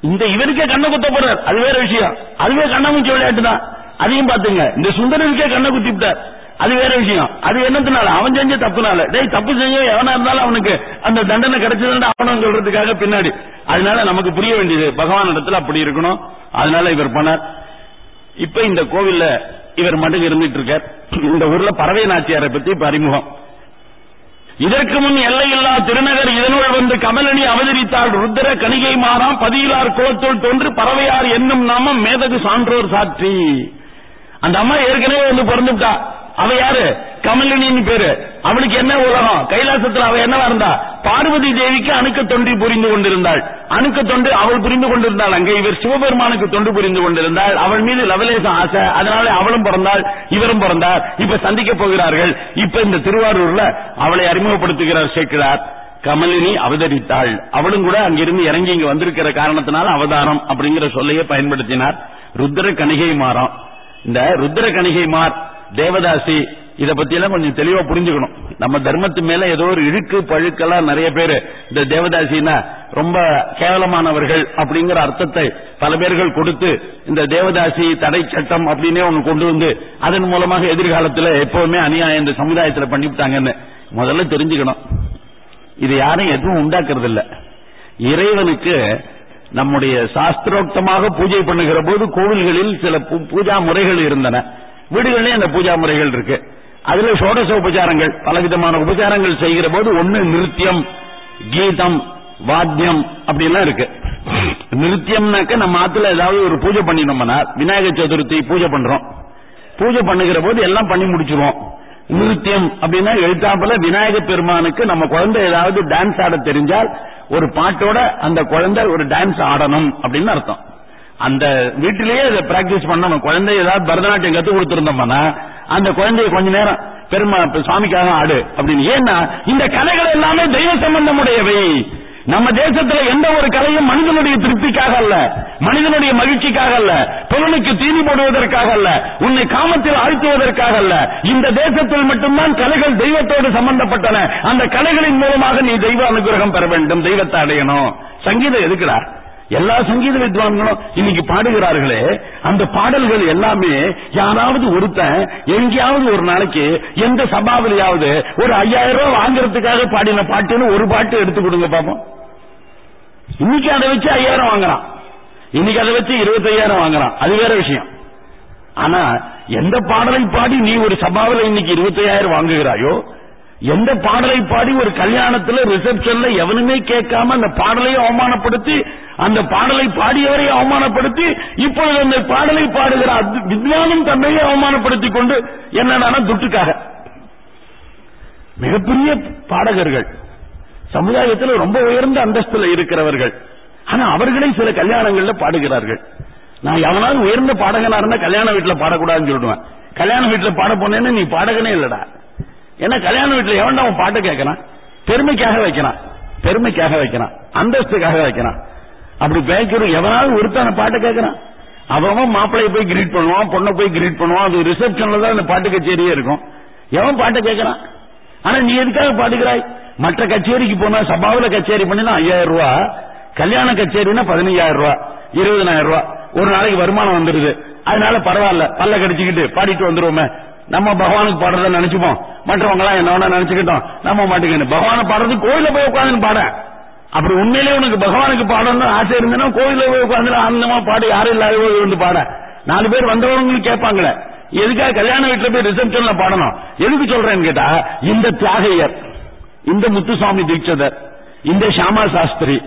இந்த இவருக்கே கண்ணை குத்த போறார். அது வேற விஷயம். அதுவே கண்ணமூச்சி விளையாட்டு தான் அதையும் பாத்துங்க இந்த சுந்தரனுக்கே கண்ணை குத்தி விட்டார் அது வேற விஷயம். அது என்னத்தினால? அவன் செஞ்ச தப்புனால. டேய் தப்பு செஞ்ச எவனா இருந்தாலும் அவனுக்கு அந்த தண்டனை கிடைச்சதுன்னு அவனும் சொல்றதுக்காக பின்னாடி. அதனால நமக்கு புரிய வேண்டியது. பகவான் இடத்துல அப்படி இருக்கணும். அதனால இவர் பண்ணார் இப்ப இந்த கோவில்ல இவர் மட்டும் இருந்துட்டு இருக்கார் இந்த ஊர்ல பறவை நாச்சியாரை பத்தி இப்ப அறிமுகம். இதற்கு முன் எல்லையில்லா திருநகர் இதனுள் வந்து கமலனி அவதரித்தாள் ருத்திர கணிகை மாறாம் பதியிலார் குலத்துள் தோன்று பறவையார் என்னும் நாமம் மேதகு சான்றோர் சாற்றி. அந்த அம்மா ஏற்கனவே வந்து பிறந்துட்டா. அவ யாரு? கமலினின்னு பேரு. அவளுக்கு என்ன உலகம்? கைலாசத்தில் அவ என்னவா இருந்தா? பார்வதி தேவிக்கு அணுக்க தொண்டி புரிந்து கொண்டிருந்தாள். அணுக்க தொண்டு அவள் புரிந்து கொண்டிருந்தாள். அங்கே இவர் சிவபெருமானுக்கு தொண்டு புரிந்து கொண்டிருந்தாள். அவள் மீது லவலேசம் ஆசை. அதனால அவளும் பிறந்தாள் இவரும் பிறந்தார். இப்ப சந்திக்க போகிறார்கள். இப்ப இந்த திருவாரூர்ல அவளை அறிமுகப்படுத்துகிறார் சேர்க்கிறார் கமலினி அவதரித்தாள். அவளும் கூட அங்கிருந்து இறங்கி இங்க வந்திருக்கிற காரணத்தினால அவதாரம் அப்படிங்கிற சொல்லையே பயன்படுத்தினார். ருத்ர கணிகை மாறம் இந்த ருத்ர கணிகை மார் தேவதாசி இத பத்தி எல்லாம் கொஞ்சம் தெளிவா புரிஞ்சுக்கணும். நம்ம தர்மத்து மேல ஏதோ ஒரு இழுக்கு பழுக்கெல்லாம் நிறைய பேரு இந்த தேவதாசினா ரொம்ப கேவலமானவர்கள் அப்படிங்கிற அர்த்தத்தை பல பேர்கள் கொடுத்து இந்த தேவதாசி தடை சட்டம் அப்படின்னே ஒண்ணு கொண்டு வந்து அதன் மூலமாக எதிர்காலத்துல எப்பவுமே அநியாயம் இந்த சமுதாயத்துல பண்ணிவிட்டாங்கன்னு முதல்ல தெரிஞ்சுக்கணும். இது யாரும் எதுவும் உண்டாக்குறது இல்ல இறைவனுக்கு நம்முடைய சாஸ்திரோக்தமாக பூஜை பண்ணுகிற போது கோவில்களில் சில பூஜா முறைகள் இருந்தன. வீடுகளிலே அந்த பூஜா முறைகள் இருக்கு. அதுல சோடச உபச்சாரங்கள் பலவிதமான உபச்சாரங்கள் செய்கிற போது ஒண்ணு நிருத்தியம் கீதம் வாத்தியம் அப்படிலாம் இருக்கு. நிருத்தியம்னாக்க நம்ம ஆத்துல ஏதாவது ஒரு பூஜை பண்ணினோம்னா விநாயகர் சதுர்த்தி பூஜை பண்றோம். பூஜை பண்ணுகிற போது எல்லாம் பண்ணி முடிச்சிருவோம். நிருத்தியம் அப்படின்னா எழுத்தாப்புல விநாயக பெருமானுக்கு நம்ம குழந்தை ஏதாவது டான்ஸ் ஆட தெரிஞ்சால் ஒரு பாட்டோட அந்த குழந்தை ஒரு டான்ஸ் ஆடணும் அப்படின்னு அர்த்தம். அந்த வீட்டிலேயே அதை பிராக்டிஸ் பண்ணணும். குழந்தை ஏதாவது பரதநாட்டியம் கத்து கொடுத்திருந்தோம்னா அந்த குழந்தைய கொஞ்ச நேரம் பெருமா சுவாமிக்காக ஆடு அப்படின்னு. ஏன்னா இந்த கலைகள் எல்லாமே தெய்வ சம்பந்தமுடையவை. நம்ம தேசத்துல எந்த ஒரு கலையும் மனிதனுடைய திருப்திக்காக அல்ல மனிதனுடைய மகிழ்ச்சிக்காக அல்ல பொருளுக்கு தீனி போடுவதற்காக அல்ல உன்னை காமத்தில் ஆழ்த்துவதற்காக அல்ல. இந்த தேசத்தில் மட்டும்தான் கலைகள் தெய்வத்தோடு சம்பந்தப்பட்டன. அந்த கலைகளின் மூலமாக நீ தெய்வ அனுகிரகம் பெற வேண்டும் தெய்வத்தை அடையணும். சங்கீதம் எதுக்குடா? எல்லா சங்கீத வித்வான்களும் இன்னைக்கு பாடுகிறார்களே அந்த பாடல்கள் எல்லாமே யாராவது ஒருத்தன் எங்கேயாவது ஒரு நாளைக்கு எந்த சபாவிலையாவது ஒரு ஐயாயிரம் ரூபாய் வாங்குறதுக்காக பாடின பாட்டுன்னு ஒரு பாட்டு எடுத்து கொடுங்க பாப்போம். இன்னைக்கு அதை வச்சு ஐயாயிரம் வாங்குறான். இன்னைக்கு அதை வச்சு இருபத்தையாயிரம் வாங்குறான். அது வேற விஷயம். ஆனா எந்த பாடலை பாடி நீ ஒரு சபாவில இன்னைக்கு இருபத்தையாயிரம் வாங்குகிறாயோ எந்த பாடலை பாடி ஒரு கல்யாணத்துல ரிசப்ஷன்ல எவனுமே கேட்காம அந்த பாடலையும் அவமானப்படுத்தி அந்த பாடலை பாடியவரை அவமானப்படுத்தி இப்பொழுது அந்த பாடலை பாடுகிற அத்- வித்வானும் தன்னையே அவமானப்படுத்திக் கொண்டு என்னடான துட்டுக்காக. மிகப்பெரிய பாடகர்கள். சமுதாயத்தில் ரொம்ப உயர்ந்த அந்தஸ்துல இருக்கிறவர்கள். ஆனா அவர்களே சில கல்யாணங்கள்ல பாடுகிறார்கள். நான் எவனாவது உயர்ந்த பாடகனா இருந்தா கல்யாண வீட்டுல பாடக்கூடாதுன்னு சொல்லுவேன். கல்யாண வீட்டுல பாட போனேன்னு நீ பாடகனே இல்லடா. ஏன்னா கல்யாண வீட்டுல எவன்டா அவன் பாட்டை கேட்கறான்? பெருமைக்காக வைக்கிறான். பெருமைக்காக வைக்கிறான். அந்தஸ்துக்காக வைக்கிறான். அப்படி பேக்கிற எவனாவது ஒருத்தான பாட்டை கேட்கறான்? அவன் மாப்பிள்ளைய போய் கிரீட் பண்ணுவான் பொண்ணை போய் கிரீட் பண்ணுவான். அது ரிசப்ஷன்ல தான் அந்த பாட்டு கச்சேரியே இருக்கும். எவன் பாட்டை கேட்கறான்? ஆனா நீ எதுக்காக பாடுகிறாய்? மற்ற கச்சேரிக்கு போனா சபாவில் கச்சேரி பண்ணினா ஐயாயிரம் ரூபாய் கல்யாண கச்சேரினா பதினஞ்சாயிரம் ரூபாய் இருபதனாயிரம் ரூபாய் ஒரு நாளைக்கு வருமானம் வந்துருது. அதனால பரவாயில்ல பல்ல கடிச்சுக்கிட்டு பாடிட்டு வந்துருவோமே. நம்ம பகவானுக்கு பாடுறத நினைச்சுப்போம். மற்றவங்க எல்லாம் என்ன வேணா நினைச்சுக்கிட்டோம். நம்ம மாட்டுக்கணும் பகவானை பாடுறது கோயில போய் உட்காந்து பாட. அப்படி உண்மையிலேயே உனக்கு பகவானுக்கு பாடணும்னு ஆசை இருந்ததுன்னா கோயில போய் உட்காந்து ஆனந்தமா பாடு. யாரும் இல்லாத வந்து பாட. நாலு பேர் வந்தவங்களும் கேட்பாங்களே. எதுக்காக கல்யாண வீட்டுல போய் ரிசப்ஷன்ல பாடணும்? எதுக்கு சொல்றேன்னு கேட்டா இந்த தியாகையர் இந்த முத்துசுவாமி தீட்சதர் இந்த ஷாமா சாஸ்திரி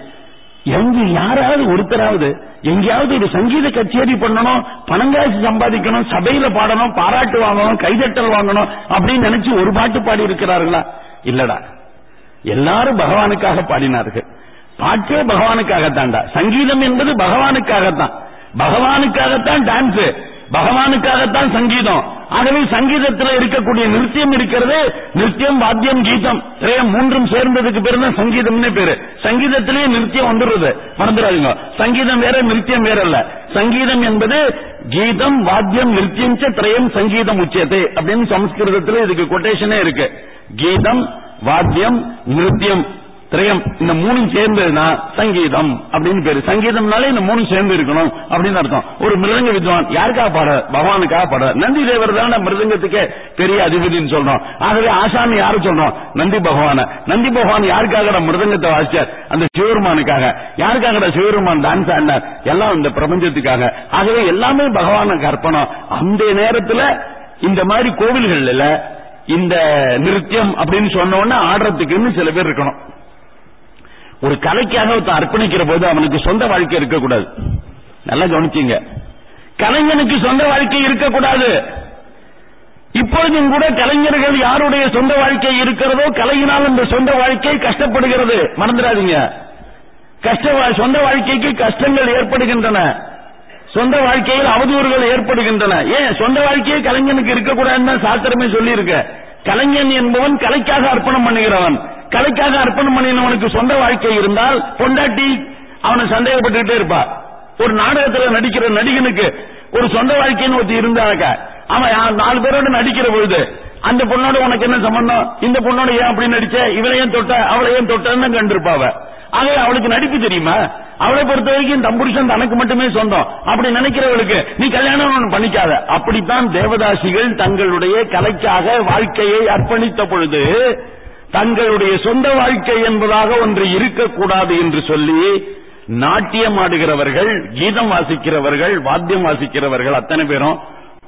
எங்க யாராவது ஒருத்தராவது எங்கேயாவது ஒரு சங்கீத கச்சேரி பண்ணணும் பணங்காசு சம்பாதிக்கணும் சபையில பாடணும் பாராட்டு வாங்கணும் கைதட்டல் வாங்கணும் அப்படின்னு நினைச்சு ஒரு பாட்டு பாடி இருக்கிறார்களா? இல்லடா. எல்லாரும் பகவானுக்காக பாடினார்கள். பாட்டே பகவானுக்காகத்தான்டா. சங்கீதம் என்பது பகவானுக்காகத்தான். பகவானுக்காகத்தான் டான்ஸ் பகவானுக்காகத்தான் சங்கீதம். ஆகவே சங்கீதத்தில் இருக்கக்கூடிய நிருத்தியம் இருக்கிறது நிருத்தியம் வாத்தியம் கீதம். மூன்றும் சேர்ந்ததுக்கு பேரு தான் சங்கீதம்னே பேரு. சங்கீதத்திலேயே நிருத்தியம் வந்துடுறது. மறந்துடாதீங்க. சங்கீதம் வேற நிருத்தியம் வேற இல்ல. சங்கீதம் என்பது கீதம் வாத்தியம் நிருத்தியம் ச திரயம் சங்கீதம் உச்சத்தை அப்படின்னு சமஸ்கிருதத்தில் இதுக்கு கொட்டேஷனே இருக்கு. கீதம் வாத்தியம் நிருத்தியம். திரயம் இந்த மூணும் சேர்ந்ததுன்னா சங்கீதம் அப்படின்னு பேரு. சங்கீதம்னாலே இந்த மூணும் சேர்ந்து இருக்கணும் அப்படின்னு அர்த்தம். ஒரு மிருதங்க வித்வான் யாருக்காக பாட பகவானுக்காக பாட நந்தி தேவர் தானே மிருதங்கத்துக்கே பெரிய அதிபதினு சொல்றோம். ஆகவே ஆசாமி யாரு சொல்றோம்? நந்தி பகவான. நந்தி பகவான் யாருக்காக மிருதங்கத்தை வாசிச்சார்? அந்த சிவருமானுக்காக யாருக்காக சிவருமான் டான்ஸ் ஆடினார்? எல்லாம் இந்த பிரபஞ்சத்துக்காக. ஆகவே எல்லாமே பகவானுக்கு அர்ப்பணம். அந்த நேரத்துல இந்த மாதிரி கோவில்கள்ல இந்த நிருத்தியம் அப்படின்னு சொன்ன உடனே ஆடுறதுக்குன்னு சில பேர் இருக்கணும். ஒரு கலைக்காக ஒருத்தன் அர்ப்பணிக்கிற போது அவனுக்கு சொந்த வாழ்க்கை இருக்கக்கூடாது. நல்லா கவனிச்சீங்க. கலைஞனுக்கு சொந்த வாழ்க்கை இருக்கக்கூடாது. இப்பொழுதும் கூட கலைஞர்கள் யாருடைய சொந்த வாழ்க்கை இருக்கிறதோ கலையினால் அந்த சொந்த வாழ்க்கை கஷ்டப்படுகிறது. மறந்துடாதீங்க. கஷ்ட சொந்த வாழ்க்கைக்கு கஷ்டங்கள் ஏற்படுகின்றன. சொந்த வாழ்க்கையில் அவதூறுகள் ஏற்படுகின்றன. ஏன்? சொந்த வாழ்க்கையே கலைஞனுக்கு இருக்கக்கூடாதுன்னு சாத்திரமே சாஸ்திரமே சொல்லி கலைஞன் என்பவன் கலைக்காக அர்ப்பணம் பண்ணுகிறவன். கலைக்காக அர்ப்பணம் பண்ணினவனுக்கு சொந்த வாழ்க்கை இருந்தால் பொண்டாட்டி அவனை சந்தேகப்பட்டுக்கிட்டே இருப்பா. ஒரு நாடகத்துல நடிக்கிற நடிகனுக்கு ஒரு சொந்த வாழ்க்கைன்னு ஒருத்தி இருந்தாக்க அவன் நாலு பேரோட நடிக்கிற பொழுது அந்த பொண்ணோட உனக்கு என்ன சம்பந்தம்? இந்த பொண்ணோட ஏன் அப்படி நடிச்ச? இவளை தொட்ட? அவளையும் தொட்டன்னு கண்டிருப்பாவ. ஆகவே அவளுக்கு நடிப்பு தெரியுமா? அவளை பொறுத்த வரைக்கும் தம்புருஷன் தனக்கு மட்டுமே சொந்தம். அப்படி நினைக்கிறவளுக்கு நீ கல்யாணம் பண்ணிக்காத. அப்படித்தான் தேவதாசிகள் தங்களுடைய கலைக்காக வாழ்க்கையை அர்ப்பணித்த பொழுது தங்களுடைய சொந்த வாழ்க்கை என்பதாக ஒன்று இருக்கக்கூடாது என்று சொல்லி நாட்டியம் ஆடுகிறவர்கள் கீதம் வாசிக்கிறவர்கள் வாத்தியம் வாசிக்கிறவர்கள் அத்தனை பேரும்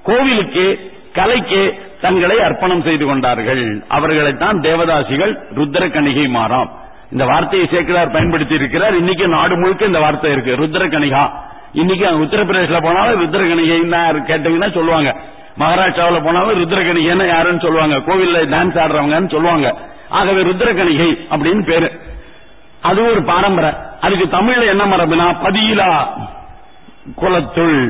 கோவிலுக்கு கலைக்கு தங்களை அர்ப்பணம் செய்து கொண்டார்கள். அவர்களைத்தான் தேவதாசிகள் ருத்ரகணிகை மாறாம். இந்த வார்த்தையை சேக்கிரார் பயன்படுத்தி இருக்கிறார் இன்னைக்கு நாடு முழுக்க இந்த வார்த்தை இருக்கு. ருத்ரகணிகா. இன்னைக்கு உத்தரப்பிரதேசல போனாலும் ருத்ரகணிகைன்னா கேட்டீங்கன்னா சொல்லுவாங்க. மகாராஷ்டிராவில் போனாலும் ருத்ரகணிகைன்னு யாருன்னு சொல்லுவாங்க. கோவில்ல டான்ஸ் ஆடுறவங்கன்னு சொல்லுவாங்க. ஆகவே ருத்ரகணிகை அப்படின்னு பேரு. அது ஒரு பாரம்பரை. அதுக்கு தமிழ்ல என்ன மரபுனா பதியிலா குலத்துள்.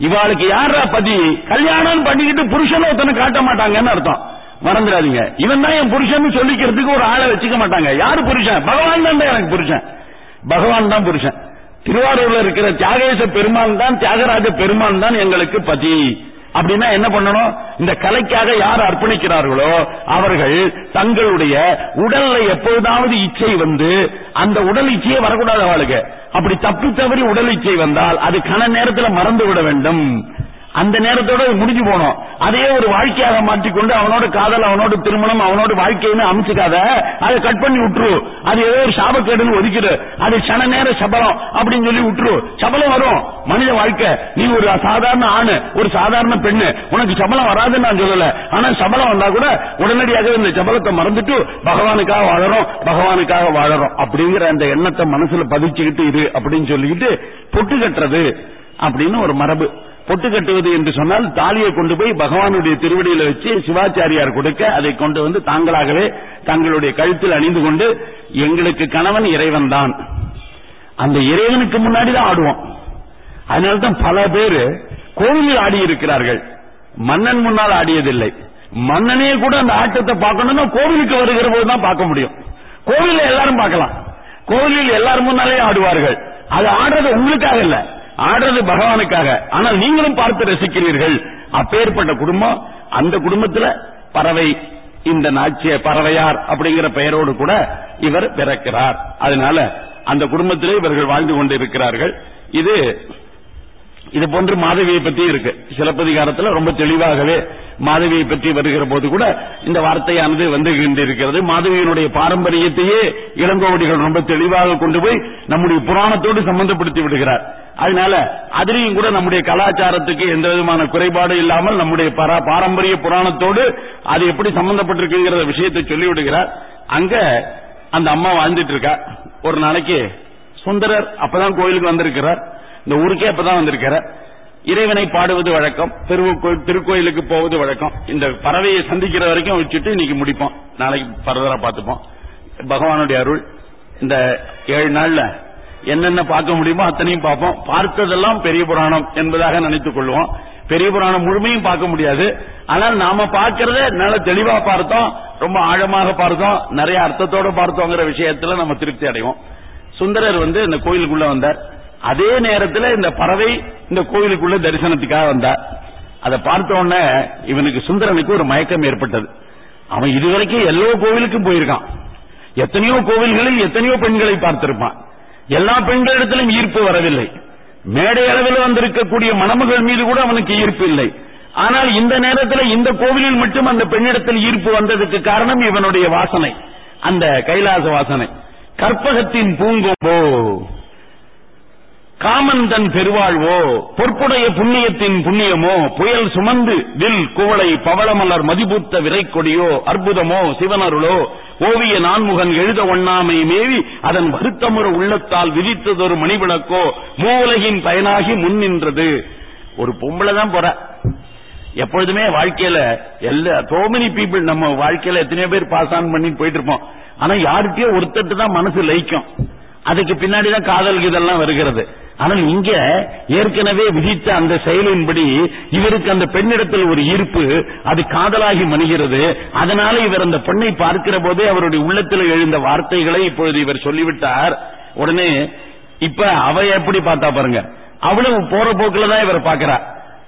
இவாளுக்கு யாரா பதி? கல்யாணம் பண்ணிக்கிட்டு புருஷனை ஒருத்தனை காட்ட மாட்டாங்கன்னு அர்த்தம். மறந்துடாதீங்க. இவன் தான் என் புருஷன் சொல்லிக்கிறதுக்கு ஒரு ஆளை வச்சுக்க மாட்டாங்க. யாரு புருஷன்? பகவான் தான் எனக்கு புருஷன். பகவான் தான் புருஷன். திருவாரூர்ல இருக்கிற தியாகேச பெருமான் தான் தியாகராஜ பெருமான் தான் எங்களுக்கு பதி. அப்படின்னா என்ன பண்ணணும்? இந்த கலைக்காக யார் அர்ப்பணிக்கிறார்களோ அவர்கள் தங்களுடைய உடல்ல எப்போதாவது இச்சை வந்து அந்த உடல் இச்சையே வரக்கூடாது அவளுக்கு. அப்படி தப்பி தவறி உடல் இச்சை வந்தால் அது கன நேரத்துல மறந்து விட வேண்டும். அந்த நேரத்தோட முடிஞ்சு போனோம். அதையே ஒரு வாழ்க்கையாக மாற்றிக்கொண்டு அவனோட காதல் அவனோட திருமணம் அவனோட வாழ்க்கைன்னு அமைச்சுக்காத அதை கட் பண்ணி விட்டுரு. அது ஏதோ ஒரு சாபக்கேடுன்னு ஒதுக்கிடு. அது சன நேர சபலம் அப்படின்னு சொல்லி விட்டுரு. சபலம் வரும். மனித வாழ்க்கை. நீ ஒரு சாதாரண ஆணு ஒரு சாதாரண பெண்ணு. உனக்கு சபலம் வராதுன்னு நான் சொல்லல. ஆனா சபலம் வந்தா கூட உடனடியாக இந்த சபலத்தை மறந்துட்டு பகவானுக்காக வாழறோம் பகவானுக்காக வாழறோம் அப்படிங்கிற அந்த எண்ணத்தை மனசுல பதிச்சுக்கிட்டு இரு அப்படின்னு சொல்லிக்கிட்டு பொட்டு கட்டுறது அப்படின்னு ஒரு மரபு. பொட்டு கட்டுவது என்று சொன்னால் தாலியை கொண்டு போய் பகவானுடைய திருவடியில வச்சு சிவாச்சாரியார் கொடுக்க அதை கொண்டு வந்து தாங்களாகவே தங்களுடைய கழுத்தில் அணிந்து கொண்டு எங்களுக்கு கணவன் இறைவன் தான். அந்த இறைவனுக்கு முன்னாடி தான் ஆடுவோம். அதனால்தான் பல பேர் கோவிலில் ஆடி இருக்கிறார்கள். மன்னன் முன்னால் ஆடியதில்லை. மன்னனே கூட அந்த ஆட்டத்தை பார்க்கணும்னா கோவிலுக்கு வருகிற போது தான் பார்க்க முடியும். கோவில்ல எல்லாரும் பார்க்கலாம். கோவிலில் எல்லாரும் முன்னாலே ஆடுவார்கள். அது ஆடுறது உங்களுக்காக இல்ல. ஆடுறது பகவானுக்காக. ஆனால் நீங்களும் பார்த்து ரசிக்கிறீர்கள். அப்பேற்பட்ட குடும்பம் அந்த குடும்பத்துல பறவை இந்த நாச்சிய பறவையார் அப்படிங்கிற பெயரோடு கூட இவர் பிறக்கிறார். அதனால அந்த குடும்பத்திலே இவர்கள் வாழ்ந்து கொண்டிருக்கிறார்கள். இது இது போன்று மாதவியை பற்றி இருக்கு. சிலப்பதிகாரத்துல ரொம்ப தெளிவாகவே மாதவியை பற்றி வருகிற போது கூட இந்த வார்த்தையானது வந்து கொண்டிருக்கிறது மாதவியினுடைய பாரம்பரியத்தையே இளங்கோவடிகள் ரொம்ப தெளிவாக கொண்டு போய் நம்முடைய புராணத்தோடு சம்பந்தப்படுத்தி விடுகிறார். அதனால அதிலையும் கூட நம்முடைய கலாச்சாரத்துக்கு எந்த விதமான குறைபாடு இல்லாமல் நம்முடைய பாரம்பரிய புராணத்தோடு அது எப்படி சம்பந்தப்பட்டிருக்குங்கிற விஷயத்தை சொல்லிவிடுகிறார் அங்க அந்த அம்மா வாழ்ந்துட்டு இருக்கா. ஒரு நாளைக்கு சுந்தரர் அப்பதான் கோயிலுக்கு வந்திருக்கிறார். இந்த ஊருக்கே அப்பதான் வந்திருக்கிற. இறைவனை பாடுவது வழக்கம் திருவுக்கோ- திருக்கோயிலுக்கு போவது வழக்கம். இந்த பறவையை சந்திக்கிற வரைக்கும் வச்சுட்டு இன்னைக்கு முடிப்போம். நாளைக்கு பரதரா பார்த்துப்போம். பகவானுடைய அருள் இந்த ஏழு நாள்ல என்னென்ன பார்க்க முடியுமோ அத்தனையும் பார்ப்போம். பார்த்ததெல்லாம் பெரிய புராணம் என்பதாக நினைத்துக் கொள்வோம். பெரிய புராணம் முழுமையும் பார்க்க முடியாது. ஆனால் நாம பார்க்கறத நல்ல தெளிவா பார்த்தோம் ரொம்ப ஆழமாக பார்த்தோம் நிறைய அர்த்தத்தோட பார்த்தோங்கிற விஷயத்துல நம்ம திருப்தி அடைவோம். சுந்தரர் வந்து இந்த கோயிலுக்குள்ள வந்தார். அதே நேரத்துல இந்த பறவை இந்த கோயிலுக்குள்ள தரிசனத்துக்காக வந்தா. அதை பார்த்த உடனே இவனுக்கு சுந்தரனுக்கு ஒரு மயக்கம் ஏற்பட்டது. அவன் இதுவரைக்கும் எல்லா கோவிலுக்கும் போயிருக்கான். எத்தனையோ கோவில்களில் எத்தனையோ பெண்களை பார்த்திருப்பான். எல்லா பெண்களிடத்திலும் ஈர்ப்பு வரவில்லை. மேடை அளவில் வந்திருக்கக்கூடிய மணமகள் மீது கூட அவனுக்கு ஈர்ப்பு இல்லை. ஆனால் இந்த நேரத்தில் இந்த கோவிலில் மட்டும் அந்த பெண்ணிடத்தில் ஈர்ப்பு வந்ததுக்கு காரணம் இவனுடைய வாசனை. அந்த கைலாச வாசனை. கற்பகத்தின் பூங்கொம்போ காமந்தன் பெருவாழ்வோ? பொற்புடைய புண்ணியத்தின் புண்ணியமோ? புயல் சுமந்து வில் குவளை பவளமலர் மதிபூத்த விரைக்கொடியோ? அற்புதமோ? சிவனருளோ? ஓவிய நான்முகன் எழுத ஒண்ணாமை மேவி அதன் வருத்தமுற உள்ளத்தால் விதித்ததொரு மணிவிளக்கோ? மூவுலகின் பயனாகி முன் நின்றது ஒரு பொம்பளை தான் போற. எப்பொழுதுமே வாழ்க்கையில எல்லா சோ மெனி பீப்புள் நம்ம வாழ்க்கையில எத்தனையோ பேர் பாஸ் ஆன் பண்ணி போயிட்டு இருப்போம் ஆனா யாருக்கே ஒருத்தட்டு தான் மனசு லயிக்கும். அதுக்கு பின்னாடிதான் காதல் இதெல்லாம் வருகிறது. ஆனால் இங்க ஏற்கனவே விதித்த அந்த செயலின்படி இவருக்கு அந்த பெண்ணிடத்தில் ஒரு ஈர்ப்பு அது காதலாகி மணிகிறது. அதனால இவர் அந்த பெண்ணை பார்க்கிற போதே அவருடைய உள்ளத்தில் எழுந்த வார்த்தைகளை இப்பொழுது இவர் சொல்லிவிட்டார். உடனே இப்ப அவ எப்படி பார்த்தா பாருங்க. அவளும் போற போக்குல தான் இவர் பாக்குறா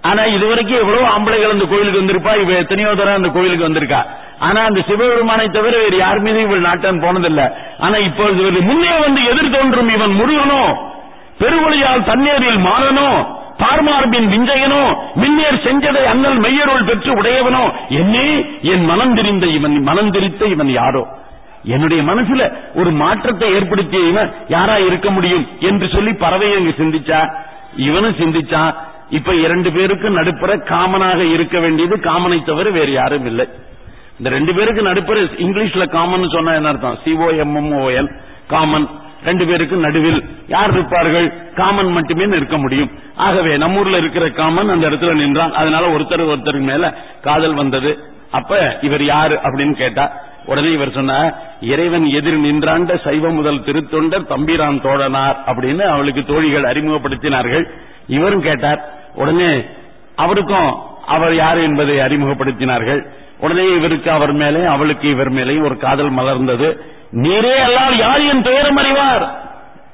ஆனா இதுவரைக்கும் எவ்வளவு ஆம்பளைகள் அந்த கோயிலுக்கு வந்திருப்பா இவ எத்தனையோ தடவை அந்த கோயிலுக்கு வந்திருக்கா. ஆனா அந்த சிவபெருமானை தவிர வேறு யார் மீதும் இவள் நாட்டம் போனதில்லை. ஆனா இப்பொழுது முன்னே வந்து எதிர் தோன்றும் இவன் முருகனும் பெருவழியால் தண்ணீரில் மாறனோ? பார்மார்பின் விஞ்சையனோ? மின்னேர் செஞ்சதை அண்ணல் மெய்யருள் பெற்று உடையவனோ? என்னே என் மனம் திரிந்த இவன் மனம் திரித்த இவன் யாரோ? என்னுடைய மனசுல ஒரு மாற்றத்தை ஏற்படுத்திய இவன் யாரா இருக்க முடியும் என்று சொல்லி பறவை அங்கு சிந்திச்சா? இவனும் சிந்திச்சா. இப்ப இரண்டு பேருக்கு நடுப்புற காமனாக இருக்க வேண்டியது காமனை தவிர வேறு யாரும் இல்லை. இந்த ரெண்டு பேருக்கு நடுப்புற இங்கிலீஷ்ல காமன் சொன்னா என்ன அர்த்தம்? சிஓஎம்எம்ஓஎல் காமன் ரெண்டு பேருக்கு நடுவில் யார் இருப்பார்கள்? காமன் மட்டுமே நிற்க முடியும். ஆகவே நம்ம ஊர்ல இருக்கிற காமன் அந்த இடத்துல நின்றான். அதனால ஒருத்தர் ஒருத்தருக்கு மேல காதல் வந்தது. அப்ப இவர் யாரு அப்படின்னு கேட்டா உடனே இவர் சொன்ன இறைவன் எதிர் நின்றாண்ட சைவ முதல் திருத்தொண்டர் தம்பிரான் தோழனார் அப்படின்னு அவளுக்கு தோழிகள் அறிமுகப்படுத்தினார்கள். இவரும் கேட்டார் உடனே அவருக்கும் அவர் யார் என்பதை அறிமுகப்படுத்தினார்கள். உடனே இவருக்கு அவர் மேலே அவளுக்கு இவர் மேலேயும் ஒரு காதல் மலர்ந்தது. நீரே அல்லால் யார் என் துயரம் அறிவார்.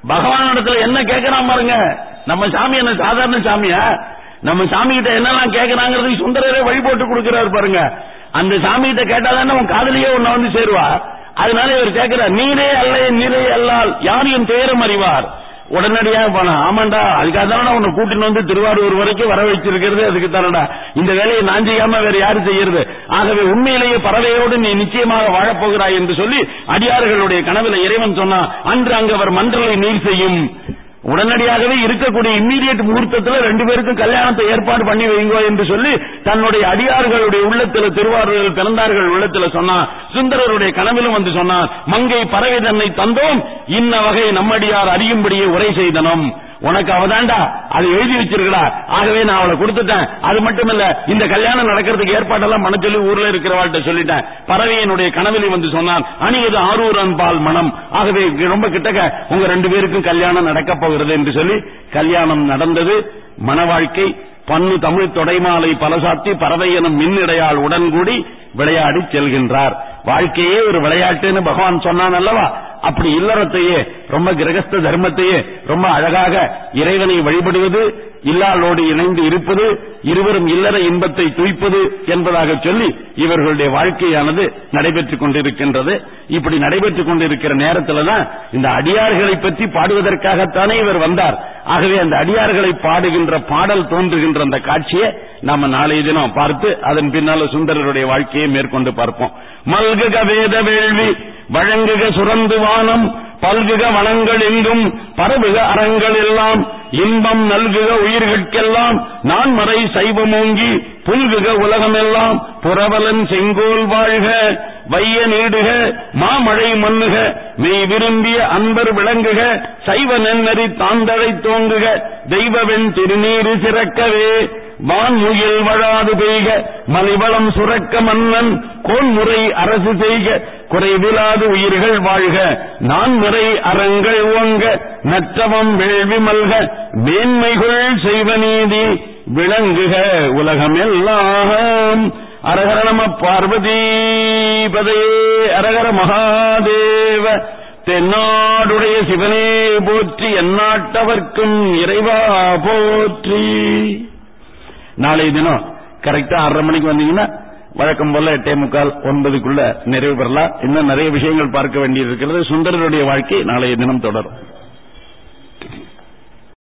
பகவானிடத்துல என்ன கேட்கிறான் பாருங்க. நம்ம சாமி என்ன சாதாரண சாமியா? நம்ம சாமி கிட்ட என்னெல்லாம் கேட்கறாங்கிறது சுந்தரரே வழி போட்டு கொடுக்கிறாரு பாருங்க. அந்த சாமி கிட்ட கேட்டாதானே உன் காதலியே உன்னை வந்து சேருவா? அதனால இவர் கேட்கிறார் நீரே அல்ல நீரே அல்லால் யார் என் துயரம் அறிவார். உடனடியாக போனா ஆமாண்டா அதுக்காக தானடா உன்னை கூட்டின்னு வந்து திருவாரூர் வரைக்கும் வர வச்சிருக்கிறது அதுக்கு தானடா இந்த வேலையை நான் செய்யாம வேற யாரு செய்யறது? ஆகவே உண்மையிலேயே பறவையோடு நீ நிச்சயமாக வாழப்போகிறாய் என்று சொல்லி அடியார்களுடைய கனவுல இறைவன் சொன்னா அன்று அங்கு அவர் மன்றலை நீர் செய்யும். உடனடியாகவே இருக்கக்கூடிய இம்மீடியட் முகூர்த்தத்தில் ரெண்டு பேருக்கும் கல்யாணத்தை ஏற்பாடு பண்ணி வைங்கோ என்று சொல்லி தன்னுடைய அடியார்களுடைய உள்ளத்துல திருவாரூரில் பிறந்தார்கள் உள்ளத்துல சொன்னார் சுந்தரருடைய கனவிலும் வந்து சொன்னார் மங்கை பறவை தன்னை தந்தோம் இன்ன வகை நம்மடியார் அறியும்படியே உரை செய்தனும். உனக்கு அவதாண்டா. அது எழுதி வச்சிருக்கடா. ஆகவே நான் அவளை கொடுத்துட்டேன். அது மட்டுமல்ல இந்த கல்யாணம் நடக்கிறதுக்கு ஏற்பாடெல்லாம் பண்ண சொல்லி ஊர்ல இருக்கிறவாள்கிட்ட சொல்லிட்டேன். பறவையினுடைய கனவிலே வந்து சொன்னான் அணியது ஆரூரன் பால் மனம். ஆகவே ரொம்ப கிட்டக்க உங்க ரெண்டு பேருக்கும் கல்யாணம் நடக்க போகிறது என்று சொல்லி கல்யாணம் நடந்தது. மன வாழ்க்கை பன்னு தமிழ் தொடைமாலை பலசாத்தி பறவை எனும் மின்னிடையால் உடன்கூடி விளையாடி செல்கின்றார். வாழ்க்கையே ஒரு விளையாட்டுன்னு பகவான் சொன்னான் அல்லவா அப்படி இல்லறத்தையே ரொம்ப கிரகஸ்த தர்மத்தையே ரொம்ப அழகாக இறைவனை வழிபடுவது இல்லாளோடு இணைந்து இருப்பது இருவரும் இல்லற இன்பத்தை துய்ப்பது என்பதாக சொல்லி இவர்களுடைய வாழ்க்கையானது நடைபெற்றுக் கொண்டிருக்கின்றது. இப்படி நடைபெற்றுக் கொண்டிருக்கிற நேரத்தில் தான் இந்த அடியார்களை பற்றி பாடுவதற்காகத்தானே இவர் வந்தார். ஆகவே அந்த அடியார்களை பாடுகின்ற பாடல் தோன்றுகின்ற அந்த காட்சியை நாம நாளைய தினம் பார்த்து அதன் பின்னால சுந்தரருடைய வாழ்க்கையை மேற்கொண்டு பார்ப்போம். மல்குக வேத வேள்வி வழங்குக சுரந்து வானம் பல்குக வனங்கள் எங்கும் பரவுக அறங்கள் எல்லாம் இன்பம் நல்குக உயிர்கட்கெல்லாம் நான் மறை சைவமோங்கி புல்குக உலகமெல்லாம் புறவலன் செங்கோல் வாழ்க வைய நீடுக மாமழை மண்ணுக மெய் விரும்பிய அன்பர் விளங்குக சைவ நன்னறி தாந்தழை தோங்குக தெய்வவெண் திருநீரு சிறக்கவே வான்முகில் வழாது பெய்க மலிவளம் சுரக்க மன்னன் கோன்முறை அரசு செய்க குறைவிலாது உயிர்கள் வாழ்க நான் முறை அறங்கள் ஓங்க நற்றவம் வேள்வி மல்க மேன்மைகள் செய்வ நீதி விளங்குக உலகமெல்லாம். அரகர நம பார்வதீபதே அரகர மகாதேவ. தென்னாடுடைய சிவனே போற்றி எந்நாட்டவர்க்கும் இறைவா போற்றி. நாளைய தினம் கரெக்டா ஆறரை மணிக்கு வந்தீங்கன்னா வழக்கம் போல எட்டே முக்கால் ஒன்பதுக்குள்ள நிறைவு பெறலாம். இன்னும் நிறைய விஷயங்கள் பார்க்க வேண்டியிருக்கிறது. சுந்தரருடைய வாழ்க்கை நாளைய தினம் தொடரும்.